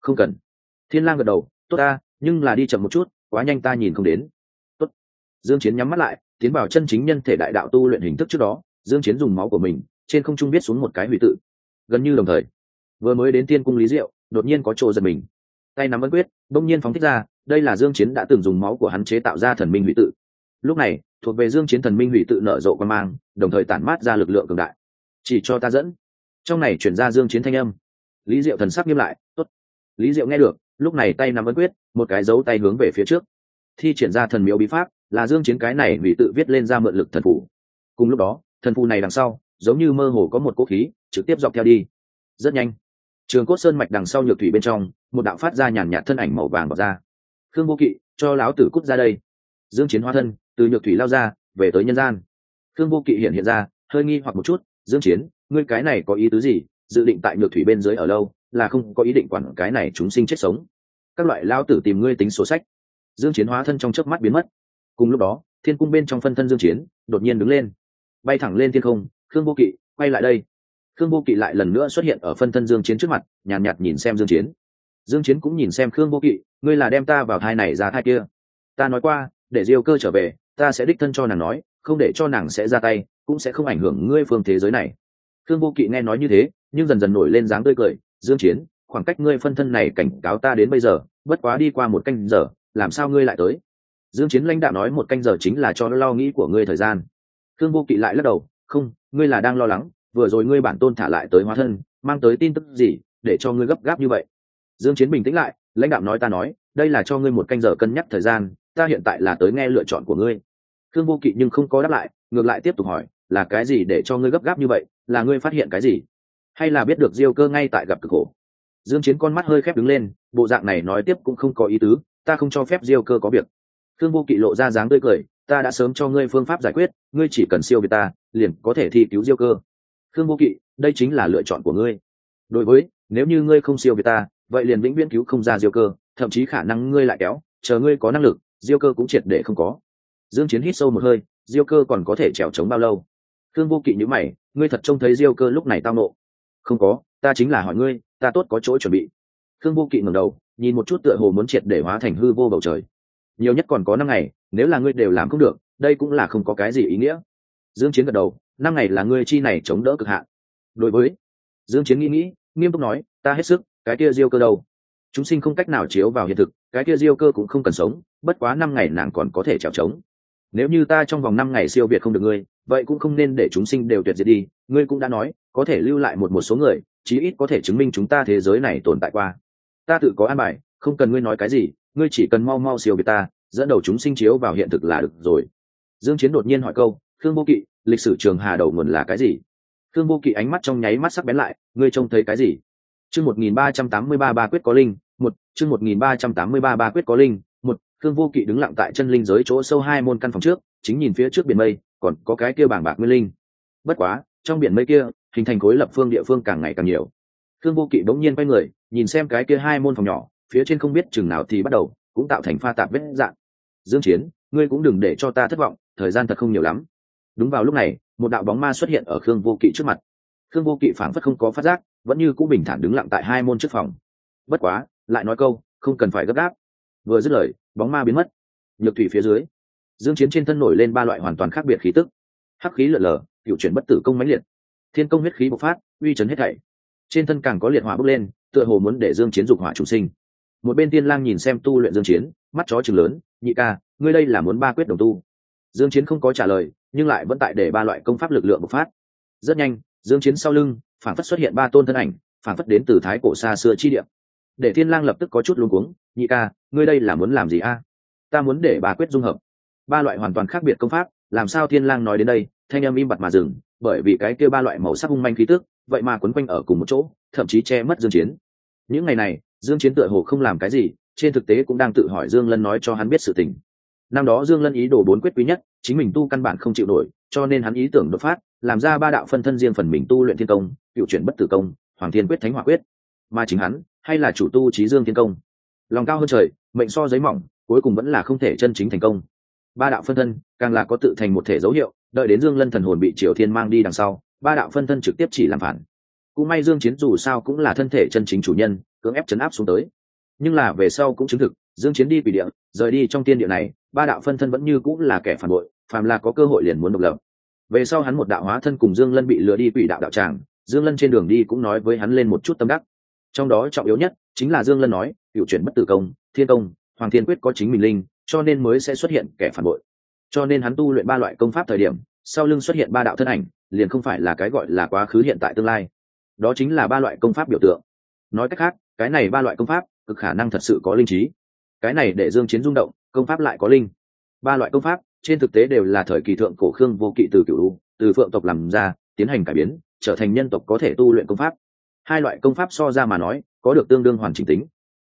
Không cần. Thiên lang gật đầu, tốt a nhưng là đi chậm một chút, quá nhanh ta nhìn không đến. Tốt. Dương chiến nhắm mắt lại, tiến vào chân chính nhân thể đại đạo tu luyện hình thức trước đó, dương chiến dùng máu của mình, trên không trung viết xuống một cái hủy tự. Gần như đồng thời vừa mới đến tiên cung lý diệu, đột nhiên có chỗ giật mình. Tay nắm ấn quyết đông nhiên phóng thích ra, đây là dương chiến đã từng dùng máu của hắn chế tạo ra thần minh hủy tự. Lúc này, thuộc về dương chiến thần minh hủy tự nở rộ quan mang, đồng thời tản mát ra lực lượng cường đại. Chỉ cho ta dẫn. Trong này chuyển ra dương chiến thanh âm. Lý diệu thần sắc nghiêm lại, tốt. Lý diệu nghe được, lúc này tay nắm ấn quyết, một cái dấu tay hướng về phía trước. Thi triển ra thần miếu bí pháp, là dương chiến cái này hủy tự viết lên ra mượn lực thần phủ cùng lúc đó, thần phù này đằng sau, giống như mơ hồ có một cỗ khí, trực tiếp dọc theo đi. Rất nhanh trường cốt sơn mạch đằng sau nhược thủy bên trong, một đạo phát ra nhàn nhạt thân ảnh màu vàng bọc ra. Khương vô kỵ, cho láo tử cút ra đây. Dương chiến hóa thân, từ nhược thủy lao ra, về tới nhân gian. Khương vô kỵ hiện hiện ra, hơi nghi hoặc một chút, dương chiến, ngươi cái này có ý tứ gì? Dự định tại nhược thủy bên dưới ở lâu, là không có ý định quản cái này chúng sinh chết sống. Các loại lao tử tìm ngươi tính sổ sách. Dương chiến hóa thân trong chớp mắt biến mất. Cùng lúc đó, thiên cung bên trong phân thân dương chiến đột nhiên đứng lên, bay thẳng lên thiên không. Khương vô kỵ, quay lại đây khương vô kỵ lại lần nữa xuất hiện ở phân thân dương chiến trước mặt nhàn nhạt, nhạt nhìn xem dương chiến. Dương chiến cũng nhìn xem khương vô kỵ ngươi là đem ta vào thai này ra thai kia. Ta nói qua để diêu cơ trở về ta sẽ đích thân cho nàng nói không để cho nàng sẽ ra tay cũng sẽ không ảnh hưởng ngươi phương thế giới này. Khương vô kỵ nghe nói như thế nhưng dần dần nổi lên dáng tươi cười dương chiến khoảng cách ngươi phân thân này cảnh cáo ta đến bây giờ bất quá đi qua một canh giờ làm sao ngươi lại tới? Dương chiến lãnh đạo nói một canh giờ chính là cho lo nghĩ của ngươi thời gian. Khương vô kỵ lại lắc đầu không ngươi là đang lo lắng vừa rồi ngươi bản tôn thả lại tới hóa thân, mang tới tin tức gì, để cho ngươi gấp gáp như vậy? Dương chiến bình tĩnh lại, lãnh đạo nói ta nói, đây là cho ngươi một canh giờ cân nhắc thời gian, ta hiện tại là tới nghe lựa chọn của ngươi. Thương vô kỵ nhưng không có đáp lại, ngược lại tiếp tục hỏi, là cái gì để cho ngươi gấp gáp như vậy, là ngươi phát hiện cái gì? Hay là biết được diêu cơ ngay tại gặp cực khổ? Dương chiến con mắt hơi khép đứng lên, bộ dạng này nói tiếp cũng không có ý tứ, ta không cho phép diêu cơ có việc. Thương vô kỵ lộ ra dáng tươi cười, ta đã sớm cho ngươi phương pháp giải quyết, ngươi chỉ cần siêu việt ta, liền có thể thi cứu diêu cơ khương vô kỵ, đây chính là lựa chọn của ngươi. Đối với, nếu như ngươi không siêu việt ta, vậy liền vĩnh viễn cứu không ra diêu cơ, thậm chí khả năng ngươi lại kéo, chờ ngươi có năng lực, diêu cơ cũng triệt để không có. Dương chiến hít sâu một hơi, diêu cơ còn có thể trèo chống bao lâu? Khương vô kỵ nhíu mày, ngươi thật trông thấy diêu cơ lúc này tao nộ không có, ta chính là hỏi ngươi, ta tốt có chỗ chuẩn bị. Khương vô kỵ ngẩng đầu, nhìn một chút tựa hồ muốn triệt để hóa thành hư vô bầu trời. Nhiều nhất còn có năm ngày, nếu là ngươi đều làm không được, đây cũng là không có cái gì ý nghĩa. Dương chiến gật đầu năm ngày là ngươi chi này chống đỡ cực hạn. Đối với dương chiến nghĩ nghĩ, nghiêm túc nói, ta hết sức, cái kia diêu cơ đâu? Chúng sinh không cách nào chiếu vào hiện thực, cái kia diêu cơ cũng không cần sống, bất quá năm ngày nàng còn có thể trèo trống nếu như ta trong vòng năm ngày siêu việt không được ngươi, vậy cũng không nên để chúng sinh đều tuyệt diệt đi, ngươi cũng đã nói, có thể lưu lại một một số người, chí ít có thể chứng minh chúng ta thế giới này tồn tại qua. Ta tự có an bài, không cần ngươi nói cái gì, ngươi chỉ cần mau mau siêu việt ta, dẫn đầu chúng sinh chiếu vào hiện thực là được rồi. Dương chiến đột nhiên hỏi câu, khương vô kỵ lịch sử trường hà đầu nguồn là cái gì? Thương vô kỵ ánh mắt trong nháy mắt sắc bén lại, ngươi trông thấy cái gì? Chương 1383 ba quyết có linh, một, chương 1383 ba quyết có linh, một thương vô kỵ đứng lặng tại chân linh giới chỗ sâu hai môn căn phòng trước, chính nhìn phía trước biển mây, còn có cái kia bảng bạc nguyên linh. Bất quá, trong biển mây kia, hình thành khối lập phương địa phương càng ngày càng nhiều. Thương vô kỵ bỗng nhiên quay người, nhìn xem cái kia hai môn phòng nhỏ, phía trên không biết chừng nào thì bắt đầu, cũng tạo thành pha tạp vết dạng. Dương chiến, ngươi cũng đừng để cho ta thất vọng, thời gian thật không nhiều lắm đúng vào lúc này, một đạo bóng ma xuất hiện ở khương vô kỵ trước mặt. Khương vô kỵ phảng phất không có phát giác, vẫn như cũ bình thản đứng lặng tại hai môn trước phòng. Bất quá, lại nói câu, không cần phải gấp gáp. Vừa dứt lời, bóng ma biến mất. Nhược thủy phía dưới, dương chiến trên thân nổi lên ba loại hoàn toàn khác biệt khí tức. Hắc khí lượn lờ, cựu chuyển bất tử công mãnh liệt. Thiên công huyết khí bộc phát, uy chấn hết thảy. Trên thân càng có liệt hỏa bốc lên, tựa hồ muốn để dương chiến dục hỏa chủ sinh. Một bên tiên lang nhìn xem tu luyện dương chiến, mắt chó trừng lớn, nhị ca, ngươi đây là muốn ba quyết đồng tu? Dương chiến không có trả lời nhưng lại vẫn tại để ba loại công pháp lực lượng bộc phát. Rất nhanh, dương chiến sau lưng phản phất xuất hiện ba tôn thân ảnh phản phất đến từ thái cổ xa xưa chi địa. Để thiên lang lập tức có chút luống cuống, nhị ca, ngươi đây là muốn làm gì a? Ta muốn để ba quyết dung hợp. Ba loại hoàn toàn khác biệt công pháp, làm sao thiên lang nói đến đây, thanh âm im bặt mà dừng, bởi vì cái kia ba loại màu sắc hung manh khí tức, vậy mà quấn quanh ở cùng một chỗ, thậm chí che mất dương chiến. Những ngày này, dương chiến tựa hồ không làm cái gì, trên thực tế cũng đang tự hỏi dương lân nói cho hắn biết sự tình. Năm đó dương lân ý đồ bốn quyết quý nhất chính mình tu căn bản không chịu nổi, cho nên hắn ý tưởng đột phát, làm ra ba đạo phân thân riêng phần mình tu luyện thiên công, cựu chuyển bất tử công, hoàng thiên quyết, thánh hỏa quyết. Mà chính hắn, hay là chủ tu trí dương thiên công. Lòng cao hơn trời, mệnh so giấy mỏng, cuối cùng vẫn là không thể chân chính thành công. Ba đạo phân thân, càng là có tự thành một thể dấu hiệu, đợi đến dương lân thần hồn bị triều thiên mang đi đằng sau, ba đạo phân thân trực tiếp chỉ làm phản. Cũng may dương chiến dù sao cũng là thân thể chân chính chủ nhân, cưỡng ép chấn áp xuống tới nhưng là về sau cũng chứng thực, dương chiến đi quỷ địa, rời đi trong tiên địa này, ba đạo phân thân vẫn như cũng là kẻ phản bội, phàm là có cơ hội liền muốn độc lập. Về sau hắn một đạo hóa thân cùng dương lân bị lừa đi quỷ đạo đạo tràng, dương lân trên đường đi cũng nói với hắn lên một chút tâm đắc. Trong đó trọng yếu nhất chính là dương lân nói hiệu chuyển bất tử công, thiên công, hoàng thiên quyết có chính mình linh, cho nên mới sẽ xuất hiện kẻ phản bội. Cho nên hắn tu luyện ba loại công pháp thời điểm, sau lưng xuất hiện ba đạo thân ảnh, liền không phải là cái gọi là quá khứ hiện tại tương lai. Đó chính là ba loại công pháp biểu tượng. Nói cách khác, cái này ba loại công pháp cực khả năng thật sự có linh trí. Cái này để dương chiến rung động, công pháp lại có linh. Ba loại công pháp, trên thực tế đều là thời kỳ thượng cổ khương vô kỵ từ cửu lưu, từ phượng tộc làm ra, tiến hành cải biến, trở thành nhân tộc có thể tu luyện công pháp. Hai loại công pháp so ra mà nói, có được tương đương hoàn chỉnh tính.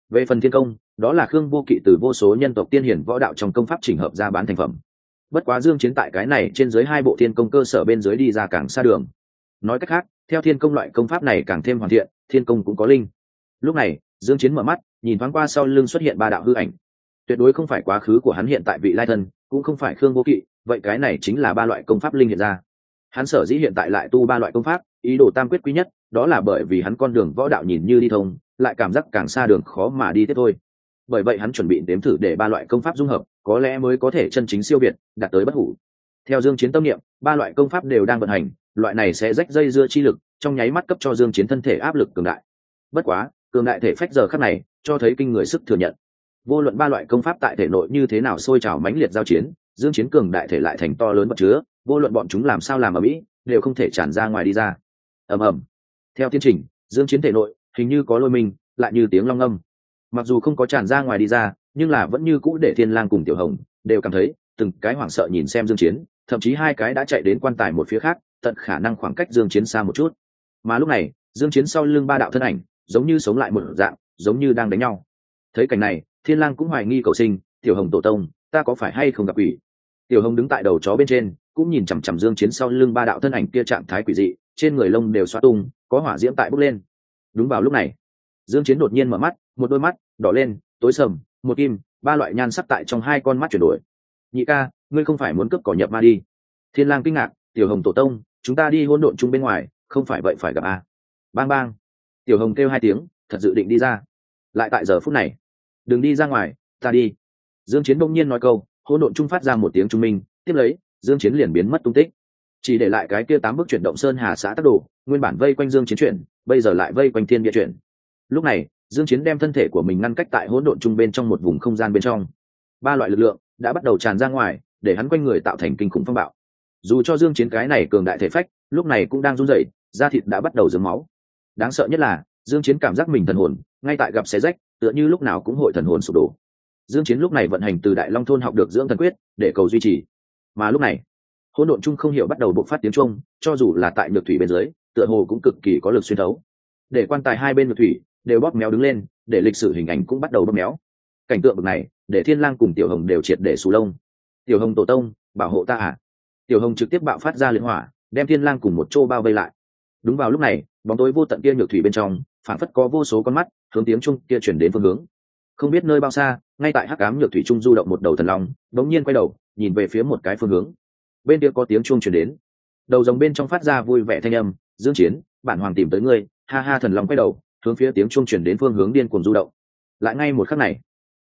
Về phần thiên công, đó là khương vô kỵ từ vô số nhân tộc tiên hiển võ đạo trong công pháp chỉnh hợp ra bán thành phẩm. Bất quá dương chiến tại cái này trên dưới hai bộ thiên công cơ sở bên dưới đi ra càng xa đường. Nói cách khác, theo thiên công loại công pháp này càng thêm hoàn thiện, thiên công cũng có linh. Lúc này, dương chiến mở mắt nhìn thoáng qua sau lưng xuất hiện ba đạo hư ảnh. Tuyệt đối không phải quá khứ của hắn hiện tại vị lai thân, cũng không phải khương vô kỵ, vậy cái này chính là ba loại công pháp linh hiện ra. Hắn sở dĩ hiện tại lại tu ba loại công pháp, ý đồ tam quyết quý nhất, đó là bởi vì hắn con đường võ đạo nhìn như đi thông, lại cảm giác càng xa đường khó mà đi tiếp thôi. Bởi vậy hắn chuẩn bị đếm thử để ba loại công pháp dung hợp, có lẽ mới có thể chân chính siêu việt, đạt tới bất hủ. Theo dương chiến tâm niệm, ba loại công pháp đều đang vận hành, loại này sẽ rách dây dưa chi lực, trong nháy mắt cấp cho dương chiến thân thể áp lực cường đại. Bất quá, cường đại thể phách giờ khắc này cho thấy kinh người sức thừa nhận. Vô luận ba loại công pháp tại thể nội như thế nào sôi trào mãnh liệt giao chiến, dương chiến cường đại thể lại thành to lớn vật chứa, vô luận bọn chúng làm sao làm ở mỹ, đều không thể tràn ra ngoài đi ra. Ầm ầm. Theo tiến trình, dương chiến thể nội, hình như có lôi mình lại như tiếng long âm. Mặc dù không có tràn ra ngoài đi ra, nhưng là vẫn như cũ để thiên lang cùng tiểu hồng đều cảm thấy, từng cái hoảng sợ nhìn xem dương chiến, thậm chí hai cái đã chạy đến quan tài một phía khác, tận khả năng khoảng cách dương chiến xa một chút. Mà lúc này, dương chiến sau lưng ba đạo thân ảnh, giống như sống lại một dạng giống như đang đánh nhau. Thấy cảnh này, thiên lang cũng hoài nghi cầu sinh, tiểu hồng tổ tông, ta có phải hay không gặp quỷ? Tiểu hồng đứng tại đầu chó bên trên, cũng nhìn chằm chằm dương chiến sau lưng ba đạo thân ảnh kia trạng thái quỷ dị, trên người lông đều xoa tung, có hỏa diễm tại bốc lên. Đúng vào lúc này, dương chiến đột nhiên mở mắt, một đôi mắt đỏ lên, tối sầm, một kim, ba loại nhan sắc tại trong hai con mắt chuyển đổi. Nhị ca, ngươi không phải muốn cướp cỏ nhập ma đi. Thiên lang kinh ngạc, tiểu hồng tổ tông, chúng ta đi hỗn độn chung bên ngoài, không phải vậy phải gặp a. Bang bang. Tiểu hồng kêu hai tiếng, thật dự định đi ra lại tại giờ phút này. Đừng đi ra ngoài, ta đi. Dương chiến đông nhiên nói câu, hỗn độn trung phát ra một tiếng trung minh, tiếp lấy, dương chiến liền biến mất tung tích. Chỉ để lại cái kia tám bước chuyển động sơn hà xã tác đồ, nguyên bản vây quanh dương chiến chuyển, bây giờ lại vây quanh thiên địa chuyển. Lúc này, dương chiến đem thân thể của mình ngăn cách tại hỗn độn trung bên trong một vùng không gian bên trong. Ba loại lực lượng đã bắt đầu tràn ra ngoài, để hắn quanh người tạo thành kinh khủng phong bạo. Dù cho dương chiến cái này cường đại thể phách, lúc này cũng đang run rẩy, da thịt đã bắt đầu dướng máu. Đáng sợ nhất là, dương chiến cảm giác mình thần hồn ngay tại gặp xé rách, tựa như lúc nào cũng hội thần hồn sụp đổ. Dương chiến lúc này vận hành từ đại long thôn học được dưỡng thần quyết, để cầu duy trì. Mà lúc này, hỗn độn chung không hiểu bắt đầu bộc phát tiếng trung cho dù là tại nhược thủy bên dưới, tựa hồ cũng cực kỳ có lực xuyên thấu. Để quan tài hai bên nhược thủy đều bóp méo đứng lên, để lịch sử hình ảnh cũng bắt đầu bóp méo. Cảnh tượng bậc này, để thiên lang cùng tiểu hồng đều triệt để sù lông. Tiểu hồng tổ tông, bảo hộ ta à? Tiểu hồng trực tiếp bạo phát ra liên hỏa, đem thiên lang cùng một chỗ bao vây lại đúng vào lúc này, bóng tối vô tận kia nhược thủy bên trong phản phất có vô số con mắt hướng tiếng chung kia chuyển đến phương hướng. Không biết nơi bao xa, ngay tại hắc ám nhược thủy trung du động một đầu thần long đống nhiên quay đầu, nhìn về phía một cái phương hướng. Bên kia có tiếng chuông chuyển đến. Đầu dòng bên trong phát ra vui vẻ thanh âm, dương chiến, bản hoàng tìm tới ngươi. Ha ha, thần long quay đầu, hướng phía tiếng chuông chuyển đến phương hướng điên cuồng du động. Lại ngay một khắc này,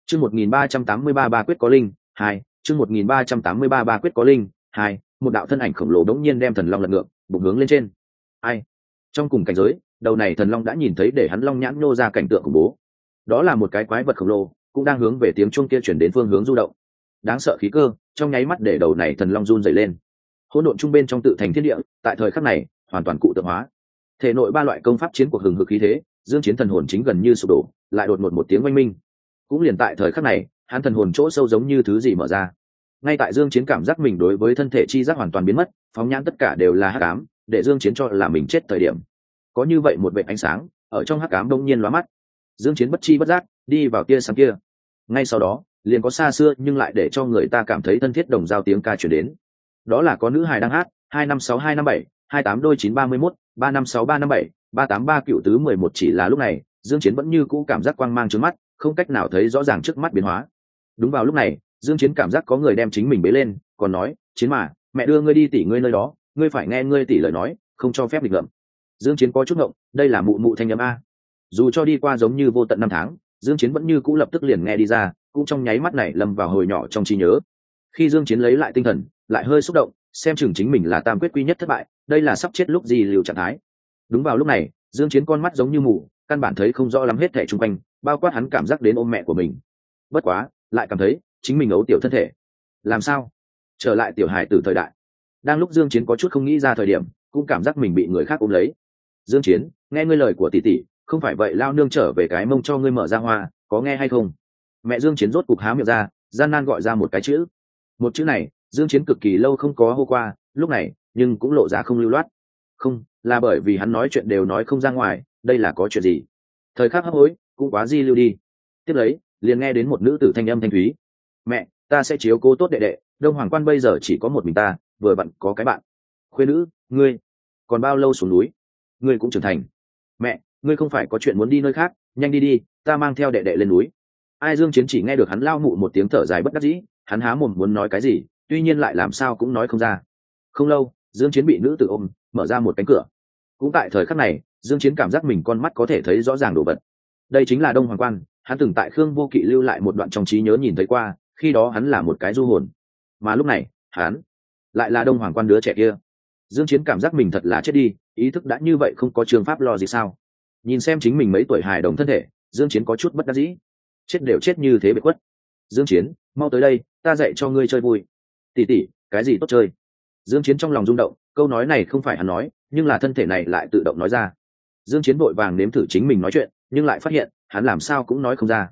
chương 1383 ba quyết có linh hai, chương 1383 ba quyết có linh hai, một đạo thân ảnh khổng lồ đống nhiên đem thần long lật ngược, bụng hướng lên trên ai? Trong cùng cảnh giới, đầu này thần long đã nhìn thấy để hắn long nhãn nô ra cảnh tượng khủng bố. Đó là một cái quái vật khổng lồ, cũng đang hướng về tiếng chuông kia chuyển đến phương hướng du động. Đáng sợ khí cơ, trong nháy mắt để đầu này thần long run dày lên. Hỗn độn trung bên trong tự thành thiên địa, tại thời khắc này, hoàn toàn cụ tượng hóa. Thể nội ba loại công pháp chiến cuộc hừng hực khí thế, dương chiến thần hồn chính gần như sụp đổ, lại đột ngột một tiếng oanh minh. Cũng liền tại thời khắc này, hắn thần hồn chỗ sâu giống như thứ gì mở ra. Ngay tại dương chiến cảm giác mình đối với thân thể chi giác hoàn toàn biến mất, phóng nhãn tất cả đều là hắc ám để dương chiến cho là mình chết thời điểm. Có như vậy một vệt ánh sáng, ở trong hắc ám đông nhiên lóa mắt. Dương chiến bất chi bất giác, đi vào tia sáng kia. Ngay sau đó, liền có xa xưa nhưng lại để cho người ta cảm thấy thân thiết đồng giao tiếng ca truyền đến. Đó là có nữ hài đang hát, hai năm sáu, hai năm bảy, hai tám đôi chín ba mươi mốt, ba năm sáu, ba năm bảy, ba tám ba cựu tứ mười một chỉ là lúc này, dương chiến vẫn như cũ cảm giác quang mang trước mắt, không cách nào thấy rõ ràng trước mắt biến hóa. Đúng vào lúc này, dương chiến cảm giác có người đem chính mình bế lên, còn nói, chiến mà, mẹ đưa ngươi đi tỉ ngươi nơi đó ngươi phải nghe ngươi tỷ lời nói, không cho phép nghịch ngợm. Dương chiến có chút ngộng, đây là mụ mụ thanh âm a. Dù cho đi qua giống như vô tận năm tháng, dương chiến vẫn như cũ lập tức liền nghe đi ra, cũng trong nháy mắt này lâm vào hồi nhỏ trong trí nhớ. Khi dương chiến lấy lại tinh thần, lại hơi xúc động, xem chừng chính mình là tam quyết quy nhất thất bại, đây là sắp chết lúc gì liều trạng thái. Đúng vào lúc này, dương chiến con mắt giống như mù, căn bản thấy không rõ lắm hết thể trung quanh, bao quát hắn cảm giác đến ôm mẹ của mình. Bất quá, lại cảm thấy chính mình ấu tiểu thân thể. Làm sao? Trở lại tiểu hài từ thời đại đang lúc dương chiến có chút không nghĩ ra thời điểm, cũng cảm giác mình bị người khác ôm lấy. Dương chiến, nghe ngươi lời của tỷ tỷ, không phải vậy lao nương trở về cái mông cho ngươi mở ra hoa, có nghe hay không? Mẹ dương chiến rốt cục há miệng ra, gian nan gọi ra một cái chữ. Một chữ này, dương chiến cực kỳ lâu không có hô qua, lúc này, nhưng cũng lộ ra không lưu loát. Không, là bởi vì hắn nói chuyện đều nói không ra ngoài, đây là có chuyện gì? Thời khắc hấp hối, cũng quá di lưu đi. Tiếp lấy, liền nghe đến một nữ tử thanh âm thanh thúy. Mẹ, ta sẽ chiếu cố tốt đệ đệ, đông hoàng quan bây giờ chỉ có một mình ta vừa bận có cái bạn. Khuyên nữ, ngươi, còn bao lâu xuống núi? Ngươi cũng trưởng thành. Mẹ, ngươi không phải có chuyện muốn đi nơi khác, nhanh đi đi, ta mang theo đệ đệ lên núi. Ai dương chiến chỉ nghe được hắn lao mụ một tiếng thở dài bất đắc dĩ, hắn há mồm muốn nói cái gì, tuy nhiên lại làm sao cũng nói không ra. Không lâu, dương chiến bị nữ tử ôm, mở ra một cánh cửa. Cũng tại thời khắc này, dương chiến cảm giác mình con mắt có thể thấy rõ ràng đồ vật. Đây chính là đông hoàng quan, hắn từng tại khương vô kỵ lưu lại một đoạn trong trí nhớ nhìn thấy qua, khi đó hắn là một cái du hồn. Mà lúc này, hắn lại là đông hoàng quan đứa trẻ kia. Dương chiến cảm giác mình thật là chết đi, ý thức đã như vậy không có trường pháp lo gì sao? Nhìn xem chính mình mấy tuổi hài đồng thân thể, dương chiến có chút bất đắc dĩ. Chết đều chết như thế bị quất dương chiến, mau tới đây, ta dạy cho ngươi chơi vui. Tỷ tỷ, cái gì tốt chơi? Dương chiến trong lòng rung động, câu nói này không phải hắn nói, nhưng là thân thể này lại tự động nói ra. Dương chiến vội vàng nếm thử chính mình nói chuyện, nhưng lại phát hiện, hắn làm sao cũng nói không ra.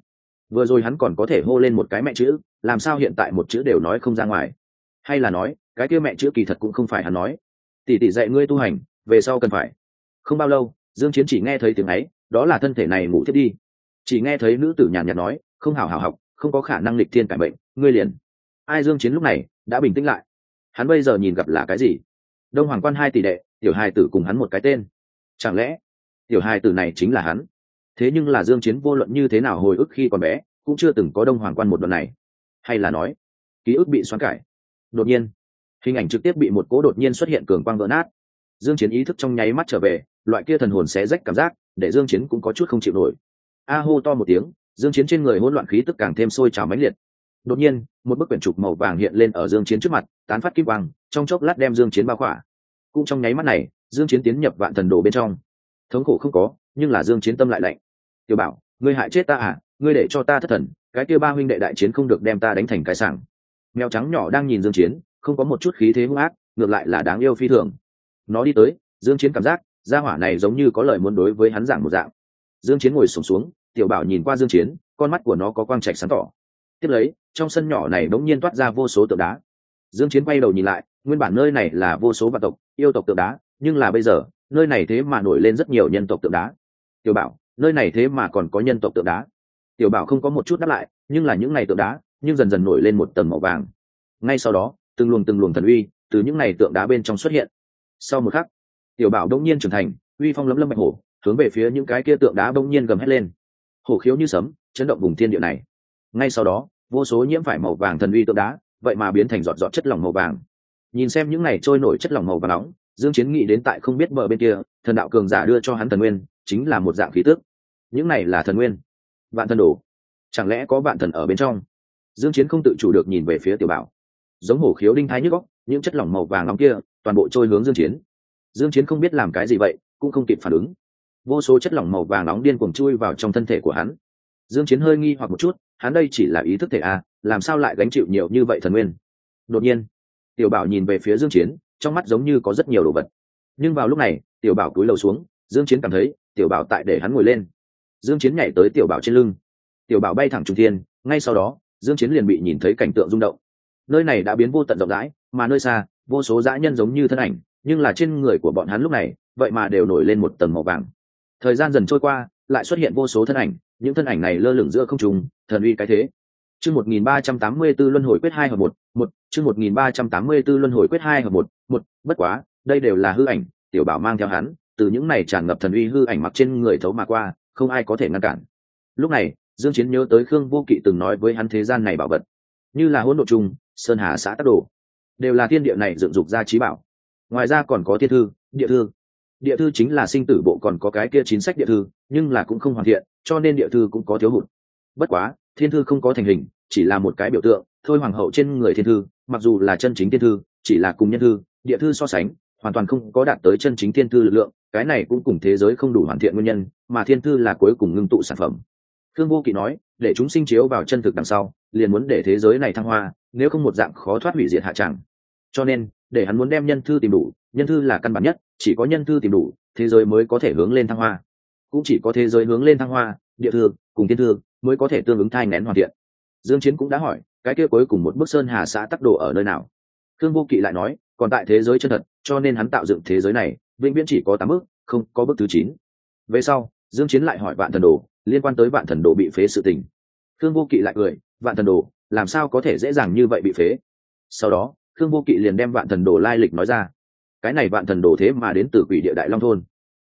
Vừa rồi hắn còn có thể hô lên một cái mẹ chữ, làm sao hiện tại một chữ đều nói không ra ngoài. Hay là nói cái kia mẹ chữ kỳ thật cũng không phải hắn nói. Tỷ tỷ dạy ngươi tu hành, về sau cần phải. Không bao lâu, dương chiến chỉ nghe thấy tiếng ấy, đó là thân thể này ngủ thiết đi. Chỉ nghe thấy nữ tử nhàn nhạt nói, không hảo hảo học, không có khả năng lịch thiên cải bệnh ngươi liền. Ai dương chiến lúc này, đã bình tĩnh lại. Hắn bây giờ nhìn gặp là cái gì? Đông hoàng quan hai tỷ đệ, tiểu hài tử cùng hắn một cái tên. Chẳng lẽ, tiểu hài tử này chính là hắn? Thế nhưng là dương chiến vô luận như thế nào hồi ức khi còn bé, cũng chưa từng có đông hoàng quan một đoạn này. Hay là nói, ký ức bị xoắn cải. Đột nhiên hình ảnh trực tiếp bị một cố đột nhiên xuất hiện cường quang vỡ nát. Dương chiến ý thức trong nháy mắt trở về, loại kia thần hồn xé rách cảm giác, để dương chiến cũng có chút không chịu nổi. A hô to một tiếng, dương chiến trên người hỗn loạn khí tức càng thêm sôi trào mãnh liệt. Đột nhiên, một bức quyển trục màu vàng hiện lên ở dương chiến trước mặt, tán phát kim quang, trong chốc lát đem dương chiến bao khỏa. Cũng trong nháy mắt này, dương chiến tiến nhập vạn thần đồ bên trong. Thống khổ không có, nhưng là dương chiến tâm lại lạnh. Tiểu bảo, ngươi hại chết ta à? Ngươi để cho ta thất thần, cái kia ba huynh đệ đại chiến không được đem ta đánh thành cái sảng. Mèo trắng nhỏ đang nhìn dương chiến không có một chút khí thế hung ác ngược lại là đáng yêu phi thường. Nó đi tới dương chiến cảm giác gia hỏa này giống như có lời muốn đối với hắn dạng một dạng. Dương chiến ngồi sụp xuống, xuống tiểu bảo nhìn qua dương chiến con mắt của nó có quang trạch sáng tỏ. Tiếp lấy trong sân nhỏ này đống nhiên toát ra vô số tượng đá. Dương chiến quay đầu nhìn lại nguyên bản nơi này là vô số vạn tộc yêu tộc tượng đá nhưng là bây giờ nơi này thế mà nổi lên rất nhiều nhân tộc tượng đá. Tiểu bảo nơi này thế mà còn có nhân tộc tượng đá. Tiểu bảo không có một chút đáp lại nhưng là những ngày tượng đá nhưng dần dần nổi lên một tầng màu vàng. Ngay sau đó từng luồng từng luồng thần uy từ những này tượng đá bên trong xuất hiện. Sau một khắc, tiểu bảo đông nhiên trưởng thành, uy phong lấm lâm bạch hổ, hướng về phía những cái kia tượng đá đông nhiên gầm hét lên. Hổ khiếu như sấm, chấn động vùng thiên địa này. Ngay sau đó, vô số nhiễm phải màu vàng thần uy tượng đá, vậy mà biến thành giọt giọt chất lỏng màu vàng. Nhìn xem những này trôi nổi chất lỏng màu và nóng, dương chiến nghĩ đến tại không biết bờ bên kia, thần đạo cường giả đưa cho hắn thần nguyên, chính là một dạng khí tức. Những này là thần nguyên. Vạn thần đồ chẳng lẽ có vạn thần ở bên trong? Dương chiến không tự chủ được nhìn về phía tiểu bảo giống hổ khiếu đinh thái nhức góc, những chất lỏng màu vàng nóng kia toàn bộ trôi hướng dương chiến. Dương chiến không biết làm cái gì vậy, cũng không kịp phản ứng. Vô số chất lỏng màu vàng nóng điên cuồng chui vào trong thân thể của hắn. Dương chiến hơi nghi hoặc một chút, hắn đây chỉ là ý thức thể a làm sao lại gánh chịu nhiều như vậy thần nguyên? Đột nhiên, tiểu bảo nhìn về phía dương chiến, trong mắt giống như có rất nhiều đồ vật. Nhưng vào lúc này, tiểu bảo cúi đầu xuống, dương chiến cảm thấy, tiểu bảo tại để hắn ngồi lên. Dương chiến nhảy tới tiểu bảo trên lưng. Tiểu bảo bay thẳng trung thiên, ngay sau đó, dương chiến liền bị nhìn thấy cảnh tượng rung động nơi này đã biến vô tận rộng rãi, mà nơi xa, vô số dã nhân giống như thân ảnh, nhưng là trên người của bọn hắn lúc này, vậy mà đều nổi lên một tầng màu vàng. Thời gian dần trôi qua, lại xuất hiện vô số thân ảnh, những thân ảnh này lơ lửng giữa không trùng thần uy cái thế. Chương một nghìn ba trăm tám mươi 1384 luân hồi quyết hai hợp một một, chương một nghìn ba trăm tám mươi 1384 luân hồi quyết hai hợp một một, bất quá, đây đều là hư ảnh, tiểu bảo mang theo hắn, từ những này tràn ngập thần uy hư ảnh mặc trên người thấu mà qua, không ai có thể ngăn cản. Lúc này, dương chiến nhớ tới khương vô kỵ từng nói với hắn thế gian này bảo vật. Như là hỗn độ trùng sơn hà xã tắc đồ. Đều là thiên địa này dựng dục ra trí bảo. Ngoài ra còn có thiên thư, địa thư. Địa thư chính là sinh tử bộ còn có cái kia chính sách địa thư, nhưng là cũng không hoàn thiện, cho nên địa thư cũng có thiếu hụt. Bất quá, thiên thư không có thành hình, chỉ là một cái biểu tượng, thôi hoàng hậu trên người thiên thư, mặc dù là chân chính thiên thư, chỉ là cùng nhân thư, địa thư so sánh, hoàn toàn không có đạt tới chân chính thiên thư lực lượng, cái này cũng cùng thế giới không đủ hoàn thiện nguyên nhân, mà thiên thư là cuối cùng ngưng tụ sản phẩm khương vô kỵ nói, để chúng sinh chiếu vào chân thực đằng sau, liền muốn để thế giới này thăng hoa, nếu không một dạng khó thoát hủy diệt hạ tràng cho nên, để hắn muốn đem nhân thư tìm đủ, nhân thư là căn bản nhất, chỉ có nhân thư tìm đủ, thế giới mới có thể hướng lên thăng hoa. Cũng chỉ có thế giới hướng lên thăng hoa, địa thư, cùng thiên thư, mới có thể tương ứng thai nén hoàn thiện. Dương chiến cũng đã hỏi, cái kia cuối cùng một bức sơn hà xã tắc đồ ở nơi nào? Thương vô kỵ lại nói, còn tại thế giới chân thật, cho nên hắn tạo dựng thế giới này, vĩnh viễn chỉ có tám bước, không có bước thứ chín. Về sau, dương chiến lại hỏi vạn thần đồ liên quan tới vạn thần đồ bị phế sự tình. Thương vô kỵ lại cười, vạn thần đồ, làm sao có thể dễ dàng như vậy bị phế? Sau đó thương vô kỵ liền đem vạn thần đồ lai lịch nói ra. Cái này vạn thần đồ thế mà đến từ quỷ địa đại long thôn.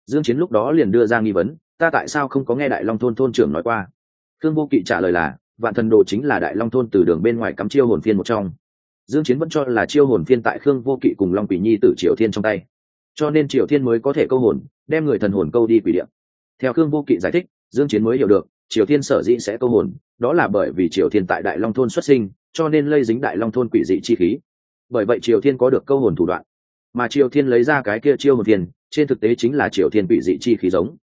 Dương chiến lúc đó liền đưa ra nghi vấn, ta tại sao không có nghe đại long thôn thôn trưởng nói qua? Thương vô kỵ trả lời là, vạn thần đồ chính là đại long thôn từ đường bên ngoài cắm chiêu hồn phiên một trong. Dương chiến vẫn cho là chiêu hồn phiên tại khương vô kỵ cùng long quỷ nhi tử triều thiên trong tay. Cho nên triều thiên mới có thể câu hồn, đem người thần hồn câu đi quỷ địa. Theo khương vô kỵ giải thích dương chiến mới hiểu được, triều thiên sở dĩ sẽ câu hồn, đó là bởi vì triều thiên tại đại long thôn xuất sinh, cho nên lây dính đại long thôn quỷ dị chi khí. Bởi vậy triều thiên có được câu hồn thủ đoạn. Mà triều thiên lấy ra cái kia chiêu hồn thiên trên thực tế chính là triều thiên quỷ dị chi khí giống.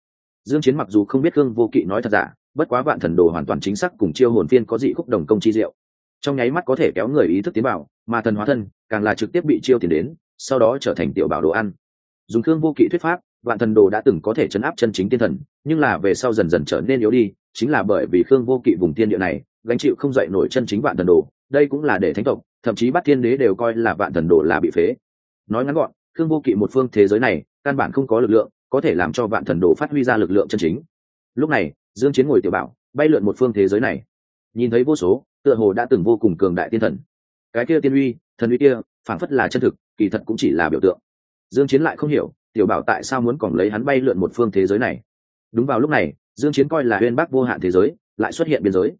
Dương chiến mặc dù không biết gương vô kỵ nói thật giả, bất quá vạn thần đồ hoàn toàn chính xác cùng chiêu hồn phiên có dị khúc đồng công chi diệu. Trong nháy mắt có thể kéo người ý thức tiến bảo mà thần hóa thân, càng là trực tiếp bị chiêu tiền đến, sau đó trở thành tiểu bảo đồ ăn. Dùng thương vô kỵ thuyết pháp vạn thần đồ đã từng có thể chấn áp chân chính tiên thần, nhưng là về sau dần dần trở nên yếu đi, chính là bởi vì khương vô kỵ vùng tiên địa này, gánh chịu không dậy nổi chân chính vạn thần đồ, đây cũng là để thánh tộc, thậm chí bắt thiên đế đều coi là vạn thần đồ là bị phế. Nói ngắn gọn, khương vô kỵ một phương thế giới này, căn bản không có lực lượng, có thể làm cho vạn thần đồ phát huy ra lực lượng chân chính. Lúc này, dương chiến ngồi tiểu bảo, bay lượn một phương thế giới này. Nhìn thấy vô số, tựa hồ đã từng vô cùng cường đại tiên thần. Cái kia tiên uy, thần uy kia, phảng phất là chân thực, kỳ thật cũng chỉ là biểu tượng. Dương chiến lại không hiểu tiểu bảo tại sao muốn còn lấy hắn bay lượn một phương thế giới này? Đúng vào lúc này, dương chiến coi là Huyên Bắc vô hạn thế giới, lại xuất hiện biên giới.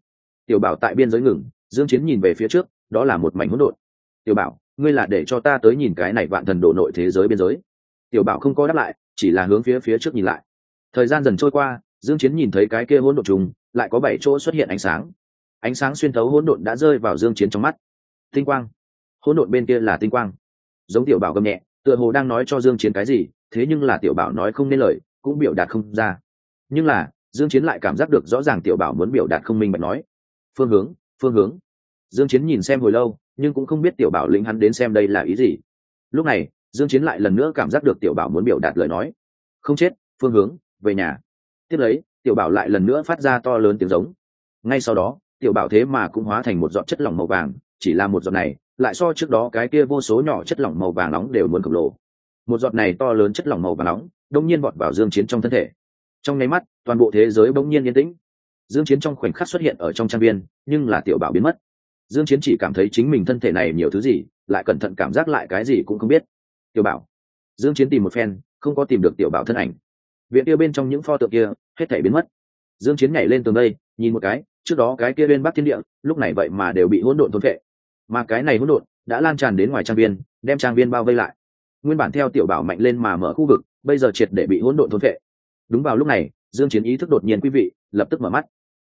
Tiểu bảo tại biên giới ngừng, dương chiến nhìn về phía trước, đó là một mảnh hỗn độn. Tiểu bảo, ngươi là để cho ta tới nhìn cái này vạn thần độ nội thế giới biên giới. Tiểu bảo không có đáp lại, chỉ là hướng phía phía trước nhìn lại. Thời gian dần trôi qua, dương chiến nhìn thấy cái kia hỗn độn trùng, lại có bảy chỗ xuất hiện ánh sáng. Ánh sáng xuyên thấu hỗn độn đã rơi vào dương chiến trong mắt. Tinh quang. Hỗn độn bên kia là tinh quang. Giống tiểu bảo gầm nhẹ, tựa hồ đang nói cho dương chiến cái gì thế nhưng là tiểu bảo nói không nên lời, cũng biểu đạt không ra. Nhưng là, dương chiến lại cảm giác được rõ ràng tiểu bảo muốn biểu đạt không minh bạch nói. Phương hướng phương hướng. Dương chiến nhìn xem hồi lâu, nhưng cũng không biết tiểu bảo lĩnh hắn đến xem đây là ý gì. Lúc này, dương chiến lại lần nữa cảm giác được tiểu bảo muốn biểu đạt lời nói. Không chết, phương hướng, về nhà. Tiếp lấy, tiểu bảo lại lần nữa phát ra to lớn tiếng giống. Ngay sau đó, tiểu bảo thế mà cũng hóa thành một giọt chất lỏng màu vàng, chỉ là một giọt này, lại so trước đó cái kia vô số nhỏ chất lỏng màu vàng nóng đều muốn khổng lồ một giọt này to lớn chất lỏng màu vàng nóng đông nhiên vọt vào dương chiến trong thân thể. Trong nháy mắt, toàn bộ thế giới bỗng nhiên yên tĩnh. Dương chiến trong khoảnh khắc xuất hiện ở trong trang viên, nhưng là tiểu bảo biến mất. Dương chiến chỉ cảm thấy chính mình thân thể này nhiều thứ gì, lại cẩn thận cảm giác lại cái gì cũng không biết. Tiểu bảo. Dương chiến tìm một phen, không có tìm được tiểu bảo thân ảnh. Viện kia bên trong những pho tượng kia, hết thảy biến mất. Dương chiến nhảy lên tường đây, nhìn một cái, trước đó cái kia bên bắc thiên địa, lúc này vậy mà đều bị hỗn độn thôn phệ. Mà cái này hỗn độn đã lan tràn đến ngoài trang viên, đem trang viên bao vây lại nguyên bản theo tiểu bảo mạnh lên mà mở khu vực, bây giờ triệt để bị hỗn độn thôn vệ. đúng vào lúc này, dương chiến ý thức đột nhiên quý vị, lập tức mở mắt.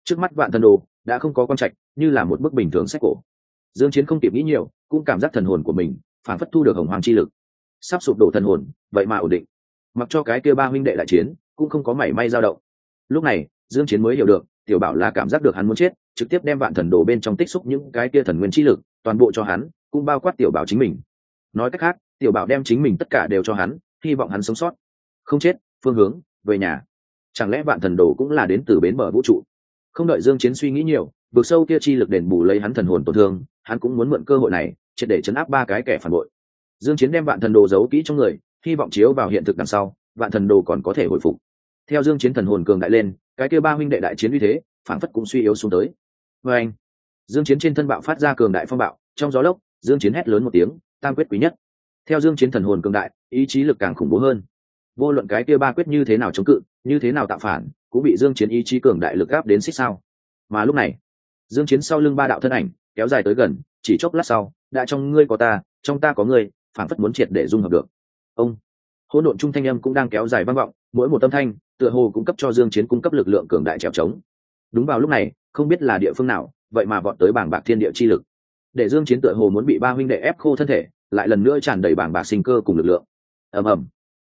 Trước mắt vạn thần đồ đã không có quan trạch, như là một bức bình thường sách cổ. Dương chiến không kịp nghĩ nhiều, cũng cảm giác thần hồn của mình phản phất thu được hồng hoàng chi lực. Sắp sụp đổ thần hồn, vậy mà ổn định. Mặc cho cái kia ba huynh đệ đại chiến, cũng không có mảy may dao động. Lúc này, dương chiến mới hiểu được, tiểu bảo là cảm giác được hắn muốn chết, trực tiếp đem vạn thần đồ bên trong tích xúc những cái kia thần nguyên chi lực, toàn bộ cho hắn, cũng bao quát tiểu bảo chính mình. Nói cách khác tiểu bảo đem chính mình tất cả đều cho hắn, hy vọng hắn sống sót. Không chết, phương hướng, về nhà. Chẳng lẽ vạn thần đồ cũng là đến từ bến bờ vũ trụ? Không đợi dương chiến suy nghĩ nhiều, vực sâu kia chi lực đền bù lấy hắn thần hồn tổn thương, hắn cũng muốn mượn cơ hội này, triệt để chấn áp ba cái kẻ phản bội. Dương chiến đem vạn thần đồ giấu kỹ trong người, hy vọng chiếu vào hiện thực đằng sau, vạn thần đồ còn có thể hồi phục. Theo dương chiến thần hồn cường đại lên, cái kia ba huynh đệ đại chiến uy thế phản phất cũng suy yếu xuống tới. Với anh, dương chiến trên thân bạo phát ra cường đại phong bạo, trong gió lốc, dương chiến hét lớn một tiếng, tam quyết quý nhất theo dương chiến thần hồn cường đại, ý chí lực càng khủng bố hơn. Vô luận cái kia ba quyết như thế nào chống cự, như thế nào tạo phản, cũng bị dương chiến ý chí cường đại lực áp đến xích sao. Mà lúc này, dương chiến sau lưng ba đạo thân ảnh, kéo dài tới gần, chỉ chốc lát sau, đã trong ngươi có ta, trong ta có ngươi, phản phất muốn triệt để dung hợp được. Ông, hỗn độn trung thanh âm cũng đang kéo dài vang vọng, mỗi một âm thanh, tựa hồ cũng cấp cho dương chiến cung cấp lực lượng cường đại trèo trống. Đúng vào lúc này, không biết là địa phương nào, vậy mà vọt tới bảng bạc thiên địa chi lực. Để dương chiến tựa hồ muốn bị ba huynh đệ ép khô thân thể lại lần nữa tràn đầy bảng bạc sinh cơ cùng lực lượng. Ầm ầm.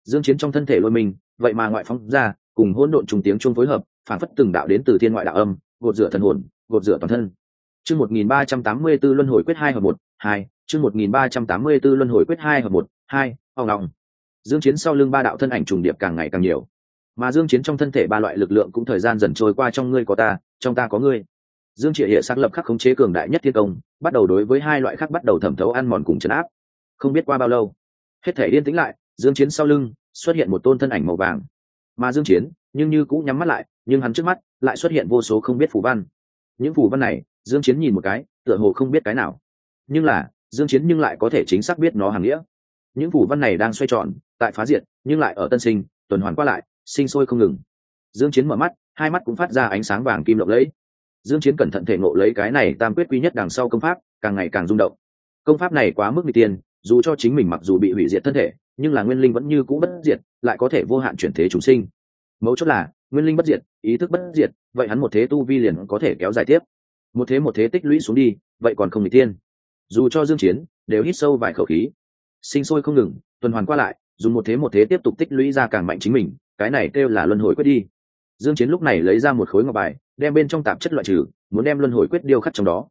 Dương chiến trong thân thể lôi mình, vậy mà ngoại phóng ra, cùng hỗn độn trùng tiếng chung phối hợp, phản phất từng đạo đến từ thiên ngoại đạo âm, gột rửa thần hồn, gột rửa toàn thân. Chương 1384 luân hồi quyết hai hợp một, hai, chương 1384 luân hồi quyết hai hợp một, hai, ong ong. Dương chiến sau lưng ba đạo thân ảnh trùng điệp càng ngày càng nhiều. Mà dương chiến trong thân thể ba loại lực lượng cũng thời gian dần trôi qua trong ngươi có ta, trong ta có ngươi. Dương triệt hiện xác lập khắc khống chế cường đại nhất thiên công, bắt đầu đối với hai loại khác bắt đầu thẩm thấu ăn mòn cùng chấn áp không biết qua bao lâu. Hết thể yên tĩnh lại, dương chiến sau lưng xuất hiện một tôn thân ảnh màu vàng. Mà dương chiến, nhưng như cũng nhắm mắt lại, nhưng hắn trước mắt lại xuất hiện vô số không biết phù văn. Những phù văn này, dương chiến nhìn một cái, tựa hồ không biết cái nào. Nhưng là, dương chiến nhưng lại có thể chính xác biết nó hàng nghĩa. Những phù văn này đang xoay tròn, tại phá diệt, nhưng lại ở tân sinh, tuần hoàn qua lại, sinh sôi không ngừng. Dương chiến mở mắt, hai mắt cũng phát ra ánh sáng vàng kim lộng lẫy. Dương chiến cẩn thận thể ngộ lấy cái này tam quyết quý nhất đằng sau công pháp, càng ngày càng rung động. Công pháp này quá mức nguy tiên dù cho chính mình mặc dù bị hủy diệt thân thể, nhưng là nguyên linh vẫn như cũ bất diệt, lại có thể vô hạn chuyển thế chúng sinh. Mấu chốt là, nguyên linh bất diệt, ý thức bất diệt, vậy hắn một thế tu vi liền có thể kéo dài tiếp. Một thế một thế tích lũy xuống đi, vậy còn không n tiên. Dù cho dương chiến, đều hít sâu vài khẩu khí. Sinh sôi không ngừng, tuần hoàn qua lại, dùng một thế một thế tiếp tục tích lũy ra càng mạnh chính mình, cái này kêu là luân hồi quyết đi. Dương chiến lúc này lấy ra một khối ngọc bài, đem bên trong tạp chất loại trừ, muốn đem luân hồi quyết điêu khắc trong đó.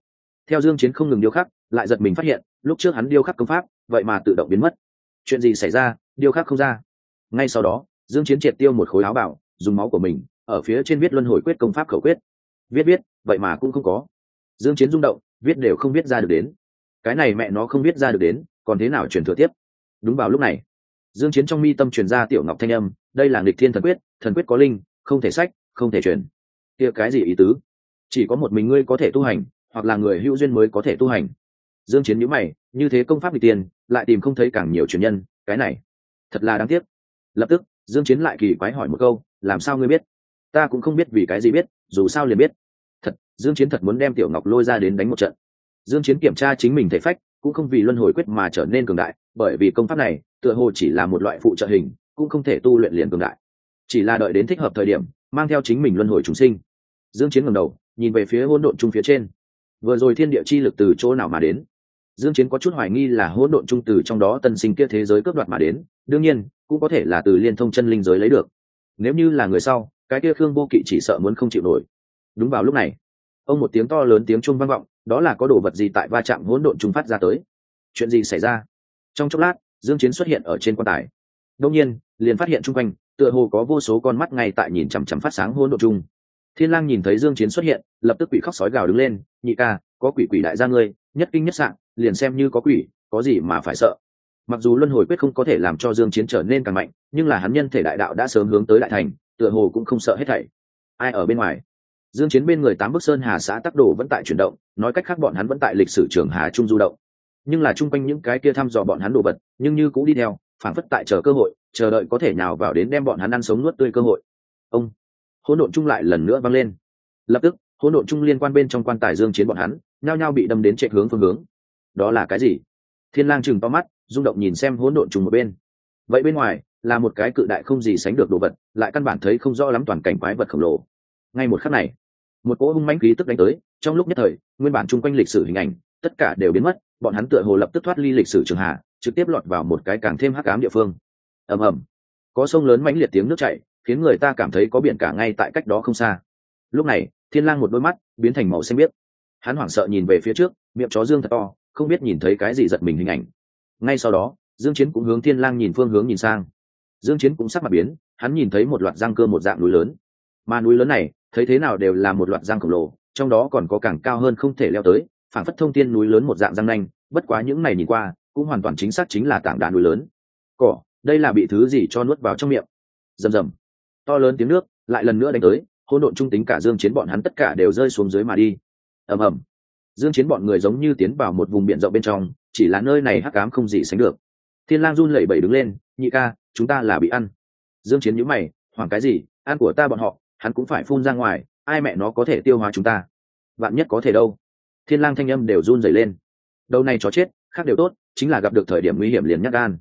Theo dương chiến không ngừng điêu khắc, lại giật mình phát hiện, lúc trước hắn điêu khắc công pháp vậy mà tự động biến mất. Chuyện gì xảy ra? Điều khác không ra. Ngay sau đó, dương chiến triệt tiêu một khối áo bảo, dùng máu của mình, ở phía trên viết luân hồi quyết công pháp khẩu quyết. Viết viết, vậy mà cũng không có. Dương chiến rung động, viết đều không viết ra được đến. Cái này mẹ nó không viết ra được đến, còn thế nào truyền thừa tiếp? Đúng vào lúc này, dương chiến trong mi tâm truyền ra tiểu ngọc thanh âm, đây là nghịch thiên thần quyết thần quyết có linh, không thể sách, không thể truyền. Kia cái gì ý tứ? Chỉ có một mình ngươi có thể tu hành, hoặc là người hữu duyên mới có thể tu hành. Dương chiến nhíu mày như thế công pháp bị tiền, lại tìm không thấy càng nhiều truyền nhân, cái này, thật là đáng tiếc. Lập tức, dương chiến lại kỳ quái hỏi một câu, làm sao ngươi biết? Ta cũng không biết vì cái gì biết, dù sao liền biết. Thật, dương chiến thật muốn đem tiểu ngọc lôi ra đến đánh một trận. Dương chiến kiểm tra chính mình thể phách, cũng không vì luân hồi quyết mà trở nên cường đại, bởi vì công pháp này, tựa hồ chỉ là một loại phụ trợ hình, cũng không thể tu luyện liền cường đại. Chỉ là đợi đến thích hợp thời điểm, mang theo chính mình luân hồi chúng sinh. Dương chiến ngẩng đầu, nhìn về phía hỗn độn trung phía trên. Vừa rồi thiên địa chi lực từ chỗ nào mà đến? Dương chiến có chút hoài nghi là hỗn độn trung từ trong đó tân sinh kia thế giới cướp đoạt mà đến, đương nhiên, cũng có thể là từ liên thông chân linh giới lấy được. Nếu như là người sau, cái kia khương vô kỵ chỉ sợ muốn không chịu nổi. Đúng vào lúc này, ông một tiếng to lớn tiếng chuông vang vọng, đó là có đồ vật gì tại va chạm hỗn độn trung phát ra tới? Chuyện gì xảy ra? Trong chốc lát, dương chiến xuất hiện ở trên quan tài. Đương nhiên, liền phát hiện chung quanh, tựa hồ có vô số con mắt ngay tại nhìn chằm chằm phát sáng hỗn độn trung thiên lang nhìn thấy dương chiến xuất hiện, lập tức quỷ khóc sói gào đứng lên, nhị ca, có quỷ quỷ đại gia ngươi, nhất kinh nhất sạng liền xem như có quỷ, có gì mà phải sợ. Mặc dù luân hồi quyết không có thể làm cho dương chiến trở nên càng mạnh, nhưng là hắn nhân thể đại đạo đã sớm hướng tới đại thành, tựa hồ cũng không sợ hết thảy. Ai ở bên ngoài? Dương chiến bên người tám bức sơn hà xã tắc đồ vẫn tại chuyển động, nói cách khác bọn hắn vẫn tại lịch sử trường hà trung du động. Nhưng là chung quanh những cái kia thăm dò bọn hắn đồ vật, nhưng như cũng đi theo, phản phất tại chờ cơ hội, chờ đợi có thể nào vào đến đem bọn hắn ăn sống nuốt tươi cơ hội. Ông, hỗn độn chung lại lần nữa vang lên. Lập tức, hỗn độn chung liên quan bên trong quan tài dương chiến bọn hắn, nhao nhao bị đâm đến chạy hướng phương hướng đó là cái gì? Thiên lang chừng to mắt, rung động nhìn xem hỗn độn chung một bên. Vậy bên ngoài, là một cái cự đại không gì sánh được đồ vật, lại căn bản thấy không rõ lắm toàn cảnh quái vật khổng lồ. Ngay một khắc này, một cỗ hung mãnh khí tức đánh tới, trong lúc nhất thời, nguyên bản chung quanh lịch sử hình ảnh, tất cả đều biến mất, bọn hắn tựa hồ lập tức thoát ly lịch sử trường hạ, trực tiếp lọt vào một cái càng thêm hắc ám địa phương. Ầm ầm. Có sông lớn mãnh liệt tiếng nước chảy, khiến người ta cảm thấy có biển cả ngay tại cách đó không xa. Lúc này, thiên lang một đôi mắt, biến thành màu xanh biếc. Hắn hoảng sợ nhìn về phía trước, miệng chó dương thật to không biết nhìn thấy cái gì giật mình hình ảnh. Ngay sau đó, dương chiến cũng hướng thiên lang nhìn phương hướng nhìn sang. Dương chiến cũng sắc mặt biến, hắn nhìn thấy một loạt răng cơ một dạng núi lớn. Mà núi lớn này, thấy thế nào đều là một loạt răng khổng lồ, trong đó còn có càng cao hơn không thể leo tới, phản phất thông tiên núi lớn một dạng răng nanh, bất quá những này nhìn qua, cũng hoàn toàn chính xác chính là tảng đá núi lớn. Cỏ, đây là bị thứ gì cho nuốt vào trong miệng? Rầm rầm. To lớn tiếng nước, lại lần nữa đánh tới, hỗn độn trung tính cả dương chiến bọn hắn tất cả đều rơi xuống dưới mà đi. Ầm ầm dương chiến bọn người giống như tiến vào một vùng biển rộng bên trong, chỉ là nơi này hắc ám không gì sánh được. Thiên lang run lẩy bẩy đứng lên, nhị ca, chúng ta là bị ăn. Dương chiến nhíu mày, hoảng cái gì? Ăn của ta bọn họ, hắn cũng phải phun ra ngoài, ai mẹ nó có thể tiêu hóa chúng ta? Bạn nhất có thể đâu? Thiên lang thanh âm đều run rẩy lên. Đầu này chó chết, khác đều tốt, chính là gặp được thời điểm nguy hiểm liền nhắc gan.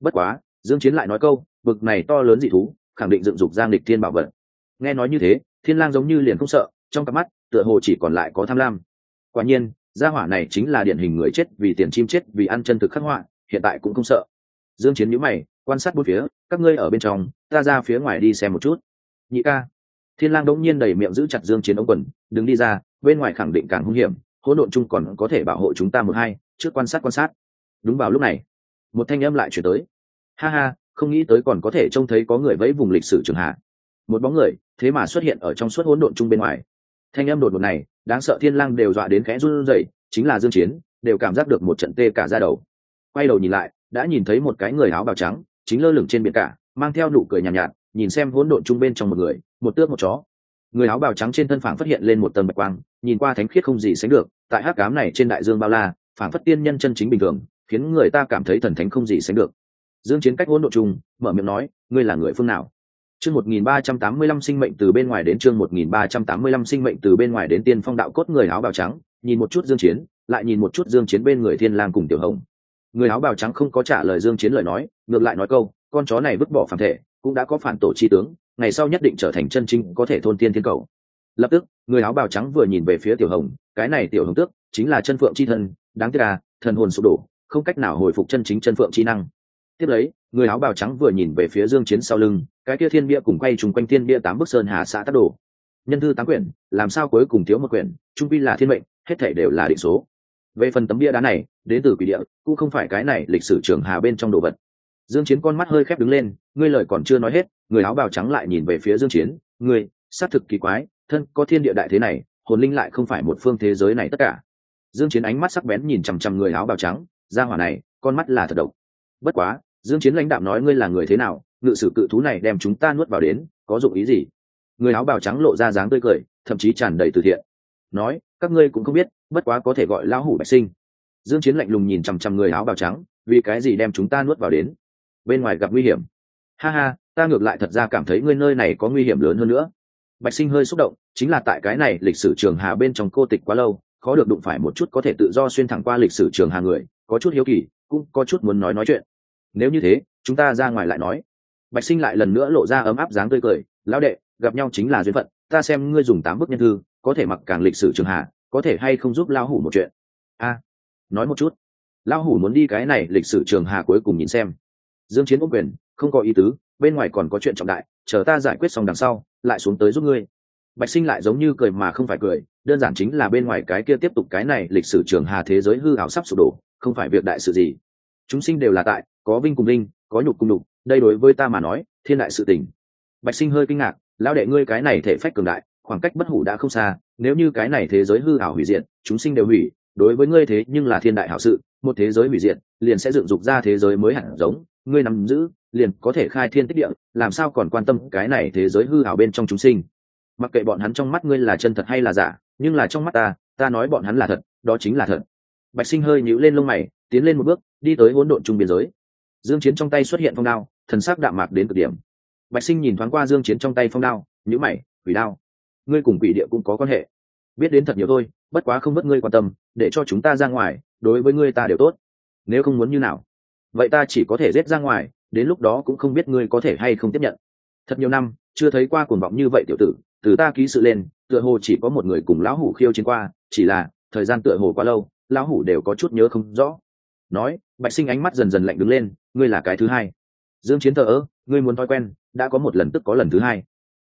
Bất quá, dương chiến lại nói câu, vực này to lớn dị thú, khẳng định dựng dục giang địch thiên bảo vật. Nghe nói như thế, thiên lang giống như liền không sợ, trong cặp mắt, tựa hồ chỉ còn lại có tham lam quả nhiên, gia hỏa này chính là điển hình người chết vì tiền chim chết vì ăn chân thực khắc họa, hiện tại cũng không sợ. Dương chiến nhíu mày, quan sát bốn phía, các ngươi ở bên trong, ta ra phía ngoài đi xem một chút. Nhị ca. Thiên lang đống nhiên đẩy miệng giữ chặt dương chiến ống quần, đừng đi ra, bên ngoài khẳng định càng hung hiểm, hỗn độn chung còn có thể bảo hộ chúng ta một hai, trước quan sát quan sát. Đúng vào lúc này, một thanh âm lại chuyển tới. Ha ha, không nghĩ tới còn có thể trông thấy có người vẫy vùng lịch sử trường hạ. Một bóng người, thế mà xuất hiện ở trong suốt hỗn độn chung bên ngoài. Thanh âm đột ngột này đáng sợ thiên lang đều dọa đến khẽ run rẩy chính là dương chiến đều cảm giác được một trận tê cả da đầu. Quay đầu nhìn lại đã nhìn thấy một cái người áo bào trắng chính lơ lửng trên biển cả mang theo nụ cười nhàn nhạt, nhạt nhìn xem hỗn độn chung bên trong một người một tước một chó. Người áo bào trắng trên thân phảng phát hiện lên một tầng bạch quang nhìn qua thánh khiết không gì sánh được tại hắc cám này trên đại dương bao la phảng phất tiên nhân chân chính bình thường khiến người ta cảm thấy thần thánh không gì sánh được. Dương chiến cách hỗn độn chung mở miệng nói ngươi là người phương nào? Chương 1385 sinh mệnh từ bên ngoài đến chương 1385 sinh mệnh từ bên ngoài đến tiên phong đạo cốt người áo bào trắng, nhìn một chút dương chiến, lại nhìn một chút dương chiến bên người thiên lang cùng tiểu hồng. Người áo bào trắng không có trả lời dương chiến lời nói, ngược lại nói câu, con chó này vứt bỏ phản thể, cũng đã có phản tổ chi tướng, ngày sau nhất định trở thành chân chính có thể thôn tiên thiên cầu. Lập tức, người áo bào trắng vừa nhìn về phía tiểu hồng, cái này tiểu hồng tước, chính là chân phượng chi thân, đáng tiếc là thần hồn sụp đổ, không cách nào hồi phục chân chính chân phượng chi năng tiếp lấy, người áo bào trắng vừa nhìn về phía dương chiến sau lưng, cái kia thiên bia cùng quay trùng quanh thiên bia tám bức sơn hà xã tác đồ. Nhân thư tám quyển, làm sao cuối cùng thiếu một quyển, trung vi là thiên mệnh, hết thảy đều là định số. Về phần tấm bia đá này, đến từ quỷ địa, cũng không phải cái này lịch sử trường hà bên trong đồ vật. Dương chiến con mắt hơi khép đứng lên, ngươi lời còn chưa nói hết, người áo bào trắng lại nhìn về phía dương chiến, ngươi sát thực kỳ quái, thân có thiên địa đại thế này, hồn linh lại không phải một phương thế giới này tất cả. Dương chiến ánh mắt sắc bén nhìn chằm chằm người áo bào trắng, gia hỏa này, con mắt là thật độc. Bất quá dương chiến lãnh đạm nói, ngươi là người thế nào? Ngự sử cự thú này đem chúng ta nuốt vào đến, có dụng ý gì? Người áo bào trắng lộ ra dáng tươi cười, thậm chí tràn đầy từ thiện. Nói, các ngươi cũng không biết, bất quá có thể gọi lão hủ bạch sinh. Dương chiến lạnh lùng nhìn chằm chằm người áo bào trắng, vì cái gì đem chúng ta nuốt vào đến? Bên ngoài gặp nguy hiểm. Ha ha, ta ngược lại thật ra cảm thấy ngươi nơi này có nguy hiểm lớn hơn nữa. Bạch sinh hơi xúc động, chính là tại cái này lịch sử trường hà bên trong cô tịch quá lâu, khó được đụng phải một chút có thể tự do xuyên thẳng qua lịch sử trường hà người, có chút hiếu kỳ, cũng có chút muốn nói nói chuyện nếu như thế chúng ta ra ngoài lại nói. Bạch sinh lại lần nữa lộ ra ấm áp dáng tươi cười. Lão đệ gặp nhau chính là duyên phận. Ta xem ngươi dùng tám bức nhân thư có thể mặc càng lịch sử trường hạ, có thể hay không giúp lao hủ một chuyện? A nói một chút. Lao hủ muốn đi cái này lịch sử trường hà cuối cùng nhìn xem. Dương chiến ôm quyền không có ý tứ bên ngoài còn có chuyện trọng đại chờ ta giải quyết xong đằng sau lại xuống tới giúp ngươi. Bạch sinh lại giống như cười mà không phải cười đơn giản chính là bên ngoài cái kia tiếp tục cái này lịch sử trường hà thế giới hư ảo sắp sụp đổ không phải việc đại sự gì. Chúng sinh đều là tại có vinh cùng linh có nhục cùng nhục, đây đối với ta mà nói, thiên đại sự tình. Bạch sinh hơi kinh ngạc, lão đệ ngươi cái này thể phách cường đại, khoảng cách bất hủ đã không xa, nếu như cái này thế giới hư ảo hủy diệt, chúng sinh đều hủy, đối với ngươi thế nhưng là thiên đại hảo sự, một thế giới hủy diệt, liền sẽ dựng dục ra thế giới mới hẳn giống, ngươi nắm giữ, liền có thể khai thiên tích địa, làm sao còn quan tâm cái này thế giới hư ảo bên trong chúng sinh? Mặc kệ bọn hắn trong mắt ngươi là chân thật hay là giả, nhưng là trong mắt ta ta nói bọn hắn là thật, đó chính là thật. Bạch sinh hơi nhíu lên lông mày, tiến lên một bước, đi tới hỗn độn trung biên giới dương chiến trong tay xuất hiện phong đao, thần sắc đạm mạc đến cực điểm. Bạch sinh nhìn thoáng qua dương chiến trong tay phong đao, nhíu mày, quỷ đao, ngươi cùng quỷ địa cũng có quan hệ. Biết đến thật nhiều thôi, bất quá không mất ngươi quan tâm, để cho chúng ta ra ngoài, đối với ngươi ta đều tốt. Nếu không muốn như nào, vậy ta chỉ có thể giết ra ngoài, đến lúc đó cũng không biết ngươi có thể hay không tiếp nhận. Thật nhiều năm, chưa thấy qua cuồng vọng như vậy tiểu tử, từ ta ký sự lên, tựa hồ chỉ có một người cùng lão hủ khiêu chiến qua, chỉ là thời gian tựa hồ quá lâu, lão hủ đều có chút nhớ không rõ nói, bạch sinh ánh mắt dần dần lạnh đứng lên, ngươi là cái thứ hai. Dương chiến thờ ơ, ngươi muốn thói quen, đã có một lần tức có lần thứ hai.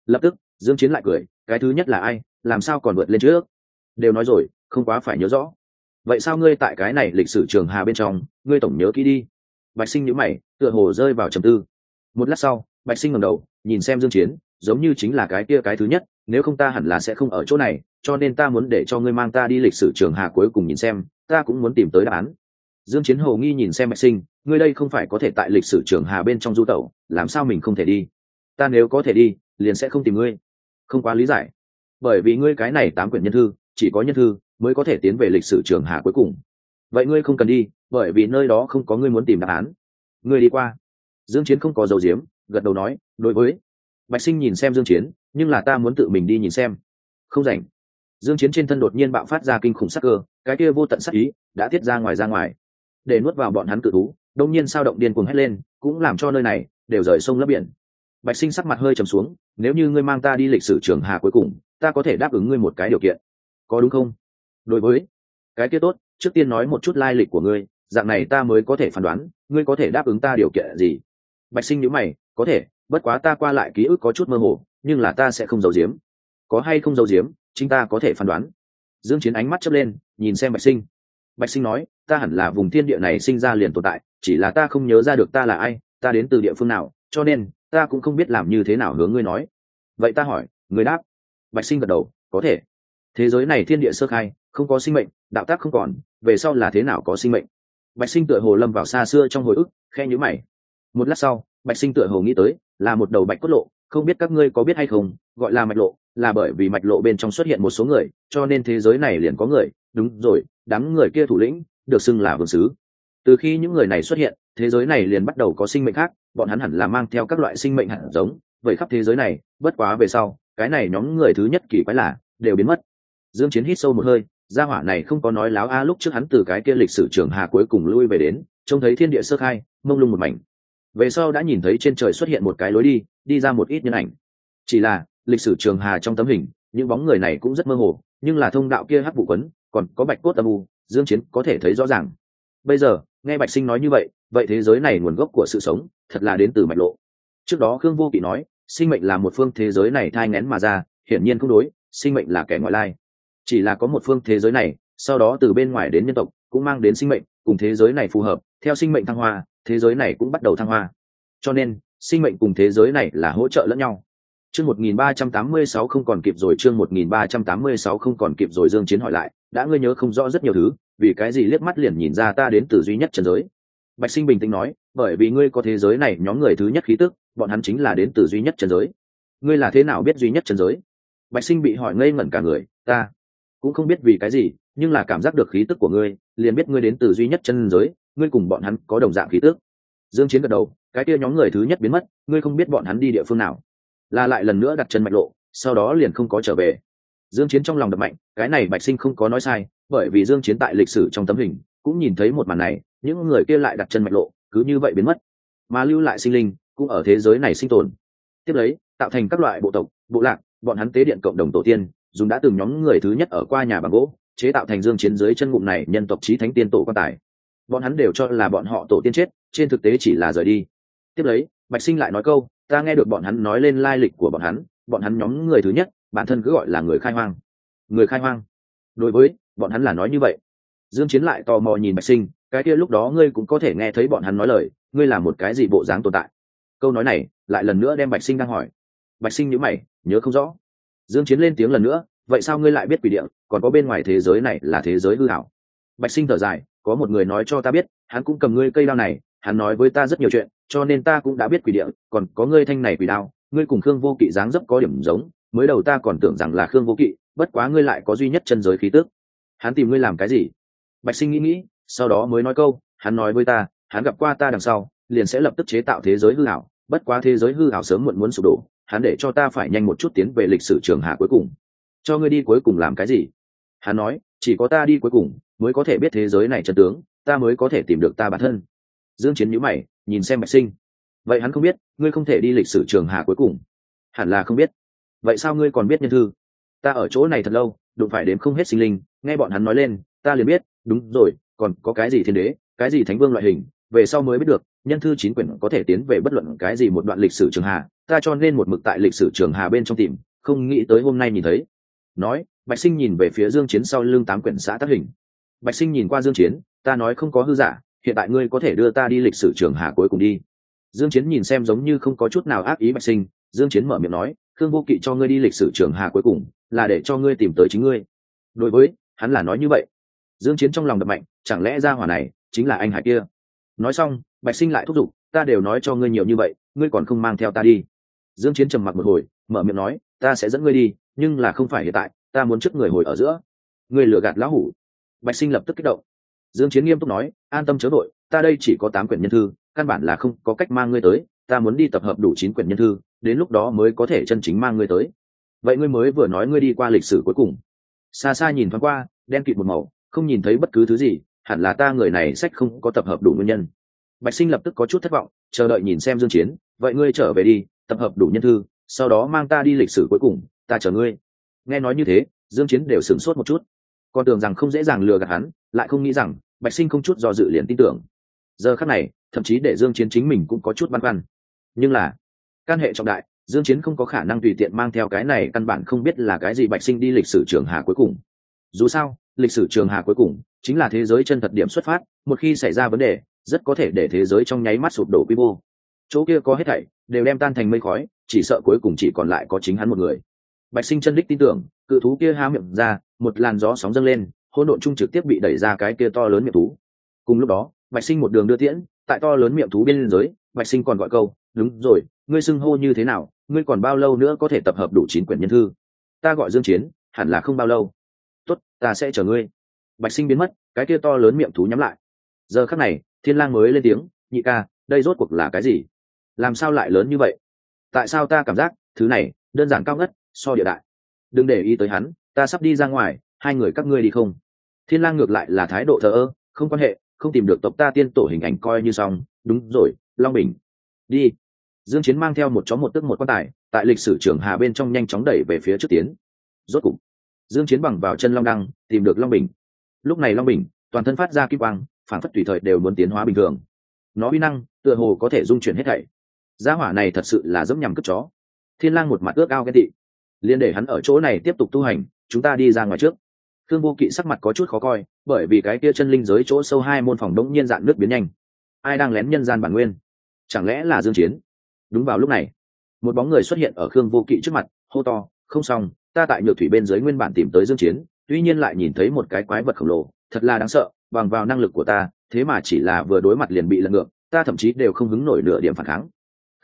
Lập tức, dương chiến lại cười, cái thứ nhất là ai, làm sao còn vượt lên trước? Đều nói rồi, không quá phải nhớ rõ. Vậy sao ngươi tại cái này lịch sử trường hà bên trong, ngươi tổng nhớ kỹ đi? Bạch sinh nhíu mày, tựa hồ rơi vào trầm tư. Một lát sau, bạch sinh ngẩng đầu, nhìn xem dương chiến, giống như chính là cái kia cái thứ nhất, nếu không ta hẳn là sẽ không ở chỗ này, cho nên ta muốn để cho ngươi mang ta đi lịch sử trường hà cuối cùng nhìn xem, ta cũng muốn tìm tới đáp án dương chiến hồ nghi nhìn xem bạch sinh, ngươi đây không phải có thể tại lịch sử trường hà bên trong du tẩu, làm sao mình không thể đi? Ta nếu có thể đi, liền sẽ không tìm ngươi. Không quá lý giải, bởi vì ngươi cái này tám quyển nhân thư, chỉ có nhân thư mới có thể tiến về lịch sử trường Hà cuối cùng. Vậy ngươi không cần đi, bởi vì nơi đó không có ngươi muốn tìm đáp án. Ngươi đi qua. Dương chiến không có dầu diếm gật đầu nói, đối với. Bạch sinh nhìn xem dương chiến, nhưng là ta muốn tự mình đi nhìn xem. Không rảnh. Dương chiến trên thân đột nhiên bạo phát ra kinh khủng sắc cơ, cái kia vô tận sắc ý đã tiết ra ngoài ra ngoài để nuốt vào bọn hắn cự thú đông nhiên sao động điên cuồng hét lên, cũng làm cho nơi này đều rời sông lấp biển. Bạch sinh sắc mặt hơi trầm xuống, nếu như ngươi mang ta đi lịch sử trường hà cuối cùng, ta có thể đáp ứng ngươi một cái điều kiện. Có đúng không? Đối với, cái kia tốt, trước tiên nói một chút lai lịch của ngươi, dạng này ta mới có thể phán đoán, ngươi có thể đáp ứng ta điều kiện gì? Bạch sinh nhữ mày, có thể, bất quá ta qua lại ký ức có chút mơ hồ, nhưng là ta sẽ không giấu giếm. Có hay không giấu giếm, chính ta có thể phán đoán. Dương chiến ánh mắt chớp lên, nhìn xem bạch sinh. Bạch sinh nói ta hẳn là vùng thiên địa này sinh ra liền tồn tại, chỉ là ta không nhớ ra được ta là ai, ta đến từ địa phương nào, cho nên, ta cũng không biết làm như thế nào hướng ngươi nói. Vậy ta hỏi, người đáp. Bạch sinh gật đầu, có thể. Thế giới này thiên địa sơ khai, không có sinh mệnh, đạo tác không còn, về sau là thế nào có sinh mệnh? Bạch sinh tựa hồ lâm vào xa xưa trong hồi ức khe nhữ mày. Một lát sau, bạch sinh tựa hồ nghĩ tới, là một đầu bạch cốt lộ, không biết các ngươi có biết hay không, gọi là mạch lộ, là bởi vì mạch lộ bên trong xuất hiện một số người, cho nên thế giới này liền có người. Đúng rồi, đám người kia thủ lĩnh được xưng là vương sứ. Từ khi những người này xuất hiện, thế giới này liền bắt đầu có sinh mệnh khác, bọn hắn hẳn là mang theo các loại sinh mệnh hạt giống. Vậy khắp thế giới này, bất quá về sau, cái này nhóm người thứ nhất kỳ quái là, đều biến mất. Dương chiến hít sâu một hơi, gia hỏa này không có nói láo a, lúc trước hắn từ cái kia lịch sử trường hà cuối cùng lui về đến, trông thấy thiên địa sơ khai, mông lung một mảnh. Về sau đã nhìn thấy trên trời xuất hiện một cái lối đi đi ra một ít nhân ảnh. Chỉ là, lịch sử trường hà trong tấm hình, những bóng người này cũng rất mơ hồ, nhưng là thông đạo kia hắc vụ quấn, còn có bạch cốt âm u dương chiến có thể thấy rõ ràng. Bây giờ, nghe bạch sinh nói như vậy vậy thế giới này nguồn gốc của sự sống, thật là đến từ mạch lộ. Trước đó khương vô kỵ nói, sinh mệnh là một phương thế giới này thai ngén mà ra, hiển nhiên không đối, sinh mệnh là kẻ ngoại lai. Chỉ là có một phương thế giới này, sau đó từ bên ngoài đến nhân tộc, cũng mang đến sinh mệnh, cùng thế giới này phù hợp, theo sinh mệnh thăng hoa, thế giới này cũng bắt đầu thăng hoa. Cho nên, sinh mệnh cùng thế giới này là hỗ trợ lẫn nhau. Chương một nghìn ba trăm tám mươi sáu không còn kịp rồi, chương một nghìn ba trăm tám mươi sáu không còn kịp rồi, dương chiến hỏi lại đã ngươi nhớ không rõ rất nhiều thứ, vì cái gì liếc mắt liền nhìn ra ta đến từ duy nhất trần giới? Bạch sinh bình tĩnh nói, bởi vì ngươi có thế giới này, nhóm người thứ nhất khí tức, bọn hắn chính là đến từ duy nhất trần giới. Ngươi là thế nào biết duy nhất trần giới? Bạch sinh bị hỏi ngây ngẩn cả người, ta cũng không biết vì cái gì, nhưng là cảm giác được khí tức của ngươi, liền biết ngươi đến từ duy nhất chân giới, ngươi cùng bọn hắn có đồng dạng khí tức. Dương chiến gật đầu, cái kia nhóm người thứ nhất biến mất, ngươi không biết bọn hắn đi địa phương nào. Là lại lần nữa đặt chân mạch lộ, sau đó liền không có trở về dương chiến trong lòng đập mạnh, cái này bạch sinh không có nói sai, bởi vì dương chiến tại lịch sử trong tấm hình, cũng nhìn thấy một màn này, những người kia lại đặt chân mạch lộ, cứ như vậy biến mất. Mà lưu lại sinh linh, cũng ở thế giới này sinh tồn. Tiếp lấy, tạo thành các loại bộ tộc, bộ lạc, bọn hắn tế điện cộng đồng tổ tiên, dùng đã từng nhóm người thứ nhất ở qua nhà bằng gỗ, chế tạo thành dương chiến dưới chân ngụm này nhân tộc trí thánh tiên tổ quan tài. Bọn hắn đều cho là bọn họ tổ tiên chết, trên thực tế chỉ là rời đi. Tiếp lấy, bạch sinh lại nói câu, ta nghe được bọn hắn nói lên lai lịch của bọn hắn bọn hắn nhóm người thứ nhất bản thân cứ gọi là người khai hoang. Người khai hoang? Đối với, bọn hắn là nói như vậy. Dương chiến lại tò mò nhìn bạch sinh, cái kia lúc đó ngươi cũng có thể nghe thấy bọn hắn nói lời, ngươi là một cái gì bộ dáng tồn tại? Câu nói này lại lần nữa đem bạch sinh đang hỏi. Bạch sinh nhíu mày, nhớ không rõ. Dương chiến lên tiếng lần nữa, vậy sao ngươi lại biết quỷ địa, còn có bên ngoài thế giới này là thế giới hư ảo? Bạch sinh thở dài, có một người nói cho ta biết, hắn cũng cầm ngươi cây đao này, hắn nói với ta rất nhiều chuyện, cho nên ta cũng đã biết quỷ địa, còn có ngươi thanh này quỷ đao, ngươi cùng khương vô kỵ dáng dấp có điểm giống mới đầu ta còn tưởng rằng là khương vô kỵ, bất quá ngươi lại có duy nhất chân giới khí tức. Hắn tìm ngươi làm cái gì? Bạch sinh nghĩ nghĩ, sau đó mới nói câu, hắn nói với ta, hắn gặp qua ta đằng sau, liền sẽ lập tức chế tạo thế giới hư ảo, bất quá thế giới hư ảo sớm muộn muốn sụp đổ, hắn để cho ta phải nhanh một chút tiến về lịch sử trường hạ cuối cùng. Cho ngươi đi cuối cùng làm cái gì? Hắn nói, chỉ có ta đi cuối cùng, mới có thể biết thế giới này chân tướng, ta mới có thể tìm được ta bản thân. Dương chiến nhíu mày, nhìn xem bạch sinh. Vậy hắn không biết, ngươi không thể đi lịch sử trường hạ cuối cùng. Hẳn là không biết vậy sao ngươi còn biết nhân thư? Ta ở chỗ này thật lâu, đụng phải đến không hết sinh linh, nghe bọn hắn nói lên, ta liền biết, đúng rồi, còn có cái gì thiên đế, cái gì thánh vương loại hình, về sau mới biết được, nhân thư chín quyển có thể tiến về bất luận cái gì một đoạn lịch sử trường hà, ta cho nên một mực tại lịch sử trường hà bên trong tìm, không nghĩ tới hôm nay nhìn thấy. Nói, bạch sinh nhìn về phía dương chiến sau lưng tám quyển xã tác hình. Bạch sinh nhìn qua dương chiến, ta nói không có hư giả, hiện tại ngươi có thể đưa ta đi lịch sử trường hà cuối cùng đi. Dương chiến nhìn xem giống như không có chút nào ác ý bạch sinh, dương chiến mở miệng nói khương vô kỵ cho ngươi đi lịch sử trường hà cuối cùng, là để cho ngươi tìm tới chính ngươi. Đối với, hắn là nói như vậy. Dương chiến trong lòng đập mạnh, chẳng lẽ ra hỏa này chính là anh hải kia? Nói xong, bạch sinh lại thúc giục, ta đều nói cho ngươi nhiều như vậy, ngươi còn không mang theo ta đi. Dương chiến trầm mặc một hồi, mở miệng nói, ta sẽ dẫn ngươi đi, nhưng là không phải hiện tại, ta muốn trước người hồi ở giữa. Ngươi lừa gạt lão hủ. Bạch sinh lập tức kích động. Dương chiến nghiêm túc nói, an tâm chớ đội ta đây chỉ có tám quyển nhân thư, căn bản là không có cách mang ngươi tới ta muốn đi tập hợp đủ chín quyển nhân thư, đến lúc đó mới có thể chân chính mang ngươi tới. Vậy ngươi mới vừa nói ngươi đi qua lịch sử cuối cùng. Xa xa nhìn thoáng qua, đen kịt một màu, không nhìn thấy bất cứ thứ gì, hẳn là ta người này sách không có tập hợp đủ nguyên nhân. Bạch sinh lập tức có chút thất vọng, chờ đợi nhìn xem dương chiến, vậy ngươi trở về đi, tập hợp đủ nhân thư, sau đó mang ta đi lịch sử cuối cùng, ta chờ ngươi. Nghe nói như thế, dương chiến đều sửng sốt một chút. Còn tưởng rằng không dễ dàng lừa gạt hắn, lại không nghĩ rằng bạch sinh không chút do dự liền tin tưởng. Giờ khắc này, thậm chí để dương chiến chính mình cũng có chút băn khoăn nhưng là, căn hệ trọng đại, dương chiến không có khả năng tùy tiện mang theo cái này căn bản không biết là cái gì bạch sinh đi lịch sử trường hà cuối cùng. Dù sao, lịch sử trường hà cuối cùng chính là thế giới chân thật điểm xuất phát, một khi xảy ra vấn đề, rất có thể để thế giới trong nháy mắt sụp đổ quy mô. Chỗ kia có hết thảy, đều đem tan thành mây khói, chỉ sợ cuối cùng chỉ còn lại có chính hắn một người. Bạch sinh chân đích tin tưởng, cự thú kia há miệng ra, một làn gió sóng dâng lên, hỗn độn trung trực tiếp bị đẩy ra cái kia to lớn miệng thú. Cùng lúc đó, bạch sinh một đường đưa tiễn, tại to lớn miệng thú bên giới, bạch sinh còn gọi câu đúng rồi, ngươi xưng hô như thế nào, ngươi còn bao lâu nữa có thể tập hợp đủ chín quyển nhân thư? Ta gọi dương chiến, hẳn là không bao lâu. Tốt, ta sẽ chờ ngươi. Bạch sinh biến mất, cái kia to lớn miệng thú nhắm lại. Giờ khắc này, thiên lang mới lên tiếng, nhị ca, đây rốt cuộc là cái gì? Làm sao lại lớn như vậy? Tại sao ta cảm giác, thứ này, đơn giản cao ngất, so địa đại? Đừng để ý tới hắn, ta sắp đi ra ngoài, hai người các ngươi đi không? Thiên lang ngược lại là thái độ thờ ơ, không quan hệ, không tìm được tộc ta tiên tổ hình ảnh coi như xong. Đúng rồi, long bình. Đi dương chiến mang theo một chó một tức một quan tài, tại lịch sử trường hà bên trong nhanh chóng đẩy về phía trước tiến. Rốt cục, dương chiến bằng vào chân long đăng, tìm được long bình. Lúc này long bình, toàn thân phát ra kim quang, phản phất tùy thời đều muốn tiến hóa bình thường. Nó uy năng, tựa hồ có thể dung chuyển hết thảy. Gia hỏa này thật sự là dẫm nhằm cướp chó. Thiên lang một mặt ước ao ghen tị. Liên để hắn ở chỗ này tiếp tục tu hành, chúng ta đi ra ngoài trước. Thương vô kỵ sắc mặt có chút khó coi, bởi vì cái kia chân linh giới chỗ sâu hai môn phòng đống nhiên dạn nước biến nhanh. Ai đang lén nhân gian bản nguyên? Chẳng lẽ là dương chiến? Đúng vào lúc này, một bóng người xuất hiện ở khương vô kỵ trước mặt, hô to, không xong, ta tại nhược thủy bên dưới nguyên bản tìm tới dương chiến, tuy nhiên lại nhìn thấy một cái quái vật khổng lồ, thật là đáng sợ, bằng vào năng lực của ta, thế mà chỉ là vừa đối mặt liền bị lật ngược, ta thậm chí đều không hứng nổi nửa điểm phản kháng.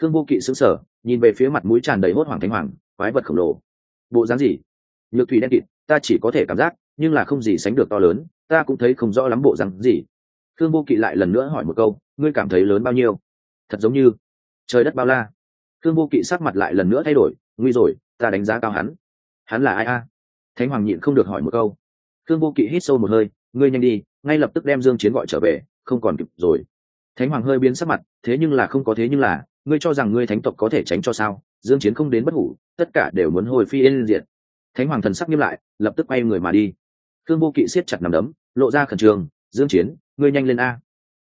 Khương vô kỵ sững sờ, nhìn về phía mặt mũi tràn đầy hốt hoảng thánh hoàng, quái vật khổng lồ, bộ dáng gì? Nhược thủy đen kịt, ta chỉ có thể cảm giác, nhưng là không gì sánh được to lớn, ta cũng thấy không rõ lắm bộ dáng gì. Khương vô kỵ lại lần nữa hỏi một câu, ngươi cảm thấy lớn bao nhiêu? Thật giống như trời đất bao la. Thương vô kỵ sắc mặt lại lần nữa thay đổi, nguy rồi, ta đánh giá cao hắn. Hắn là ai a? Thánh hoàng nhịn không được hỏi một câu. Thương vô kỵ hít sâu một hơi, ngươi nhanh đi, ngay lập tức đem dương chiến gọi trở về, không còn kịp rồi. Thánh hoàng hơi biến sắc mặt, thế nhưng là không có thế nhưng là, ngươi cho rằng ngươi thánh tộc có thể tránh cho sao? Dương chiến không đến bất hủ, tất cả đều muốn hồi phi yên diệt. Thánh hoàng thần sắc nghiêm lại, lập tức quay người mà đi. Thương vô kỵ siết chặt nằm đấm, lộ ra khẩn trương, dương chiến, ngươi nhanh lên a.